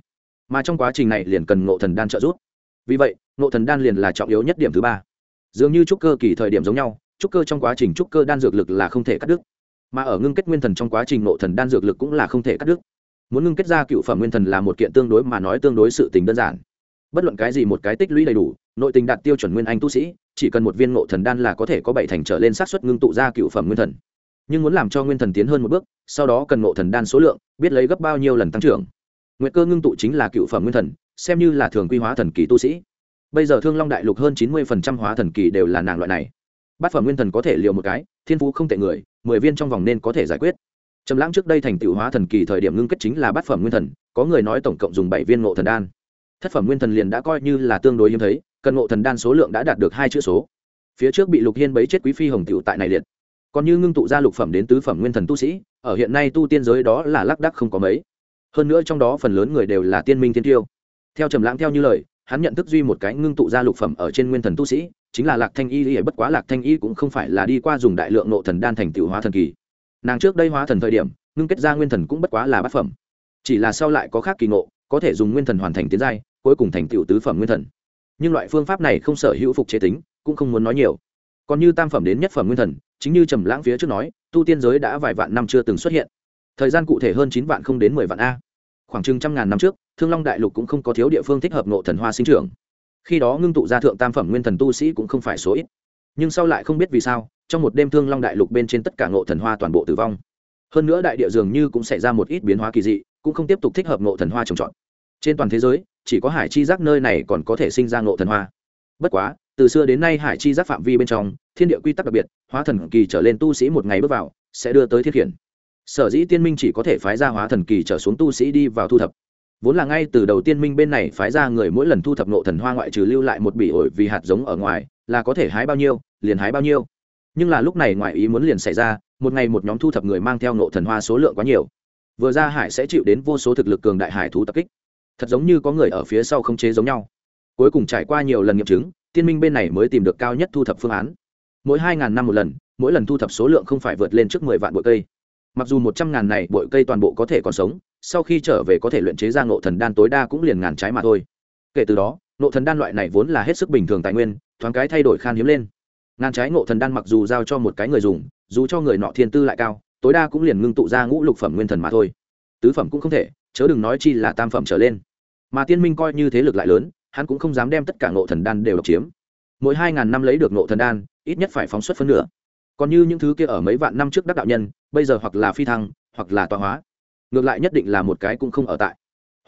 mà trong quá trình này liền cần ngộ thần đan trợ giúp vì vậy nộ thần đan liền là trọng yếu nhất điểm thứ ba. Dường như trúc cơ kỳ thời điểm giống nhau, trúc cơ trong quá trình trúc cơ đan dược lực là không thể cắt đứt. Mà ở ngưng kết nguyên thần trong quá trình nộ thần đan dược lực cũng là không thể cắt đứt. Muốn ngưng kết ra cựu phẩm nguyên thần là một kiện tương đối mà nói tương đối sự tình đơn giản. Bất luận cái gì một cái tích lũy đầy đủ, nội tình đạt tiêu chuẩn nguyên anh tu sĩ, chỉ cần một viên ngộ thần đan là có thể có bảy thành trở lên xác suất ngưng tụ ra cựu phẩm nguyên thần. Nhưng muốn làm cho nguyên thần tiến hơn một bước, sau đó cần ngộ thần đan số lượng, biết lấy gấp bao nhiêu lần tăng trưởng. Nguyện cơ ngưng tụ chính là cựu phẩm nguyên thần xem như là thường quy hóa thần kỳ tu sĩ. Bây giờ thương long đại lục hơn chín mươi phần trăm hóa thần kỳ đều là nàng loại này. Bát phẩm nguyên thần có thể liều một cái, thiên phú không tệ người, mười viên trong vòng nên có thể giải quyết. Trầm lãng trước đây thành tựu hóa thần kỳ thời điểm ngưng kết chính là bát phẩm nguyên thần, có người nói tổng cộng dùng bảy viên ngộ thần đan. Thất phẩm nguyên thần liền đã coi như là tương đối hiếm thấy, cần ngộ thần đan số lượng đã đạt được hai chữ số. Phía trước bị lục hiên bấy chết quý phi hồng tựu tại này liệt. Còn như ngưng tụ ra lục phẩm đến tứ phẩm nguyên thần tu sĩ, ở hiện nay tu tiên giới đó là lác đắc không có mấy. Hơn nữa trong đó phần lớn người đều là tiên minh tiên tiêu theo trầm lãng theo như lời, hắn nhận thức duy một cái ngưng tụ ra lục phẩm ở trên nguyên thần tu sĩ, chính là lạc thanh y y, bất quá lạc thanh y cũng không phải là đi qua dùng đại lượng nộ thần đan thành tựu hóa thần kỳ. Nàng trước đây hóa thần thời điểm, ngưng kết ra nguyên thần cũng bất quá là bát phẩm. Chỉ là sau lại có khác kỳ ngộ, có thể dùng nguyên thần hoàn thành tiến giai, cuối cùng thành tựu tứ phẩm nguyên thần. Nhưng loại phương pháp này không sở hữu phục chế tính, cũng không muốn nói nhiều. Còn như tam phẩm đến nhất phẩm nguyên thần, chính như trầm lãng phía trước nói, tu tiên giới đã vài vạn năm chưa từng xuất hiện. Thời gian cụ thể hơn chín vạn không đến mười vạn a khoảng chừng trăm ngàn năm trước, thương long đại lục cũng không có thiếu địa phương thích hợp nộ thần hoa sinh trưởng. Khi đó ngưng tụ ra thượng tam phẩm nguyên thần tu sĩ cũng không phải số ít. Nhưng sau lại không biết vì sao, trong một đêm thương long đại lục bên trên tất cả ngộ thần hoa toàn bộ tử vong. Hơn nữa đại địa dường như cũng xảy ra một ít biến hóa kỳ dị, cũng không tiếp tục thích hợp ngộ thần hoa trồng trọt. Trên toàn thế giới, chỉ có hải chi giác nơi này còn có thể sinh ra ngộ thần hoa. Bất quá, từ xưa đến nay hải chi giác phạm vi bên trong, thiên địa quy tắc đặc biệt, hóa thần kỳ trở lên tu sĩ một ngày bước vào, sẽ đưa tới thiết khiển sở dĩ tiên minh chỉ có thể phái ra hóa thần kỳ trở xuống tu sĩ đi vào thu thập. Vốn là ngay từ đầu tiên minh bên này phái ra người mỗi lần thu thập nộ thần hoa ngoại trừ lưu lại một bỉ ổi vì hạt giống ở ngoài, là có thể hái bao nhiêu, liền hái bao nhiêu. Nhưng là lúc này ngoại ý muốn liền xảy ra, một ngày một nhóm thu thập người mang theo nộ thần hoa số lượng quá nhiều. Vừa ra hải sẽ chịu đến vô số thực lực cường đại hải thú tập kích. Thật giống như có người ở phía sau không chế giống nhau. Cuối cùng trải qua nhiều lần nghiệm chứng, tiên minh bên này mới tìm được cao nhất thu thập phương án. Mỗi hai ngàn năm một lần, mỗi lần thu thập số lượng không phải vượt lên trước mười vạn bụi cây mặc dù một trăm ngàn này bội cây toàn bộ có thể còn sống, sau khi trở về có thể luyện chế ra ngộ thần đan tối đa cũng liền ngàn trái mà thôi. Kể từ đó, ngộ thần đan loại này vốn là hết sức bình thường tài nguyên, thoáng cái thay đổi khan hiếm lên. Ngàn trái ngộ thần đan mặc dù giao cho một cái người dùng, dù cho người nọ thiên tư lại cao, tối đa cũng liền ngưng tụ ra ngũ lục phẩm nguyên thần mà thôi. Tứ phẩm cũng không thể, chớ đừng nói chi là tam phẩm trở lên. Mà tiên minh coi như thế lực lại lớn, hắn cũng không dám đem tất cả ngộ thần đan đều độc chiếm. Mỗi hai ngàn năm lấy được ngộ thần đan, ít nhất phải phóng xuất phân nửa còn như những thứ kia ở mấy vạn năm trước đắc đạo nhân, bây giờ hoặc là phi thăng, hoặc là tọa hóa. Ngược lại nhất định là một cái cũng không ở tại.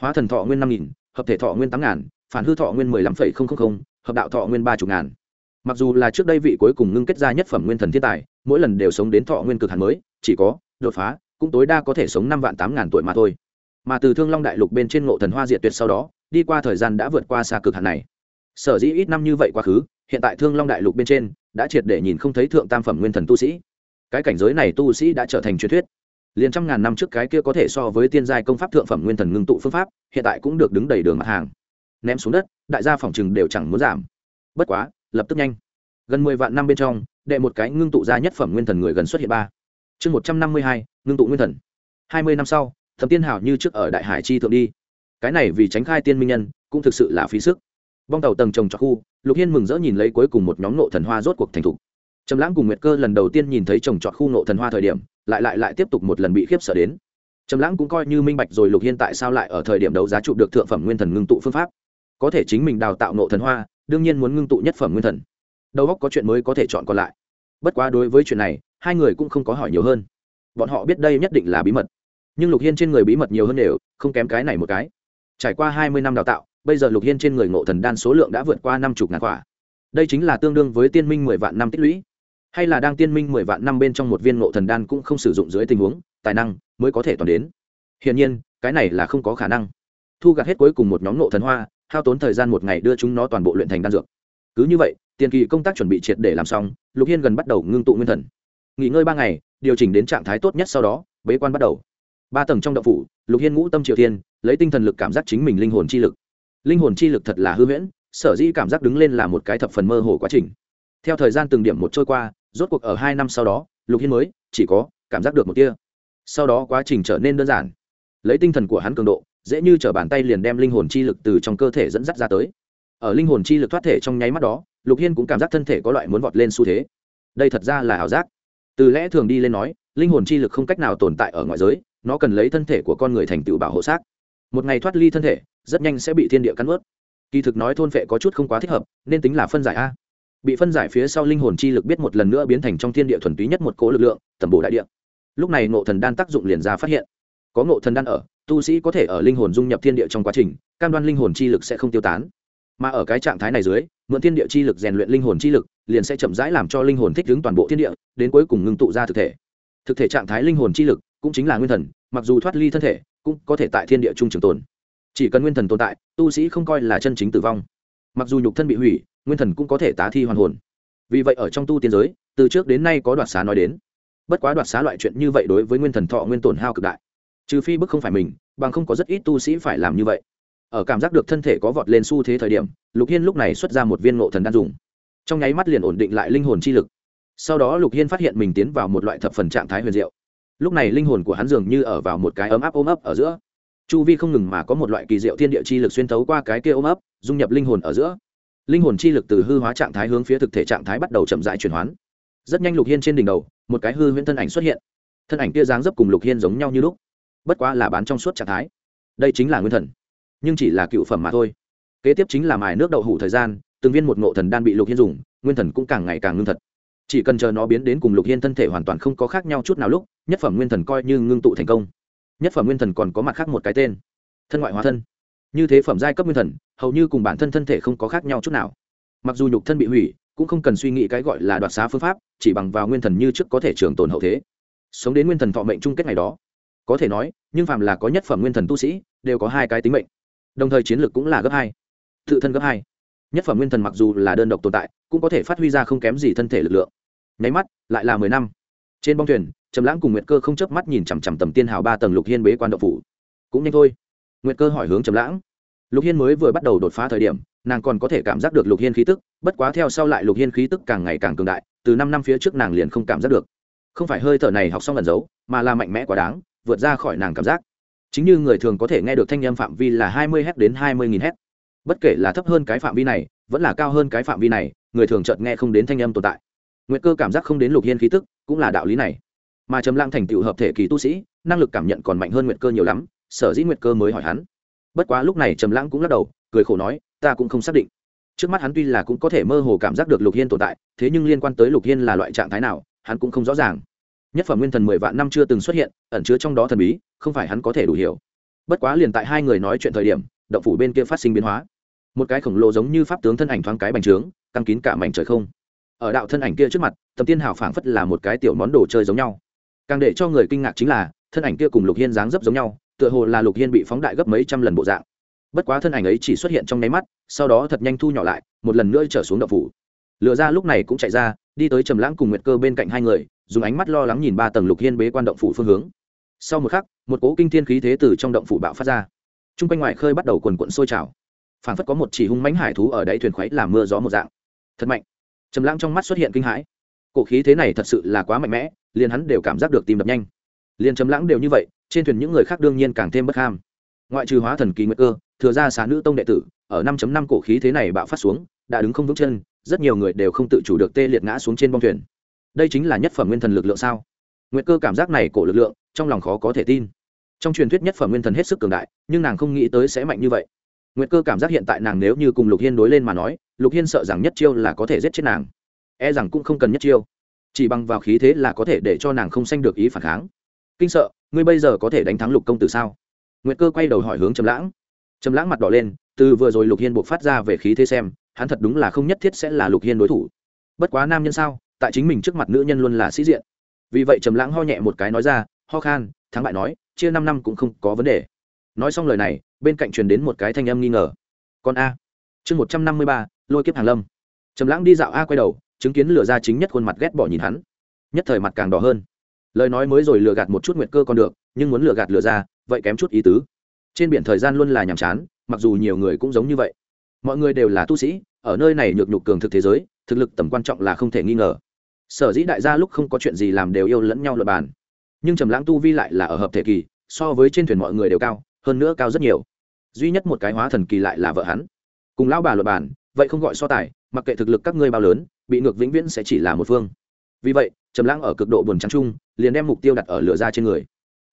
Hóa thần thọ nguyên năm nghìn, hợp thể thọ nguyên tám ngàn, phản hư thọ nguyên mười lăm phẩy không không không, hợp đạo thọ nguyên ba chục ngàn. Mặc dù là trước đây vị cuối cùng ngưng kết ra nhất phẩm nguyên thần thiên tài, mỗi lần đều sống đến thọ nguyên cực hàn mới, chỉ có đột phá, cũng tối đa có thể sống năm vạn tám ngàn tuổi mà thôi. Mà từ thương long đại lục bên trên ngộ thần hoa diệt tuyệt sau đó, đi qua thời gian đã vượt qua xa cực hạn này. Sở dĩ ít năm như vậy quá khứ hiện tại thương long đại lục bên trên đã triệt để nhìn không thấy thượng tam phẩm nguyên thần tu sĩ. Cái cảnh giới này tu sĩ đã trở thành truyền thuyết. Liền trăm ngàn năm trước cái kia có thể so với tiên giai công pháp thượng phẩm nguyên thần ngưng tụ phương pháp, hiện tại cũng được đứng đầy đường mặt hàng. Ném xuống đất, đại gia phòng chừng đều chẳng muốn giảm. Bất quá, lập tức nhanh. Gần mười vạn năm bên trong, đệ một cái ngưng tụ ra nhất phẩm nguyên thần người gần xuất hiện ba. Chương một trăm năm mươi hai, ngưng tụ nguyên thần. Hai mươi năm sau thẩm tiên hảo như trước ở đại hải chi thượng đi. Cái này vì tránh khai tiên minh nhân, cũng thực sự là phí sức bong tàu tầng trồng trọt khu, lục hiên mừng rỡ nhìn lấy cuối cùng một nhóm nộ thần hoa rốt cuộc thành thục. Trầm lãng cùng nguyệt cơ lần đầu tiên nhìn thấy trồng trọt khu nộ thần hoa thời điểm, lại lại lại tiếp tục một lần bị khiếp sợ đến. Trầm lãng cũng coi như minh bạch rồi lục hiên tại sao lại ở thời điểm đấu giá trụ được thượng phẩm nguyên thần ngưng tụ phương pháp. Có thể chính mình đào tạo nộ thần hoa, đương nhiên muốn ngưng tụ nhất phẩm nguyên thần. Đầu óc có chuyện mới có thể chọn còn lại. Bất quá đối với chuyện này, hai người cũng không có hỏi nhiều hơn. Bọn họ biết đây nhất định là bí mật. Nhưng lục hiên trên người bí mật nhiều hơn đều, không kém cái này một cái. Trải qua hai mươi năm đào tạo bây giờ lục hiên trên người ngộ thần đan số lượng đã vượt qua năm chục ngàn quả đây chính là tương đương với tiên minh mười vạn năm tích lũy. Hay là đang tiên minh mười vạn năm bên trong một viên ngộ thần đan cũng không sử dụng dưới tình huống, tài năng mới có thể toàn đến. Hiển nhiên, cái này là không có khả năng. Thu gặt hết cuối cùng một nhóm ngộ thần hoa, hao tốn thời gian một ngày đưa chúng nó toàn bộ luyện thành đan dược. Cứ như vậy, tiền kỳ công tác chuẩn bị triệt để làm xong, lục hiên gần bắt đầu ngưng tụ nguyên thần. Nghỉ ngơi ba ngày, điều chỉnh đến trạng thái tốt nhất sau đó, bế quan bắt đầu. Ba tầng trong đậu phủ, lục hiên ngũ tâm triều thiên, lấy tinh thần lực cảm giác chính mình linh hồn chi lực linh hồn chi lực thật là hư huyễn, sở dĩ cảm giác đứng lên là một cái thập phần mơ hồ quá trình. Theo thời gian từng điểm một trôi qua, rốt cuộc ở hai năm sau đó, lục hiên mới, chỉ có, cảm giác được một tia. Sau đó quá trình trở nên đơn giản. Lấy tinh thần của hắn cường độ, dễ như t r ở bàn tay liền đem linh hồn chi lực từ trong cơ thể dẫn dắt ra tới. Ở linh hồn chi lực thoát thể trong nháy mắt đó, lục hiên cũng cảm giác thân thể có loại muốn vọt lên xu thế. Đây thật ra là ảo giác. Từ lẽ thường đi lên nói, linh hồn chi lực không cách nào tồn tại ở ngoại giới, nó cần lấy thân thể của con người thành tựu bảo hộ xác. Một ngày thoát ly thân thể rất nhanh sẽ bị thiên địa cắn ướt. Kỳ thực nói thôn vệ có chút không quá thích hợp, nên tính là phân giải a. Bị phân giải phía sau linh hồn chi lực biết một lần nữa biến thành trong thiên địa thuần túy nhất một cỗ lực lượng, tầm bổ đại địa. Lúc này ngộ thần đan tác dụng liền ra phát hiện. Có ngộ thần đan ở, tu sĩ có thể ở linh hồn dung nhập thiên địa trong quá trình, cam đoan linh hồn chi lực sẽ không tiêu tán. Mà ở cái trạng thái này dưới, mượn thiên địa chi lực rèn luyện linh hồn chi lực, liền sẽ chậm rãi làm cho linh hồn thích ứng toàn bộ thiên địa, đến cuối cùng ngưng tụ ra thực thể. Thực thể trạng thái linh hồn chi lực cũng chính là nguyên thần, mặc dù thoát ly thân thể, cũng có thể tại thiên địa trung trường tồn chỉ cần nguyên thần tồn tại, tu sĩ không coi là chân chính tử vong. Mặc dù nhục thân bị hủy, nguyên thần cũng có thể tá thi hoàn hồn. Vì vậy ở trong tu tiên giới, từ trước đến nay có đoạt xá nói đến. Bất quá đoạt xá loại chuyện như vậy đối với nguyên thần thọ nguyên tổn hao cực đại. Trừ phi bức không phải mình, bằng không có rất ít tu sĩ phải làm như vậy. Ở cảm giác được thân thể có vọt lên xu thế thời điểm, lục hiên lúc này xuất ra một viên ngộ thần đan dùng. Trong nháy mắt liền ổn định lại linh hồn chi lực. Sau đó lục hiên phát hiện mình tiến vào một loại thập phần trạng thái huyền diệu. Lúc này linh hồn của hắn dường như ở vào một cái ấm áp ôm ấp ở giữa chu vi không ngừng mà có một loại kỳ diệu thiên địa chi lực xuyên thấu qua cái kia ôm ấp, dung nhập linh hồn ở giữa. Linh hồn chi lực từ hư hóa trạng thái hướng phía thực thể trạng thái bắt đầu chậm dại chuyển hoán rất nhanh lục hiên trên đỉnh đầu, một cái hư huyễn thân ảnh xuất hiện. Thân ảnh kia dáng dấp cùng lục hiên giống nhau như lúc, bất quá là bán trong suốt trạng thái. Đây chính là nguyên thần, nhưng chỉ là cựu phẩm mà thôi. Kế tiếp chính là mài nước đậu hủ thời gian, từng viên một ngộ thần đan bị lục hiên dùng, nguyên thần cũng càng ngày càng ngưng thật. Chỉ cần chờ nó biến đến cùng lục hiên thân thể hoàn toàn không có khác nhau chút nào lúc, nhất phẩm nguyên thần coi như ngưng tụ thành công nhất phẩm nguyên thần còn có mặt khác một cái tên. Thân ngoại hóa thân. Như thế phẩm giai cấp nguyên thần, hầu như cùng bản thân thân thể không có khác nhau chút nào. Mặc dù nhục thân bị hủy, cũng không cần suy nghĩ cái gọi là đoạt xá phương pháp, chỉ bằng vào nguyên thần như trước có thể trường tồn hậu thế. Sống đến nguyên thần thọ mệnh chung kết ngày đó. Có thể nói, nhưng phàm là có nhất phẩm nguyên thần tu sĩ, đều có hai cái tính mệnh. Đồng thời chiến lược cũng là gấp hai. Tự thân gấp hai. Nhất phẩm nguyên thần mặc dù là đơn độc tồn tại, cũng có thể phát huy ra không kém gì thân thể lực lượng. Nháy mắt, lại là mười năm. Trên bong thuyền trầm lãng cùng nguyệt cơ không chớp mắt nhìn chằm chằm tầm tiên hào ba tầng lục hiên bế quan đậu phủ. Cũng nhanh thôi. Nguyệt cơ hỏi hướng trầm lãng. Lục hiên mới vừa bắt đầu đột phá thời điểm, nàng còn có thể cảm giác được lục hiên khí tức, bất quá theo sau lại lục hiên khí tức càng ngày càng cường đại, từ năm năm phía trước nàng liền không cảm giác được. Không phải hơi thở này học xong lần giấu, mà là mạnh mẽ quá đáng, vượt ra khỏi nàng cảm giác. Chính như người thường có thể nghe được thanh âm phạm vi là hai mươi h đến hai mươi nghìn h bất kể là thấp hơn cái phạm vi này, vẫn là cao hơn cái phạm vi này, người thường chợt nghe không đến thanh âm tồn tại. Nguyệt cơ cảm giác không đến lục hiên khí tức, cũng là đạo lý này mà trầm lãng thành tựu hợp thể kỳ tu sĩ, năng lực cảm nhận còn mạnh hơn nguyệt cơ nhiều lắm, sở dĩ nguyệt cơ mới hỏi hắn. Bất quá lúc này trầm lãng cũng lắc đầu, cười khổ nói, ta cũng không xác định. Trước mắt hắn tuy là cũng có thể mơ hồ cảm giác được lục hiên tồn tại, thế nhưng liên quan tới lục hiên là loại trạng thái nào, hắn cũng không rõ ràng. Nhất phẩm nguyên thần mười vạn năm chưa từng xuất hiện, ẩn chứa trong đó thần bí, không phải hắn có thể đủ hiểu. Bất quá liền tại hai người nói chuyện thời điểm, động phủ bên kia phát sinh biến hóa. Một cái khổng lồ giống như pháp tướng thân ảnh thoáng cái bành trướng, căng kín cả mảnh trời không. Ở đạo thân ảnh kia trước mặt, tầm tiên hào phảng phất là một cái tiểu món đồ chơi giống nhau càng để cho người kinh ngạc chính là, thân ảnh kia cùng lục hiên dáng dấp giống nhau, tựa hồ là lục hiên bị phóng đại gấp mấy trăm lần bộ dạng. Bất quá thân ảnh ấy chỉ xuất hiện trong nháy mắt, sau đó thật nhanh thu nhỏ lại, một lần nữa trở xuống đậu phủ. Lựa ra lúc này cũng chạy ra, đi tới trầm lãng cùng nguyệt cơ bên cạnh hai người, dùng ánh mắt lo lắng nhìn ba tầng lục hiên bế quan động phủ phương hướng. Sau một khắc, một cỗ kinh thiên khí thế từ trong động phủ bạo phát ra. T r u n g quanh ngoài khơi bắt đầu quần quận sôi trào. Phảng phất có một chỉ hung mánh hải thú ở đáy thuyền khuấy làm mưa gió một dạng. Thật mạnh. Trầm lãng trong mắt xuất hiện kinh hãi cổ khí thế này thật sự là quá mạnh mẽ, liền hắn đều cảm giác được tim đập nhanh. Liền chấm lãng đều như vậy, trên thuyền những người khác đương nhiên càng thêm bất ham. Ngoại trừ hóa thần kỳ nguyệt cơ, thừa ra xá nữ tông đệ tử, ở năm năm cổ khí thế này bạo phát xuống, đã đứng không vững chân, rất nhiều người đều không tự chủ được tê liệt ngã xuống trên bong thuyền. Đây chính là nhất phẩm nguyên thần lực lượng sao? Nguyệt cơ cảm giác này cổ lực lượng, trong lòng khó có thể tin. Trong truyền thuyết nhất phẩm nguyên thần hết sức cường đại, nhưng nàng không nghĩ tới sẽ mạnh như vậy. Nguyệt cơ cảm giác hiện tại nàng nếu như cùng lục hiên đối lên mà nói, lục hiên sợ rằng nhất chiêu là có thể giết chết nàng e rằng cũng không cần nhất chiêu. Chỉ bằng vào khí thế là có thể để cho nàng không sanh được ý phản kháng. Kinh sợ, ngươi bây giờ có thể đánh thắng lục công tử sao? Nguyệt cơ quay đầu hỏi hướng trầm lãng. Trầm lãng mặt đỏ lên, từ vừa rồi lục hiên buộc phát ra về khí thế xem, hắn thật đúng là không nhất thiết sẽ là lục hiên đối thủ. Bất quá nam nhân sao, tại chính mình trước mặt nữ nhân luôn là sĩ diện. Vì vậy trầm lãng ho nhẹ một cái nói ra, ho khan, thắng bại nói, chia năm năm cũng không có vấn đề. Nói xong lời này, bên cạnh truyền đến một cái thanh âm nghi ngờ. Còn a. Chương một trăm năm mươi ba, lôi kiếp hàng lâm. Trầm lãng đi dạo a quay đầu chứng kiến lừa ra chính nhất khuôn mặt ghét bỏ nhìn hắn. Nhất thời mặt càng đỏ hơn. Lời nói mới rồi lừa gạt một chút nguyệt cơ còn được, nhưng muốn lừa gạt lừa ra, vậy kém chút ý tứ. Trên biển thời gian luôn là nhàm chán, mặc dù nhiều người cũng giống như vậy. Mọi người đều là tu sĩ, ở nơi này nhược nhục cường thực thế giới, thực lực tầm quan trọng là không thể nghi ngờ. Sở dĩ đại gia lúc không có chuyện gì làm đều yêu lẫn nhau luật bàn. Nhưng trầm lãng tu vi lại là ở hợp thể kỳ, so với trên thuyền mọi người đều cao, hơn nữa cao rất nhiều. Duy nhất một cái hóa thần kỳ lại là vợ hắn. Cùng lão bà luật bàn, vậy không gọi so tài mặc kệ thực lực các ngươi bao lớn, bị ngược vĩnh viễn sẽ chỉ là một phương. Vì vậy, trầm lãng ở cực độ buồn trắng chung, liền đem mục tiêu đặt ở lửa gia trên người.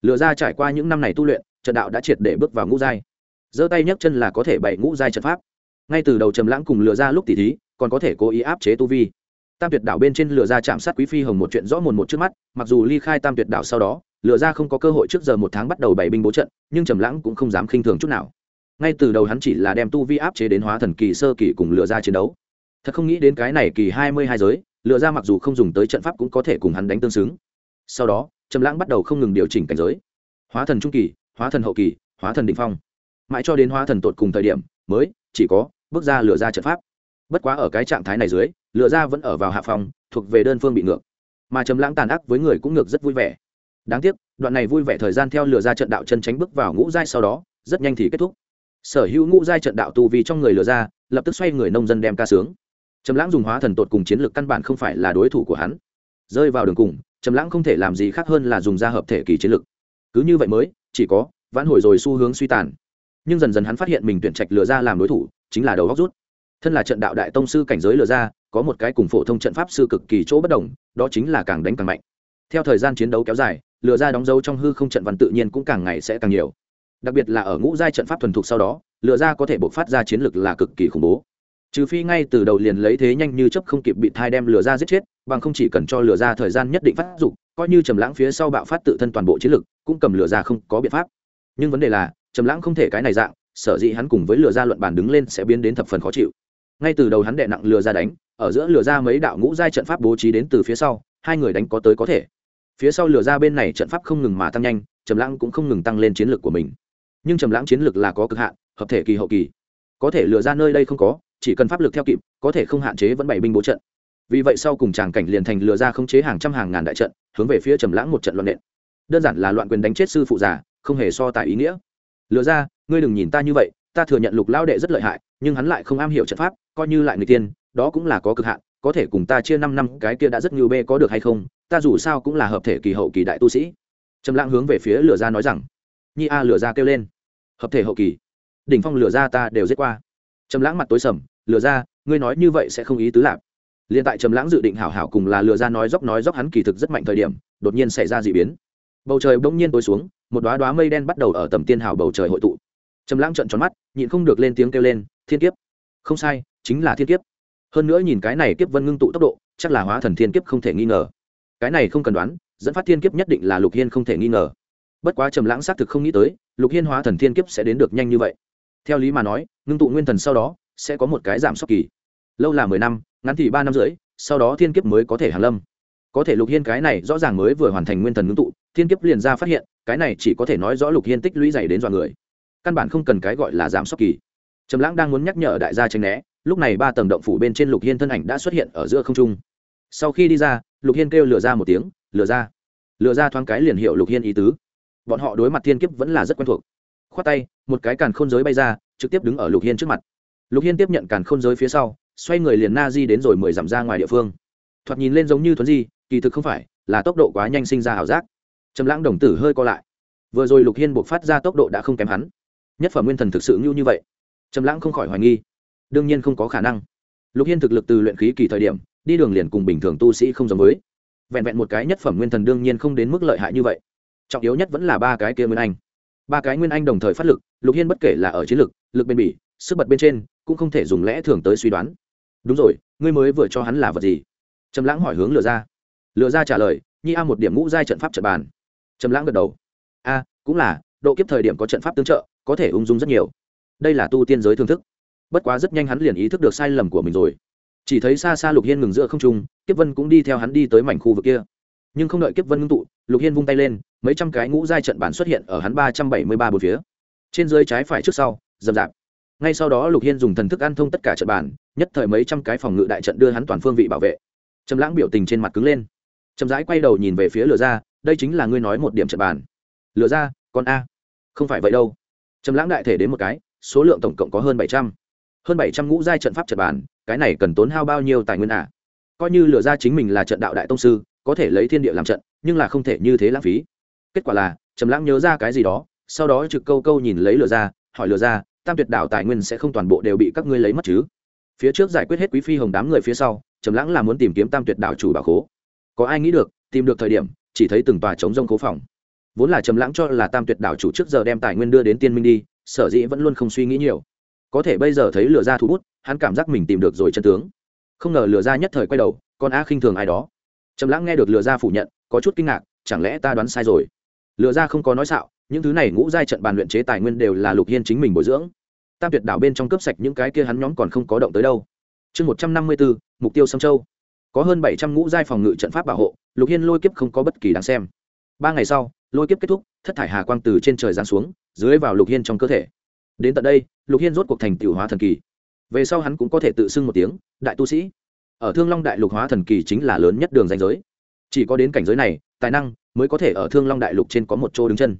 Lửa gia trải qua những năm này tu luyện, trận đạo đã triệt để bước vào ngũ giai. Giơ tay nhấc chân là có thể bày ngũ giai trận pháp. Ngay từ đầu trầm lãng cùng lửa gia lúc tỉ thí, còn có thể cố ý áp chế tu vi. Tam tuyệt đảo bên trên lửa gia chạm sát quý phi hồng một chuyện rõ mồn một trước mắt, mặc dù ly khai tam tuyệt đảo sau đó, lửa ra không có cơ hội trước giờ một tháng bắt đầu bày binh bố trận, nhưng trầm lãng cũng không dám khinh thường chút nào. Ngay từ đầu hắn chỉ là đem tu vi áp chế đến hóa thần kỳ sơ kỳ cùng lửa ra chiến đấu thật không nghĩ đến cái này kỳ hai mươi hai giới, lựa ra mặc dù không dùng tới trận pháp cũng có thể cùng hắn đánh tương xứng. Sau đó, trầm lãng bắt đầu không ngừng điều chỉnh cảnh giới. Hóa thần trung kỳ, hóa thần hậu kỳ, hóa thần đỉnh phong. Mãi cho đến hóa thần tột cùng thời điểm, mới chỉ có bước ra lựa ra trận pháp. Bất quá ở cái trạng thái này dưới, lựa ra vẫn ở vào hạ phòng, thuộc về đơn phương bị ngược. Mà trầm lãng tàn ác với người cũng ngược rất vui vẻ. Đáng tiếc, đoạn này vui vẻ thời gian theo lựa ra trận đạo chân tránh bước vào ngũ giai sau đó, rất nhanh thì kết thúc. Sở hữu ngũ giai trận đạo tu vì trong người lừa ra, lập tức xoay người nông dân đem ca sướng trầm lãng dùng hóa thần tột cùng chiến lược căn bản không phải là đối thủ của hắn. Rơi vào đường cùng, trầm lãng không thể làm gì khác hơn là dùng ra hợp thể kỳ chiến lược. Cứ như vậy mới, chỉ có vãn hồi rồi xu hướng suy tàn. Nhưng dần dần hắn phát hiện mình tuyển trạch lừa ra làm đối thủ, chính là đầu góc rút. Thân là trận đạo đại tông sư cảnh giới lừa ra, có một cái cùng phổ thông trận pháp sư cực kỳ chỗ bất đồng, đó chính là càng đánh càng mạnh. Theo thời gian chiến đấu kéo dài, lừa ra đóng dấu trong hư không trận văn tự nhiên cũng càng ngày sẽ càng nhiều. Đặc biệt là ở ngũ giai trận pháp thuần thục sau đó, lừa ra có thể bộc phát ra chiến lực là cực kỳ khủng bố trừ phi ngay từ đầu liền lấy thế nhanh như chấp không kịp bị thai đem lừa ra giết chết, bằng không chỉ cần cho lừa ra thời gian nhất định phát dụng coi như trầm lãng phía sau bạo phát tự thân toàn bộ chiến lực, cũng cầm lừa ra không có biện pháp. Nhưng vấn đề là, trầm lãng không thể cái này dạng, sở dĩ hắn cùng với lừa ra luận bàn đứng lên sẽ biến đến thập phần khó chịu. Ngay từ đầu hắn đệ nặng lừa ra đánh, ở giữa lừa ra mấy đạo ngũ giai trận pháp bố trí đến từ phía sau, hai người đánh có tới có thể. Phía sau lừa ra bên này trận pháp không ngừng mà tăng nhanh, trầm lãng cũng không ngừng tăng lên chiến lược của mình. Nhưng trầm lãng chiến lược là có cực hạn, hợp thể kỳ hậu kỳ. Có thể lừa ra nơi đây không có chỉ cần pháp lực theo kịp, có thể không hạn chế vẫn bảy binh bố trận. Vì vậy sau cùng tràng cảnh liền thành lừa ra không chế hàng trăm hàng ngàn đại trận, hướng về phía trầm lãng một trận loạn nện. Đơn giản là loạn quyền đánh chết sư phụ già, không hề so tài ý nghĩa. Lừa ra, ngươi đừng nhìn ta như vậy, ta thừa nhận lục lao đệ rất lợi hại, nhưng hắn lại không am hiểu trận pháp, coi như lại người tiên, đó cũng là có cực hạn, có thể cùng ta chia năm năm, cái kia đã rất nhiều bê có được hay không, ta dù sao cũng là hợp thể kỳ hậu kỳ đại tu sĩ. Trầm lãng hướng về phía lửa ra nói rằng. Nhi a lửa ra kêu lên. Hợp thể hậu kỳ, đỉnh phong lửa ra ta đều giết qua trầm lãng mặt tối sầm, lừa ra, ngươi nói như vậy sẽ không ý tứ lạp liền tại trầm lãng dự định hảo hảo cùng là lừa ra nói dốc nói dốc hắn kỳ thực rất mạnh thời điểm, đột nhiên xảy ra dị biến. Bầu trời bỗng nhiên tối xuống, một đóa đóa mây đen bắt đầu ở tầm tiên hào bầu trời hội tụ. Trầm lãng trợn tròn mắt, nhịn không được lên tiếng kêu lên, thiên kiếp. Không sai, chính là thiên kiếp. Hơn nữa nhìn cái này kiếp vân ngưng tụ tốc độ, chắc là hóa thần thiên kiếp không thể nghi ngờ. Cái này không cần đoán, dẫn phát thiên kiếp nhất định là lục hiên không thể nghi ngờ. Bất quá trầm lãng xác thực không nghĩ tới, lục hiên hóa thần thiên kiếp sẽ đến được nhanh như vậy theo lý mà nói, ngưng tụ nguyên thần sau đó, sẽ có một cái giảm sốc kỳ. Lâu là mười năm, ngắn thì ba năm rưỡi, sau đó thiên kiếp mới có thể hàn lâm. Có thể lục hiên cái này rõ ràng mới vừa hoàn thành nguyên thần ngưng tụ, thiên kiếp liền ra phát hiện, cái này chỉ có thể nói rõ lục hiên tích lũy dày đến dọa người. Căn bản không cần cái gọi là giảm sốc kỳ. Trầm lãng đang muốn nhắc nhở đại gia tranh né, lúc này ba tầng động phủ bên trên lục hiên thân ảnh đã xuất hiện ở giữa không trung. Sau khi đi ra, lục hiên kêu lừa ra một tiếng lừa ra. Lừa ra thoáng cái liền hiệu lục hiên ý tứ. Bọn họ đối mặt thiên kiếp vẫn là rất quen thuộc khoát tay, một cái càn khôn giới bay ra, trực tiếp đứng ở lục hiên trước mặt. Lục hiên tiếp nhận càn khôn giới phía sau, xoay người liền na di đến rồi mười dặm ra ngoài địa phương. Thoạt nhìn lên giống như thuấn di, kỳ thực không phải, là tốc độ quá nhanh sinh ra ảo giác. Trầm lãng đồng tử hơi co lại. Vừa rồi lục hiên buộc phát ra tốc độ đã không kém hắn. Nhất phẩm nguyên thần thực sự ngưu như vậy. Trầm lãng không khỏi hoài nghi. Đương nhiên không có khả năng. Lục hiên thực lực từ luyện khí kỳ thời điểm, đi đường liền cùng bình thường tu sĩ không giống với. Vẹn vẹn một cái nhất phẩm nguyên thần đương nhiên không đến mức lợi hại như vậy. Trọng yếu nhất vẫn là ba cái kia nguyên anh ba cái nguyên anh đồng thời phát lực, lục hiên bất kể là ở chiến lực lực bên bỉ, sức bật bên trên, cũng không thể dùng lẽ thường tới suy đoán. Đúng rồi, ngươi mới vừa cho hắn là vật gì? Trầm lãng hỏi hướng lừa ra lừa ra trả lời, nhi a một điểm ngũ giai trận pháp trận bàn. Trầm lãng gật đầu. A, cũng là, độ kiếp thời điểm có trận pháp tương trợ, có thể ung dung rất nhiều. Đây là tu tiên giới thương thức. Bất quá rất nhanh hắn liền ý thức được sai lầm của mình rồi. Chỉ thấy xa xa lục hiên ngừng giữa không trung, kiếp vân cũng đi theo hắn đi tới mảnh khu vực kia. Nhưng không đợi kiếp vân ngưng tụ lục hiên vung tay lên mấy trăm cái ngũ giai trận bản xuất hiện ở hắn ba trăm bảy mươi ba bốn phía. Trên dưới trái phải trước sau dầm dạp ngay sau đó lục hiên dùng thần thức ăn thông tất cả trận bản nhất thời mấy trăm cái phòng ngự đại trận đưa hắn toàn phương vị bảo vệ. Trầm lãng biểu tình trên mặt cứng lên. Trầm rãi quay đầu nhìn về phía lửa ra đây chính là ngươi nói một điểm trận bản? lửa ra còn a. Không phải vậy đâu. Trầm lãng đại thể đến một cái số lượng tổng cộng có hơn bảy trăm. Hơn bảy trăm ngũ giai trận pháp trận bản, cái này cần tốn hao bao nhiêu tài nguyên à? Coi như lửa ra chính mình là trận đạo đại tông sư có thể lấy thiên địa làm trận nhưng là không thể như thế lãng phí. Kết quả là, trầm lãng nhớ ra cái gì đó, sau đó trực câu câu nhìn lấy lửa ra, hỏi lửa ra, tam tuyệt đảo tài nguyên sẽ không toàn bộ đều bị các ngươi lấy mất chứ? Phía trước giải quyết hết quý phi hồng đám người phía sau, trầm lãng là muốn tìm kiếm tam tuyệt đảo chủ bảo khố. Có ai nghĩ được, tìm được thời điểm, chỉ thấy từng tòa trống rông cố phòng. Vốn là trầm lãng cho là tam tuyệt đảo chủ trước giờ đem tài nguyên đưa đến tiên minh đi, sở dĩ vẫn luôn không suy nghĩ nhiều. Có thể bây giờ thấy lửa ra thu bút, hắn cảm giác mình tìm được rồi chân tướng. Không ngờ lửa ra nhất thời quay đầu, con a khinh thường ai đó. Trầm lãng nghe được lửa ra phủ nhận có chút kinh ngạc, chẳng lẽ ta đoán sai rồi? Lừa ra không có nói xạo, những thứ này ngũ giai trận bàn luyện chế tài nguyên đều là lục hiên chính mình bồi dưỡng. Tam tuyệt đảo bên trong cướp sạch những cái kia hắn nhóm còn không có động tới đâu. Chương một trăm năm mươi bốn mục tiêu sâm châu. Có hơn bảy trăm ngũ giai phòng ngự trận pháp bảo hộ, lục hiên lôi kiếp không có bất kỳ đáng xem. Ba ngày sau, lôi kiếp kết thúc, thất thải hà quang từ trên trời giáng xuống, dưới vào lục hiên trong cơ thể. Đến tận đây, lục hiên rốt cuộc thành tiểu hóa thần kỳ. Về sau hắn cũng có thể tự xưng một tiếng, đại tu sĩ. Ở thương long đại lục hóa thần kỳ chính là lớn nhất đường danh giới chỉ có đến cảnh giới này, tài năng mới có thể ở thương long đại lục trên có một chỗ đứng chân.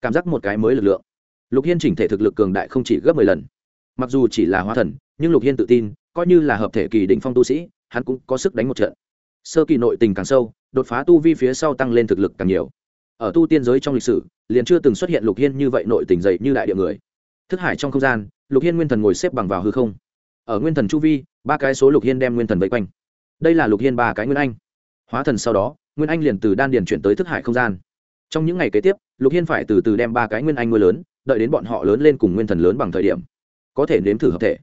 Cảm giác một cái mới lực lượng. Lục hiên chỉnh thể thực lực cường đại không chỉ gấp mười lần. Mặc dù chỉ là hóa thần, nhưng lục hiên tự tin, coi như là hợp thể kỳ đỉnh phong tu sĩ, hắn cũng có sức đánh một trận. Sơ kỳ nội tình càng sâu, đột phá tu vi phía sau tăng lên thực lực càng nhiều. Ở tu tiên giới trong lịch sử, liền chưa từng xuất hiện lục hiên như vậy nội tình dày như đại địa người. Thức hải trong không gian, lục hiên nguyên thần ngồi xếp bằng vào hư không. Ở nguyên thần chu vi, ba cái số lục hiên đem nguyên thần vây quanh. Đây là lục hiên ba cái nguyên anh hóa thần sau đó, nguyên anh liền từ đan điền chuyển tới thức hải không gian. Trong những ngày kế tiếp, lục hiên phải từ từ đem ba cái nguyên anh nuôi lớn, đợi đến bọn họ lớn lên cùng nguyên thần lớn bằng thời điểm, có thể nếm thử hợp thể.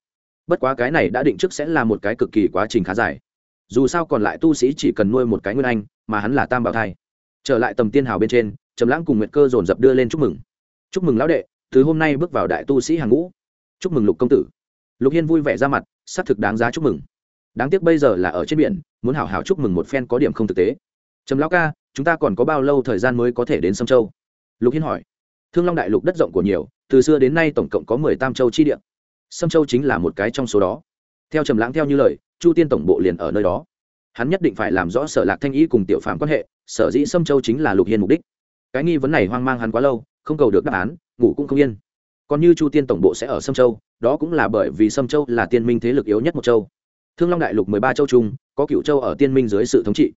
Bất quá cái này đã định trước sẽ là một cái cực kỳ quá trình khá dài. Dù sao còn lại tu sĩ chỉ cần nuôi một cái nguyên anh, mà hắn là tam bảo thai. Trở lại tầm tiên hào bên trên, trầm lãng cùng nguyệt cơ dồn dập đưa lên chúc mừng. Chúc mừng lão đệ, từ hôm nay bước vào đại tu sĩ hàng ngũ. Chúc mừng lục công tử. Lục hiên vui vẻ ra mặt, xác thực đáng giá chúc mừng đáng tiếc bây giờ là ở trên biển, muốn hảo hảo chúc mừng một phen có điểm không thực tế. Trầm lão ca, chúng ta còn có bao lâu thời gian mới có thể đến sông châu? Lục hiên hỏi. Thương long đại lục đất rộng của nhiều, từ xưa đến nay tổng cộng có mười tam châu chi địa. Sâm châu chính là một cái trong số đó. Theo trầm lãng theo như lời, chu tiên tổng bộ liền ở nơi đó. Hắn nhất định phải làm rõ sở lạc thanh ý cùng tiểu phạm quan hệ, sở dĩ sâm châu chính là lục hiên mục đích. Cái nghi vấn này hoang mang hắn quá lâu, không cầu được đáp án, ngủ cũng không yên. Còn như chu tiên tổng bộ sẽ ở sâm châu, đó cũng là bởi vì sâm châu là tiên minh thế lực yếu nhất một châu thương long đại lục mười ba châu trung có cựu châu ở tiên minh dưới sự thống trị.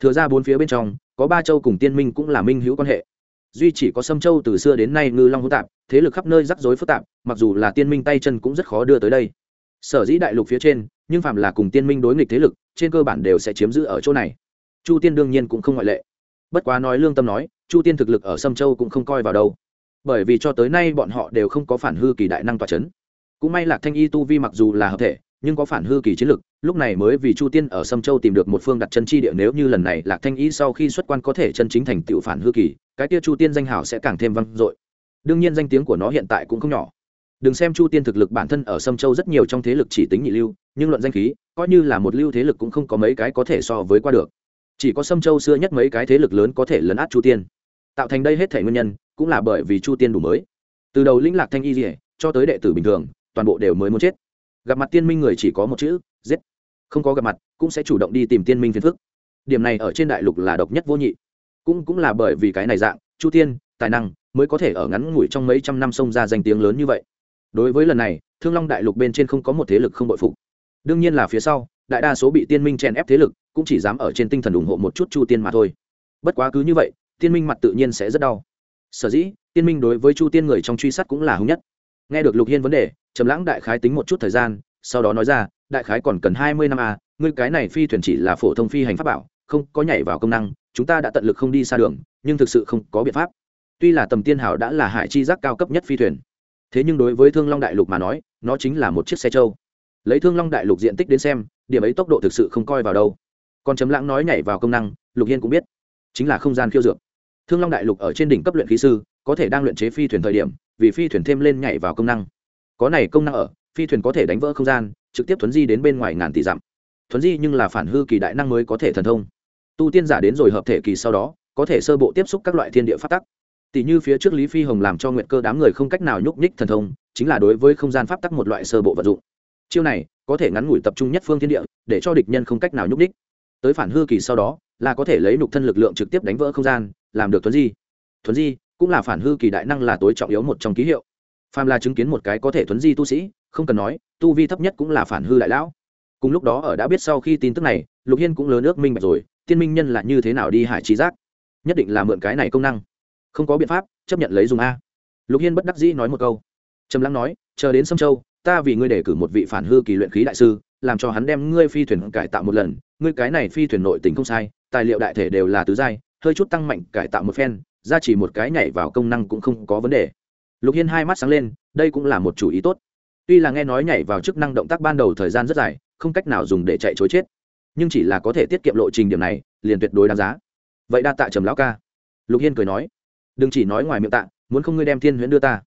Thừa ra bốn phía bên trong, có ba châu cùng tiên minh cũng là minh hữu quan hệ. Duy chỉ có sâm châu từ xưa đến nay ngư long hỗn tạp, thế lực khắp nơi rắc rối phức tạp, mặc dù là tiên minh tay chân cũng rất khó đưa tới đây. Sở dĩ đại lục phía trên, nhưng phạm là cùng tiên minh đối nghịch thế lực, trên cơ bản đều sẽ chiếm giữ ở chỗ này. Chu tiên đương nhiên cũng không ngoại lệ. Bất quá nói lương tâm nói, chu tiên thực lực ở sâm châu cũng không coi vào đâu. Bởi vì cho tới nay bọn họ đều không có phản hư kỳ đại năng tòa c h ấ n cũng may lạc thanh y tu vi mặc dù là hợp thể nhưng có phản hư kỳ chiến lực, lúc này mới vì chu tiên ở sâm châu tìm được một phương đặt chân chi địa nếu như lần này lạc thanh y sau khi xuất quan có thể chân chính thành tựu phản hư kỳ, cái kia chu tiên danh hào sẽ càng thêm vang dội. Đương nhiên danh tiếng của nó hiện tại cũng không nhỏ. Đừng xem chu tiên thực lực bản thân ở sâm châu rất nhiều trong thế lực chỉ tính nhị lưu, nhưng luận danh khí, coi như là một lưu thế lực cũng không có mấy cái có thể so với qua được. Chỉ có sâm châu xưa nhất mấy cái thế lực lớn có thể lấn át chu tiên. Tạo thành đây hết thảy nguyên nhân, cũng là bởi vì chu tiên đủ mới. Từ đầu lĩnh lạc thanh y dỉa cho tới đệ tử bình thường, toàn bộ đều mới muốn chết gặp mặt tiên minh người chỉ có một chữ, giết. Không có gặp mặt, cũng sẽ chủ động đi tìm tiên minh phiền phức. Điểm này ở trên đại lục là độc nhất vô nhị. Cũng cũng là bởi vì cái này dạng, chu tiên tài năng, mới có thể ở ngắn ngủi trong mấy trăm năm xông ra danh tiếng lớn như vậy. Đối với lần này, thương long đại lục bên trên không có một thế lực không bội phục. Đương nhiên là phía sau, đại đa số bị tiên minh chen ép thế lực, cũng chỉ dám ở trên tinh thần ủng hộ một chút chu tiên mà thôi. Bất quá cứ như vậy, tiên minh mặt tự nhiên sẽ rất đau. Sở dĩ, tiên minh đối với chu tiên người trong truy sát cũng là hứng nhất nghe được lục hiên vấn đề, trầm lãng đại khái tính một chút thời gian, sau đó nói ra, đại khái còn cần hai mươi năm à ngươi cái này phi thuyền chỉ là phổ thông phi hành pháp bảo, không có nhảy vào công năng, chúng ta đã tận lực không đi xa đường, nhưng thực sự không có biện pháp. Tuy là tầm tiên hảo đã là hải chi giác cao cấp nhất phi thuyền, thế nhưng đối với thương long đại lục mà nói, nó chính là một chiếc xe trâu. Lấy thương long đại lục diện tích đến xem, điểm ấy tốc độ thực sự không coi vào đâu. Còn chấm lãng nói nhảy vào công năng, lục hiên cũng biết, chính là không gian khiêu dược. Thương long đại lục ở trên đỉnh cấp luyện khí sư, có thể đang luyện chế phi thuyền thời điểm vì phi thuyền thêm lên nhảy vào công năng. Có này công năng ở, phi thuyền có thể đánh vỡ không gian, trực tiếp thuấn di đến bên ngoài ngàn tỷ dặm. Thuấn di nhưng là phản hư kỳ đại năng mới có thể thần thông. Tu tiên giả đến rồi hợp thể kỳ sau đó, có thể sơ bộ tiếp xúc các loại thiên địa phát tắc. Tỷ như phía trước lý phi hồng làm cho nguyện cơ đám người không cách nào nhúc nhích thần thông, chính là đối với không gian pháp tắc một loại sơ bộ vật dụng. Chiêu này, có thể ngắn ngủi tập trung nhất phương thiên địa, để cho địch nhân không cách nào nhúc nhích. Tới phản hư kỳ sau đó, là có thể lấy nục thân lực lượng trực tiếp đánh vỡ không gian, làm được thuấn di. Thuấn di cũng là phản hư kỳ đại năng là tối trọng yếu một trong ký hiệu. Phàm là chứng kiến một cái có thể thuấn di tu sĩ, không cần nói, tu vi thấp nhất cũng là phản hư đại lão. Cùng lúc đó ở đã biết sau khi tin tức này, lục hiên cũng lớn ước minh bạch rồi, tiên minh nhân là như thế nào đi hải trí giác. Nhất định là mượn cái này công năng. Không có biện pháp, chấp nhận lấy dùng a. Lục hiên bất đắc dĩ nói một câu. Trầm lắng nói, chờ đến sâm châu, ta vì ngươi để cử một vị phản hư kỳ luyện khí đại sư, làm cho hắn đem ngươi phi thuyền cải tạo một lần. Ngươi cái này phi thuyền nội tình không sai, tài liệu đại thể đều là tứ giai, hơi chút tăng mạnh cải tạo một phen ra chỉ một cái nhảy vào công năng cũng không có vấn đề. Lục hiên hai mắt sáng lên, đây cũng là một chủ ý tốt. Tuy là nghe nói nhảy vào chức năng động tác ban đầu thời gian rất dài, không cách nào dùng để chạy chối chết, nhưng chỉ là có thể tiết kiệm lộ trình điểm này, liền tuyệt đối đáng giá. Vậy đa tạ trầm lão ca. Lục hiên cười nói, đừng chỉ nói ngoài miệng tạ, muốn không ngươi đem thiên huyễn đưa ta.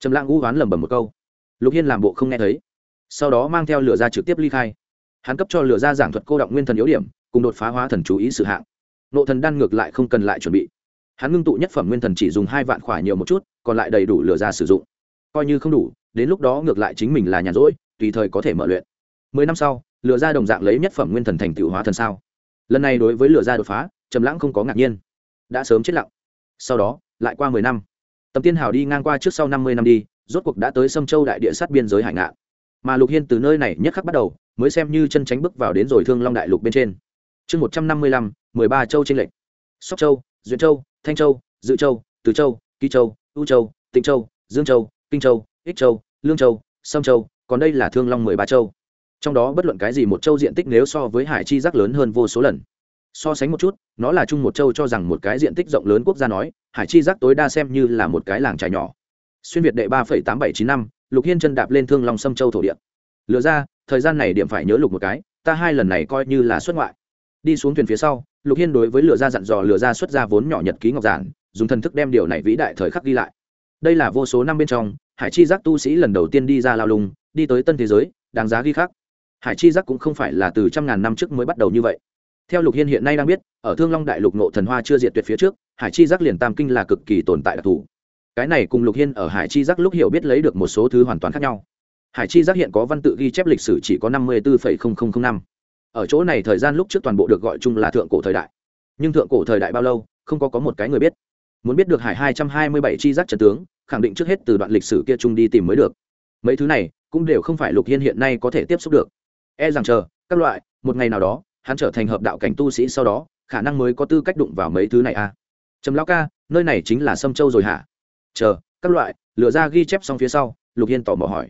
Trầm lãng u oán lẩm bẩm một câu. Lục hiên làm bộ không nghe thấy, sau đó mang theo lửa ra trực tiếp ly khai. Hắn cấp cho lửa ra giảng thuật cô động nguyên thần yếu điểm, cùng đột phá hóa thần chú ý sự hạng. Nộ thần đan ngược lại không cần lại chuẩn bị hắn ngưng tụ nhất phẩm nguyên thần chỉ dùng hai vạn khỏa nhiều một chút, còn lại đầy đủ lửa ra sử dụng. Coi như không đủ, đến lúc đó ngược lại chính mình là nhàn rỗi, tùy thời có thể mở luyện. Mười năm sau lửa ra đồng dạng lấy nhất phẩm nguyên thần thành tựu hóa thần sao? Lần này đối với lửa ra đột phá, trầm lãng không có ngạc nhiên. Đã sớm chết lặng. Sau đó, lại qua mười năm. Tầm tiên hào đi ngang qua trước sau năm mươi năm đi, rốt cuộc đã tới sâm châu đại địa sát biên giới hải ngạn. Mà lục hiên từ nơi này nhất khắc bắt đầu, mới xem như chân tránh bước vào đến rồi thương long đại lục bên trên. Chương một trăm năm mươi lăm, mười ba châu trên lệnh sóc châu duyện châu, thanh châu, dự châu, từ châu Kỳ châu u châu, tịnh châu, dương châu, kinh châu, ích châu, lương châu, sâm châu, còn đây là thương long mười ba châu. Trong đó bất luận cái gì một châu diện tích nếu so với hải chi giác lớn hơn vô số lần. So sánh một chút, nó là chung một châu cho rằng một cái diện tích rộng lớn quốc gia nói, hải chi giác tối đa xem như là một cái làng trài nhỏ. Xuyên việt đệ ba tám bảy chín năm, lục hiên chân đạp lên thương long sâm châu thổ địa. Lựa ra, thời gian này điểm phải nhớ lục một cái, ta hai lần này coi như là xuất ngoại. Đi xuống thuyền phía sau lục hiên đối với lựa ra dặn dò lựa ra xuất ra vốn nhỏ nhật ký ngọc giản, dùng thần thức đem điều này vĩ đại thời khắc ghi lại. Đây là vô số năm bên trong, hải chi giác tu sĩ lần đầu tiên đi ra lao lùng đi tới tân thế giới, đáng giá ghi khắc. Hải chi giác cũng không phải là từ trăm ngàn năm trước mới bắt đầu như vậy. Theo lục hiên hiện nay đang biết, ở thương long đại lục nộ thần hoa chưa diệt tuyệt phía trước, hải chi giác liền tam kinh là cực kỳ tồn tại đặc thù. Cái này cùng lục hiên ở hải chi giác lúc hiểu biết lấy được một số thứ hoàn toàn khác nhau. Hải chi giác hiện có văn tự ghi chép lịch sử chỉ có năm mươi bốn năm ở chỗ này thời gian lúc trước toàn bộ được gọi chung là thượng cổ thời đại. Nhưng thượng cổ thời đại bao lâu, không có có một cái người biết. Muốn biết được hải hai trăm hai mươi bảy chi giác trần tướng, khẳng định trước hết từ đoạn lịch sử kia chung đi tìm mới được. Mấy thứ này cũng đều không phải lục hiên hiện nay có thể tiếp xúc được. E rằng chờ, các loại, một ngày nào đó, hắn trở thành hợp đạo cảnh tu sĩ sau đó, khả năng mới có tư cách đụng vào mấy thứ này à? Trầm lão ca, nơi này chính là sâm châu rồi hả? Chờ, các loại, lựa ra ghi chép xong phía sau, lục hiên tỏ mò hỏi.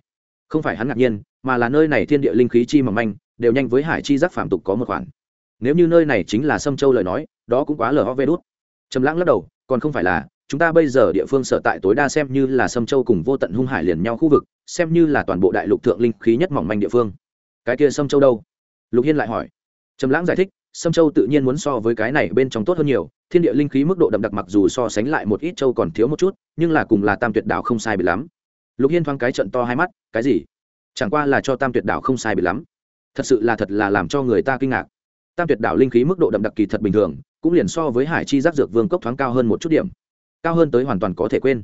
Không phải hắn ngạc nhiên, mà là nơi này thiên địa linh khí chi mỏng manh đều nhanh với hải chi giác phạm tục có một khoản. Nếu như nơi này chính là sâm châu lời nói, đó cũng quá lờ ho vê đốt trầm lãng lắc đầu, còn không phải là, chúng ta bây giờ địa phương sở tại tối đa xem như là sâm châu cùng vô tận hung hải liền nhau khu vực, xem như là toàn bộ đại lục thượng linh khí nhất mỏng manh địa phương. Cái kia sâm châu đâu? Lục hiên lại hỏi. Trầm lãng giải thích, sâm châu tự nhiên muốn so với cái này bên trong tốt hơn nhiều, thiên địa linh khí mức độ đậm đặc mặc dù so sánh lại một ít châu còn thiếu một chút, nhưng là cùng là tam tuyệt đảo không sai bị lắm. Lục hiên thoáng cái trận to hai mắt, cái gì? Chẳng qua là cho tam tuyệt đảo không sai bị lắm thật sự là thật là làm cho người ta kinh ngạc. Tam tuyệt đảo linh khí mức độ đậm đặc kỳ thật bình thường, cũng liền so với hải chi giác dược vương cốc thoáng cao hơn một chút điểm. Cao hơn tới hoàn toàn có thể quên.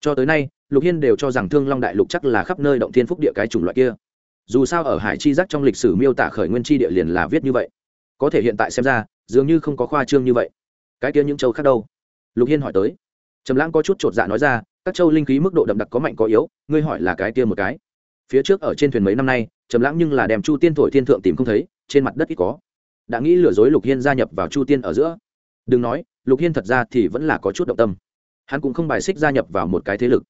Cho tới nay, lục hiên đều cho rằng thương long đại lục chắc là khắp nơi động thiên phúc địa cái chủng loại kia. Dù sao ở hải chi giác trong lịch sử miêu tả khởi nguyên chi địa liền là viết như vậy. Có thể hiện tại xem ra, dường như không có khoa trương như vậy. Cái kia những châu khác đâu? Lục hiên hỏi tới. Trầm lãng có chút chột dạ nói ra, các châu linh khí mức độ đậm đặc có mạnh có yếu, ngươi hỏi là cái kia một cái. Phía trước ở trên thuyền mấy năm nay trầm lãng nhưng là đem chu tiên thổi thiên thượng tìm không thấy, trên mặt đất ít có. Đã nghĩ lừa dối lục hiên gia nhập vào chu tiên ở giữa. Đừng nói, lục hiên thật ra thì vẫn là có chút động tâm. Hắn cũng không bài xích gia nhập vào một cái thế lực.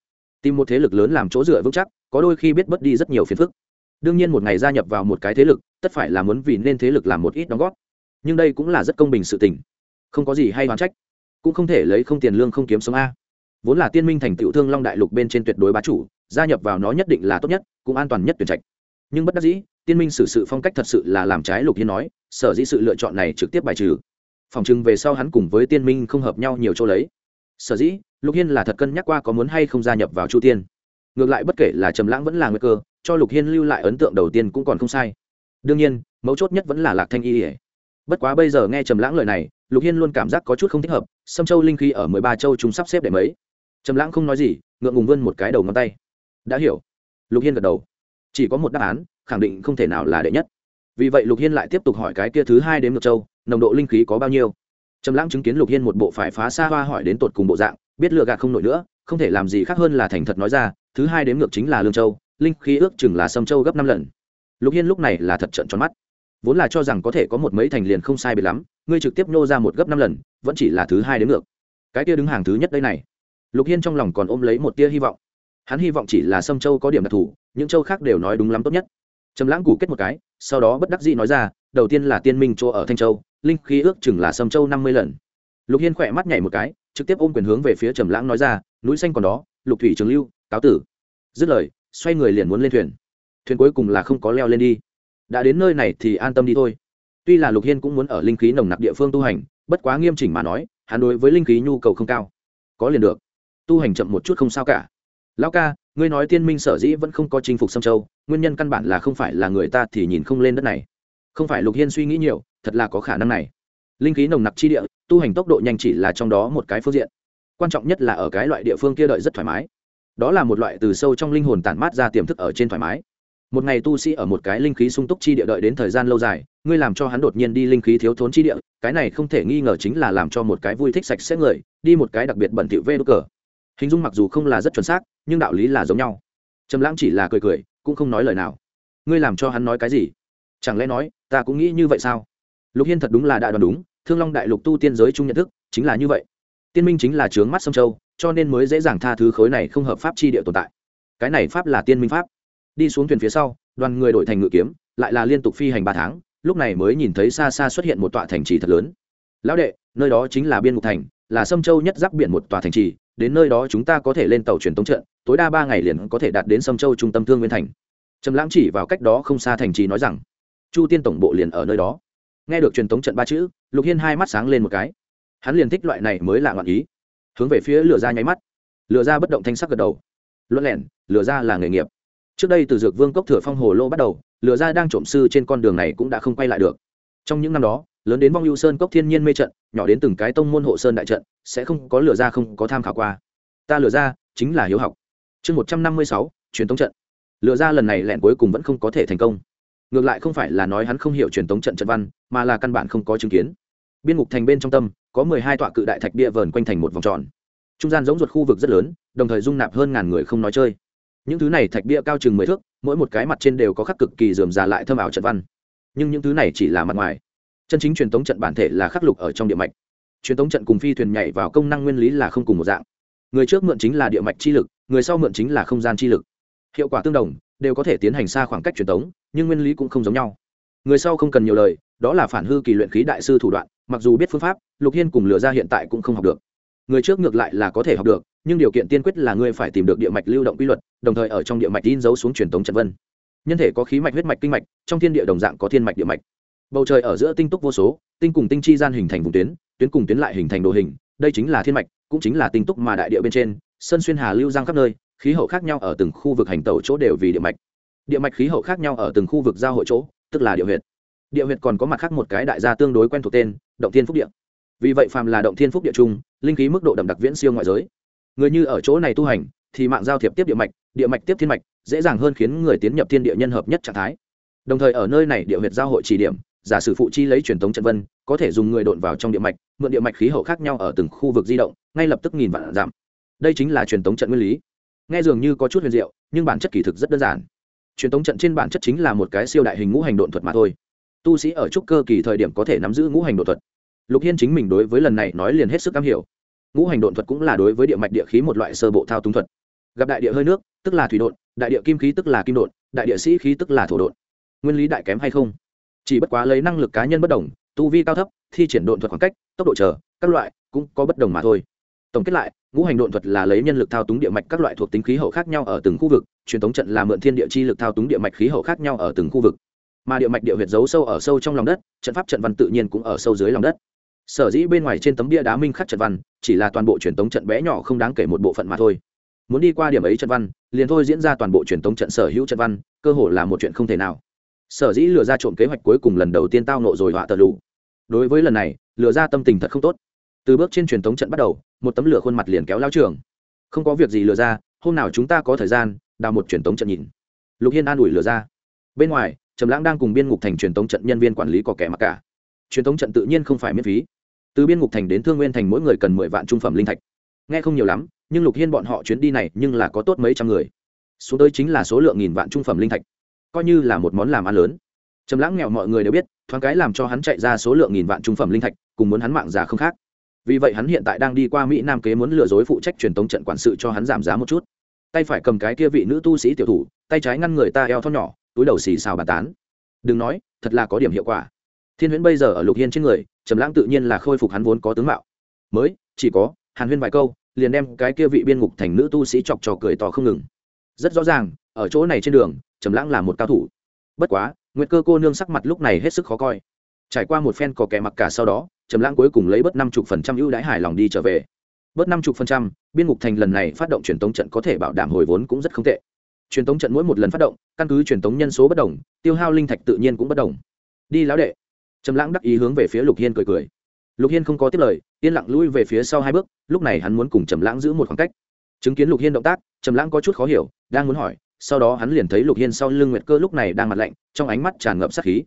Tìm một thế lực lớn làm chỗ dựa vững chắc, có đôi khi biết bớt đi rất nhiều phiền phức. Đương nhiên một ngày gia nhập vào một cái thế lực, tất phải là muốn vì nên thế lực làm một ít đóng góp. Nhưng đây cũng là rất công bình sự tình. Không có gì hay oán trách. Cũng không thể lấy không tiền lương không kiếm sống a. Vốn là tiên minh thành tựu thương long đại lục bên trên tuyệt đối bá chủ, gia nhập vào nó nhất định là tốt nhất, cũng an toàn nhất tuyển trạch nhưng bất đắc dĩ, tiên minh xử sự phong cách thật sự là làm trái lục hiên nói, sở dĩ sự lựa chọn này trực tiếp bài trừ. Phòng chừng về sau hắn cùng với tiên minh không hợp nhau nhiều chỗ lấy. Sở dĩ, lục hiên là thật cân nhắc qua có muốn hay không gia nhập vào chu tiên. Ngược lại bất kể là trầm lãng vẫn là nguy cơ, cho lục hiên lưu lại ấn tượng đầu tiên cũng còn không sai. Đương nhiên, mấu chốt nhất vẫn là lạc thanh y ỉa bất quá bây giờ nghe trầm lãng lời này, lục hiên luôn cảm giác có chút không thích hợp, sâm châu linh khí ở mười ba châu chúng sắp xếp để mấy. Trầm lãng không nói gì, ngượng ngùng vươn một cái đầu ngón tay. Đã hiểu. Lục hiên gật đầu chỉ có một đáp án, khẳng định không thể nào là đệ nhất. Vì vậy lục hiên lại tiếp tục hỏi cái kia thứ hai đến ngược châu, nồng độ linh khí có bao nhiêu? Trầm lãng chứng kiến lục hiên một bộ phải phá xa hoa hỏi đến tột cùng bộ dạng, biết lựa gạt không nổi nữa, không thể làm gì khác hơn là thành thật nói ra, thứ hai đến ngược chính là lương châu, linh khí ước chừng là sâm châu gấp năm lần. Lục hiên lúc này là thật trận tròn mắt. Vốn là cho rằng có thể có một mấy thành liền không sai biệt lắm, ngươi trực tiếp nô ra một gấp năm lần, vẫn chỉ là thứ hai đến ngược. Cái kia đứng hàng thứ nhất đây này. Lục hiên trong lòng còn ôm lấy một tia hy vọng. Hắn hy vọng chỉ là sâm châu có điểm đặc thù những châu khác đều nói đúng lắm tốt nhất. Trầm lãng củ kết một cái, sau đó bất đắc dĩ nói ra, đầu tiên là tiên minh chỗ ở thanh châu, linh khí ước chừng là sâm châu năm mươi lần. Lục hiên khỏe mắt nhảy một cái, trực tiếp ôm quyền hướng về phía trầm lãng nói ra, núi xanh còn đó, lục thủy trường lưu, cáo tử. Dứt lời, xoay người liền muốn lên thuyền. Thuyền cuối cùng là không có leo lên đi. Đã đến nơi này thì an tâm đi thôi. Tuy là lục hiên cũng muốn ở linh khí nồng nặc địa phương tu hành, bất quá nghiêm chỉnh mà nói, hắn đối với linh khí nhu cầu không cao. Có liền được. Tu hành chậm một chút không sao cả. Lão ca ngươi nói tiên minh sở dĩ vẫn không có chinh phục sâm châu, nguyên nhân căn bản là không phải là người ta thì nhìn không lên đất này. Không phải lục hiên suy nghĩ nhiều, thật là có khả năng này. Linh khí nồng nặc chi địa, tu hành tốc độ nhanh chỉ là trong đó một cái phương diện. Quan trọng nhất là ở cái loại địa phương kia đợi rất thoải mái. Đó là một loại từ sâu trong linh hồn tản mát ra tiềm thức ở trên thoải mái. Một ngày tu sĩ ở một cái linh khí sung túc chi địa đợi đến thời gian lâu dài, ngươi làm cho hắn đột nhiên đi linh khí thiếu thốn chi địa, cái này không thể nghi ngờ chính là làm cho một cái vui thích sạch sẽ người, đi một cái đặc biệt bẩn thỉu vê đ cờ hình dung mặc dù không là rất chuẩn xác, nhưng đạo lý là giống nhau. Trầm lãng chỉ là cười cười, cũng không nói lời nào. Ngươi làm cho hắn nói cái gì? Chẳng lẽ nói, ta cũng nghĩ như vậy sao? Lục hiên thật đúng là đã đoán đúng, thương long đại lục tu tiên giới chung nhận thức, chính là như vậy. Tiên minh chính là trướng mắt sông châu, cho nên mới dễ dàng tha thứ khối này không hợp pháp chi địa tồn tại. Cái này pháp là tiên minh pháp. Đi xuống thuyền phía sau, đoàn người đổi thành ngự kiếm, lại là liên tục phi hành ba tháng, lúc này mới nhìn thấy xa xa xuất hiện một tọa thành trì thật lớn. Lão đệ, nơi đó chính là biên ngục thành, là sâm châu nhất giáp biển một tòa thành trì đến nơi đó chúng ta có thể lên tàu truyền tống trận, tối đa ba ngày liền có thể đạt đến sâm châu trung tâm thương nguyên thành. Trầm lãng chỉ vào cách đó không xa thành trì nói rằng, chu tiên tổng bộ liền ở nơi đó. Nghe được truyền tống trận ba chữ, lục hiên hai mắt sáng lên một cái. Hắn liền thích loại này mới lạ ngọn ý. Hướng về phía lửa ra nháy mắt. Lửa ra bất động thanh sắc gật đầu. Luận lẻn, lửa ra là nghề nghiệp. Trước đây từ dược vương cốc thừa phong hồ lô bắt đầu, lửa ra đang trộm sư trên con đường này cũng đã không quay lại được. Trong những năm đó lớn đến vong ưu sơn cốc thiên nhiên mê trận, nhỏ đến từng cái tông môn hộ sơn đại trận, sẽ không có lửa ra, không có tham khảo qua. Ta lửa ra, chính là hiếu học. Chương một trăm năm mươi sáu, truyền thống trận. Lửa ra lần này lẹn cuối cùng vẫn không có thể thành công. Ngược lại không phải là nói hắn không hiểu truyền thống trận trận văn, mà là căn bản không có chứng kiến. Biên ngục thành bên trong tâm, có mười hai tọa cự đại thạch địa vờn quanh thành một vòng tròn. Trung gian giống ruột khu vực rất lớn, đồng thời dung nạp hơn ngàn người không nói chơi. Những thứ này thạch bia cao chừng mười thước, mỗi một cái mặt trên đều có khắc cực kỳ dườm già lại thâm ảo trận văn. Nhưng những thứ này chỉ là mặt ngoài chân chính truyền tống trận bản thể là khắc lục ở trong địa mạch. Truyền tống trận cùng phi thuyền nhảy vào công năng nguyên lý là không cùng một dạng. Người trước mượn chính là địa mạch chi lực người sau mượn chính là không gian chi lực. Hiệu quả tương đồng đều có thể tiến hành xa khoảng cách truyền tống, nhưng nguyên lý cũng không giống nhau. Người sau không cần nhiều lời đó là phản hư kỳ luyện khí đại sư thủ đoạn mặc dù biết phương pháp lục hiên cùng lừa ra hiện tại cũng không học được. Người trước ngược lại là có thể học được nhưng điều kiện tiên quyết là ngươi phải tìm được địa mạch lưu động quy luật đồng thời ở trong địa mạch tin dấu xuống truyền tống trận vân. Nhân thể có khí mạch huyết mạch kinh mạch trong thiên địa đồng dạng có thiên mạch địa mạch bầu trời ở giữa tinh túc vô số, tinh cùng tinh chi gian hình thành vùng tuyến tuyến cùng tuyến lại hình thành đồ hình, đây chính là thiên mạch, cũng chính là tinh túc mà đại địa bên trên sân xuyên hà lưu giang khắp nơi, khí hậu khác nhau ở từng khu vực hành tẩu chỗ đều vì địa mạch. Địa mạch khí hậu khác nhau ở từng khu vực giao hội chỗ, tức là địa huyệt. Địa huyệt còn có mặt khác một cái đại gia tương đối quen thuộc tên, động thiên phúc địa. Vì vậy phàm là động thiên phúc địa trung linh khí mức độ đậm đặc viễn siêu ngoại giới. Người như ở chỗ này tu hành, thì mạng giao thiệp tiếp địa mạch địa mạch tiếp thiên mạch, dễ dàng hơn khiến người tiến nhập thiên địa nhân hợp nhất trạng thái. Đồng thời ở nơi này địa huyệt giao hội chỉ điểm giả sử phụ chi lấy truyền thống trận vân, có thể dùng người đột vào trong địa mạch, mượn địa mạch khí hậu khác nhau ở từng khu vực di động, ngay lập tức nghìn vạn giảm. Đây chính là truyền thống trận nguyên lý. Nghe dường như có chút huyền diệu, nhưng bản chất kỳ thực rất đơn giản. Truyền thống trận trên bản chất chính là một cái siêu đại hình ngũ hành độn thuật mà thôi. Tu sĩ ở trúc cơ kỳ thời điểm có thể nắm giữ ngũ hành độn thuật. Lục hiên chính mình đối với lần này nói liền hết sức am hiểu. Ngũ hành độn thuật cũng là đối với địa mạch địa khí một loại sơ bộ thao túng thuật. Gặp đại địa hơi nước, tức là thủy độn, đại địa kim khí tức là kim độn, đại địa sĩ khí tức là thổ độn. Nguyên lý đại kém hay không? Chỉ bất quá lấy năng lực cá nhân bất đồng, tu vi cao thấp, thi triển độn thuật khoảng cách, tốc độ chờ, các loại, cũng có bất đồng mà thôi. Tổng kết lại, ngũ hành độn thuật là lấy nhân lực thao túng địa mạch các loại thuộc tính khí hậu khác nhau ở từng khu vực, truyền thống trận là mượn thiên địa chi lực thao túng địa mạch khí hậu khác nhau ở từng khu vực. Mà địa mạch địa huyệt giấu sâu ở sâu trong lòng đất, trận pháp trận văn tự nhiên cũng ở sâu dưới lòng đất. Sở dĩ bên ngoài trên tấm bia đá minh khắc trận văn, chỉ là toàn bộ truyền thống trận bé nhỏ không đáng kể một bộ phận mà thôi. Muốn đi qua điểm ấy trận văn, liền thôi diễn ra toàn bộ truyền thống trận sở hữu trận văn, cơ hồ là một chuyện không thể nào sở dĩ lừa ra trộm kế hoạch cuối cùng lần đầu tiên tao nộ rồi họa tờ lụ đối với lần này, lừa ra tâm tình thật không tốt. Từ bước trên truyền thống trận bắt đầu, một tấm lửa khuôn mặt liền kéo lao trường. Không có việc gì lừa ra, hôm nào chúng ta có thời gian, đào một truyền thống trận nhìn. Lục hiên an ủi lừa ra. Bên ngoài, trầm lãng đang cùng biên ngục thành truyền thống trận nhân viên quản lý có kẻ mặc cả. Truyền thống trận tự nhiên không phải miễn phí. Từ biên ngục thành đến thương nguyên thành mỗi người cần mười vạn trung phẩm linh thạch. Nghe không nhiều lắm, nhưng lục hiên bọn họ chuyến đi này nhưng là có tốt mấy trăm người. Xuống tới chính là số lượng nghìn vạn trung phẩm linh thạch coi như là một món làm ăn lớn. Trầm lãng nghèo mọi người đều biết, thoáng cái làm cho hắn chạy ra số lượng nghìn vạn trung phẩm linh thạch, cùng muốn hắn mạng già không khác. Vì vậy hắn hiện tại đang đi qua mỹ nam kế muốn lừa dối phụ trách truyền tống trận quản sự cho hắn giảm giá một chút. Tay phải cầm cái kia vị nữ tu sĩ tiểu thủ, tay trái ngăn người ta eo thon nhỏ, túi đầu xì xào bàn tán. Đừng nói, thật là có điểm hiệu quả. Thiên huyễn bây giờ ở lục hiên trên người, trầm lãng tự nhiên là khôi phục hắn vốn có tướng mạo. Mới, chỉ có, hàn huyên vài câu, liền đem cái kia vị biên ngục thành nữ tu sĩ chọc trò cười to không ngừng. Rất rõ ràng, ở chỗ này trên đường trầm lãng là một cao thủ. Bất quá, nguyệt cơ cô nương sắc mặt lúc này hết sức khó coi. Trải qua một phen có kẻ mặc cả sau đó, trầm lãng cuối cùng lấy bớt năm chục phần trăm ưu đãi hài lòng đi trở về. Bớt năm chục phần trăm, biên ngục thành lần này phát động truyền tống trận có thể bảo đảm hồi vốn cũng rất không tệ. Truyền tống trận mỗi một lần phát động, căn cứ truyền tống nhân số bất đồng, tiêu hao linh thạch tự nhiên cũng bất đồng. Đi lão đệ. Trầm lãng đắc ý hướng về phía lục hiên cười cười. Lục hiên không có tiếp lời, yên lặng lui về phía sau hai bước, lúc này hắn muốn cùng trầm lãng giữ một khoảng cách. Chứng kiến lục hiên động tác, trầm lãng có chút khó hiểu, đang muốn hỏi sau đó hắn liền thấy lục hiên sau lưng nguyệt cơ lúc này đang mặt lạnh, trong ánh mắt tràn ngập sát khí.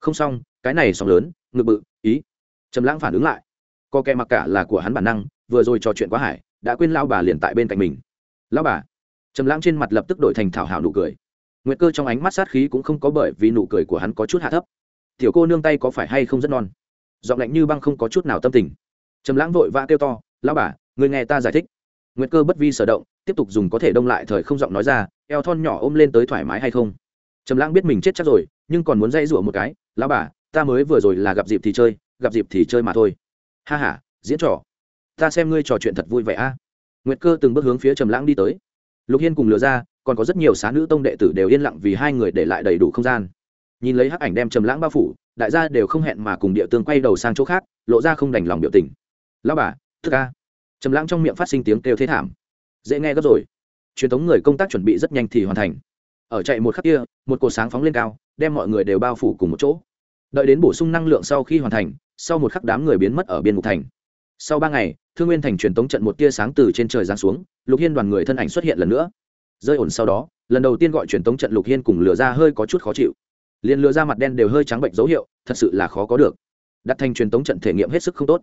Không xong, cái này sóng lớn, ngực bự, ý. Trầm lãng phản ứng lại. Co kẹ mặc cả là của hắn bản năng, vừa rồi trò chuyện quá hải, đã quên lao bà liền tại bên cạnh mình. Lao bà. Trầm lãng trên mặt lập tức đổi thành thảo hảo nụ cười. Nguyệt cơ trong ánh mắt sát khí cũng không có bởi vì nụ cười của hắn có chút hạ thấp. Tiểu cô nương tay có phải hay không rất non? Giọng lạnh như băng không có chút nào tâm tình. Trầm lãng vội vã kêu to lao bà người nghe ta giải thích. Nguyệt cơ bất vi sở động, tiếp tục dùng có thể đông lại thời không giọng nói ra eo thon nhỏ ôm lên tới thoải mái hay không? Trầm lãng biết mình chết chắc rồi, nhưng còn muốn dây rủa một cái, lão bà, ta mới vừa rồi là gặp dịp thì chơi, gặp dịp thì chơi mà thôi. Ha ha, diễn trò. Ta xem ngươi trò chuyện thật vui vẻ a. Nguyệt cơ từng bước hướng phía trầm lãng đi tới. Lục hiên cùng lừa ra, còn có rất nhiều xá nữ tông đệ tử đều yên lặng vì hai người để lại đầy đủ không gian. Nhìn lấy hắc ảnh đem trầm lãng bao phủ, đại gia đều không hẹn mà cùng địa tương quay đầu sang chỗ khác, lộ ra không đành lòng biểu tình. Lão bà, thức a trầm lãng trong miệng phát sinh tiếng kêu thế thảm. Dễ nghe gấp rồi truyền thống người công tác chuẩn bị rất nhanh thì hoàn thành. Ở chạy một khắc kia, một cột sáng phóng lên cao, đem mọi người đều bao phủ cùng một chỗ. Đợi đến bổ sung năng lượng sau khi hoàn thành, sau một khắc đám người biến mất ở biên mục thành. Sau ba ngày, thương nguyên thành truyền tống trận một tia sáng từ trên trời giáng xuống, lục hiên đoàn người thân ảnh xuất hiện lần nữa. Rơi ổn sau đó, lần đầu tiên gọi truyền tống trận lục hiên cùng lửa ra hơi có chút khó chịu. Liền lửa ra mặt đen đều hơi trắng bệnh dấu hiệu, thật sự là khó có được. Đặt thành truyền tống trận thể nghiệm hết sức không tốt.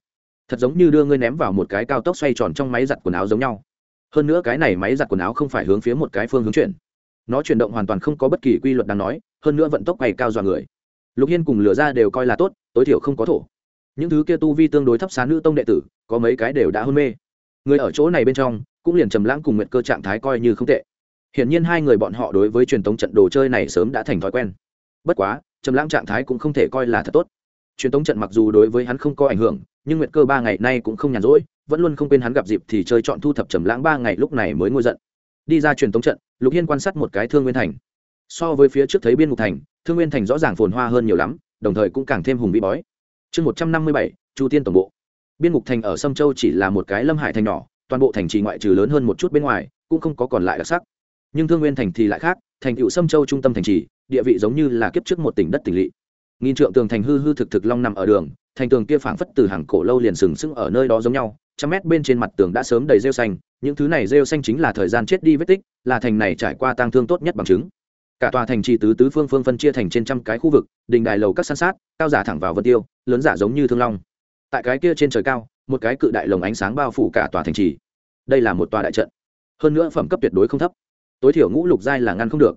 Thật giống như đưa ngươi ném vào một cái cao tốc xoay tròn trong máy giặt quần áo giống nhau hơn nữa cái này máy giặt quần áo không phải hướng phía một cái phương hướng chuyển. Nó chuyển động hoàn toàn không có bất kỳ quy luật đáng nói, hơn nữa vận tốc quay cao dọa người. Lục hiên cùng lửa ra đều coi là tốt, tối thiểu không có thổ. Những thứ kia tu vi tương đối thấp xá nữ tông đệ tử, có mấy cái đều đã hôn mê. Người ở chỗ này bên trong, cũng liền trầm lãng cùng nguyệt cơ trạng thái coi như không tệ. Hiển nhiên hai người bọn họ đối với truyền thống trận đồ chơi này sớm đã thành thói quen. Bất quá, trầm lãng trạng thái cũng không thể coi là thật tốt. Truyền thống trận mặc dù đối với hắn không có ảnh hưởng, nhưng nguyệt cơ ba ngày nay cũng không nhàn rỗi vẫn luôn không quên hắn gặp dịp thì chơi chọn thu thập trầm lãng ba ngày lúc này mới ngôi giận. Đi ra truyền tống trận, lục hiên quan sát một cái thương nguyên thành. So với phía trước thấy biên ngục thành, thương nguyên thành rõ ràng phồn hoa hơn nhiều lắm, đồng thời cũng càng thêm hùng vĩ bói. Chương một trăm năm mươi bảy, chu tiên tổng bộ. Biên ngục thành ở sâm châu chỉ là một cái lâm hải thành nhỏ, toàn bộ thành trì ngoại trừ lớn hơn một chút bên ngoài, cũng không có còn lại đặc sắc. Nhưng thương nguyên thành thì lại khác, thành cựu sâm châu trung tâm thành trì, địa vị giống như là kiếp trước một tỉnh đất tỉnh lỵ. Nghìn trượng tường thành hư hư thực thực long nằm ở đường, thành tường kia phảng phất từ hàng cổ lâu liền sừng sững ở nơi đó giống nhau trăm mét bên trên mặt tường đã sớm đầy rêu xanh, những thứ này rêu xanh chính là thời gian chết đi vết tích, là thành này trải qua tang thương tốt nhất bằng chứng. Cả tòa thành trì tứ tứ phương phương phân chia thành trên trăm cái khu vực, đình đài lầu các san sát, cao giả thẳng vào vân tiêu, lớn giả giống như thương long. Tại cái kia trên trời cao, một cái cự đại lồng ánh sáng bao phủ cả tòa thành trì. Đây là một tòa đại trận. Hơn nữa phẩm cấp tuyệt đối không thấp. Tối thiểu ngũ lục giai là ngăn không được.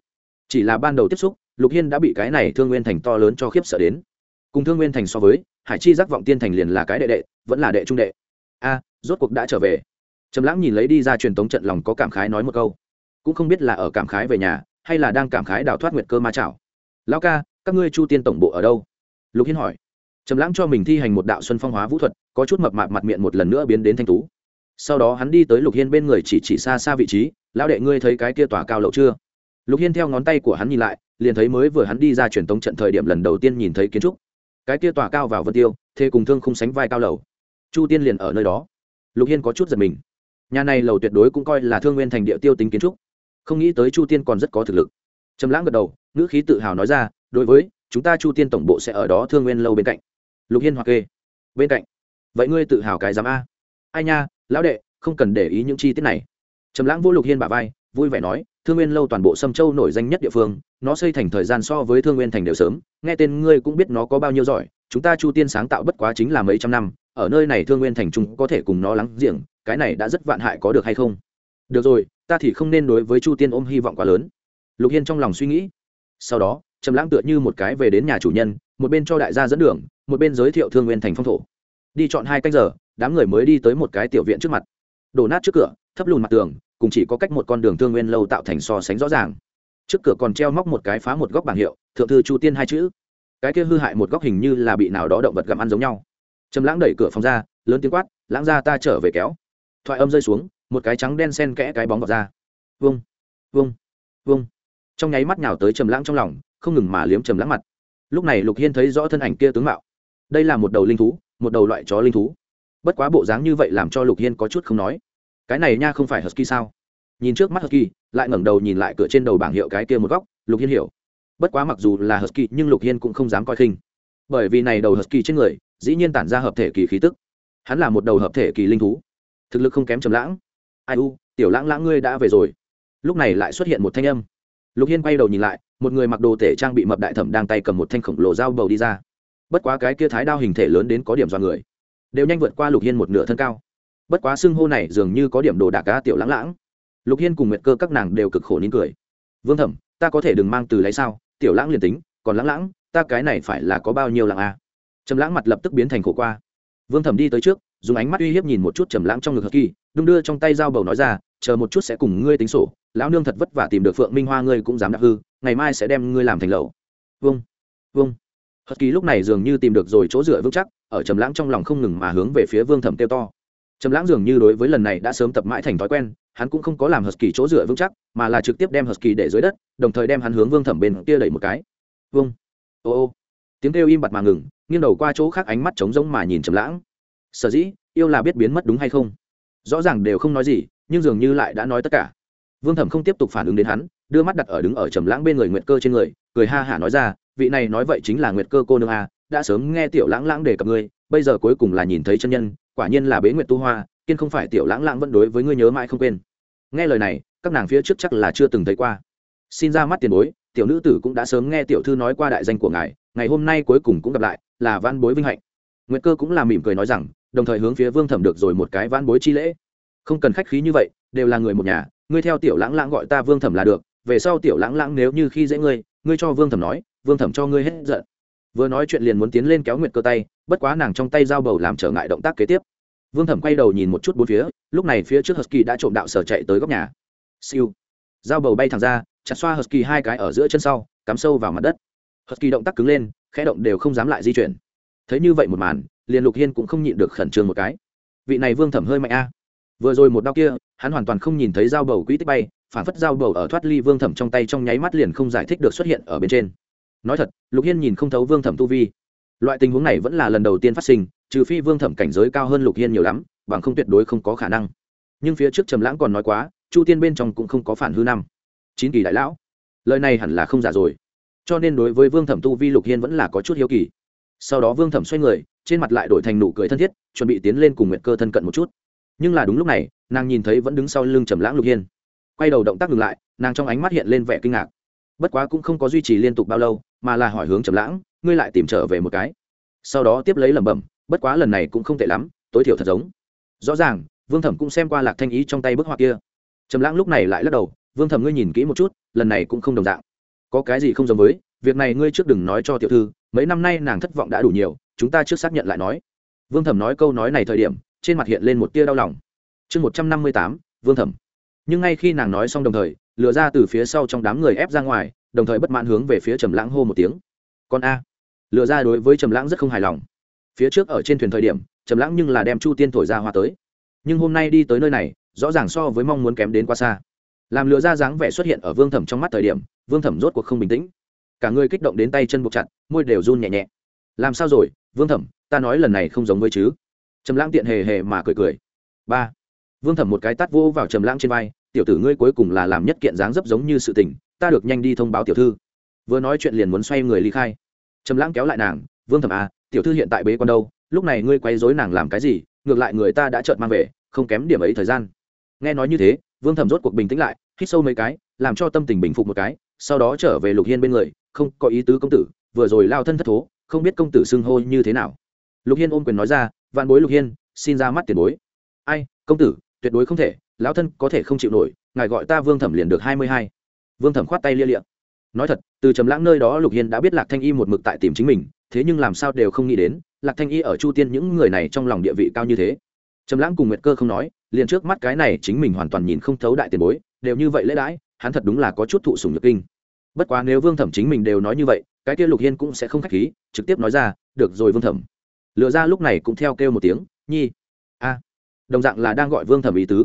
Chỉ là ban đầu tiếp xúc, lục hiên đã bị cái này thương nguyên thành to lớn cho khiếp sợ đến. Cùng thương nguyên thành so với, hải chi giác vọng tiên thành liền là cái đệ đệ, vẫn là đệ trung đệ a, rốt cuộc đã trở về. Trầm lãng nhìn lấy đi ra truyền tống trận lòng có cảm khái nói một câu. Cũng không biết là ở cảm khái về nhà, hay là đang cảm khái đào thoát nguyệt cơ ma chảo lão ca, các ngươi chu tiên tổng bộ ở đâu? Lục hiên hỏi. Trầm lãng cho mình thi hành một đạo xuân phong hóa vũ thuật, có chút mập mạp mặt miệng một lần nữa biến đến thanh tú. Sau đó hắn đi tới lục hiên bên người chỉ chỉ xa xa vị trí, lão đệ ngươi thấy cái kia tòa cao lậu chưa? Lục hiên theo ngón tay của hắn nhìn lại, liền thấy mới vừa hắn đi ra truyền tống trận thời điểm lần đầu tiên nhìn thấy kiến trúc. Cái kia tòa cao vào vân tiêu, thế cùng thương không sánh vai cao lầu chu tiên liền ở nơi đó. Lục hiên có chút giật mình. Nhà này lầu tuyệt đối cũng coi là thương nguyên thành địa tiêu tính kiến trúc. Không nghĩ tới chu tiên còn rất có thực lực. Trầm lãng gật đầu, ngữ khí tự hào nói ra, đối với, chúng ta chu tiên tổng bộ sẽ ở đó thương nguyên lâu bên cạnh. Lục hiên hoặc kê, bên cạnh. Vậy ngươi tự hào cái giám a. Ai nha, lão đệ, không cần để ý những chi tiết này. Trầm lãng vô lục hiên bả vai, vui vẻ nói, thương nguyên lâu toàn bộ sâm châu nổi danh nhất địa phương, nó xây thành thời gian so với thương nguyên thành đều sớm, nghe tên ngươi cũng biết nó có bao nhiêu giỏi, chúng ta chu tiên sáng tạo bất quá chính là mấy trăm năm ở nơi này thương nguyên thành trung có thể cùng nó lắng giềng, cái này đã rất vạn hại có được hay không? Được rồi, ta thì không nên đối với chu tiên ôm hy vọng quá lớn. Lục hiên trong lòng suy nghĩ. Sau đó, trầm lãng tựa như một cái về đến nhà chủ nhân, một bên cho đại gia dẫn đường, một bên giới thiệu thương nguyên thành phong thổ. Đi chọn hai cách giờ, đám người mới đi tới một cái tiểu viện trước mặt. Đổ nát trước cửa, thấp lùn mặt tường, cùng chỉ có cách một con đường thương nguyên lâu tạo thành so sánh rõ ràng. Trước cửa còn treo móc một cái phá một góc bảng hiệu, thượng thư chu tiên hai chữ. Cái kia hư hại một góc hình như là bị nào đó động vật gặm ăn giống nhau trầm lãng đẩy cửa phòng ra, lớn tiếng quát, lãng ra ta trở về kéo. Thoại âm rơi xuống, một cái trắng đen sen kẽ cái bóng vào ra. Vung vung vung. Trong nháy mắt nhào tới trầm lãng trong lòng, không ngừng mà liếm trầm lãng mặt. Lúc này lục hiên thấy rõ thân ảnh kia tướng mạo. Đây là một đầu linh thú, một đầu loại chó linh thú. Bất quá bộ dáng như vậy làm cho lục hiên có chút không nói. Cái này nha không phải husky sao? Nhìn trước mắt husky, lại ngẩng đầu nhìn lại cửa trên đầu bảng hiệu cái kia một góc, lục hiên hiểu. Bất quá mặc dù là husky, nhưng lục hiên cũng không dám coi khinh. Bởi vì này đầu husky trên người dĩ nhiên tản ra hợp thể kỳ khí tức. Hắn là một đầu hợp thể kỳ linh thú. Thực lực không kém trầm lãng. Ai u, tiểu lãng lãng ngươi đã về rồi. Lúc này lại xuất hiện một thanh âm. Lục hiên quay đầu nhìn lại, một người mặc đồ tể trang bị mập đại thẩm đang tay cầm một thanh khổng lồ dao bầu đi ra. Bất quá cái kia thái đao hình thể lớn đến có điểm do người. Đều nhanh vượt qua lục hiên một nửa thân cao. Bất quá xưng hô này dường như có điểm đồ đạc cá tiểu lãng lãng. Lục hiên cùng nguyệt cơ các nàng đều cực khổ nín cười. Vương thẩm, ta có thể đừng mang từ lấy sao? Tiểu lãng liền tính, còn lãng lãng, ta cái này phải là có bao nhiêu lãng a? à? Trầm lãng mặt lập tức biến thành khổ qua. Vương thẩm đi tới trước, dùng ánh mắt uy hiếp nhìn một chút trầm lãng trong ngực hờ kỳ, đung đưa trong tay dao bầu nói ra, chờ một chút sẽ cùng ngươi tính sổ, lão nương thật vất vả tìm được phượng minh hoa ngươi cũng dám đạp hư, ngày mai sẽ đem ngươi làm thành lẩu vâng vâng. Hờ kỳ lúc này dường như tìm được rồi chỗ dựa vững chắc, ở trầm lãng trong lòng không ngừng mà hướng về phía vương thẩm kêu to. Trầm lãng dường như đối với lần này đã sớm tập mãi thành thói quen, hắn cũng không có làm hờ kỳ chỗ dựa vững chắc, mà là trực tiếp đem hờ kỳ để dưới đất, đồng thời đem hắn hướng vương thẩm bên kia đẩy một cái. Vương ô ô. Tiếng kêu im bặt mà ngừng nghiêng đầu qua chỗ khác ánh mắt trống rỗng mà nhìn trầm lãng. Sở dĩ, yêu là biết biến mất đúng hay không? Rõ ràng đều không nói gì, nhưng dường như lại đã nói tất cả. Vương thẩm không tiếp tục phản ứng đến hắn, đưa mắt đặt ở đứng ở trầm lãng bên người nguyệt cơ trên người, cười ha hả nói ra, vị này nói vậy chính là nguyệt cơ cô nương a đã sớm nghe tiểu lãng lãng đề cập ngươi, bây giờ cuối cùng là nhìn thấy chân nhân, quả nhiên là bế nguyệt tu hoa, kiên không phải tiểu lãng lãng vẫn đối với ngươi nhớ mãi không quên. Nghe lời này, các nàng phía trước chắc là chưa từng thấy qua. Xin ra mắt tiền bối, tiểu nữ tử cũng đã sớm nghe tiểu thư nói qua đại danh của ngài, ngày hôm nay cuối cùng cũng gặp lại là van bối vinh hạnh. Nguyệt cơ cũng là mỉm cười nói rằng, đồng thời hướng phía vương thẩm được rồi một cái van bối chi lễ. Không cần khách khí như vậy, đều là người một nhà, ngươi theo tiểu lãng lãng gọi ta vương thẩm là được, về sau tiểu lãng lãng nếu như khi dễ ngươi ngươi cho vương thẩm nói, vương thẩm cho ngươi hết giận. Vừa nói chuyện liền muốn tiến lên kéo nguyệt cơ tay, bất quá nàng trong tay dao bầu làm trở ngại động tác kế tiếp. Vương thẩm quay đầu nhìn một chút bốn phía, lúc này phía trước husky đã trộm đạo sở chạy tới góc nhà. Siêu. Dao bầu bay thẳng ra, chặt xoa husky hai cái ở giữa chân sau, cắm sâu vào mặt đất hất kỳ động tác cứng lên, khẽ động đều không dám lại di chuyển. Thấy như vậy một màn, liền lục hiên cũng không nhịn được khẩn trương một cái. Vị này vương thẩm hơi mạnh a. Vừa rồi một đau kia, hắn hoàn toàn không nhìn thấy dao bầu quỹ tích bay, phản phất dao bầu ở thoát ly vương thẩm trong tay trong nháy mắt liền không giải thích được xuất hiện ở bên trên. Nói thật, lục hiên nhìn không thấu vương thẩm tu vi. Loại tình huống này vẫn là lần đầu tiên phát sinh, trừ phi vương thẩm cảnh giới cao hơn lục hiên nhiều lắm, bằng không tuyệt đối không có khả năng. Nhưng phía trước trầm lãng còn nói quá, chu tiên bên trong cũng không có phản hư năm. Chín kỳ đại lão. Lời này hẳn là không giả rồi cho nên đối với vương thẩm tu vi lục hiên vẫn là có chút hiếu kỳ. Sau đó vương thẩm xoay người, trên mặt lại đổi thành nụ cười thân thiết, chuẩn bị tiến lên cùng nguyệt cơ thân cận một chút. Nhưng là đúng lúc này, nàng nhìn thấy vẫn đứng sau lưng trầm lãng lục hiên. Quay đầu động tác ngừng lại, nàng trong ánh mắt hiện lên vẻ kinh ngạc. Bất quá cũng không có duy trì liên tục bao lâu, mà là hỏi hướng trầm lãng, ngươi lại tìm trở về một cái? Sau đó tiếp lấy lẩm bẩm, bất quá lần này cũng không tệ lắm, tối thiểu thật giống. Rõ ràng, vương thẩm cũng xem qua lạc thanh ý trong tay bức họa kia. Trầm lãng lúc này lại lắc đầu, vương thẩm ngươi nhìn kỹ một chút, lần này cũng không đồng dạng có cái gì không giống với, việc này ngươi trước đừng nói cho tiểu thư, mấy năm nay nàng thất vọng đã đủ nhiều, chúng ta trước xác nhận lại nói. Vương thẩm nói câu nói này thời điểm, trên mặt hiện lên một tia đau lòng. Chương một trăm năm mươi tám, vương thẩm. Nhưng ngay khi nàng nói xong đồng thời lừa ra từ phía sau trong đám người ép ra ngoài, đồng thời bất mãn hướng về phía trầm lãng hô một tiếng. Con a. Lừa ra đối với trầm lãng rất không hài lòng. Phía trước ở trên thuyền thời điểm, trầm lãng nhưng là đem chu tiên thổi ra hoa tới. Nhưng hôm nay đi tới nơi này, rõ ràng so với mong muốn kém đến quá xa. Làm lừa ra dáng vẻ xuất hiện ở vương thẩm trong mắt thời điểm vương thẩm rốt cuộc không bình tĩnh. Cả người kích động đến tay chân buộc chặt, môi đều run nhẹ nhẹ. Làm sao rồi, vương thẩm, ta nói lần này không giống với chứ? Trầm lãng tiện hề hề mà cười cười. Ba. Vương thẩm một cái tát vô vào trầm lãng trên vai, tiểu tử ngươi cuối cùng là làm nhất kiện dáng dấp giống như sự tình, ta được nhanh đi thông báo tiểu thư. Vừa nói chuyện liền muốn xoay người ly khai. Trầm lãng kéo lại nàng, vương thẩm à tiểu thư hiện tại bế quan đâu, lúc này ngươi quấy rối nàng làm cái gì, ngược lại người ta đã chợt mang về, không kém điểm ấy thời gian. Nghe nói như thế, vương thẩm rốt cuộc bình tĩnh lại, hít sâu mấy cái, làm cho tâm tình bình phục một cái sau đó trở về lục hiên bên người, không có ý tứ công tử, vừa rồi lao thân thất thố, không biết công tử xưng hô như thế nào. Lục hiên ôm quyền nói ra, vạn bối lục hiên, xin ra mắt tiền bối. Ai, công tử, tuyệt đối không thể, lão thân có thể không chịu nổi, ngài gọi ta vương thẩm liền được hai mươi hai. Vương thẩm khoát tay lia liệm nói thật, từ trầm lãng nơi đó lục hiên đã biết lạc thanh y một mực tại tìm chính mình, thế nhưng làm sao đều không nghĩ đến, lạc thanh y ở chu tiên những người này trong lòng địa vị cao như thế. Trầm lãng cùng nguyệt cơ không nói, liền trước mắt cái này chính mình hoàn toàn nhìn không thấu đại tiền bối, đều như vậy lễ đãi hắn thật đúng là có chút thụ sủng nhược kinh. Bất quá nếu vương thẩm chính mình đều nói như vậy, cái kia lục hiên cũng sẽ không khách khí, trực tiếp nói ra, được rồi vương thẩm. Lựa ra lúc này cũng theo kêu một tiếng, nhi. A. Đồng dạng là đang gọi vương thẩm ý tứ.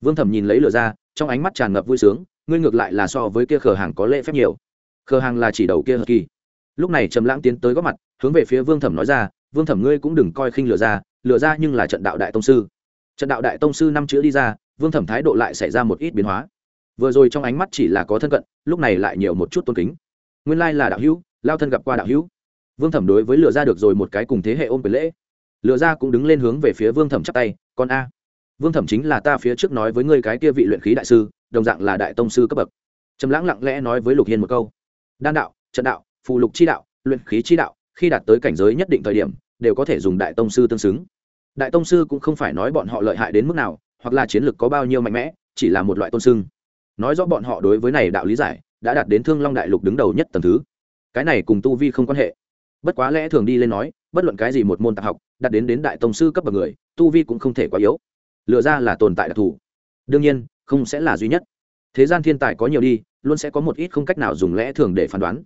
Vương thẩm nhìn lấy lựa ra, trong ánh mắt tràn ngập vui sướng, ngươi ngược lại là so với kia khờ hàng có lễ phép nhiều. Khờ hàng là chỉ đầu kia hờ kỳ. Lúc này trầm lãng tiến tới góp mặt, hướng về phía vương thẩm nói ra, vương thẩm ngươi cũng đừng coi khinh lựa ra lựa ra nhưng là trận đạo đại tông sư. Trận đạo đại tông sư năm chữ đi ra, vương thẩm thái độ lại xảy ra một ít biến hóa vừa rồi trong ánh mắt chỉ là có thân cận, lúc này lại nhiều một chút tôn kính. Nguyên lai là đạo hữu, lao thân gặp qua đạo hữu. Vương thẩm đối với lựa ra được rồi một cái cùng thế hệ ôm quyền lễ. Lựa ra cũng đứng lên hướng về phía vương thẩm chắp tay, con a, vương thẩm chính là ta phía trước nói với ngươi cái kia vị luyện khí đại sư, đồng dạng là đại tông sư cấp bậc. Trầm lãng lặng lẽ nói với lục hiên một câu, đan đạo, trận đạo, phù lục chi đạo, luyện khí chi đạo, khi đạt tới cảnh giới nhất định thời điểm, đều có thể dùng đại tông sư tương xứng. Đại tông sư cũng không phải nói bọn họ lợi hại đến mức nào, hoặc là chiến lược có bao nhiêu mạnh mẽ, chỉ là một loại tôn xưng nói rõ bọn họ đối với này đạo lý giải, đã đạt đến thương long đại lục đứng đầu nhất tầng thứ. Cái này cùng tu vi không quan hệ. Bất quá lẽ thường đi lên nói, bất luận cái gì một môn tạp học, đạt đến đến đại tông sư cấp bậc người, tu vi cũng không thể quá yếu. Lựa ra là tồn tại đặc thù. Đương nhiên, không sẽ là duy nhất. Thế gian thiên tài có nhiều đi, luôn sẽ có một ít không cách nào dùng lẽ thường để phán đoán.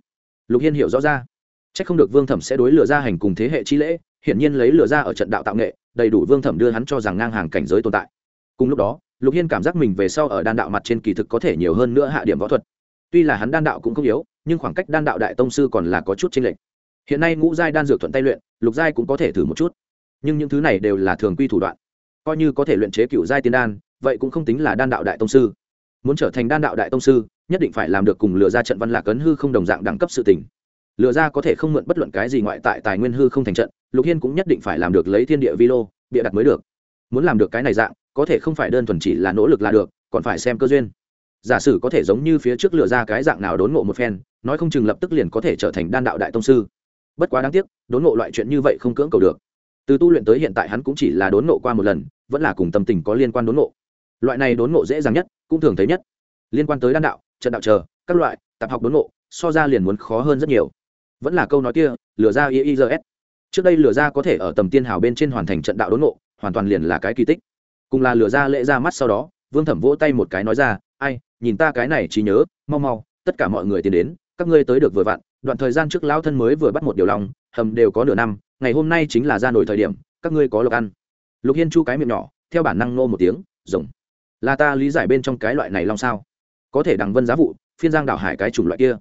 Lục hiên hiểu rõ ra. C h ắ c không được vương thẩm sẽ đối lựa ra hành cùng thế hệ chi lễ, hiển nhiên lấy lựa ra ở trận đạo tạo nghệ, đầy đủ vương thẩm đưa hắn cho rằng ngang hàng cảnh giới tồn tại. Cùng lúc đó lục hiên cảm giác mình về sau ở đan đạo mặt trên kỳ thực có thể nhiều hơn nữa hạ điểm võ thuật. Tuy là hắn đan đạo cũng không yếu, nhưng khoảng cách đan đạo đại tông sư còn là có chút chênh lệch. Hiện nay ngũ giai đan dược thuận tay luyện, lục giai cũng có thể thử một chút. Nhưng những thứ này đều là thường quy thủ đoạn. Coi như có thể luyện chế cựu giai tiên đan, vậy cũng không tính là đan đạo đại tông sư. Muốn trở thành đan đạo đại tông sư, nhất định phải làm được cùng lừa ra trận văn lạc ấn hư không đồng dạng đẳng cấp sự tình. Lừa ra có thể không mượn bất luận cái gì ngoại tại tài nguyên hư không thành trận, lục hiên cũng nhất định phải làm được lấy thiên địa vi lô, bịa đặt mới được. Muốn làm được cái này dạng có thể không phải đơn thuần chỉ là nỗ lực là được, còn phải xem cơ duyên. Giả sử có thể giống như phía trước lựa ra cái dạng nào đốn ngộ một phen, nói không chừng lập tức liền có thể trở thành đan đạo đại tông sư. Bất quá đáng tiếc, đốn ngộ loại chuyện như vậy không cưỡng cầu được. Từ tu luyện tới hiện tại hắn cũng chỉ là đốn ngộ qua một lần, vẫn là cùng tâm tình có liên quan đốn ngộ. Loại này đốn ngộ dễ dàng nhất, cũng thường thấy nhất. Liên quan tới đan đạo, trận đạo chờ, các loại tạp học đốn ngộ, so ra liền muốn khó hơn rất nhiều. Vẫn là câu nói kia lừa ra iis trước đây lừa ra có thể ở tầm tiên hào bên trên hoàn thành trận đạo đốn ngộ, hoàn toàn liền là cái kỳ tích cùng là lừa ra lễ ra mắt sau đó, vương thẩm vỗ tay một cái nói ra, ai, nhìn ta cái này chỉ nhớ, mau mau, tất cả mọi người tiến đến, các ngươi tới được vừa vặn, đoạn thời gian trước lão thân mới vừa bắt một điều lòng, hầm đều có nửa năm, ngày hôm nay chính là ra nổi thời điểm, các ngươi có lộc ăn. Lục hiên chu cái miệng nhỏ, theo bản năng nô một tiếng, rồng, là ta lý giải bên trong cái loại này long sao? Có thể đằng vân giá vụ, phiên giang đảo hải cái chủng loại kia.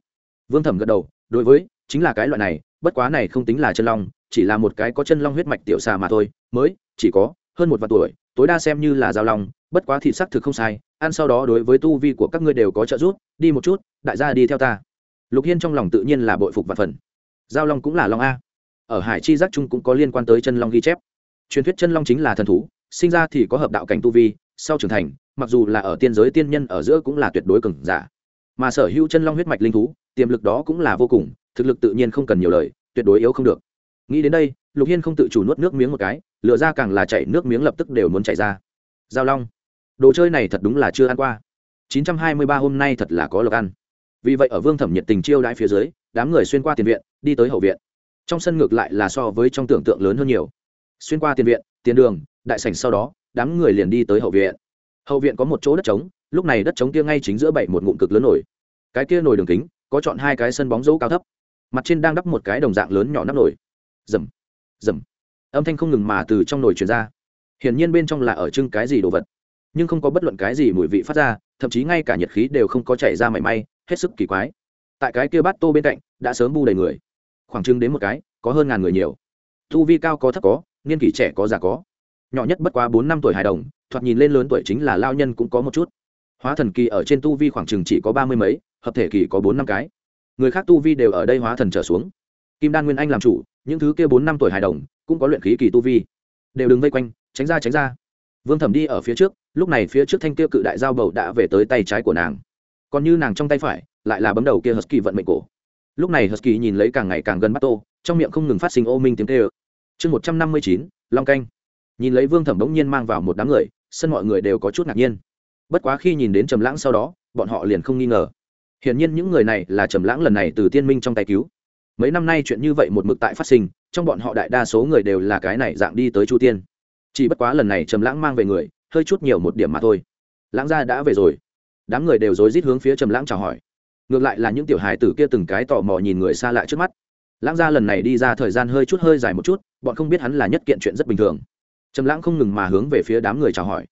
Vương thẩm gật đầu, đối với, chính là cái loại này, bất quá này không tính là chân long, chỉ là một cái có chân long huyết mạch tiểu xà mà thôi, mới, chỉ có hơn một vạn tuổi tối đa xem như là giao long, bất quá thị xác thực không sai, ăn sau đó đối với tu vi của các ngươi đều có trợ giúp, đi một chút, đại gia đi theo ta. Lục hiên trong lòng tự nhiên là bội phục và phần. Giao long cũng là long a. Ở hải chi giác trung cũng có liên quan tới chân long ghi chép. Truyền thuyết chân long chính là thần thú, sinh ra thì có hợp đạo cảnh tu vi, sau trưởng thành, mặc dù là ở tiên giới tiên nhân ở giữa cũng là tuyệt đối cường giả. Mà sở hữu chân long huyết mạch linh thú, tiềm lực đó cũng là vô cùng, thực lực tự nhiên không cần nhiều lời, tuyệt đối yếu không được. Nghĩ đến đây, lục hiên không tự chủ nuốt nước miếng một cái lựa ra càng là chảy nước miếng lập tức đều muốn chảy ra. Giao long, đồ chơi này thật đúng là chưa ăn qua. 923 hôm nay thật là có lộc ăn. Vì vậy ở vương thẩm nhiệt tình chiêu đãi phía dưới, đám người xuyên qua tiền viện, đi tới hậu viện. Trong sân ngược lại là so với trong tưởng tượng lớn hơn nhiều. Xuyên qua tiền viện, tiền đường, đại sảnh sau đó, đám người liền đi tới hậu viện. Hậu viện có một chỗ đất trống, lúc này đất trống kia ngay chính giữa bảy một ngụm cực lớn nổi. Cái kia nồi đường kính, có chọn hai cái sân bóng dấu cao thấp. Mặt trên đang đắp một cái đồng dạng lớn nhỏ nắp nổi. Rầm rầm âm thanh không ngừng mà từ trong nồi truyền ra. Hiển nhiên bên trong là ở trưng cái gì đồ vật. Nhưng không có bất luận cái gì mùi vị phát ra, thậm chí ngay cả nhiệt khí đều không có chảy ra mảy may, hết sức kỳ quái. Tại cái kia bát tô bên cạnh, đã sớm bu đầy người. Khoảng trưng đến một cái, có hơn ngàn người nhiều. Thu vi cao có thấp có, niên kỷ trẻ có già có. Nhỏ nhất bất quá bốn năm tuổi hài đồng, thoạt nhìn lên lớn tuổi chính là lao nhân cũng có một chút. Hóa thần kỳ ở trên tu vi khoảng chừng chỉ có ba mươi mấy, hợp thể kỳ có bốn năm cái. Người khác tu vi đều ở đây hóa thần trở xuống. Kim đan nguyên anh làm chủ, những thứ kia bốn năm tuổi hài đồng cũng có luyện khí kỳ tu vi. Đều đứng vây quanh, tránh ra tránh ra. Vương thẩm đi ở phía trước, lúc này phía trước thanh kia cự đại giao bầu đã về tới tay trái của nàng. Còn như nàng trong tay phải, lại là bấm đầu kia husky vận mệnh cổ. Lúc này husky nhìn lấy càng ngày càng gần bắt tô, trong miệng không ngừng phát sinh ô minh tiếng tê ơ chương một trăm năm mươi chín, long canh. Nhìn lấy vương thẩm đống nhiên mang vào một đám người, sân mọi người đều có chút ngạc nhiên. Bất quá khi nhìn đến trầm lãng sau đó, bọn họ liền không nghi ngờ. Hiển nhiên những người này là trầm lãng lần này từ tiên minh trong tay cứu. Mấy năm nay chuyện như vậy một mực tại phát sinh trong bọn họ đại đa số người đều là cái này dạng đi tới chu tiên. Chỉ bất quá lần này trầm lãng mang về người, hơi chút nhiều một điểm mà thôi. Lãng gia đã về rồi. Đám người đều rối rít hướng phía trầm lãng chào hỏi. Ngược lại là những tiểu hài tử kia từng cái tò mò nhìn người xa lạ trước mắt. Lãng gia lần này đi ra thời gian hơi chút hơi dài một chút, bọn không biết hắn là nhất kiện chuyện rất bình thường. Trầm lãng không ngừng mà hướng về phía đám người chào hỏi.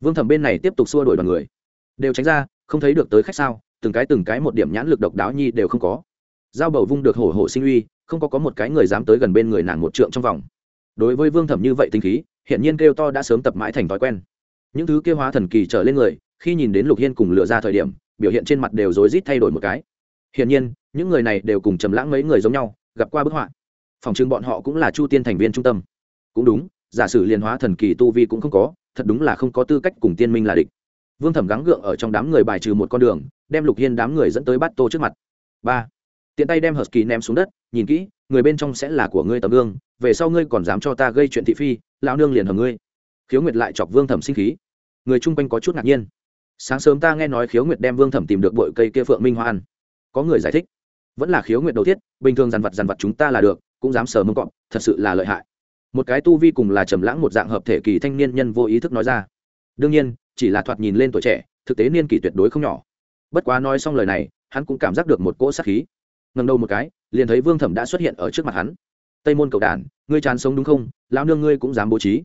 Vương thẩm bên này tiếp tục xua đuổi đoàn người. Đều tránh ra, không thấy được tới khách sao, từng cái từng cái một điểm nhãn lực độc đáo nhi đều không có. Dao bầu vung được hổ hổ sinh uy không có có một cái người dám tới gần bên người nàng một trượng trong vòng. Đối với vương thẩm như vậy tinh khí hiện nhiên kêu to đã sớm tập mãi thành thói quen. Những thứ kêu hóa thần kỳ trở lên người, khi nhìn đến lục hiên cùng lựa ra thời điểm, biểu hiện trên mặt đều rối rít thay đổi một cái. Hiển nhiên, những người này đều cùng trầm lãng mấy người giống nhau, gặp qua bức họa. Phòng trưng bọn họ cũng là chu tiên thành viên trung tâm. Cũng đúng, giả sử liên hóa thần kỳ tu vi cũng không có, thật đúng là không có tư cách cùng tiên minh là địch. Vương thẩm gắng gượng ở trong đám người bài trừ một con đường, đem lục hiên đám người dẫn tới bát tô trước mặt. Ba tiện tay đem hờ kỳ ném xuống đất, nhìn kỹ, người bên trong sẽ là của ngươi tấm gương, về sau ngươi còn dám cho ta gây chuyện thị phi, lão nương liền hầm ngươi. Khiếu nguyệt lại chọc vương thẩm sinh khí. Người chung quanh có chút ngạc nhiên. Sáng sớm ta nghe nói khiếu nguyệt đem vương thẩm tìm được bội cây kia phượng minh hoa ăn. Có người giải thích. Vẫn là khiếu nguyệt đầu thiết, bình thường dằn vặt dằn vặt chúng ta là được, cũng dám sờ mông cọp, thật sự là lợi hại. Một cái tu vi cùng là trầm lãng một dạng hợp thể kỳ thanh niên nhân vô ý thức nói ra. Đương nhiên, chỉ là thoạt nhìn lên tuổi trẻ, thực tế niên kỷ tuyệt đối không nhỏ. Bất quá nói xong lời này, hắn cũng cảm giác được một cỗ sát khí ngần đầu một cái, liền thấy vương thẩm đã xuất hiện ở trước mặt hắn. Tây môn cầu đản ngươi chán sống đúng không? Lão nương ngươi cũng dám bố trí.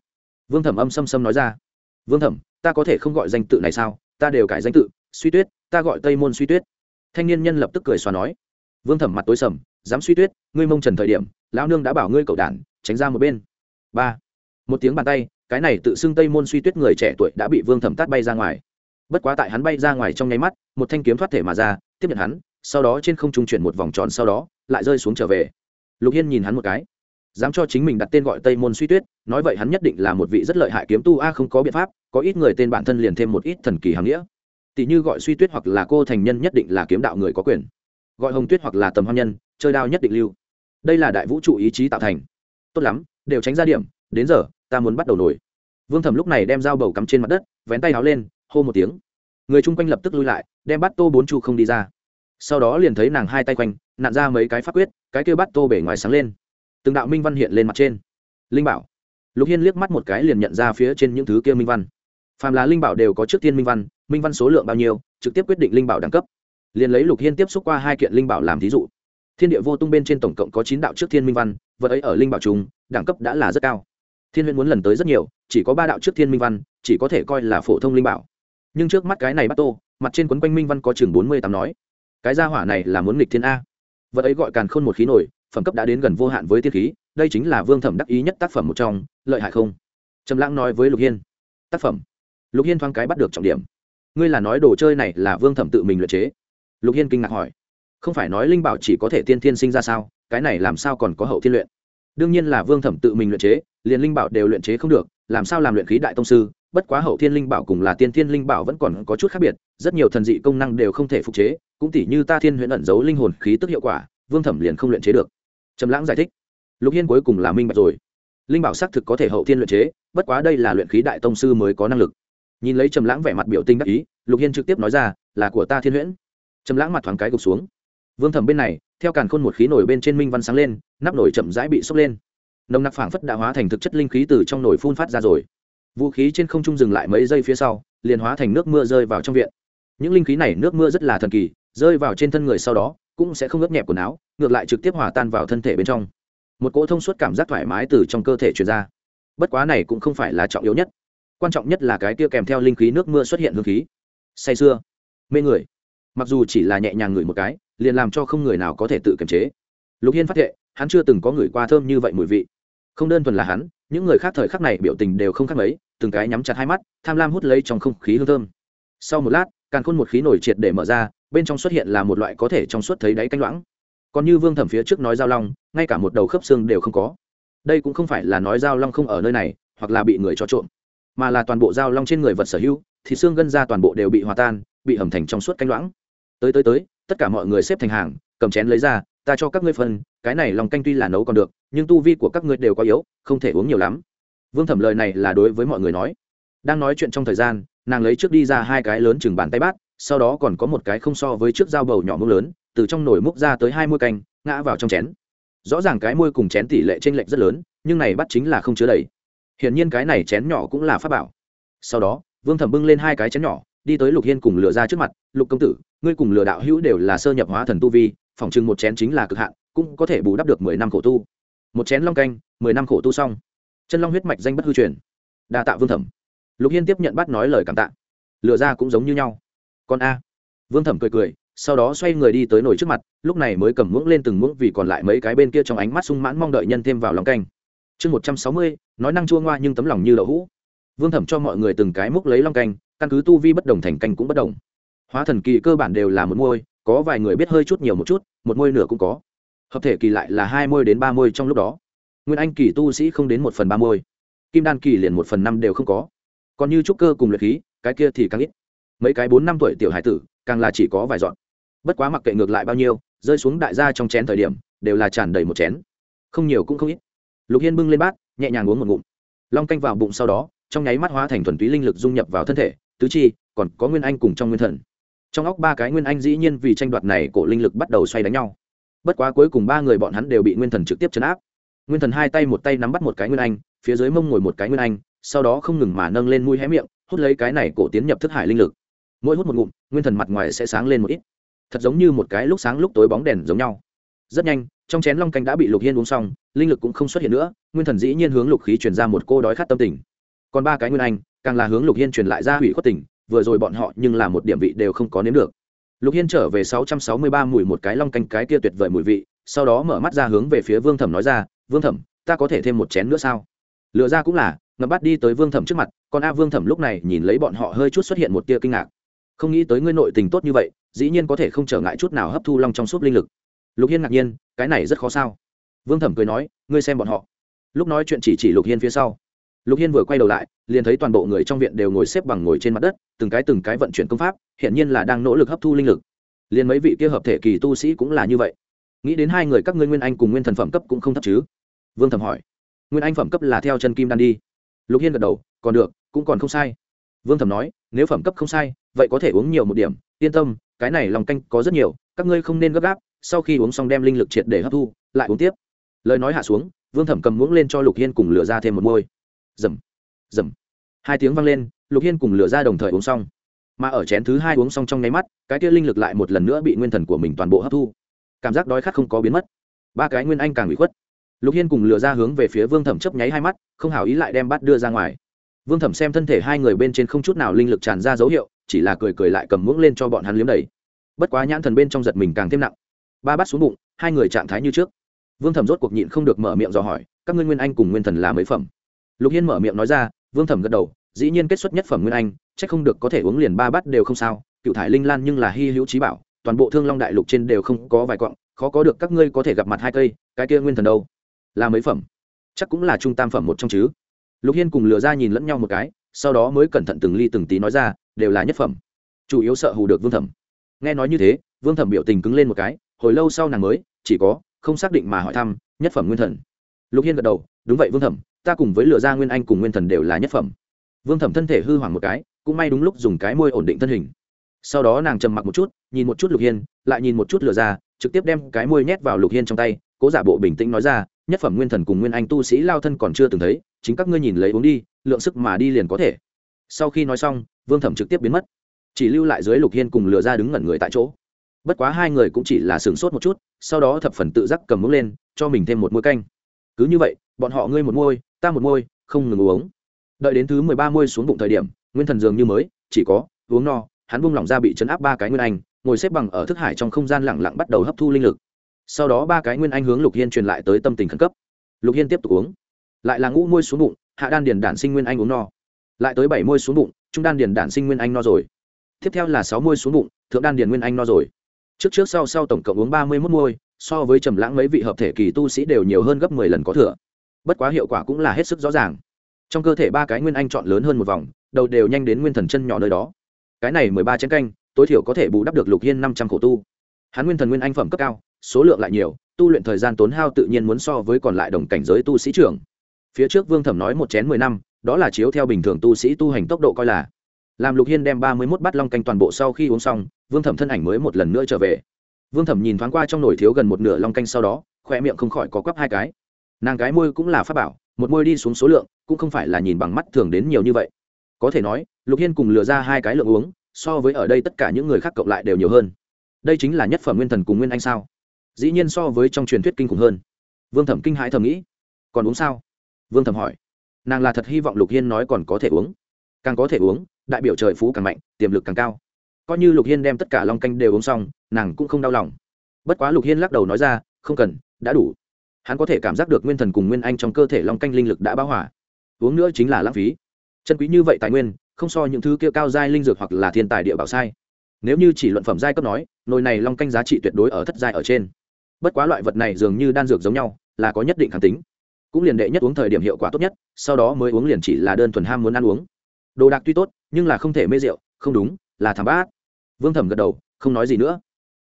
Vương thẩm âm xâm xâm nói ra. Vương thẩm, ta có thể không gọi danh tự này sao? Ta đều cải danh tự, suy tuyết, ta gọi tây môn suy tuyết. Thanh niên nhân lập tức cười xòa nói. Vương thẩm mặt tối sầm, dám suy tuyết, ngươi mông trần thời điểm, lão nương đã bảo ngươi cầu đản tránh ra một bên. Ba. Một tiếng bàn tay, cái này tự xưng tây môn suy tuyết người trẻ tuổi đã bị vương thẩm tát bay ra ngoài. Bất quá tại hắn bay ra ngoài trong nháy mắt, một thanh kiếm thoát thể mà ra, tiếp nhận hắn sau đó trên không trung chuyển một vòng tròn sau đó, lại rơi xuống trở về. Lục hiên nhìn hắn một cái. Dám cho chính mình đặt tên gọi tây môn suy tuyết, nói vậy hắn nhất định là một vị rất lợi hại kiếm tu, a, không có biện pháp, có ít người tên bản thân liền thêm một ít thần kỳ hàng nghĩa. Tỷ như gọi suy tuyết hoặc là cô thành nhân nhất định là kiếm đạo người có quyền. Gọi hồng tuyết hoặc là tầm hoa nhân, chơi đao nhất định lưu. Đây là đại vũ trụ ý chí tạo thành. Tốt lắm, đều tránh ra điểm, đến giờ, ta muốn bắt đầu nổi. Vương thẩm lúc này đem dao bầu cắm trên mặt đất, vén tay háo lên, hô một tiếng. Người chung quanh lập tức lui lại, đem bắt tô bốn chu không đi ra sau đó liền thấy nàng hai tay quanh nạn ra mấy cái pháp quyết, cái kêu bắt tô bể ngoài sáng lên. Từng đạo minh văn hiện lên mặt trên. Linh bảo. Lục hiên liếc mắt một cái liền nhận ra phía trên những thứ kia minh văn. Phàm là linh bảo đều có trước tiên minh văn minh văn số lượng bao nhiêu, trực tiếp quyết định linh bảo đẳng cấp. Liền lấy lục hiên tiếp xúc qua hai kiện linh bảo làm thí dụ. Thiên địa vô tung bên trên tổng cộng có chín đạo trước thiên minh văn, vật ấy ở linh bảo trùng, đẳng cấp đã là rất cao. Thiên huyễn muốn lần tới rất nhiều, chỉ có ba đạo trước thiên minh văn, chỉ có thể coi là phổ thông linh bảo. Nhưng trước mắt cái này bắt tô, mặt trên quấn quanh minh văn có chừng bốn mươi tám nói cái gia hỏa này là muốn nghịch thiên a. Vật ấy gọi càn khôn một khí nổi, phẩm cấp đã đến gần vô hạn với tiên khí, đây chính là vương thẩm đắc ý nhất tác phẩm một trong, lợi hại không? Trầm lãng nói với lục hiên. Tác phẩm. Lục hiên thoáng cái bắt được trọng điểm. Ngươi là nói đồ chơi này là vương thẩm tự mình luyện chế? Lục hiên kinh ngạc hỏi. Không phải nói linh bảo chỉ có thể tiên thiên sinh ra sao? Cái này làm sao còn có hậu thiên luyện? Đương nhiên là vương thẩm tự mình luyện chế, liền linh bảo đều luyện chế không được, làm sao làm luyện khí đại tông sư? Bất quá hậu thiên linh bảo cùng là tiên thiên linh bảo vẫn còn có chút khác biệt, rất nhiều thần dị công năng đều không thể phục chế, cũng tỉ như ta thiên huyễn ẩn giấu linh hồn khí tức hiệu quả, vương thẩm liền không luyện chế được. Trầm lãng giải thích, lục hiên cuối cùng là minh bạch rồi. Linh bảo xác thực có thể hậu thiên luyện chế, bất quá đây là luyện khí đại tông sư mới có năng lực. Nhìn lấy trầm lãng vẻ mặt biểu tình đắc ý, lục hiên trực tiếp nói ra, là của ta thiên huyễn. Trầm lãng mặt thoáng cái gục xuống. Vương thẩm bên này, theo càn khôn một khí nổi bên trên minh văn sáng lên, nắp nổi chậm rãi bị sốc lên. Nồng nặc phảng phất đã hóa thành thực chất linh khí từ trong nồi phun phát ra rồi vũ khí trên không trung dừng lại mấy giây phía sau, liền hóa thành nước mưa rơi vào trong viện. Những linh khí này nước mưa rất là thần kỳ, rơi vào trên thân người sau đó, cũng sẽ không ướt nhẹp quần áo, ngược lại trực tiếp hòa tan vào thân thể bên trong. Một cỗ thông suốt cảm giác thoải mái từ trong cơ thể truyền ra. Bất quá này cũng không phải là trọng yếu nhất. Quan trọng nhất là cái kia kèm theo linh khí nước mưa xuất hiện hương khí. Say sưa, mê người. Mặc dù chỉ là nhẹ nhàng ngửi một cái, liền làm cho không người nào có thể tự kiềm chế. Lục hiên phát hiện, hắn chưa từng có ngửi qua thơm như vậy mùi vị không đơn thuần là hắn, những người khác thời khắc này biểu tình đều không khác mấy, từng cái nhắm chặt hai mắt, tham lam hút lấy trong không khí hương thơm. Sau một lát càng khôn một khí nổi triệt để mở ra, bên trong xuất hiện là một loại có thể trong suốt thấy đáy canh loãng. Còn như vương thẩm phía trước nói giao long, ngay cả một đầu khớp xương đều không có. Đây cũng không phải là nói giao long không ở nơi này, hoặc là bị người cho trộm, mà là toàn bộ giao long trên người vật sở hữu, thì xương gân ra toàn bộ đều bị hòa tan, bị hầm thành trong suốt canh loãng. Tới tới tới, tất cả mọi người xếp thành hàng, cầm chén lấy ra ta cho các ngươi phần, cái này lòng canh tuy là nấu còn được nhưng tu vi của các ngươi đều quá yếu không thể uống nhiều lắm. Vương thẩm lời này là đối với mọi người nói. Đang nói chuyện trong thời gian nàng lấy trước đi ra hai cái lớn chừng bàn tay bát sau đó còn có một cái không so với trước dao bầu nhỏ múc lớn từ trong nồi múc ra tới hai mươi canh ngã vào trong chén. Rõ ràng cái môi cùng chén tỷ lệ t r ê n lệch rất lớn nhưng này bắt chính là không chứa đầy. Hiển nhiên cái này chén nhỏ cũng là pháp bảo. Sau đó vương thẩm bưng lên hai cái chén nhỏ đi tới lục hiên cùng lựa ra trước mặt lục công tử ngươi cùng lừa đạo hữu đều là sơ nhập hóa thần tu vi phỏng chừng một chén chính là cực hạn, cũng có thể bù đắp được mười năm khổ tu. Một chén long canh, mười năm khổ tu xong. Chân long huyết mạch danh bất hư truyền. Đa tạ vương thẩm. Lục hiên tiếp nhận bắt nói lời cảm tạ. Lựa ra cũng giống như nhau. Còn a. Vương thẩm cười cười, sau đó xoay người đi tới nồi trước mặt, lúc này mới cầm muỗng lên từng muỗng vì còn lại mấy cái bên kia trong ánh mắt sung mãn mong đợi nhân thêm vào lòng canh. Chương một trăm sáu mươi, nói năng chua ngoa nhưng tấm lòng như đậu hũ. Vương thẩm cho mọi người từng cái múc lấy long canh, căn cứ tu vi bất đồng thành canh cũng bất đồng. Hóa thần kỳ cơ bản đều là một môi có vài người biết hơi chút nhiều một chút, một môi nửa cũng có. Hợp thể kỳ lại là hai môi đến ba môi trong lúc đó. Nguyên anh kỳ tu sĩ không đến một phần ba môi. Kim đan kỳ liền một phần năm đều không có. Còn như trúc cơ cùng luyện khí, cái kia thì càng ít. Mấy cái bốn năm tuổi tiểu hải tử, càng là chỉ có vài dọn. Bất quá mặc kệ ngược lại bao nhiêu, rơi xuống đại gia trong chén thời điểm, đều là tràn đầy một chén. Không nhiều cũng không ít. Lục hiên bưng lên bát, nhẹ nhàng uống một ngụm. Long canh vào bụng sau đó, trong nháy mắt hóa thành thuần túy linh lực dung nhập vào thân thể, tứ chi, còn có nguyên anh cùng trong nguyên thần trong óc ba cái nguyên anh dĩ nhiên vì tranh đoạt này cổ linh lực bắt đầu xoay đánh nhau. Bất quá cuối cùng ba người bọn hắn đều bị nguyên thần trực tiếp chấn áp. Nguyên thần hai tay một tay nắm bắt một cái nguyên anh, phía dưới mông ngồi một cái nguyên anh, sau đó không ngừng mà nâng lên mũi hé miệng, hút lấy cái này cổ tiến nhập thức hải linh lực. Mỗi hút một ngụm, nguyên thần mặt ngoài sẽ sáng lên một ít. Thật giống như một cái lúc sáng lúc tối bóng đèn giống nhau. Rất nhanh, trong chén long canh đã bị lục hiên uống xong, linh lực cũng không xuất hiện nữa, nguyên thần dĩ nhiên hướng lục khí truyền ra một cô đói khát tâm tình. Còn ba cái nguyên anh, càng là hướng lục hiên truyền lại ra hủy khuất tình vừa rồi bọn họ nhưng là một điểm vị đều không có nếm được. Lục hiên trở về sáu trăm sáu mươi ba mùi một cái long canh cái kia tuyệt vời mùi vị, sau đó mở mắt ra hướng về phía vương thẩm nói ra, vương thẩm, ta có thể thêm một chén nữa sao? Lựa ra cũng là ngập bắt đi tới vương thẩm trước mặt, còn a vương thẩm lúc này nhìn lấy bọn họ hơi chút xuất hiện một tia kinh ngạc. Không nghĩ tới ngươi nội tình tốt như vậy, dĩ nhiên có thể không trở ngại chút nào hấp thu long trong suốt linh lực. Lục hiên ngạc nhiên, cái này rất khó sao? Vương thẩm cười nói, ngươi xem bọn họ. Lúc nói chuyện chỉ chỉ lục hiên phía sau lục hiên vừa quay đầu lại, liền thấy toàn bộ người trong viện đều ngồi xếp bằng ngồi trên mặt đất, từng cái từng cái vận chuyển công pháp hiện nhiên là đang nỗ lực hấp thu linh lực. Liền mấy vị kia hợp thể kỳ tu sĩ cũng là như vậy. Nghĩ đến hai người các ngươi nguyên anh cùng nguyên thần phẩm cấp cũng không thấp chứ? Vương thẩm hỏi. Nguyên anh phẩm cấp là theo chân kim đan đi. Lục hiên gật đầu, còn được, cũng còn không sai. Vương thẩm nói, nếu phẩm cấp không sai, vậy có thể uống nhiều một điểm, yên tâm, cái này lòng canh có rất nhiều, các ngươi không nên gấp gáp, sau khi uống xong đem linh lực triệt để hấp thu, lại uống tiếp. Lời nói hạ xuống, vương thẩm cầm muỗng lên cho lục hiên cùng lửa ra thêm một môi rầm rầm hai tiếng vang lên, lục hiên cùng lửa ra đồng thời uống xong. Mà ở chén thứ hai uống xong trong nháy mắt, cái kia linh lực lại một lần nữa bị nguyên thần của mình toàn bộ hấp thu. Cảm giác đói khát không có biến mất. Ba cái nguyên anh càng bị khuất. Lục hiên cùng lửa ra hướng về phía vương thẩm chấp nháy hai mắt, không hảo ý lại đem bắt đưa ra ngoài. Vương thẩm xem thân thể hai người bên trên không chút nào linh lực tràn ra dấu hiệu, chỉ là cười cười lại cầm muỗng lên cho bọn hắn liếm đầy. Bất quá nhãn thần bên trong giật mình càng thêm nặng. Ba bắt xuống bụng, hai người trạng thái như trước. Vương thẩm rốt cuộc nhịn không được mở miệng dò hỏi, các ngươi nguyên anh cùng nguyên thần là mấy phẩm? Lục hiên mở miệng nói ra, vương thẩm gật đầu, dĩ nhiên kết xuất nhất phẩm nguyên anh c h ắ c không được có thể uống liền ba bát đều không sao. Cựu thải linh lan nhưng là hy hữu trí bảo, toàn bộ thương long đại lục trên đều không có vài quặng, khó có được các ngươi có thể gặp mặt hai cây, cái kia nguyên thần đâu? Là mấy phẩm? Chắc cũng là trung tam phẩm một trong chứ. Lục hiên cùng lừa ra nhìn lẫn nhau một cái, sau đó mới cẩn thận từng ly từng tí nói ra, đều là nhất phẩm. Chủ yếu sợ hù được vương thẩm. Nghe nói như thế, vương thẩm biểu tình cứng lên một cái, hồi lâu sau nàng mới, chỉ có, không xác định mà hỏi thăm, nhất phẩm nguyên thần. Lục hiên gật đầu, đúng vậy vương thẩm ta cùng với lừa ra nguyên anh cùng nguyên thần đều là nhất phẩm. Vương thẩm thân thể hư hoảng một cái, cũng may đúng lúc dùng cái môi ổn định thân hình. Sau đó nàng trầm mặc một chút, nhìn một chút lục hiên, lại nhìn một chút lừa ra trực tiếp đem cái môi nhét vào lục hiên trong tay, cố giả bộ bình tĩnh nói ra, nhất phẩm nguyên thần cùng nguyên anh tu sĩ lao thân còn chưa từng thấy, chính các ngươi nhìn lấy uống đi, lượng sức mà đi liền có thể. Sau khi nói xong, vương thẩm trực tiếp biến mất. Chỉ lưu lại dưới lục hiên cùng lừa ra đứng ngẩn người tại chỗ. Bất quá hai người cũng chỉ là sửng sốt một chút, sau đó thập phần tự giác cầm muỗng lên, cho mình thêm một mũi canh. Cứ như vậy bọn họ ngươi một môi, ta một môi, không ngừng uống. Đợi đến thứ mười ba môi xuống bụng thời điểm, nguyên thần dường như mới, chỉ có, uống no, hắn buông lỏng ra bị chấn áp ba cái nguyên anh, ngồi xếp bằng ở thức hải trong không gian lặng lặng bắt đầu hấp thu linh lực. Sau đó ba cái nguyên anh hướng lục hiên truyền lại tới tâm tình khẩn cấp. Lục hiên tiếp tục uống. Lại là ngũ môi xuống bụng, hạ đan điền đản sinh nguyên anh uống no. Lại tới bảy môi xuống bụng, trung đan điền đản sinh nguyên anh no rồi. Tiếp theo là sáu môi xuống bụng, thượng đan điền nguyên anh no rồi. Trước trước sau sau tổng cộng uống ba mươi mốt môi, so với trầm lãng mấy vị hợp thể kỳ tu sĩ đều nhiều hơn gấp mười lần có thừa bất quá hiệu quả cũng là hết sức rõ ràng. Trong cơ thể ba cái nguyên anh chọn lớn hơn một vòng, đầu đều nhanh đến nguyên thần chân nhỏ nơi đó. Cái này mười ba chén canh, tối thiểu có thể bù đắp được lục hiên năm trăm khổ tu. Hắn nguyên thần nguyên anh phẩm cấp cao, số lượng lại nhiều, tu luyện thời gian tốn hao tự nhiên muốn so với còn lại đồng cảnh giới tu sĩ trưởng. Phía trước vương thẩm nói một chén mười năm, đó là chiếu theo bình thường tu sĩ tu hành tốc độ coi là. Làm lục hiên đem ba mươi mốt bát long canh toàn bộ sau khi uống xong, vương thẩm thân ảnh mới một lần nữa trở về. Vương thẩm nhìn thoáng qua trong nồi thiếu gần một nửa long canh sau đó khoe miệng không khỏi có quắp hai cái nàng cái môi cũng là pháp bảo, một môi đi xuống số lượng cũng không phải là nhìn bằng mắt thường đến nhiều như vậy. Có thể nói, lục hiên cùng lừa ra hai cái lượng uống, so với ở đây tất cả những người khác cộng lại đều nhiều hơn. Đây chính là nhất phẩm nguyên thần cùng nguyên anh sao? Dĩ nhiên so với trong truyền thuyết kinh khủng hơn. Vương thẩm kinh hãi thầm nghĩ. Còn uống sao? Vương thẩm hỏi. Nàng là thật hy vọng lục hiên nói còn có thể uống. Càng có thể uống, đại biểu trời phú càng mạnh, tiềm lực càng cao. Coi như lục hiên đem tất cả long canh đều uống xong, nàng cũng không đau lòng. Bất quá lục hiên lắc đầu nói ra, không cần, đã đủ hắn có thể cảm giác được nguyên thần cùng nguyên anh trong cơ thể long canh linh lực đã báo hỏa uống nữa chính là lãng phí. Chân quý như vậy tài nguyên, không so những thứ kia cao giai linh dược hoặc là thiên tài địa bảo sai. Nếu như chỉ luận phẩm giai cấp nói, nồi này long canh giá trị tuyệt đối ở thất giai ở trên. Bất quá loại vật này dường như đan dược giống nhau, là có nhất định kháng tính. Cũng liền đệ nhất uống thời điểm hiệu quả tốt nhất, sau đó mới uống liền chỉ là đơn thuần ham muốn ăn uống. Đồ đạc tuy tốt, nhưng là không thể mê rượu, không đúng, là thảm bát. Vương thẩm gật đầu, không nói gì nữa.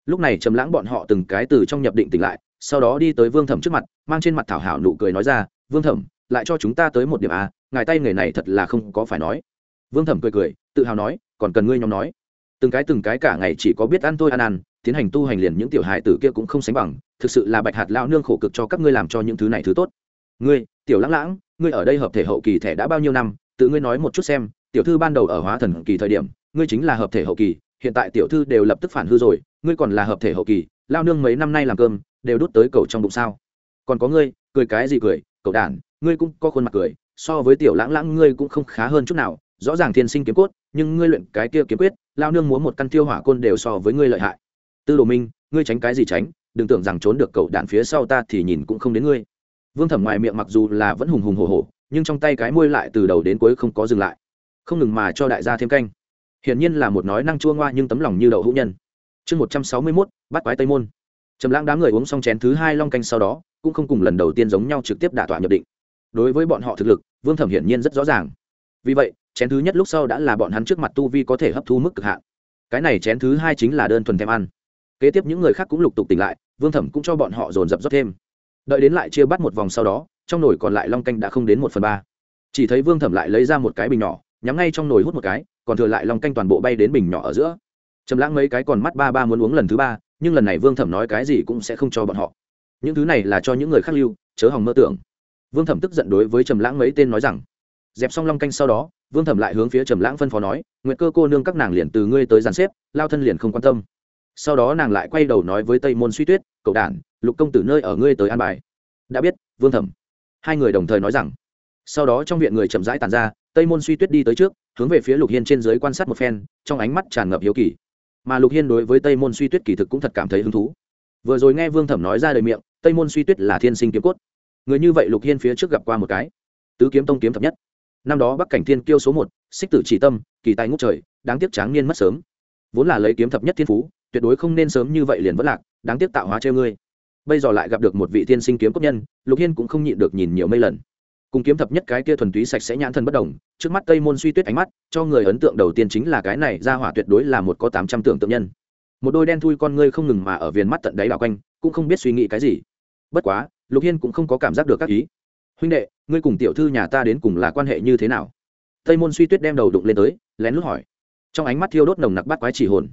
Lúc này trầm lãng bọn họ từng cái từ trong nhập định tỉnh lại sau đó đi tới vương thẩm trước mặt, mang trên mặt thảo hảo nụ cười nói ra, vương thẩm, lại cho chúng ta tới một điểm à ngài tay nghề này thật là không có phải nói. Vương thẩm cười cười, tự hào nói, còn cần ngươi nhóm nói. Từng cái từng cái cả ngày chỉ có biết ăn thôi ăn ăn, tiến hành tu hành liền những tiểu hài tử kia cũng không sánh bằng, thực sự là bạch hạt lao nương khổ cực cho các ngươi làm cho những thứ này thứ tốt. Ngươi, tiểu lãng lãng, ngươi ở đây hợp thể hậu kỳ thẻ đã bao nhiêu năm, tự ngươi nói một chút xem, tiểu thư ban đầu ở hóa thần kỳ thời điểm, ngươi chính là hợp thể hậu kỳ, hiện tại tiểu thư đều lập tức phản hư rồi, ngươi còn là hợp thể hậu kỳ lao nương mấy năm nay làm cơm đều đút tới cầu trong bụng sao? Còn có ngươi, cười cái gì cười? Cậu đản, ngươi cũng có khuôn mặt cười, so với tiểu lãng lãng ngươi cũng không khá hơn chút nào. Rõ ràng thiên sinh kiếm cốt, nhưng ngươi luyện cái kia kiếm quyết, lao nương muốn một căn tiêu hỏa côn đều so với ngươi lợi hại. Tư đồ minh, ngươi tránh cái gì tránh? Đừng tưởng rằng trốn được cậu đạn phía sau ta thì nhìn cũng không đến ngươi. Vương thẩm ngoài miệng mặc dù là vẫn hùng hùng hồ hồ nhưng trong tay cái môi lại từ đầu đến cuối không có dừng lại. Không ngừng mà cho đại gia thêm canh. Hiển nhiên là một nói năng chua ngoa nhưng tấm lòng như đậu hữu nhân. Chương một trăm sáu mươi mốt, bắt quái tây môn trầm lãng đám người uống xong chén thứ hai long canh sau đó, cũng không cùng lần đầu tiên giống nhau trực tiếp đả tọa nhập định. Đối với bọn họ thực lực, vương thẩm hiển nhiên rất rõ ràng. Vì vậy, chén thứ nhất lúc sau đã là bọn hắn trước mặt tu vi có thể hấp thu mức cực hạn. Cái này chén thứ hai chính là đơn thuần thèm ăn. Kế tiếp những người khác cũng lục tục tỉnh lại, vương thẩm cũng cho bọn họ dồn dập rót thêm. Đợi đến lại chia bắt một vòng sau đó, trong nồi còn lại long canh đã không đến một phần ba. Chỉ thấy vương thẩm lại lấy ra một cái bình nhỏ, nhắm ngay trong nồi hút một cái, còn thừa lại long canh toàn bộ bay đến bình nhỏ ở giữa. Chầm lãng mấy cái còn mắt ba ba muốn uống lần thứ ba nhưng lần này vương thẩm nói cái gì cũng sẽ không cho bọn họ. Những thứ này là cho những người khác lưu, chớ hòng mơ tưởng. Vương thẩm tức giận đối với trầm lãng mấy tên nói rằng, dẹp xong long canh sau đó, vương thẩm lại hướng phía trầm lãng phân phó nói nguyện cơ cô nương các nàng liền từ ngươi tới dàn xếp, lao thân liền không quan tâm. Sau đó nàng lại quay đầu nói với tây môn suy tuyết, cậu đản, lục công tử nơi ở ngươi tới an bài. Đã biết, vương thẩm. Hai người đồng thời nói rằng, sau đó trong viện người chậm rãi tàn ra, tây môn suy tuyết đi tới trước, hướng về phía lục hiên trên dưới quan sát một phen, trong ánh mắt tràn ngập hiếu kỳ mà lục hiên đối với tây môn suy tuyết kỳ thực cũng thật cảm thấy hứng thú. Vừa rồi nghe vương thẩm nói ra đời miệng, tây môn suy tuyết là thiên sinh kiếm cốt. Người như vậy lục hiên phía trước gặp qua một cái. Tứ kiếm tông kiếm thập nhất. Năm đó bắc cảnh thiên kiêu số một, xích tử chỉ tâm, kỳ tài ngốc trời, đáng tiếc tráng niên mất sớm. Vốn là lấy kiếm thập nhất thiên phú, tuyệt đối không nên sớm như vậy liền vất lạc, đáng tiếc tạo hóa treo ngươi. Bây giờ lại gặp được một vị thiên sinh kiếm cốt nhân, lục hiên cũng không nhịn được nhìn nhiều mây lần cùng kiếm thập nhất cái kia thuần túy sạch sẽ nhãn thân bất đồng, trước mắt tây môn suy tuyết ánh mắt, cho người ấn tượng đầu tiên chính là cái này, ra hỏa tuyệt đối là một có tám trăm tưởng tượng nhân. Một đôi đen thui con ngươi không ngừng mà ở viền mắt tận đáy đảo quanh, cũng không biết suy nghĩ cái gì. Bất quá, lục hiên cũng không có cảm giác được các ý. Huynh đệ, ngươi cùng tiểu thư nhà ta đến cùng là quan hệ như thế nào? Tây môn suy tuyết đem đầu đụng lên tới, lén lút hỏi. Trong ánh mắt thiêu đốt nồng nặc bắt quái chỉ hồn.